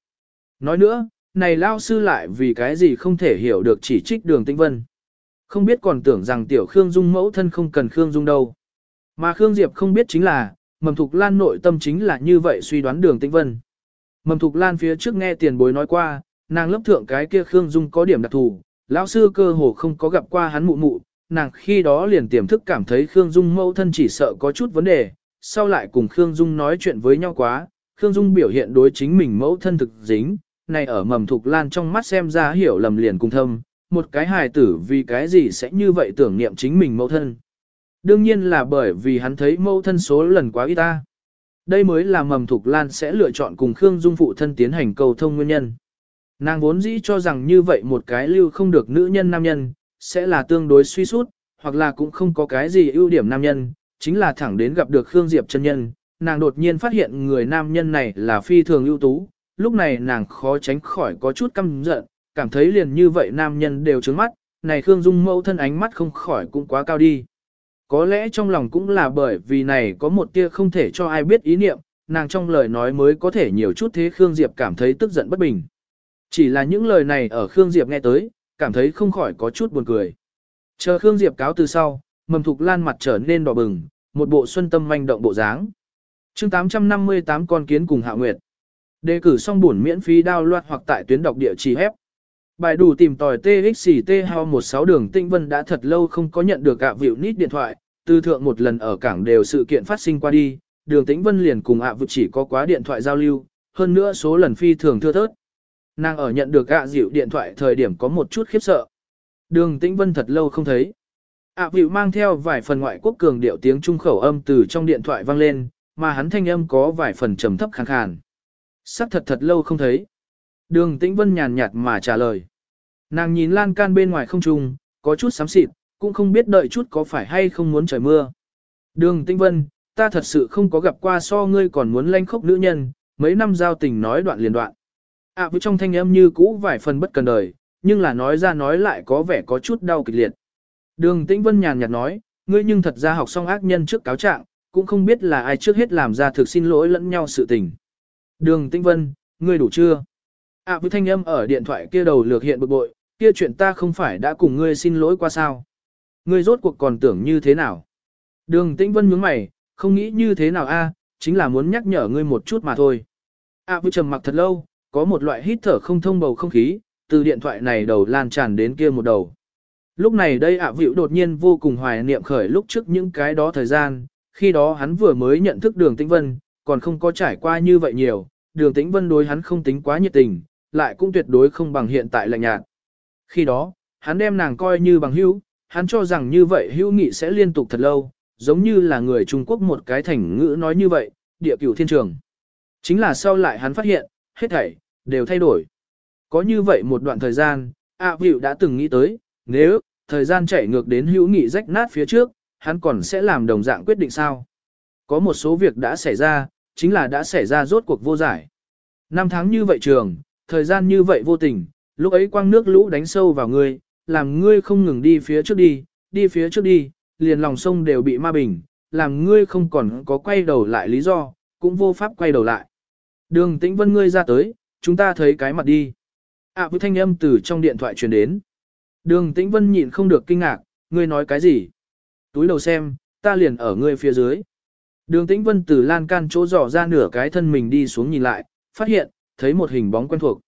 Nói nữa, này lao sư lại vì cái gì không thể hiểu được chỉ trích đường tĩnh vân. Không biết còn tưởng rằng tiểu Khương Dung mẫu thân không cần Khương Dung đâu. Mà Khương Diệp không biết chính là, mầm thục lan nội tâm chính là như vậy suy đoán đường tĩnh vân. Mầm thục lan phía trước nghe tiền bối nói qua, nàng lớp thượng cái kia Khương Dung có điểm đặc thù, lão sư cơ hồ không có gặp qua hắn mụ mụ, nàng khi đó liền tiềm thức cảm thấy Khương Dung mẫu thân chỉ sợ có chút vấn đề, sau lại cùng Khương Dung nói chuyện với nhau quá, Khương Dung biểu hiện đối chính mình mẫu thân thực dính, này ở mầm thục lan trong mắt xem ra hiểu lầm liền cùng thâm, một cái hài tử vì cái gì sẽ như vậy tưởng niệm chính mình mẫu thân. Đương nhiên là bởi vì hắn thấy mẫu thân số lần quá ít ta. Đây mới là mầm thục lan sẽ lựa chọn cùng Khương Dung phụ thân tiến hành cầu thông nguyên nhân. Nàng vốn dĩ cho rằng như vậy một cái lưu không được nữ nhân nam nhân, sẽ là tương đối suy sút, hoặc là cũng không có cái gì ưu điểm nam nhân, chính là thẳng đến gặp được Khương Diệp chân nhân, nàng đột nhiên phát hiện người nam nhân này là phi thường ưu tú, lúc này nàng khó tránh khỏi có chút căm giận, cảm thấy liền như vậy nam nhân đều trướng mắt, này Khương Dung mẫu thân ánh mắt không khỏi cũng quá cao đi. Có lẽ trong lòng cũng là bởi vì này có một tia không thể cho ai biết ý niệm, nàng trong lời nói mới có thể nhiều chút thế Khương Diệp cảm thấy tức giận bất bình. Chỉ là những lời này ở Khương Diệp nghe tới, cảm thấy không khỏi có chút buồn cười. Chờ Khương Diệp cáo từ sau, mầm thục lan mặt trở nên đỏ bừng, một bộ xuân tâm manh động bộ dáng. chương 858 con kiến cùng hạ nguyệt. Đề cử xong buồn miễn phí download hoặc tại tuyến đọc địa chỉ hép. Bài đủ tìm tòi TXT HO 16 đường tinh vân đã thật lâu không có nhận được ạ vịu nít điện thoại, tư thượng một lần ở cảng đều sự kiện phát sinh qua đi, đường tĩnh vân liền cùng ạ vịu chỉ có quá điện thoại giao lưu, hơn nữa số lần phi thường thưa thớt. Nàng ở nhận được ạ dịu điện thoại thời điểm có một chút khiếp sợ. Đường tĩnh vân thật lâu không thấy ạ à mang theo vài phần ngoại quốc cường điệu tiếng trung khẩu âm từ trong điện thoại vang lên, mà hắn thanh âm có vài phần trầm thấp khàn khàn. Sắc thật thật lâu không thấy. Đường Tĩnh Vân nhàn nhạt mà trả lời. Nàng nhìn lan can bên ngoài không trùng, có chút sám xịt, cũng không biết đợi chút có phải hay không muốn trời mưa. Đường Tĩnh Vân, ta thật sự không có gặp qua so ngươi còn muốn lanh khốc nữ nhân, mấy năm giao tình nói đoạn liền đoạn. À vịu trong thanh âm như cũ vài phần bất cần đời, nhưng là nói ra nói lại có vẻ có chút đau kịch liệt. Đường Tĩnh Vân nhàn nhạt nói, ngươi nhưng thật ra học xong ác nhân trước cáo trạng, cũng không biết là ai trước hết làm ra thực xin lỗi lẫn nhau sự tình. Đường Tĩnh Vân, ngươi đủ chưa? À với thanh âm ở điện thoại kia đầu lược hiện bực bội, kia chuyện ta không phải đã cùng ngươi xin lỗi qua sao? Ngươi rốt cuộc còn tưởng như thế nào? Đường Tĩnh Vân nhướng mày, không nghĩ như thế nào a, chính là muốn nhắc nhở ngươi một chút mà thôi. À với trầm mặc thật lâu, có một loại hít thở không thông bầu không khí, từ điện thoại này đầu lan tràn đến kia một đầu. Lúc này đây ạ à đột nhiên vô cùng hoài niệm khởi lúc trước những cái đó thời gian, khi đó hắn vừa mới nhận thức đường tĩnh vân, còn không có trải qua như vậy nhiều, đường tĩnh vân đối hắn không tính quá nhiệt tình, lại cũng tuyệt đối không bằng hiện tại lạnh nhạt. Khi đó, hắn đem nàng coi như bằng hữu, hắn cho rằng như vậy hữu nghị sẽ liên tục thật lâu, giống như là người Trung Quốc một cái thành ngữ nói như vậy, địa cửu thiên trường. Chính là sau lại hắn phát hiện, hết thảy, đều thay đổi. Có như vậy một đoạn thời gian, ạ à, đã từng nghĩ tới, nếu, thời gian chạy ngược đến hữu nghị rách nát phía trước, hắn còn sẽ làm đồng dạng quyết định sao? Có một số việc đã xảy ra, chính là đã xảy ra rốt cuộc vô giải. Năm tháng như vậy trường, thời gian như vậy vô tình, lúc ấy quang nước lũ đánh sâu vào ngươi, làm ngươi không ngừng đi phía trước đi, đi phía trước đi, liền lòng sông đều bị ma bình, làm ngươi không còn có quay đầu lại lý do, cũng vô pháp quay đầu lại. Đường tĩnh vân ngươi ra tới, chúng ta thấy cái mặt đi. ạ với thanh âm từ trong điện thoại truyền đến. Đường tĩnh vân nhịn không được kinh ngạc, ngươi nói cái gì? Túi đầu xem, ta liền ở ngươi phía dưới. Đường tĩnh vân từ lan can chỗ dò ra nửa cái thân mình đi xuống nhìn lại, phát hiện, thấy một hình bóng quen thuộc.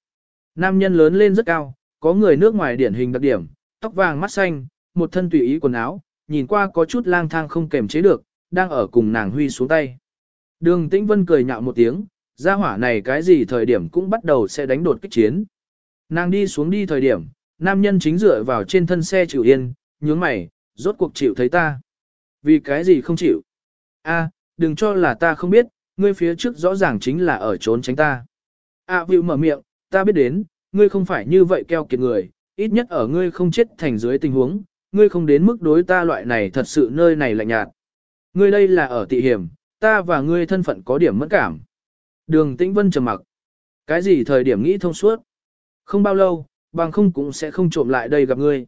Nam nhân lớn lên rất cao, có người nước ngoài điển hình đặc điểm, tóc vàng mắt xanh, một thân tùy ý quần áo, nhìn qua có chút lang thang không kềm chế được, đang ở cùng nàng huy xuống tay. Đường tĩnh vân cười nhạo một tiếng, gia hỏa này cái gì thời điểm cũng bắt đầu sẽ đánh đột kích chiến. Nàng đi xuống đi thời điểm, nam nhân chính dựa vào trên thân xe chịu yên, nhướng mày, rốt cuộc chịu thấy ta. Vì cái gì không chịu? A, đừng cho là ta không biết, ngươi phía trước rõ ràng chính là ở trốn tránh ta. A à, mở miệng, ta biết đến, ngươi không phải như vậy keo kiệt người, ít nhất ở ngươi không chết thành dưới tình huống, ngươi không đến mức đối ta loại này thật sự nơi này lạnh nhạt. Ngươi đây là ở tị hiểm, ta và ngươi thân phận có điểm mẫn cảm. Đường Tĩnh Vân trầm mặc. Cái gì thời điểm nghĩ thông suốt? Không bao lâu, bằng không cũng sẽ không trộm lại đây gặp ngươi.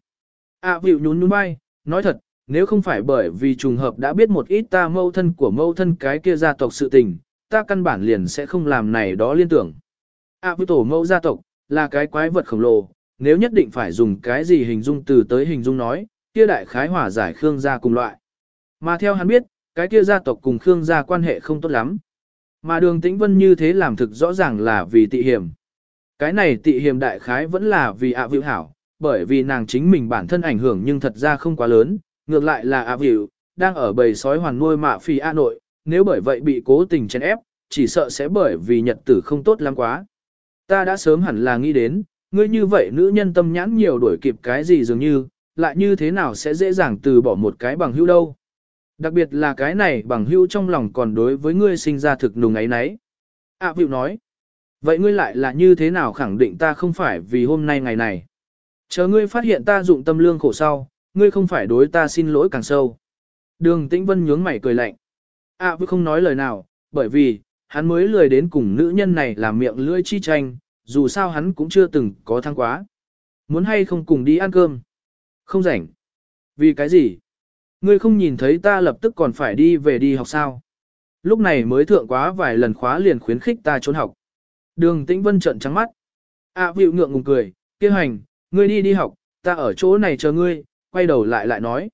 À vịu nhún nhún vai, nói thật, nếu không phải bởi vì trùng hợp đã biết một ít ta mâu thân của mâu thân cái kia gia tộc sự tình, ta căn bản liền sẽ không làm này đó liên tưởng. À với tổ mâu gia tộc, là cái quái vật khổng lồ, nếu nhất định phải dùng cái gì hình dung từ tới hình dung nói, kia đại khái hỏa giải Khương gia cùng loại. Mà theo hắn biết, cái kia gia tộc cùng Khương gia quan hệ không tốt lắm. Mà đường tĩnh vân như thế làm thực rõ ràng là vì tị hiểm. Cái này tị hiềm đại khái vẫn là vì ạ à hảo, bởi vì nàng chính mình bản thân ảnh hưởng nhưng thật ra không quá lớn, ngược lại là ạ à đang ở bầy sói hoàn nuôi mạ phi a nội, nếu bởi vậy bị cố tình chèn ép, chỉ sợ sẽ bởi vì nhật tử không tốt lắm quá. Ta đã sớm hẳn là nghĩ đến, ngươi như vậy nữ nhân tâm nhãn nhiều đuổi kịp cái gì dường như, lại như thế nào sẽ dễ dàng từ bỏ một cái bằng hữu đâu. Đặc biệt là cái này bằng hữu trong lòng còn đối với ngươi sinh ra thực nùng ấy nấy. À Vịu nói, vậy ngươi lại là như thế nào khẳng định ta không phải vì hôm nay ngày này. Chờ ngươi phát hiện ta dụng tâm lương khổ sau, ngươi không phải đối ta xin lỗi càng sâu. Đường Tĩnh Vân nhướng mày cười lạnh. À vừa không nói lời nào, bởi vì, hắn mới lười đến cùng nữ nhân này làm miệng lưỡi chi tranh, dù sao hắn cũng chưa từng có thăng quá. Muốn hay không cùng đi ăn cơm? Không rảnh. Vì cái gì? Ngươi không nhìn thấy ta lập tức còn phải đi về đi học sao? Lúc này mới thượng quá vài lần khóa liền khuyến khích ta trốn học. Đường Tĩnh Vân trợn trắng mắt. À vịu ngượng ngùng cười, kia hành, ngươi đi đi học, ta ở chỗ này chờ ngươi, quay đầu lại lại nói.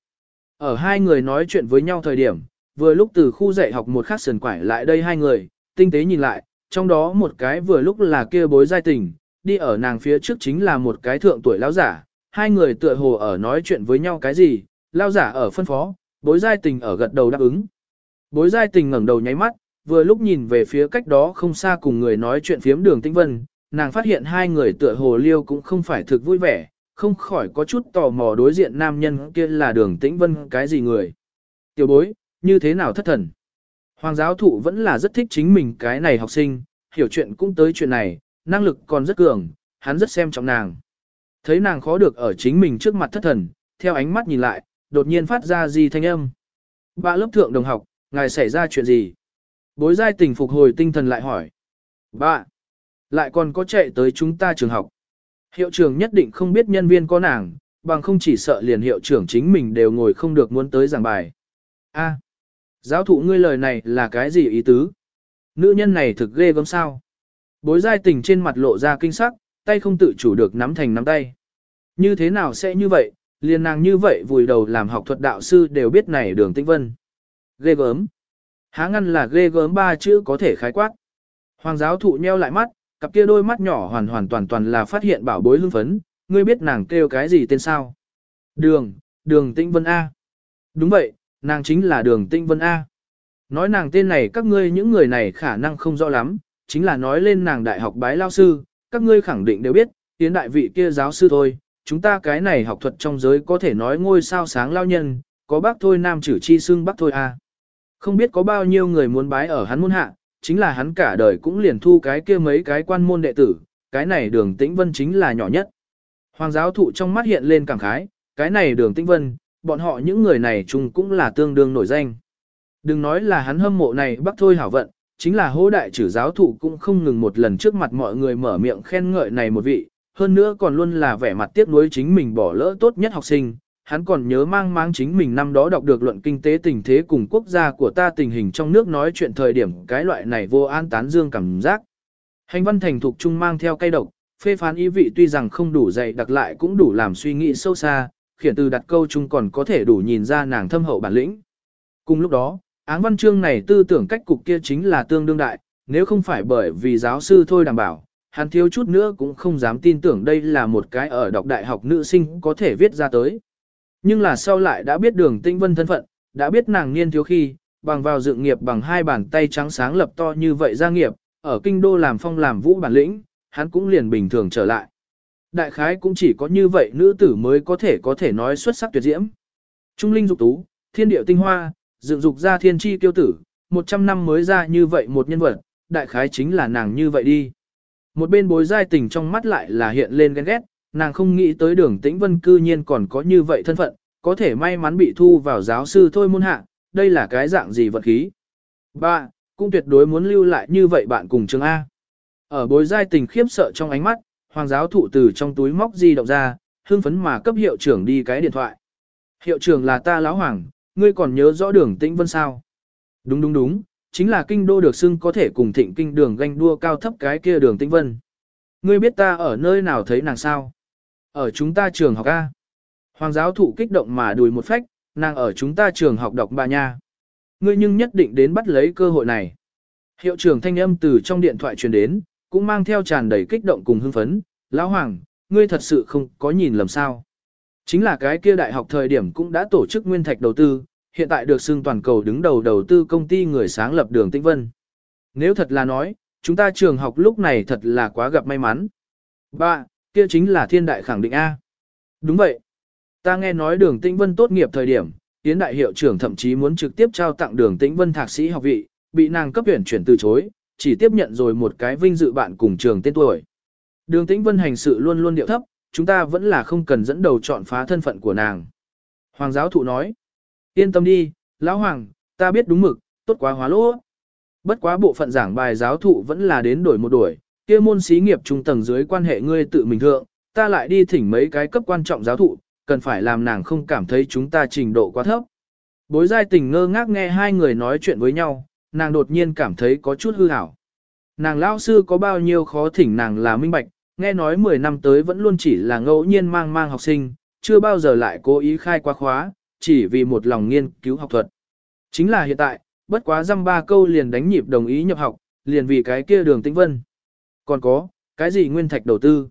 Ở hai người nói chuyện với nhau thời điểm, vừa lúc từ khu dạy học một khắc sườn quải lại đây hai người, tinh tế nhìn lại, trong đó một cái vừa lúc là kia bối giai tình, đi ở nàng phía trước chính là một cái thượng tuổi lão giả, hai người tựa hồ ở nói chuyện với nhau cái gì, lão giả ở phân phó, bối giai tình ở gật đầu đáp ứng. Bối giai tình ngẩng đầu nháy mắt, vừa lúc nhìn về phía cách đó không xa cùng người nói chuyện phiếm đường tĩnh vân, nàng phát hiện hai người tựa hồ liêu cũng không phải thực vui vẻ, không khỏi có chút tò mò đối diện nam nhân kia là đường tĩnh vân cái gì người. Tiểu bối, như thế nào thất thần? Hoàng giáo thụ vẫn là rất thích chính mình cái này học sinh, hiểu chuyện cũng tới chuyện này, năng lực còn rất cường, hắn rất xem trọng nàng. Thấy nàng khó được ở chính mình trước mặt thất thần, theo ánh mắt nhìn lại, đột nhiên phát ra gì thanh âm. Ba lớp thượng đồng học, ngài xảy ra chuyện gì? Bối giai tình phục hồi tinh thần lại hỏi. Ba, lại còn có chạy tới chúng ta trường học. Hiệu trưởng nhất định không biết nhân viên có nàng, bằng không chỉ sợ liền hiệu trưởng chính mình đều ngồi không được muốn tới giảng bài. A, giáo thụ ngươi lời này là cái gì ý tứ? Nữ nhân này thực ghê gớm sao? Bối giai tình trên mặt lộ ra kinh sắc, tay không tự chủ được nắm thành nắm tay. Như thế nào sẽ như vậy, liền nàng như vậy vùi đầu làm học thuật đạo sư đều biết này đường tĩnh vân. Ghê gớm. Há ngăn là ghê gớm ba chữ có thể khái quát. Hoàng giáo thụ nheo lại mắt, cặp kia đôi mắt nhỏ hoàn hoàn toàn toàn là phát hiện bảo bối hưng phấn, ngươi biết nàng kêu cái gì tên sao? Đường, đường tĩnh vân A. Đúng vậy, nàng chính là đường tĩnh vân A. Nói nàng tên này các ngươi những người này khả năng không rõ lắm, chính là nói lên nàng đại học bái lao sư, các ngươi khẳng định đều biết, tiến đại vị kia giáo sư thôi, chúng ta cái này học thuật trong giới có thể nói ngôi sao sáng lao nhân, có bác thôi nam chử chi xưng bác thôi a. Không biết có bao nhiêu người muốn bái ở hắn môn hạ, chính là hắn cả đời cũng liền thu cái kia mấy cái quan môn đệ tử, cái này đường tĩnh vân chính là nhỏ nhất. Hoàng giáo thụ trong mắt hiện lên cảm khái, cái này đường tĩnh vân, bọn họ những người này chung cũng là tương đương nổi danh. Đừng nói là hắn hâm mộ này bác thôi hảo vận, chính là hô đại chử giáo thụ cũng không ngừng một lần trước mặt mọi người mở miệng khen ngợi này một vị, hơn nữa còn luôn là vẻ mặt tiếc nuối chính mình bỏ lỡ tốt nhất học sinh. Hắn còn nhớ mang mang chính mình năm đó đọc được luận kinh tế tình thế cùng quốc gia của ta tình hình trong nước nói chuyện thời điểm cái loại này vô an tán dương cảm giác. Hành văn thành thục trung mang theo cây độc, phê phán ý vị tuy rằng không đủ dày đặc lại cũng đủ làm suy nghĩ sâu xa, khiển từ đặt câu chung còn có thể đủ nhìn ra nàng thâm hậu bản lĩnh. Cùng lúc đó, áng văn chương này tư tưởng cách cục kia chính là tương đương đại, nếu không phải bởi vì giáo sư thôi đảm bảo, hắn thiếu chút nữa cũng không dám tin tưởng đây là một cái ở đọc đại học nữ sinh có thể viết ra tới. Nhưng là sau lại đã biết đường tinh vân thân phận, đã biết nàng niên thiếu khi, bằng vào dự nghiệp bằng hai bàn tay trắng sáng lập to như vậy gia nghiệp, ở kinh đô làm phong làm vũ bản lĩnh, hắn cũng liền bình thường trở lại. Đại khái cũng chỉ có như vậy nữ tử mới có thể có thể nói xuất sắc tuyệt diễm. Trung linh dục tú, thiên điệu tinh hoa, dựng dục ra thiên chi tiêu tử, 100 năm mới ra như vậy một nhân vật, đại khái chính là nàng như vậy đi. Một bên bối giai tình trong mắt lại là hiện lên ghen ghét, nàng không nghĩ tới đường tĩnh vân cư nhiên còn có như vậy thân phận, có thể may mắn bị thu vào giáo sư thôi môn hạ, đây là cái dạng gì vật khí. Ba, cũng tuyệt đối muốn lưu lại như vậy bạn cùng trường A. Ở bối giai tình khiếp sợ trong ánh mắt, hoàng giáo thụ từ trong túi móc di động ra, hưng phấn mà cấp hiệu trưởng đi cái điện thoại. Hiệu trưởng là ta lão hoàng, ngươi còn nhớ rõ đường tĩnh vân sao? Đúng đúng đúng, chính là kinh đô được xưng có thể cùng thịnh kinh đường ganh đua cao thấp cái kia đường tĩnh vân. Ngươi biết ta ở nơi nào thấy nàng sao? Ở chúng ta trường học A. Hoàng giáo thụ kích động mà đùi một phách, nàng ở chúng ta trường học đọc bà nha. Ngươi nhưng nhất định đến bắt lấy cơ hội này. Hiệu trưởng thanh âm từ trong điện thoại truyền đến, cũng mang theo tràn đầy kích động cùng hưng phấn. Lão Hoàng, ngươi thật sự không có nhìn lầm sao. Chính là cái kia đại học thời điểm cũng đã tổ chức nguyên thạch đầu tư, hiện tại được xưng toàn cầu đứng đầu đầu tư công ty người sáng lập đường Tĩnh Vân. Nếu thật là nói, chúng ta trường học lúc này thật là quá gặp may mắn. Ba, kia chính là thiên đại khẳng định A. Đúng vậy. Ta nghe nói đường Tĩnh Vân tốt nghiệp thời điểm, tiến đại hiệu trưởng thậm chí muốn trực tiếp trao tặng đường Tĩnh Vân thạc sĩ học vị, bị nàng cấp tuyển chuyển từ chối, chỉ tiếp nhận rồi một cái vinh dự bạn cùng trường tên tuổi. Đường Tĩnh Vân hành sự luôn luôn điệu thấp, chúng ta vẫn là không cần dẫn đầu chọn phá thân phận của nàng. Hoàng giáo thụ nói, yên tâm đi, lão hoàng, ta biết đúng mực, tốt quá hóa lỗ. Bất quá bộ phận giảng bài giáo thụ vẫn là đến đổi một đuổi, kia môn xí nghiệp trung tầng dưới quan hệ ngươi tự mình thượng, ta lại đi thỉnh mấy cái cấp quan trọng giáo thụ, cần phải làm nàng không cảm thấy chúng ta trình độ quá thấp. Bối giai tình ngơ ngác nghe hai người nói chuyện với nhau, nàng đột nhiên cảm thấy có chút hư hảo. Nàng lão sư có bao nhiêu khó thỉnh nàng là minh bạch, nghe nói 10 năm tới vẫn luôn chỉ là ngẫu nhiên mang mang học sinh, chưa bao giờ lại cố ý khai quá khóa, chỉ vì một lòng nghiên cứu học thuật. Chính là hiện tại, bất quá dăm ba câu liền đánh nhịp đồng ý nhập học, liền vì cái kia đường tĩnh vân. Còn có, cái gì nguyên thạch đầu tư?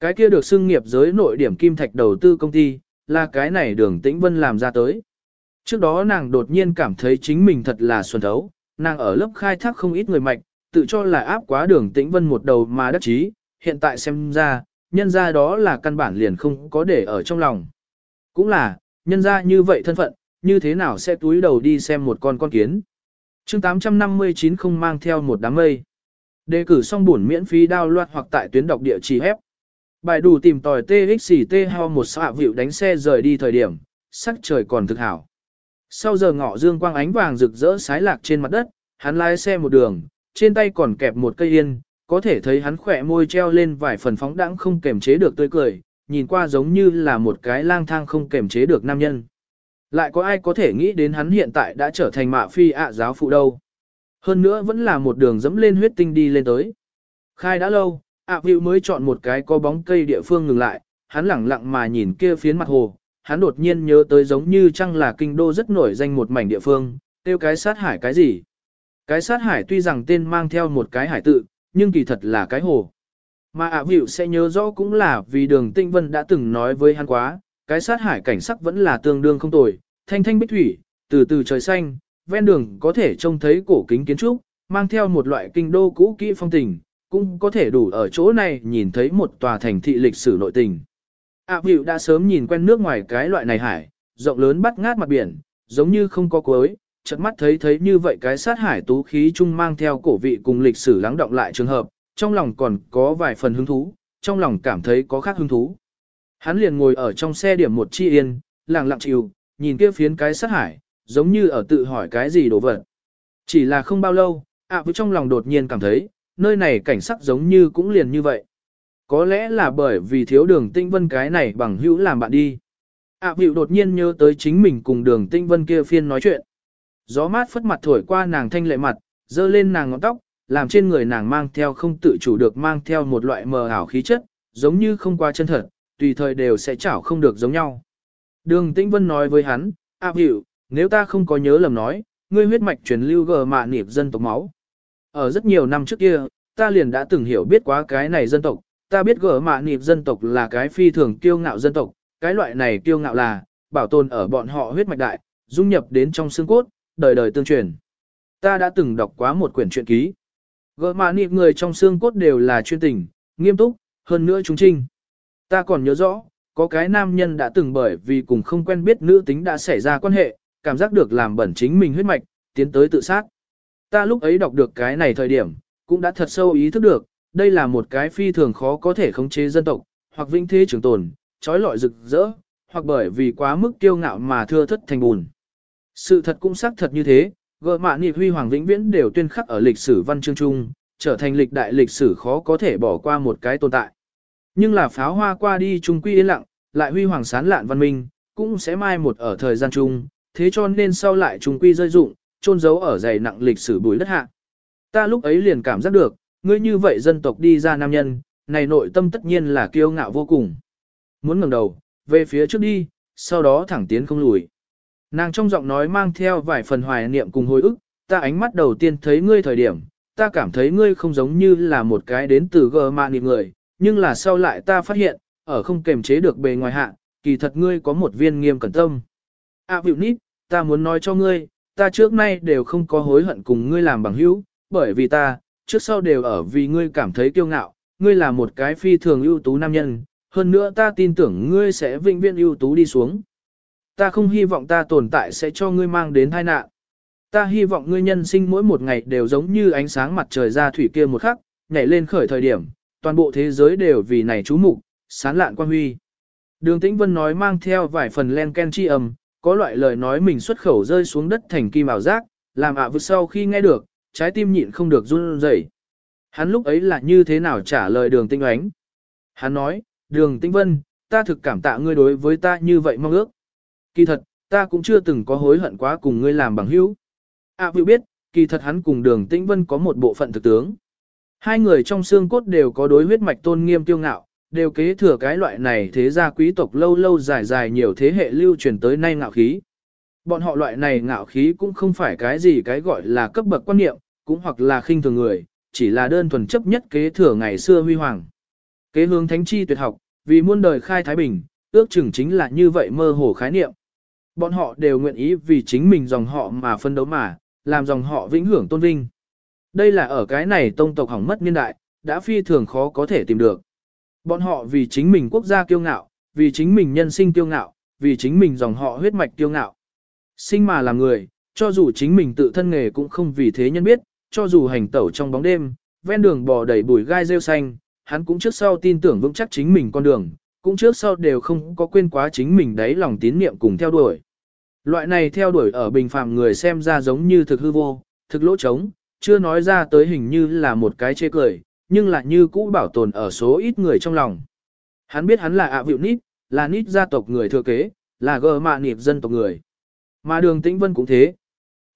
Cái kia được xưng nghiệp giới nội điểm kim thạch đầu tư công ty, là cái này đường tĩnh vân làm ra tới. Trước đó nàng đột nhiên cảm thấy chính mình thật là xuân thấu, nàng ở lớp khai thác không ít người mạch, tự cho là áp quá đường tĩnh vân một đầu mà đắc chí, hiện tại xem ra, nhân ra đó là căn bản liền không có để ở trong lòng. Cũng là, nhân ra như vậy thân phận, như thế nào sẽ túi đầu đi xem một con con kiến. chương 859 không mang theo một đám mây. Đề cử xong buồn miễn phí download hoặc tại tuyến đọc địa chỉ hép. Bài đủ tìm tòi TXT ho một xạ vịu đánh xe rời đi thời điểm, sắc trời còn thực hảo. Sau giờ ngọ dương quang ánh vàng rực rỡ sái lạc trên mặt đất, hắn lái xe một đường, trên tay còn kẹp một cây yên, có thể thấy hắn khỏe môi treo lên vài phần phóng đãng không kềm chế được tươi cười, nhìn qua giống như là một cái lang thang không kềm chế được nam nhân. Lại có ai có thể nghĩ đến hắn hiện tại đã trở thành mạ phi ạ giáo phụ đâu. Hơn nữa vẫn là một đường dẫm lên huyết tinh đi lên tới. Khai đã lâu, ạ à mới chọn một cái có bóng cây địa phương ngừng lại, hắn lẳng lặng mà nhìn kia phiến mặt hồ, hắn đột nhiên nhớ tới giống như chăng là kinh đô rất nổi danh một mảnh địa phương, tiêu cái sát hải cái gì. Cái sát hải tuy rằng tên mang theo một cái hải tự, nhưng kỳ thật là cái hồ. Mà ạ à sẽ nhớ rõ cũng là vì đường tinh vân đã từng nói với hắn quá, cái sát hải cảnh sắc vẫn là tương đương không tồi, thanh thanh bích thủy, từ từ trời xanh, ven đường có thể trông thấy cổ kính kiến trúc, mang theo một loại kinh đô cũ kỹ phong tình, cũng có thể đủ ở chỗ này nhìn thấy một tòa thành thị lịch sử nội tình. a à đã sớm nhìn quen nước ngoài cái loại này hải, rộng lớn bắt ngát mặt biển, giống như không có cuối, chợt mắt thấy thấy như vậy cái sát hải tú khí chung mang theo cổ vị cùng lịch sử lắng động lại trường hợp, trong lòng còn có vài phần hứng thú, trong lòng cảm thấy có khác hứng thú. Hắn liền ngồi ở trong xe điểm một chi yên, lặng lặng chịu, nhìn kia phiến cái sát hải, giống như ở tự hỏi cái gì đồ vật. Chỉ là không bao lâu, ạ với trong lòng đột nhiên cảm thấy, nơi này cảnh sắc giống như cũng liền như vậy. Có lẽ là bởi vì thiếu đường tinh vân cái này bằng hữu làm bạn đi. ạ à, đột nhiên nhớ tới chính mình cùng đường tinh vân kia phiên nói chuyện. Gió mát phất mặt thổi qua nàng thanh lệ mặt, dơ lên nàng ngọn tóc, làm trên người nàng mang theo không tự chủ được mang theo một loại mờ ảo khí chất, giống như không qua chân thật, tùy thời đều sẽ chảo không được giống nhau. Đường Tĩnh Vân nói với hắn, A vũ nếu ta không có nhớ lầm nói, ngươi huyết mạch truyền lưu gờ mạ nịp dân tộc máu. Ở rất nhiều năm trước kia, ta liền đã từng hiểu biết quá cái này dân tộc, ta biết gờ mạ nịp dân tộc là cái phi thường kiêu ngạo dân tộc, cái loại này kiêu ngạo là, bảo tồn ở bọn họ huyết mạch đại, dung nhập đến trong xương cốt, đời đời tương truyền. Ta đã từng đọc quá một quyển truyện ký. Gờ mạ nịp người trong xương cốt đều là chuyên tình, nghiêm túc, hơn nữa chúng trinh. Ta còn nhớ rõ, có cái nam nhân đã từng bởi vì cùng không quen biết nữ tính đã xảy ra quan hệ, cảm giác được làm bẩn chính mình huyết mạch, tiến tới tự sát. Ta lúc ấy đọc được cái này thời điểm, cũng đã thật sâu ý thức được, đây là một cái phi thường khó có thể khống chế dân tộc, hoặc vĩnh thế trường tồn, trói lọi rực rỡ, hoặc bởi vì quá mức kiêu ngạo mà thưa thất thành bùn. Sự thật cũng xác thật như thế, gợi mạ nịp huy hoàng vĩnh viễn đều tuyên khắc ở lịch sử văn chương trung trở thành lịch đại lịch sử khó có thể bỏ qua một cái tồn tại. Nhưng là pháo hoa qua đi trung quy yên lặng, lại huy hoàng sán lạn văn minh, cũng sẽ mai một ở thời gian trung thế cho nên sau lại trùng quy rơi dụng, trôn giấu ở dày nặng lịch sử bùi đất hạ. Ta lúc ấy liền cảm giác được, ngươi như vậy dân tộc đi ra nam nhân, này nội tâm tất nhiên là kiêu ngạo vô cùng. Muốn ngẩng đầu, về phía trước đi, sau đó thẳng tiến không lùi. Nàng trong giọng nói mang theo vài phần hoài niệm cùng hồi ức, ta ánh mắt đầu tiên thấy ngươi thời điểm, ta cảm thấy ngươi không giống như là một cái đến từ gờ mạ niệm người, nhưng là sau lại ta phát hiện, ở không kềm chế được bề ngoài hạ, kỳ thật ngươi có một viên nghiêm cẩn tâm. À Biểu Nít, ta muốn nói cho ngươi, ta trước nay đều không có hối hận cùng ngươi làm bằng hữu, bởi vì ta, trước sau đều ở vì ngươi cảm thấy kiêu ngạo, ngươi là một cái phi thường ưu tú nam nhân, hơn nữa ta tin tưởng ngươi sẽ vĩnh viễn ưu tú đi xuống. Ta không hy vọng ta tồn tại sẽ cho ngươi mang đến tai nạn. Ta hy vọng ngươi nhân sinh mỗi một ngày đều giống như ánh sáng mặt trời ra thủy kia một khắc, nhảy lên khởi thời điểm, toàn bộ thế giới đều vì này chú mục, sán lạn quan huy. Đường Tĩnh Vân nói mang theo vài phần len ken chi âm, có loại lời nói mình xuất khẩu rơi xuống đất thành kim ảo giác, làm ạ à vượt sau khi nghe được, trái tim nhịn không được run rẩy. Hắn lúc ấy là như thế nào trả lời đường tinh Ánh? Hắn nói, đường tinh Vân, ta thực cảm tạ ngươi đối với ta như vậy mong ước. Kỳ thật, ta cũng chưa từng có hối hận quá cùng ngươi làm bằng hữu. À Vịu biết, kỳ thật hắn cùng đường tinh Vân có một bộ phận thực tướng. Hai người trong xương cốt đều có đối huyết mạch tôn nghiêm tiêu ngạo, đều kế thừa cái loại này thế gia quý tộc lâu lâu dài dài nhiều thế hệ lưu truyền tới nay ngạo khí. Bọn họ loại này ngạo khí cũng không phải cái gì cái gọi là cấp bậc quan niệm, cũng hoặc là khinh thường người, chỉ là đơn thuần chấp nhất kế thừa ngày xưa huy hoàng. Kế hướng thánh chi tuyệt học, vì muôn đời khai thái bình, ước chừng chính là như vậy mơ hồ khái niệm. Bọn họ đều nguyện ý vì chính mình dòng họ mà phân đấu mà, làm dòng họ vĩnh hưởng tôn vinh. Đây là ở cái này tông tộc hỏng mất niên đại, đã phi thường khó có thể tìm được. Bọn họ vì chính mình quốc gia kiêu ngạo, vì chính mình nhân sinh kiêu ngạo, vì chính mình dòng họ huyết mạch kiêu ngạo. Sinh mà làm người, cho dù chính mình tự thân nghề cũng không vì thế nhân biết, cho dù hành tẩu trong bóng đêm, ven đường bò đầy bụi gai rêu xanh, hắn cũng trước sau tin tưởng vững chắc chính mình con đường, cũng trước sau đều không có quên quá chính mình đấy lòng tín niệm cùng theo đuổi. Loại này theo đuổi ở bình phàm người xem ra giống như thực hư vô, thực lỗ trống, chưa nói ra tới hình như là một cái chê cười, nhưng lại như cũ bảo tồn ở số ít người trong lòng. Hắn biết hắn là ạ vịu nít, là nít gia tộc người thừa kế, là gờ mạ nịp dân tộc người. Mà đường tĩnh vân cũng thế.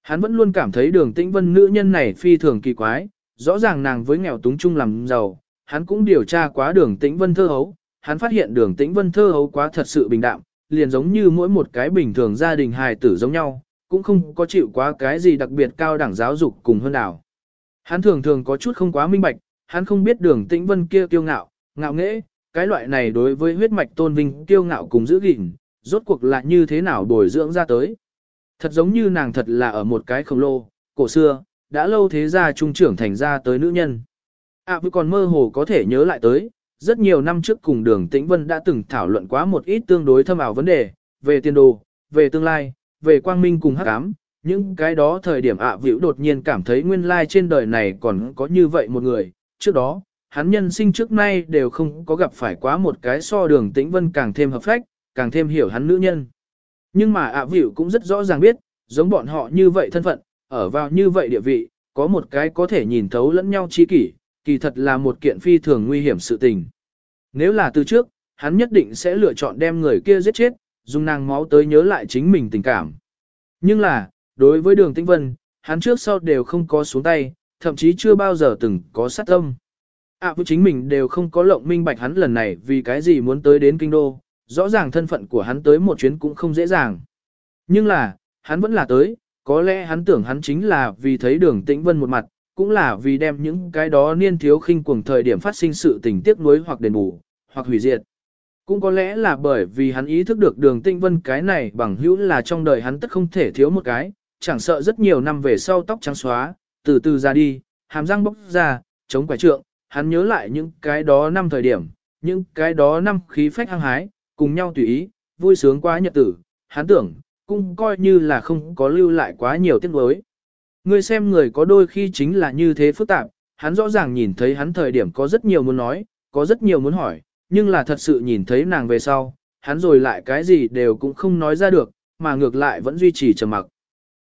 Hắn vẫn luôn cảm thấy đường tĩnh vân nữ nhân này phi thường kỳ quái, rõ ràng nàng với nghèo túng chung làm giàu, hắn cũng điều tra quá đường tĩnh vân thơ hấu, hắn phát hiện đường tĩnh vân thơ hấu quá thật sự bình đạm, liền giống như mỗi một cái bình thường gia đình hài tử giống nhau, cũng không có chịu quá cái gì đặc biệt cao đẳng giáo dục cùng hơn đảo. Hắn thường thường có chút không quá minh bạch, hắn không biết đường tĩnh vân kia kiêu ngạo, ngạo nghễ, cái loại này đối với huyết mạch tôn vinh kiêu ngạo cùng giữ gìn, rốt cuộc là như thế nào bồi dưỡng ra tới. Thật giống như nàng thật là ở một cái khổng lồ, cổ xưa, đã lâu thế gia trung trưởng thành ra tới nữ nhân. À vừa còn mơ hồ có thể nhớ lại tới, rất nhiều năm trước cùng đường tĩnh vân đã từng thảo luận quá một ít tương đối thâm ảo vấn đề, về tiền đồ, về tương lai, về quang minh cùng hắc ám. Những cái đó thời điểm ạ à đột nhiên cảm thấy nguyên lai trên đời này còn có như vậy một người, trước đó, hắn nhân sinh trước nay đều không có gặp phải quá một cái so đường tĩnh vân càng thêm hợp phách, càng thêm hiểu hắn nữ nhân. Nhưng mà ạ à cũng rất rõ ràng biết, giống bọn họ như vậy thân phận, ở vào như vậy địa vị, có một cái có thể nhìn thấu lẫn nhau chi kỷ, kỳ thật là một kiện phi thường nguy hiểm sự tình. Nếu là từ trước, hắn nhất định sẽ lựa chọn đem người kia giết chết, dùng nàng máu tới nhớ lại chính mình tình cảm. Nhưng là, đối với đường tĩnh vân, hắn trước sau đều không có xuống tay, thậm chí chưa bao giờ từng có sát tâm. À với chính mình đều không có lộng minh bạch hắn lần này vì cái gì muốn tới đến kinh đô, rõ ràng thân phận của hắn tới một chuyến cũng không dễ dàng. Nhưng là, hắn vẫn là tới, có lẽ hắn tưởng hắn chính là vì thấy đường tĩnh vân một mặt, cũng là vì đem những cái đó niên thiếu khinh cuồng thời điểm phát sinh sự tình tiếc nuối hoặc đền bù, hoặc hủy diệt. Cũng có lẽ là bởi vì hắn ý thức được đường tĩnh vân cái này bằng hữu là trong đời hắn tất không thể thiếu một cái, chẳng sợ rất nhiều năm về sau tóc trắng xóa, từ từ ra đi, hàm răng bốc ra, chống quải trượng, hắn nhớ lại những cái đó năm thời điểm, những cái đó năm khí phách hăng hái, cùng nhau tùy ý, vui sướng quá nhật tử, hắn tưởng, cũng coi như là không có lưu lại quá nhiều tiếc nuối. Người xem người có đôi khi chính là như thế phức tạp, hắn rõ ràng nhìn thấy hắn thời điểm có rất nhiều muốn nói, có rất nhiều muốn hỏi, nhưng là thật sự nhìn thấy nàng về sau, hắn rồi lại cái gì đều cũng không nói ra được, mà ngược lại vẫn duy trì trầm mặc.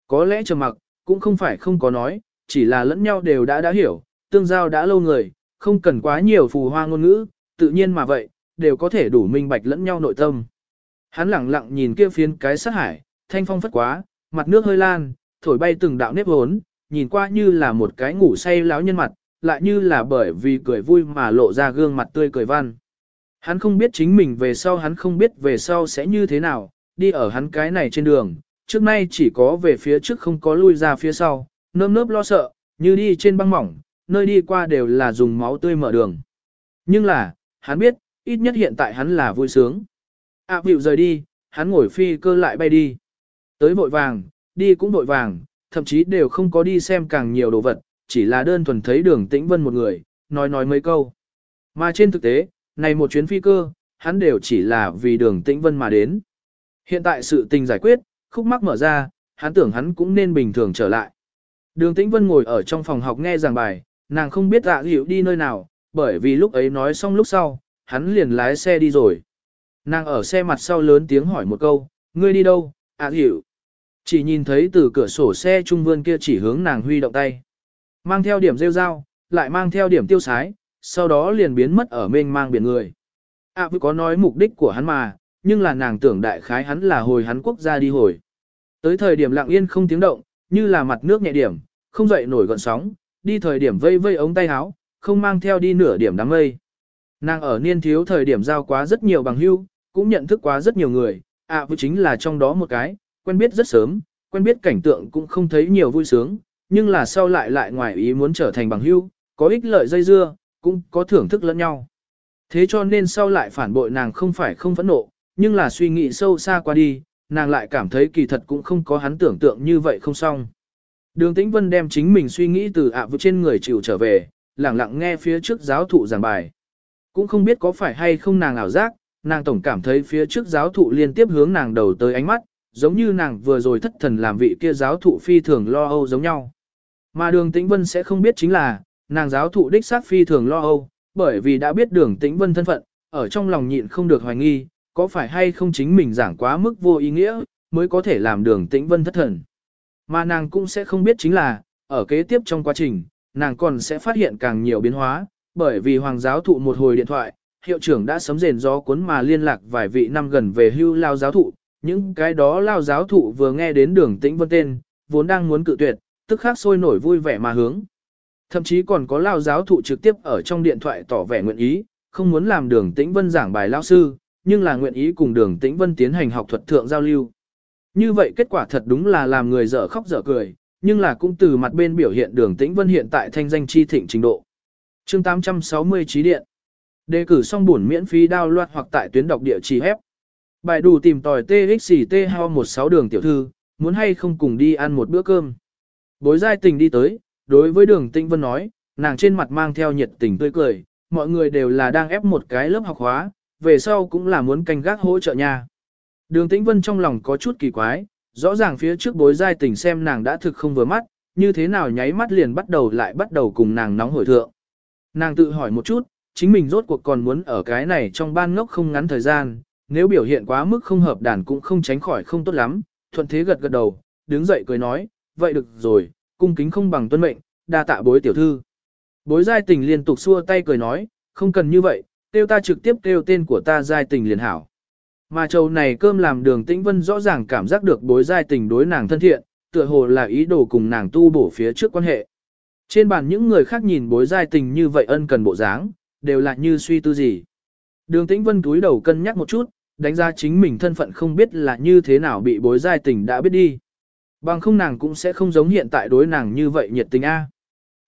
Có lẽ trầm mặc, cũng không phải không có nói, chỉ là lẫn nhau đều đã đã hiểu, tương giao đã lâu người, không cần quá nhiều phù hoa ngôn ngữ, tự nhiên mà vậy, đều có thể đủ minh bạch lẫn nhau nội tâm. Hắn lặng lặng nhìn kia phiến cái sát hải, thanh phong phất quá, mặt nước hơi lan, thổi bay từng đạo nếp hốn, nhìn qua như là một cái ngủ say láo nhân mặt, lại như là bởi vì cười vui mà lộ ra gương mặt tươi cười văn. Hắn không biết chính mình về sau hắn không biết về sau sẽ như thế nào, đi ở hắn cái này trên đường, trước nay chỉ có về phía trước không có lui ra phía sau, nơm nớp lo sợ, như đi trên băng mỏng, nơi đi qua đều là dùng máu tươi mở đường. Nhưng là, hắn biết, ít nhất hiện tại hắn là vui sướng. À bịu rời đi, hắn ngồi phi cơ lại bay đi. Tới vội vàng, đi cũng vội vàng, thậm chí đều không có đi xem càng nhiều đồ vật, chỉ là đơn thuần thấy đường tĩnh vân một người, nói nói mấy câu. Mà trên thực tế, này một chuyến phi cơ, hắn đều chỉ là vì đường tĩnh vân mà đến. Hiện tại sự tình giải quyết, khúc mắc mở ra, hắn tưởng hắn cũng nên bình thường trở lại. Đường tĩnh vân ngồi ở trong phòng học nghe giảng bài, nàng không biết dạ hiểu đi nơi nào, bởi vì lúc ấy nói xong lúc sau, hắn liền lái xe đi rồi. Nàng ở xe mặt sau lớn tiếng hỏi một câu, ngươi đi đâu, ạ à, hiểu. Chỉ nhìn thấy từ cửa sổ xe trung vươn kia chỉ hướng nàng huy động tay. Mang theo điểm rêu dao, lại mang theo điểm tiêu sái, sau đó liền biến mất ở mênh mang biển người. À vừa có nói mục đích của hắn mà, nhưng là nàng tưởng đại khái hắn là hồi hắn quốc gia đi hồi. Tới thời điểm lặng yên không tiếng động, như là mặt nước nhẹ điểm, không dậy nổi gọn sóng, đi thời điểm vây vây ống tay áo, không mang theo đi nửa điểm đám mây. Nàng ở niên thiếu thời điểm giao quá rất nhiều bằng hữu, cũng nhận thức quá rất nhiều người, à vừa chính là trong đó một cái, quen biết rất sớm, quen biết cảnh tượng cũng không thấy nhiều vui sướng, nhưng là sau lại lại ngoài ý muốn trở thành bằng hữu, có ích lợi dây dưa, cũng có thưởng thức lẫn nhau. Thế cho nên sau lại phản bội nàng không phải không phẫn nộ, nhưng là suy nghĩ sâu xa qua đi, nàng lại cảm thấy kỳ thật cũng không có hắn tưởng tượng như vậy không xong. Đường Tĩnh Vân đem chính mình suy nghĩ từ ạ à trên người chịu trở về, lặng lặng nghe phía trước giáo thụ giảng bài. Cũng không biết có phải hay không nàng ảo giác, nàng tổng cảm thấy phía trước giáo thụ liên tiếp hướng nàng đầu tới ánh mắt, giống như nàng vừa rồi thất thần làm vị kia giáo thụ phi thường lo âu giống nhau. Mà đường tĩnh vân sẽ không biết chính là, nàng giáo thụ đích xác phi thường lo âu, bởi vì đã biết đường tĩnh vân thân phận, ở trong lòng nhịn không được hoài nghi, có phải hay không chính mình giảng quá mức vô ý nghĩa, mới có thể làm đường tĩnh vân thất thần. Mà nàng cũng sẽ không biết chính là, ở kế tiếp trong quá trình, nàng còn sẽ phát hiện càng nhiều biến hóa, bởi vì hoàng giáo thụ một hồi điện thoại, hiệu trưởng đã sấm rền gió cuốn mà liên lạc vài vị năm gần về hưu lao giáo thụ, những cái đó lao giáo thụ vừa nghe đến đường tĩnh vân tên, vốn đang muốn cự tuyệt, tức khắc sôi nổi vui vẻ mà hướng. Thậm chí còn có lao giáo thụ trực tiếp ở trong điện thoại tỏ vẻ nguyện ý, không muốn làm đường tĩnh vân giảng bài lao sư, nhưng là nguyện ý cùng đường tĩnh vân tiến hành học thuật thượng giao lưu. Như vậy kết quả thật đúng là làm người dở khóc dở cười, nhưng là cũng từ mặt bên biểu hiện đường tĩnh vân hiện tại thanh danh chi thịnh trình độ. chương 860 trí điện. Đề cử xong buồn miễn phí download hoặc tại tuyến đọc địa chỉ hép. Bài đủ tìm tòi TXT Ho 16 đường tiểu thư, muốn hay không cùng đi ăn một bữa cơm. Bối giai tình đi tới, đối với đường tĩnh vân nói, nàng trên mặt mang theo nhiệt tình tươi cười, mọi người đều là đang ép một cái lớp học hóa, về sau cũng là muốn canh gác hỗ trợ nha. Đường tĩnh vân trong lòng có chút kỳ quái, rõ ràng phía trước bối giai tình xem nàng đã thực không vừa mắt, như thế nào nháy mắt liền bắt đầu lại bắt đầu cùng nàng nóng hổi thượng. Nàng tự hỏi một chút, chính mình rốt cuộc còn muốn ở cái này trong ban ngốc không ngắn thời gian, nếu biểu hiện quá mức không hợp đàn cũng không tránh khỏi không tốt lắm, thuận thế gật gật đầu, đứng dậy cười nói, vậy được rồi, cung kính không bằng tuân mệnh, đa tạ bối tiểu thư. Bối giai tình liên tục xua tay cười nói, không cần như vậy, kêu ta trực tiếp kêu tên của ta giai tình liền hảo. Mà châu này cơm làm đường tĩnh vân rõ ràng cảm giác được bối giai tình đối nàng thân thiện, tựa hồ là ý đồ cùng nàng tu bổ phía trước quan hệ. Trên bàn những người khác nhìn bối giai tình như vậy ân cần bộ dáng, đều là như suy tư gì. Đường tĩnh vân túi đầu cân nhắc một chút, đánh giá chính mình thân phận không biết là như thế nào bị bối giai tình đã biết đi. Bằng không nàng cũng sẽ không giống hiện tại đối nàng như vậy nhiệt tình A.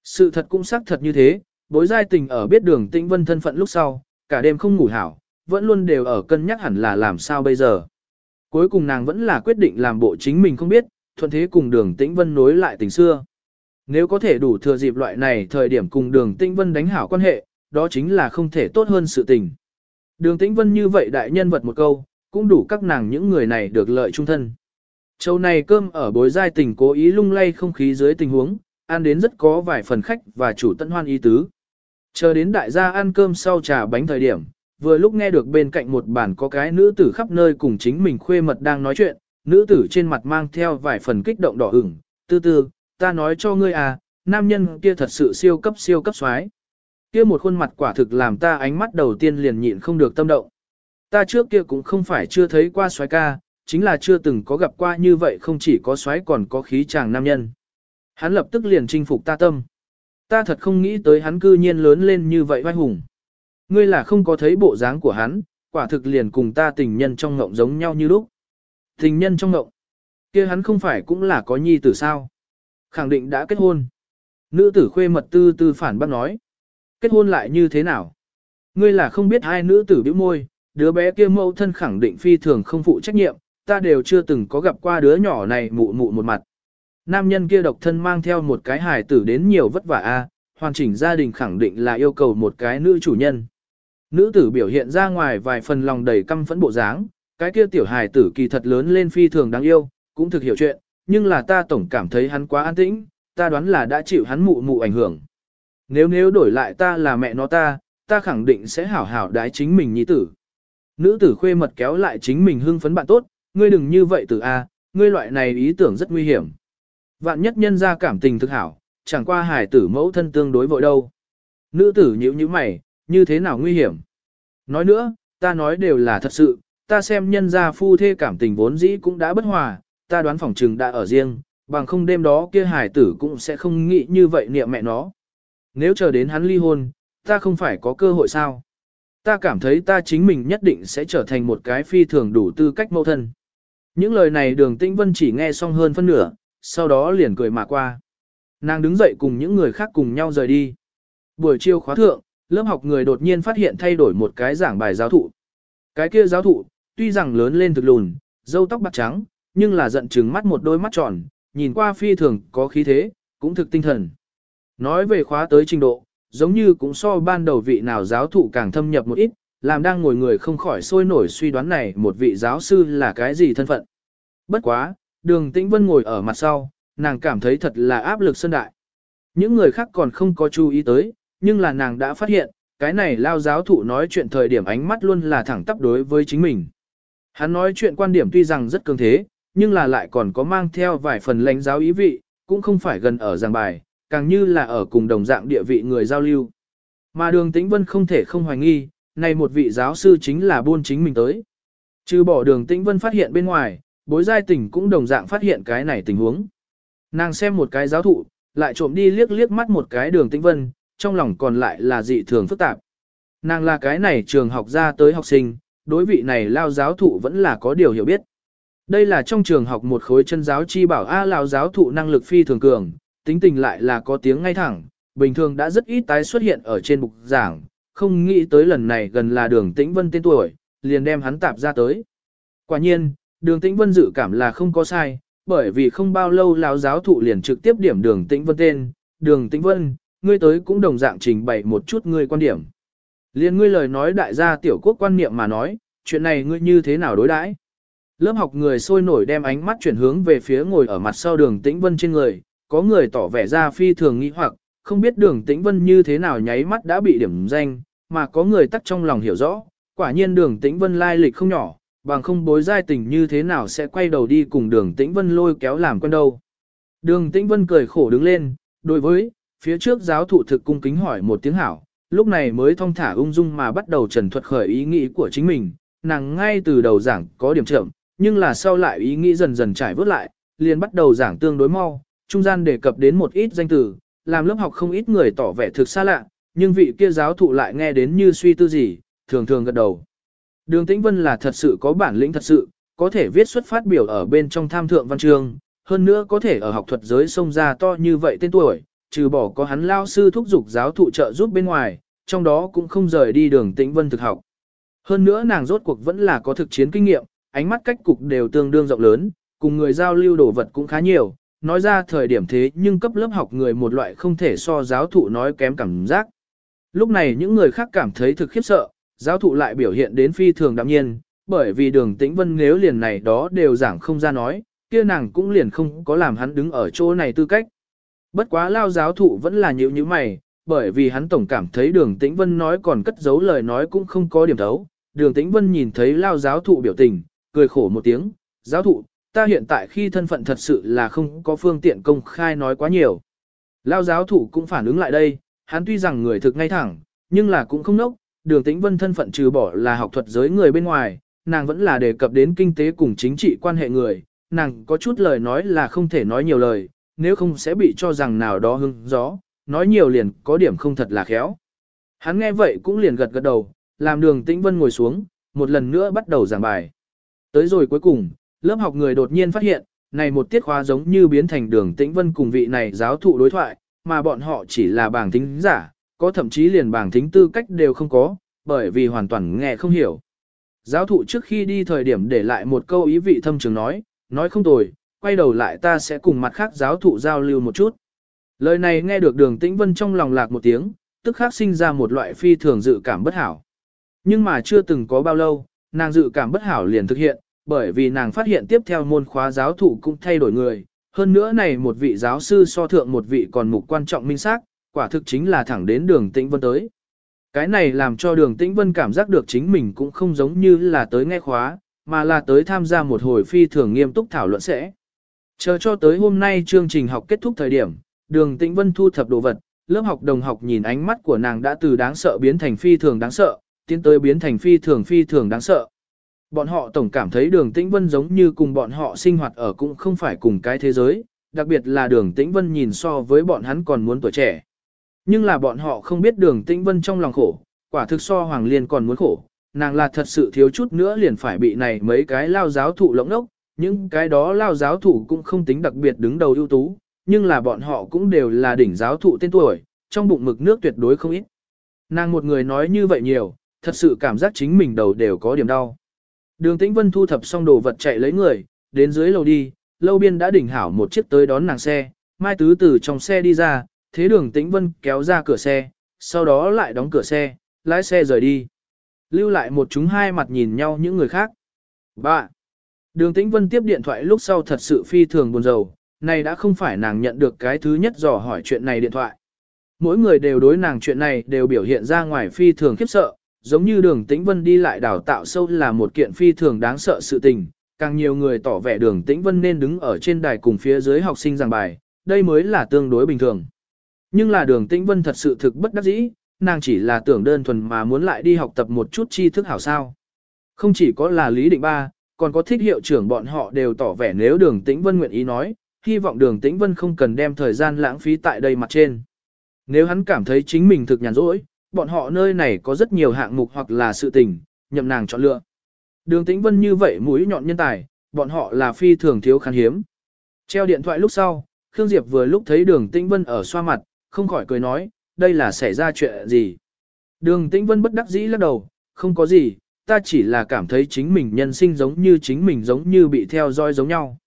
Sự thật cũng xác thật như thế, bối giai tình ở biết đường tĩnh vân thân phận lúc sau, cả đêm không ngủ hảo, vẫn luôn đều ở cân nhắc hẳn là làm sao bây giờ. Cuối cùng nàng vẫn là quyết định làm bộ chính mình không biết, thuận thế cùng đường tĩnh vân nối lại tình xưa. Nếu có thể đủ thừa dịp loại này thời điểm cùng đường tĩnh vân đánh hảo quan hệ, đó chính là không thể tốt hơn sự tình. Đường tĩnh vân như vậy đại nhân vật một câu, cũng đủ các nàng những người này được lợi trung thân. Châu này cơm ở bối giai tình cố ý lung lay không khí dưới tình huống, ăn đến rất có vài phần khách và chủ tận hoan ý tứ. Chờ đến đại gia ăn cơm sau trà bánh thời điểm, vừa lúc nghe được bên cạnh một bàn có cái nữ tử khắp nơi cùng chính mình khuê mật đang nói chuyện, nữ tử trên mặt mang theo vài phần kích động đỏ ửng, tư tư, ta nói cho ngươi à, nam nhân kia thật sự siêu cấp siêu cấp xoái. Kia một khuôn mặt quả thực làm ta ánh mắt đầu tiên liền nhịn không được tâm động. Ta trước kia cũng không phải chưa thấy qua xoái ca, chính là chưa từng có gặp qua như vậy không chỉ có xoái còn có khí chàng nam nhân. Hắn lập tức liền chinh phục ta tâm. Ta thật không nghĩ tới hắn cư nhiên lớn lên như vậy vai hùng. Ngươi là không có thấy bộ dáng của hắn, quả thực liền cùng ta tình nhân trong ngộng giống nhau như lúc. Tình nhân trong ngộng, kia hắn không phải cũng là có nhi tử sao? Khẳng định đã kết hôn. Nữ tử khuê mật tư tư phản bác nói. Kết hôn lại như thế nào? Ngươi là không biết hai nữ tử bĩu môi, đứa bé kia mẫu thân khẳng định phi thường không phụ trách nhiệm, ta đều chưa từng có gặp qua đứa nhỏ này mụ mụ một mặt. Nam nhân kia độc thân mang theo một cái hài tử đến nhiều vất vả a, hoàn chỉnh gia đình khẳng định là yêu cầu một cái nữ chủ nhân. Nữ tử biểu hiện ra ngoài vài phần lòng đầy căm phẫn bộ dáng, cái kia tiểu hài tử kỳ thật lớn lên phi thường đáng yêu, cũng thực hiểu chuyện, nhưng là ta tổng cảm thấy hắn quá an tĩnh, ta đoán là đã chịu hắn mụ mụ ảnh hưởng. Nếu nếu đổi lại ta là mẹ nó ta, ta khẳng định sẽ hảo hảo đái chính mình nhi tử. Nữ tử khuê mật kéo lại chính mình hưng phấn bạn tốt, ngươi đừng như vậy tử A, ngươi loại này ý tưởng rất nguy hiểm. Vạn nhất nhân ra cảm tình thực hảo, chẳng qua hải tử mẫu thân tương đối vội đâu. Nữ tử nhíu như mày, như thế nào nguy hiểm? Nói nữa, ta nói đều là thật sự, ta xem nhân gia phu thê cảm tình vốn dĩ cũng đã bất hòa, ta đoán phòng trừng đã ở riêng, bằng không đêm đó kia hải tử cũng sẽ không nghĩ như vậy niệm mẹ nó. Nếu chờ đến hắn ly hôn, ta không phải có cơ hội sao? Ta cảm thấy ta chính mình nhất định sẽ trở thành một cái phi thường đủ tư cách mẫu thân. Những lời này đường tĩnh vân chỉ nghe xong hơn phân nửa, sau đó liền cười mà qua. Nàng đứng dậy cùng những người khác cùng nhau rời đi. Buổi chiều khóa thượng, lớp học người đột nhiên phát hiện thay đổi một cái giảng bài giáo thụ. Cái kia giáo thụ, tuy rằng lớn lên thực lùn, râu tóc bạc trắng, nhưng là giận trừng mắt một đôi mắt tròn, nhìn qua phi thường có khí thế, cũng thực tinh thần. Nói về khóa tới trình độ, giống như cũng so ban đầu vị nào giáo thụ càng thâm nhập một ít, làm đang ngồi người không khỏi sôi nổi suy đoán này một vị giáo sư là cái gì thân phận. Bất quá, đường tĩnh vân ngồi ở mặt sau, nàng cảm thấy thật là áp lực sân đại. Những người khác còn không có chú ý tới, nhưng là nàng đã phát hiện, cái này lao giáo thụ nói chuyện thời điểm ánh mắt luôn là thẳng tắp đối với chính mình. Hắn nói chuyện quan điểm tuy rằng rất cường thế, nhưng là lại còn có mang theo vài phần lãnh giáo ý vị, cũng không phải gần ở giảng bài, càng như là ở cùng đồng dạng địa vị người giao lưu. Mà đường tĩnh vân không thể không hoài nghi, này một vị giáo sư chính là buôn chính mình tới. Trừ bỏ đường tĩnh vân phát hiện bên ngoài, bối giai tình cũng đồng dạng phát hiện cái này tình huống. Nàng xem một cái giáo thụ, lại trộm đi liếc liếc mắt một cái đường tĩnh vân, trong lòng còn lại là dị thường phức tạp. Nàng là cái này trường học ra tới học sinh, đối vị này lao giáo thụ vẫn là có điều hiểu biết. Đây là trong trường học một khối chân giáo chi bảo A lao giáo thụ năng lực phi thường cường, tính tình lại là có tiếng ngay thẳng, bình thường đã rất ít tái xuất hiện ở trên bục giảng, không nghĩ tới lần này gần là đường tĩnh vân tên tuổi, liền đem hắn tạp ra tới. Quả nhiên, đường tĩnh vân dự cảm là không có sai, bởi vì không bao lâu lão giáo thụ liền trực tiếp điểm đường tĩnh vân tên, đường tĩnh vân, ngươi tới cũng đồng dạng trình bày một chút ngươi quan điểm. Liên ngươi lời nói đại gia tiểu quốc quan niệm mà nói, chuyện này ngươi như thế nào đối đãi? Lớp học người sôi nổi đem ánh mắt chuyển hướng về phía ngồi ở mặt sau đường tĩnh vân trên người, có người tỏ vẻ ra phi thường nghĩ hoặc, không biết đường tĩnh vân như thế nào nháy mắt đã bị điểm danh, mà có người tắc trong lòng hiểu rõ, quả nhiên đường tĩnh vân lai lịch không nhỏ, bằng không bối giai tình như thế nào sẽ quay đầu đi cùng đường tĩnh vân lôi kéo làm quen đâu. Đường tĩnh vân cười khổ đứng lên, đối với, phía trước giáo thụ thực cung kính hỏi một tiếng hảo, lúc này mới thong thả ung dung mà bắt đầu trần thuật khởi ý nghĩ của chính mình, nàng ngay từ đầu giảng có điểm chậm, nhưng là sau lại ý nghĩ dần dần trải vớt lại, liền bắt đầu giảng tương đối mau, trung gian đề cập đến một ít danh từ, làm lớp học không ít người tỏ vẻ thực xa lạ, nhưng vị kia giáo thụ lại nghe đến như suy tư gì, thường thường gật đầu. Đường Tĩnh Vân là thật sự có bản lĩnh thật sự, có thể viết xuất phát biểu ở bên trong tham thượng văn trường. hơn nữa có thể ở học thuật giới sông ra to như vậy tên tuổi, trừ bỏ có hắn lao sư thúc dục giáo thụ trợ giúp bên ngoài, trong đó cũng không rời đi đường Tĩnh Vân thực học. Hơn nữa nàng rốt cuộc vẫn là có thực chiến kinh nghiệm, ánh mắt cách cục đều tương đương rộng lớn, cùng người giao lưu đồ vật cũng khá nhiều, nói ra thời điểm thế nhưng cấp lớp học người một loại không thể so giáo thụ nói kém cảm giác. Lúc này những người khác cảm thấy thực khiếp sợ, giáo thụ lại biểu hiện đến phi thường đạm nhiên, bởi vì đường tĩnh vân nếu liền này đó đều giảng không ra nói, kia nàng cũng liền không có làm hắn đứng ở chỗ này tư cách. Bất quá lao giáo thụ vẫn là nhíu như mày, bởi vì hắn tổng cảm thấy đường tĩnh vân nói còn cất giấu lời nói cũng không có điểm thấu. Đường tĩnh vân nhìn thấy lao giáo thụ biểu tình, cười khổ một tiếng, giáo thụ, ta hiện tại khi thân phận thật sự là không có phương tiện công khai nói quá nhiều. Lao giáo thụ cũng phản ứng lại đây, hắn tuy rằng người thực ngay thẳng, nhưng là cũng không nốc, đường tĩnh vân thân phận trừ bỏ là học thuật giới người bên ngoài, nàng vẫn là đề cập đến kinh tế cùng chính trị quan hệ người, nàng có chút lời nói là không thể nói nhiều lời, nếu không sẽ bị cho rằng nào đó hưng gió, nói nhiều liền có điểm không thật là khéo. Hắn nghe vậy cũng liền gật gật đầu, làm đường tĩnh vân ngồi xuống, một lần nữa bắt đầu giảng bài. Tới rồi cuối cùng, lớp học người đột nhiên phát hiện, này một tiết khóa giống như biến thành đường tĩnh vân cùng vị này giáo thụ đối thoại, mà bọn họ chỉ là bảng tính giả, có thậm chí liền bảng thính tư cách đều không có, bởi vì hoàn toàn nghe không hiểu. Giáo thụ trước khi đi thời điểm để lại một câu ý vị thâm trường nói, nói không tồi, quay đầu lại ta sẽ cùng mặt khác giáo thụ giao lưu một chút. Lời này nghe được đường tĩnh vân trong lòng lạc một tiếng, tức khắc sinh ra một loại phi thường dự cảm bất hảo. Nhưng mà chưa từng có bao lâu, nàng dự cảm bất hảo liền thực hiện, bởi vì nàng phát hiện tiếp theo môn khóa giáo thụ cũng thay đổi người, hơn nữa này một vị giáo sư so thượng một vị còn mục quan trọng minh xác, quả thực chính là thẳng đến đường tĩnh vân tới. Cái này làm cho đường tĩnh vân cảm giác được chính mình cũng không giống như là tới nghe khóa, mà là tới tham gia một hồi phi thường nghiêm túc thảo luận sẽ. Chờ cho tới hôm nay chương trình học kết thúc thời điểm, đường tĩnh vân thu thập đồ vật, lớp học đồng học nhìn ánh mắt của nàng đã từ đáng sợ biến thành phi thường đáng sợ, tiến tới biến thành phi thường phi thường đáng sợ. Bọn họ tổng cảm thấy đường tĩnh vân giống như cùng bọn họ sinh hoạt ở cũng không phải cùng cái thế giới, đặc biệt là đường tĩnh vân nhìn so với bọn hắn còn muốn tuổi trẻ. Nhưng là bọn họ không biết đường tĩnh vân trong lòng khổ, quả thực so Hoàng Liên còn muốn khổ, nàng là thật sự thiếu chút nữa liền phải bị này mấy cái lao giáo thụ lỗng ốc, những cái đó lao giáo thụ cũng không tính đặc biệt đứng đầu ưu tú, nhưng là bọn họ cũng đều là đỉnh giáo thụ tên tuổi, trong bụng mực nước tuyệt đối không ít. Nàng một người nói như vậy nhiều, thật sự cảm giác chính mình đầu đều có điểm đau. Đường Tĩnh Vân thu thập xong đồ vật chạy lấy người, đến dưới lầu đi, lâu biên đã đỉnh hảo một chiếc tới đón nàng xe, Mai Tứ từ trong xe đi ra, thế đường Tĩnh Vân kéo ra cửa xe, sau đó lại đóng cửa xe, lái xe rời đi. Lưu lại một chúng hai mặt nhìn nhau những người khác. Ba. Đường Tĩnh Vân tiếp điện thoại lúc sau thật sự phi thường buồn rầu, này đã không phải nàng nhận được cái thứ nhất dò hỏi chuyện này điện thoại. Mỗi người đều đối nàng chuyện này đều biểu hiện ra ngoài phi thường khiếp sợ, giống như đường tĩnh vân đi lại đào tạo sâu là một kiện phi thường đáng sợ sự tình, càng nhiều người tỏ vẻ đường tĩnh vân nên đứng ở trên đài cùng phía dưới học sinh giảng bài, đây mới là tương đối bình thường. Nhưng là đường tĩnh vân thật sự thực bất đắc dĩ, nàng chỉ là tưởng đơn thuần mà muốn lại đi học tập một chút tri thức hảo sao. Không chỉ có là Lý Định Ba, còn có thích hiệu trưởng bọn họ đều tỏ vẻ nếu đường tĩnh vân nguyện ý nói, hy vọng đường tĩnh vân không cần đem thời gian lãng phí tại đây mặt trên. Nếu hắn cảm thấy chính mình thực nhàn rỗi, bọn họ nơi này có rất nhiều hạng mục hoặc là sự tình, nhậm nàng chọn lựa. Đường tĩnh vân như vậy mũi nhọn nhân tài, bọn họ là phi thường thiếu khan hiếm. Treo điện thoại lúc sau, Khương Diệp vừa lúc thấy đường tĩnh vân ở xoa mặt, không khỏi cười nói, đây là xảy ra chuyện gì. Đường tĩnh vân bất đắc dĩ lắc đầu, không có gì, ta chỉ là cảm thấy chính mình nhân sinh giống như chính mình giống như bị theo dõi giống nhau.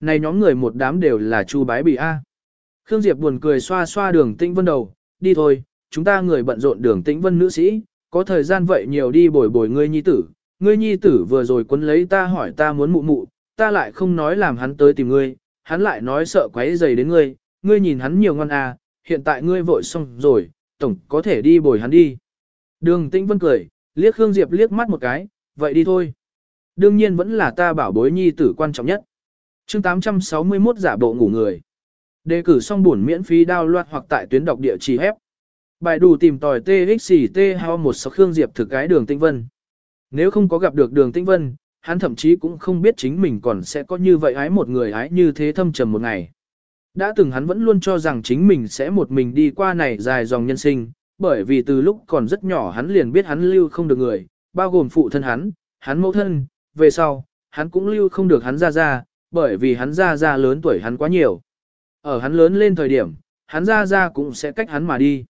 Này nhóm người một đám đều là chu bái bị A. Khương Diệp buồn cười xoa xoa đường tĩnh vân đầu, đi thôi, chúng ta người bận rộn đường tĩnh vân nữ sĩ, có thời gian vậy nhiều đi bồi bồi ngươi nhi tử. Ngươi nhi tử vừa rồi quấn lấy ta hỏi ta muốn mụ mụ, ta lại không nói làm hắn tới tìm ngươi, hắn lại nói sợ quấy rầy đến ngươi, ngươi nhìn hắn nhiều ngon à, hiện tại ngươi vội xong rồi, tổng có thể đi bồi hắn đi. Đường tĩnh vân cười, liếc Khương Diệp liếc mắt một cái, vậy đi thôi. Đương nhiên vẫn là ta bảo bối nhi tử quan trọng nhất. chương 861 giả bộ ngủ người. Đề cử xong buồn miễn phí download hoặc tại tuyến đọc địa chỉ hép. Bài đủ tìm tòi TXT hao một sáu Khương Diệp thực cái đường Tĩnh Vân. Nếu không có gặp được đường Tĩnh Vân, hắn thậm chí cũng không biết chính mình còn sẽ có như vậy ái một người ái như thế thâm trầm một ngày. Đã từng hắn vẫn luôn cho rằng chính mình sẽ một mình đi qua này dài dòng nhân sinh, bởi vì từ lúc còn rất nhỏ hắn liền biết hắn lưu không được người, bao gồm phụ thân hắn, hắn mẫu thân, về sau, hắn cũng lưu không được hắn ra ra, bởi vì hắn ra ra lớn tuổi hắn quá nhiều. Ở hắn lớn lên thời điểm, hắn ra ra cũng sẽ cách hắn mà đi.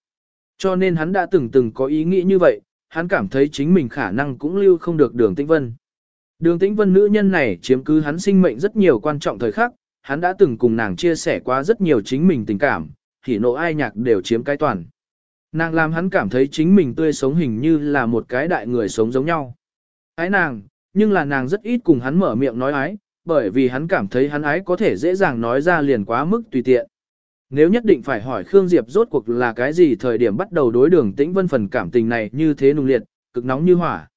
Cho nên hắn đã từng từng có ý nghĩ như vậy, hắn cảm thấy chính mình khả năng cũng lưu không được đường tĩnh vân. Đường tĩnh vân nữ nhân này chiếm cứ hắn sinh mệnh rất nhiều quan trọng thời khắc, hắn đã từng cùng nàng chia sẻ qua rất nhiều chính mình tình cảm, thì nộ ai nhạc đều chiếm cái toàn. Nàng làm hắn cảm thấy chính mình tươi sống hình như là một cái đại người sống giống nhau. Ái nàng, nhưng là nàng rất ít cùng hắn mở miệng nói ái, bởi vì hắn cảm thấy hắn ái có thể dễ dàng nói ra liền quá mức tùy tiện. Nếu nhất định phải hỏi Khương Diệp rốt cuộc là cái gì thời điểm bắt đầu đối đường tĩnh vân phần cảm tình này như thế nung liệt, cực nóng như hỏa.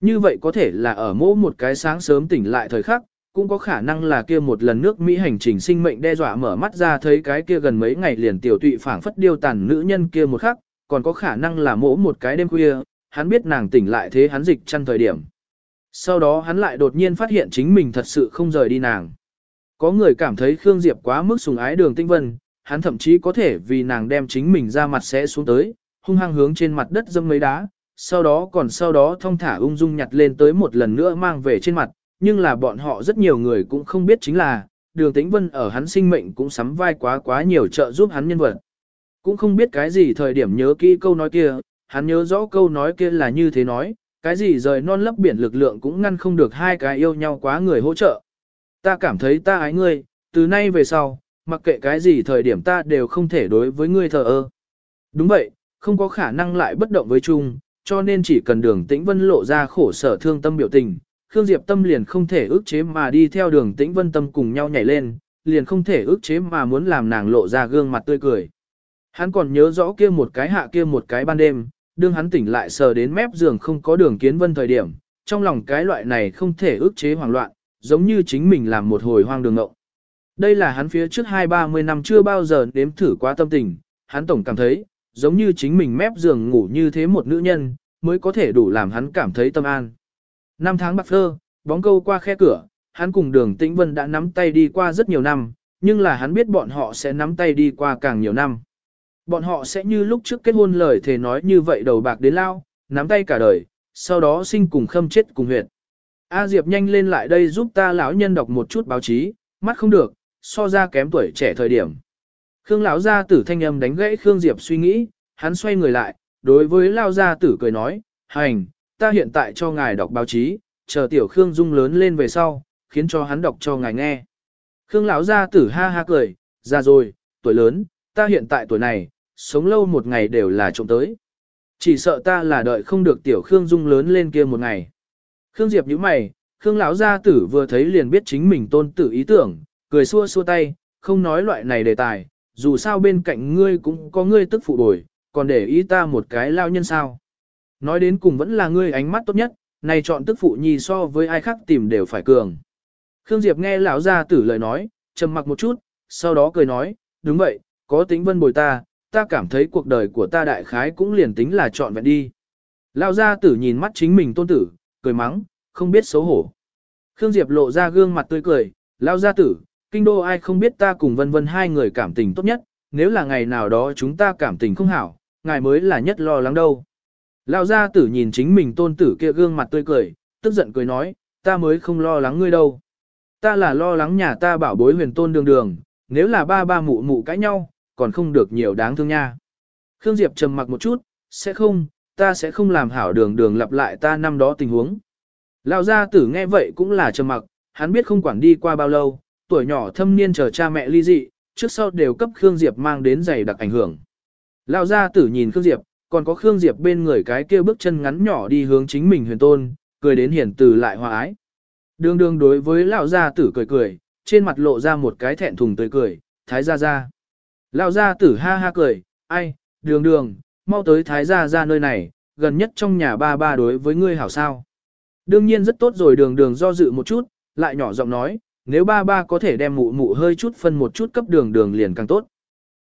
Như vậy có thể là ở mỗi một cái sáng sớm tỉnh lại thời khắc, cũng có khả năng là kia một lần nước Mỹ hành trình sinh mệnh đe dọa mở mắt ra thấy cái kia gần mấy ngày liền tiểu tụy phảng phất điêu tàn nữ nhân kia một khắc, còn có khả năng là mỗ một cái đêm khuya, hắn biết nàng tỉnh lại thế hắn dịch chăn thời điểm. Sau đó hắn lại đột nhiên phát hiện chính mình thật sự không rời đi nàng. Có người cảm thấy Khương Diệp quá mức sùng ái đường tinh vân, hắn thậm chí có thể vì nàng đem chính mình ra mặt sẽ xuống tới, hung hăng hướng trên mặt đất dâm mấy đá, sau đó còn sau đó thông thả ung dung nhặt lên tới một lần nữa mang về trên mặt, nhưng là bọn họ rất nhiều người cũng không biết chính là, đường tĩnh vân ở hắn sinh mệnh cũng sắm vai quá quá nhiều trợ giúp hắn nhân vật. Cũng không biết cái gì thời điểm nhớ kỹ câu nói kia, hắn nhớ rõ câu nói kia là như thế nói, cái gì rời non lấp biển lực lượng cũng ngăn không được hai cái yêu nhau quá người hỗ trợ. Ta cảm thấy ta ái ngươi, từ nay về sau, mặc kệ cái gì thời điểm ta đều không thể đối với ngươi thờ ơ. Đúng vậy, không có khả năng lại bất động với chung, cho nên chỉ cần đường tĩnh vân lộ ra khổ sở thương tâm biểu tình, Khương Diệp tâm liền không thể ước chế mà đi theo đường tĩnh vân tâm cùng nhau nhảy lên, liền không thể ước chế mà muốn làm nàng lộ ra gương mặt tươi cười. Hắn còn nhớ rõ kia một cái hạ kia một cái ban đêm, đương hắn tỉnh lại sờ đến mép giường không có đường kiến vân thời điểm, trong lòng cái loại này không thể ước chế hoảng loạn, giống như chính mình làm một hồi hoang đường ngộng. Đây là hắn phía trước hai ba mươi năm chưa bao giờ nếm thử quá tâm tình, hắn tổng cảm thấy, giống như chính mình mép giường ngủ như thế một nữ nhân, mới có thể đủ làm hắn cảm thấy tâm an. Năm tháng bạc phơ, bóng câu qua khe cửa, hắn cùng đường tĩnh vân đã nắm tay đi qua rất nhiều năm, nhưng là hắn biết bọn họ sẽ nắm tay đi qua càng nhiều năm. Bọn họ sẽ như lúc trước kết hôn lời thề nói như vậy đầu bạc đến lao, nắm tay cả đời, sau đó sinh cùng khâm chết cùng huyệt. A Diệp nhanh lên lại đây giúp ta lão nhân đọc một chút báo chí, mắt không được, so ra kém tuổi trẻ thời điểm. Khương lão gia tử thanh âm đánh gãy Khương Diệp suy nghĩ, hắn xoay người lại, đối với lão gia tử cười nói, hành, ta hiện tại cho ngài đọc báo chí, chờ tiểu Khương Dung lớn lên về sau, khiến cho hắn đọc cho ngài nghe. Khương lão gia tử ha ha cười, ra rồi, tuổi lớn, ta hiện tại tuổi này, sống lâu một ngày đều là trộm tới. Chỉ sợ ta là đợi không được tiểu Khương Dung lớn lên kia một ngày. Khương Diệp nhíu mày, Khương lão gia tử vừa thấy liền biết chính mình tôn tử ý tưởng, cười xua xua tay, không nói loại này đề tài, dù sao bên cạnh ngươi cũng có ngươi tức phụ bồi, còn để ý ta một cái lao nhân sao. Nói đến cùng vẫn là ngươi ánh mắt tốt nhất, này chọn tức phụ nhi so với ai khác tìm đều phải cường. Khương Diệp nghe lão gia tử lời nói, trầm mặc một chút, sau đó cười nói, đúng vậy, có tính vân bồi ta, ta cảm thấy cuộc đời của ta đại khái cũng liền tính là chọn vẹn đi. Lão gia tử nhìn mắt chính mình tôn tử, cười mắng, không biết xấu hổ. Khương Diệp lộ ra gương mặt tươi cười, lão gia tử, kinh đô ai không biết ta cùng vân vân hai người cảm tình tốt nhất, nếu là ngày nào đó chúng ta cảm tình không hảo, ngài mới là nhất lo lắng đâu. Lão gia tử nhìn chính mình tôn tử kia gương mặt tươi cười, tức giận cười nói, ta mới không lo lắng ngươi đâu. Ta là lo lắng nhà ta bảo bối huyền tôn đường đường, nếu là ba ba mụ mụ cãi nhau, còn không được nhiều đáng thương nha. Khương Diệp trầm mặc một chút, sẽ không, ta sẽ không làm hảo đường đường lặp lại ta năm đó tình huống. Lão gia tử nghe vậy cũng là trầm mặc, hắn biết không quản đi qua bao lâu, tuổi nhỏ thâm niên chờ cha mẹ ly dị, trước sau đều cấp Khương Diệp mang đến dày đặc ảnh hưởng. Lão gia tử nhìn Khương Diệp, còn có Khương Diệp bên người cái kia bước chân ngắn nhỏ đi hướng chính mình huyền tôn, cười đến hiển từ lại hòa ái. Đường đường đối với lão gia tử cười cười, trên mặt lộ ra một cái thẹn thùng tươi cười, thái gia gia. Lão gia tử ha ha cười, ai, đường đường, mau tới thái gia gia nơi này, gần nhất trong nhà ba ba đối với ngươi hảo sao. Đương nhiên rất tốt rồi đường đường do dự một chút, lại nhỏ giọng nói, nếu ba ba có thể đem mụ mụ hơi chút phân một chút cấp đường đường liền càng tốt.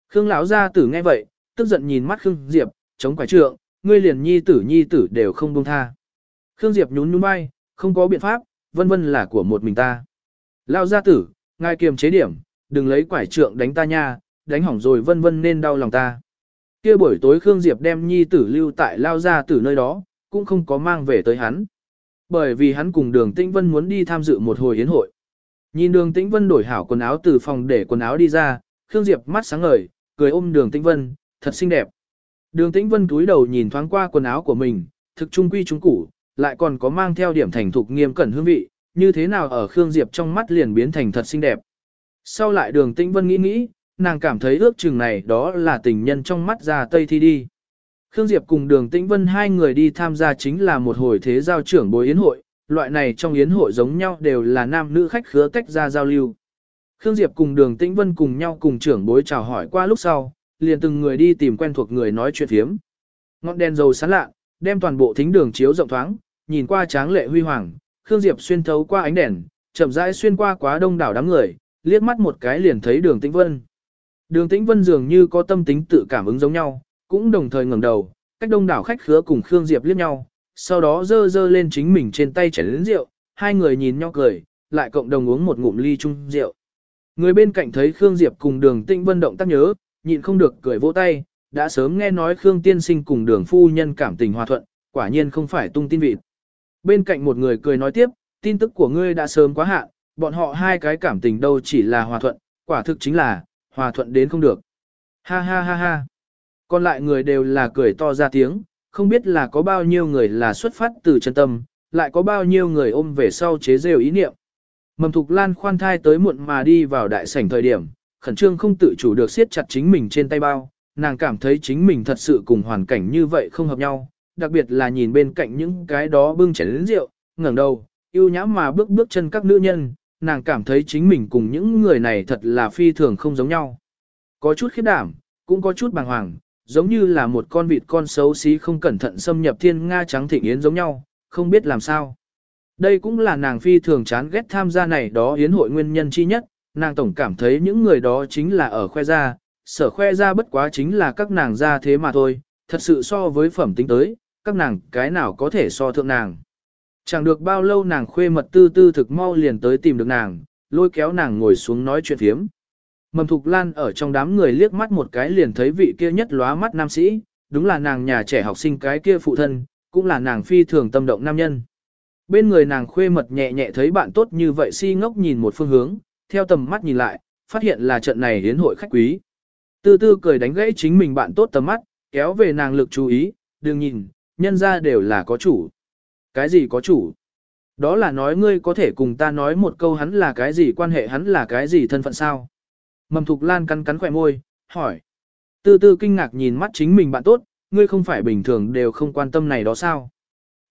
Khương lão gia tử nghe vậy, tức giận nhìn mắt Khương Diệp, chống quải trượng, ngươi liền nhi tử nhi tử đều không buông tha. Khương Diệp nhún nhún vai, không có biện pháp, vân vân là của một mình ta. lao gia tử, ngài kiềm chế điểm, đừng lấy quải trượng đánh ta nha, đánh hỏng rồi vân vân nên đau lòng ta. Kia buổi tối Khương Diệp đem nhi tử lưu tại lao gia tử nơi đó, cũng không có mang về tới hắn. Bởi vì hắn cùng đường Tĩnh Vân muốn đi tham dự một hồi yến hội. Nhìn đường Tĩnh Vân đổi hảo quần áo từ phòng để quần áo đi ra, Khương Diệp mắt sáng ngời, cười ôm đường Tĩnh Vân, thật xinh đẹp. Đường Tĩnh Vân túi đầu nhìn thoáng qua quần áo của mình, thực trung quy trung củ, lại còn có mang theo điểm thành thục nghiêm cẩn hương vị, như thế nào ở Khương Diệp trong mắt liền biến thành thật xinh đẹp. Sau lại đường Tĩnh Vân nghĩ nghĩ, nàng cảm thấy ước chừng này đó là tình nhân trong mắt ra Tây Thi đi. Khương Diệp cùng đường Tĩnh Vân hai người đi tham gia chính là một hồi thế giao trưởng bối yến hội, loại này trong yến hội giống nhau đều là nam nữ khách khứa tách ra giao lưu. Khương Diệp cùng đường Tĩnh Vân cùng nhau cùng trưởng bối chào hỏi qua lúc sau, liền từng người đi tìm quen thuộc người nói chuyện phiếm. Ngọn đèn dầu sáng lạ, đem toàn bộ thính đường chiếu rộng thoáng, nhìn qua tráng lệ huy hoàng, Khương Diệp xuyên thấu qua ánh đèn, chậm rãi xuyên qua quá đông đảo đám người, liếc mắt một cái liền thấy Đường Tĩnh Vân. Đường Tĩnh Vân dường như có tâm tính tự cảm ứng giống nhau, cũng đồng thời ngẩng đầu, cách đông đảo khách khứa cùng Khương Diệp liếc nhau, sau đó dơ dơ lên chính mình trên tay chén lớn rượu, hai người nhìn nhau cười, lại cộng đồng uống một ngụm ly chung rượu. Người bên cạnh thấy Khương Diệp cùng Đường Tĩnh Vân động tác nhớ, nhịn không được cười vỗ tay, đã sớm nghe nói Khương Tiên Sinh cùng Đường phu nhân cảm tình hòa thuận, quả nhiên không phải tung tin vịt. Bên cạnh một người cười nói tiếp, tin tức của ngươi đã sớm quá hạn, bọn họ hai cái cảm tình đâu chỉ là hòa thuận, quả thực chính là, hòa thuận đến không được. Ha ha ha ha. Còn lại người đều là cười to ra tiếng, không biết là có bao nhiêu người là xuất phát từ chân tâm, lại có bao nhiêu người ôm về sau chế rêu ý niệm. Mầm Thục Lan khoan thai tới muộn mà đi vào đại sảnh thời điểm, khẩn trương không tự chủ được siết chặt chính mình trên tay bao, nàng cảm thấy chính mình thật sự cùng hoàn cảnh như vậy không hợp nhau, đặc biệt là nhìn bên cạnh những cái đó bưng chén lớn rượu, ngẩng đầu, yêu nhã mà bước bước chân các nữ nhân, nàng cảm thấy chính mình cùng những người này thật là phi thường không giống nhau. Có chút khiếp đảm, cũng có chút bàng hoàng, giống như là một con vịt con xấu xí không cẩn thận xâm nhập thiên nga trắng thịnh yến giống nhau, không biết làm sao. Đây cũng là nàng phi thường chán ghét tham gia này đó yến hội nguyên nhân chi nhất, nàng tổng cảm thấy những người đó chính là ở khoe ra, sở khoe ra bất quá chính là các nàng ra thế mà thôi, thật sự so với phẩm tính tới, các nàng cái nào có thể so thượng nàng. Chẳng được bao lâu nàng khuê mật tư tư thực mau liền tới tìm được nàng, lôi kéo nàng ngồi xuống nói chuyện phiếm. Mầm Thục Lan ở trong đám người liếc mắt một cái liền thấy vị kia nhất lóa mắt nam sĩ, đúng là nàng nhà trẻ học sinh cái kia phụ thân, cũng là nàng phi thường tâm động nam nhân. Bên người nàng khuê mật nhẹ nhẹ thấy bạn tốt như vậy si ngốc nhìn một phương hướng, theo tầm mắt nhìn lại, phát hiện là trận này hiến hội khách quý. Tư tư cười đánh gãy chính mình bạn tốt tầm mắt, kéo về nàng lực chú ý, đừng nhìn, nhân ra đều là có chủ. Cái gì có chủ? Đó là nói ngươi có thể cùng ta nói một câu hắn là cái gì quan hệ hắn là cái gì thân phận sao? Mầm Thục Lan cắn cắn khỏe môi, hỏi. Tư tư kinh ngạc nhìn mắt chính mình bạn tốt, ngươi không phải bình thường đều không quan tâm này đó sao?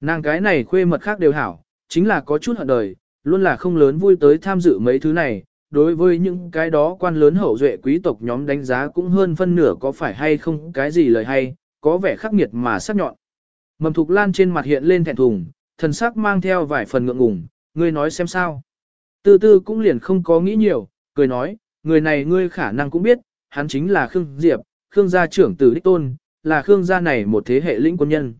Nàng cái này khuê mật khác đều hảo, chính là có chút hận đời, luôn là không lớn vui tới tham dự mấy thứ này, đối với những cái đó quan lớn hậu duệ quý tộc nhóm đánh giá cũng hơn phân nửa có phải hay không cái gì lời hay, có vẻ khắc nghiệt mà sắc nhọn. Mầm Thục Lan trên mặt hiện lên thẹn thùng, thần sắc mang theo vài phần ngượng ngùng, ngươi nói xem sao. Tư tư cũng liền không có nghĩ nhiều, cười nói, người này ngươi khả năng cũng biết, hắn chính là Khương Diệp, Khương gia trưởng tử đích tôn, là Khương gia này một thế hệ lĩnh quân nhân.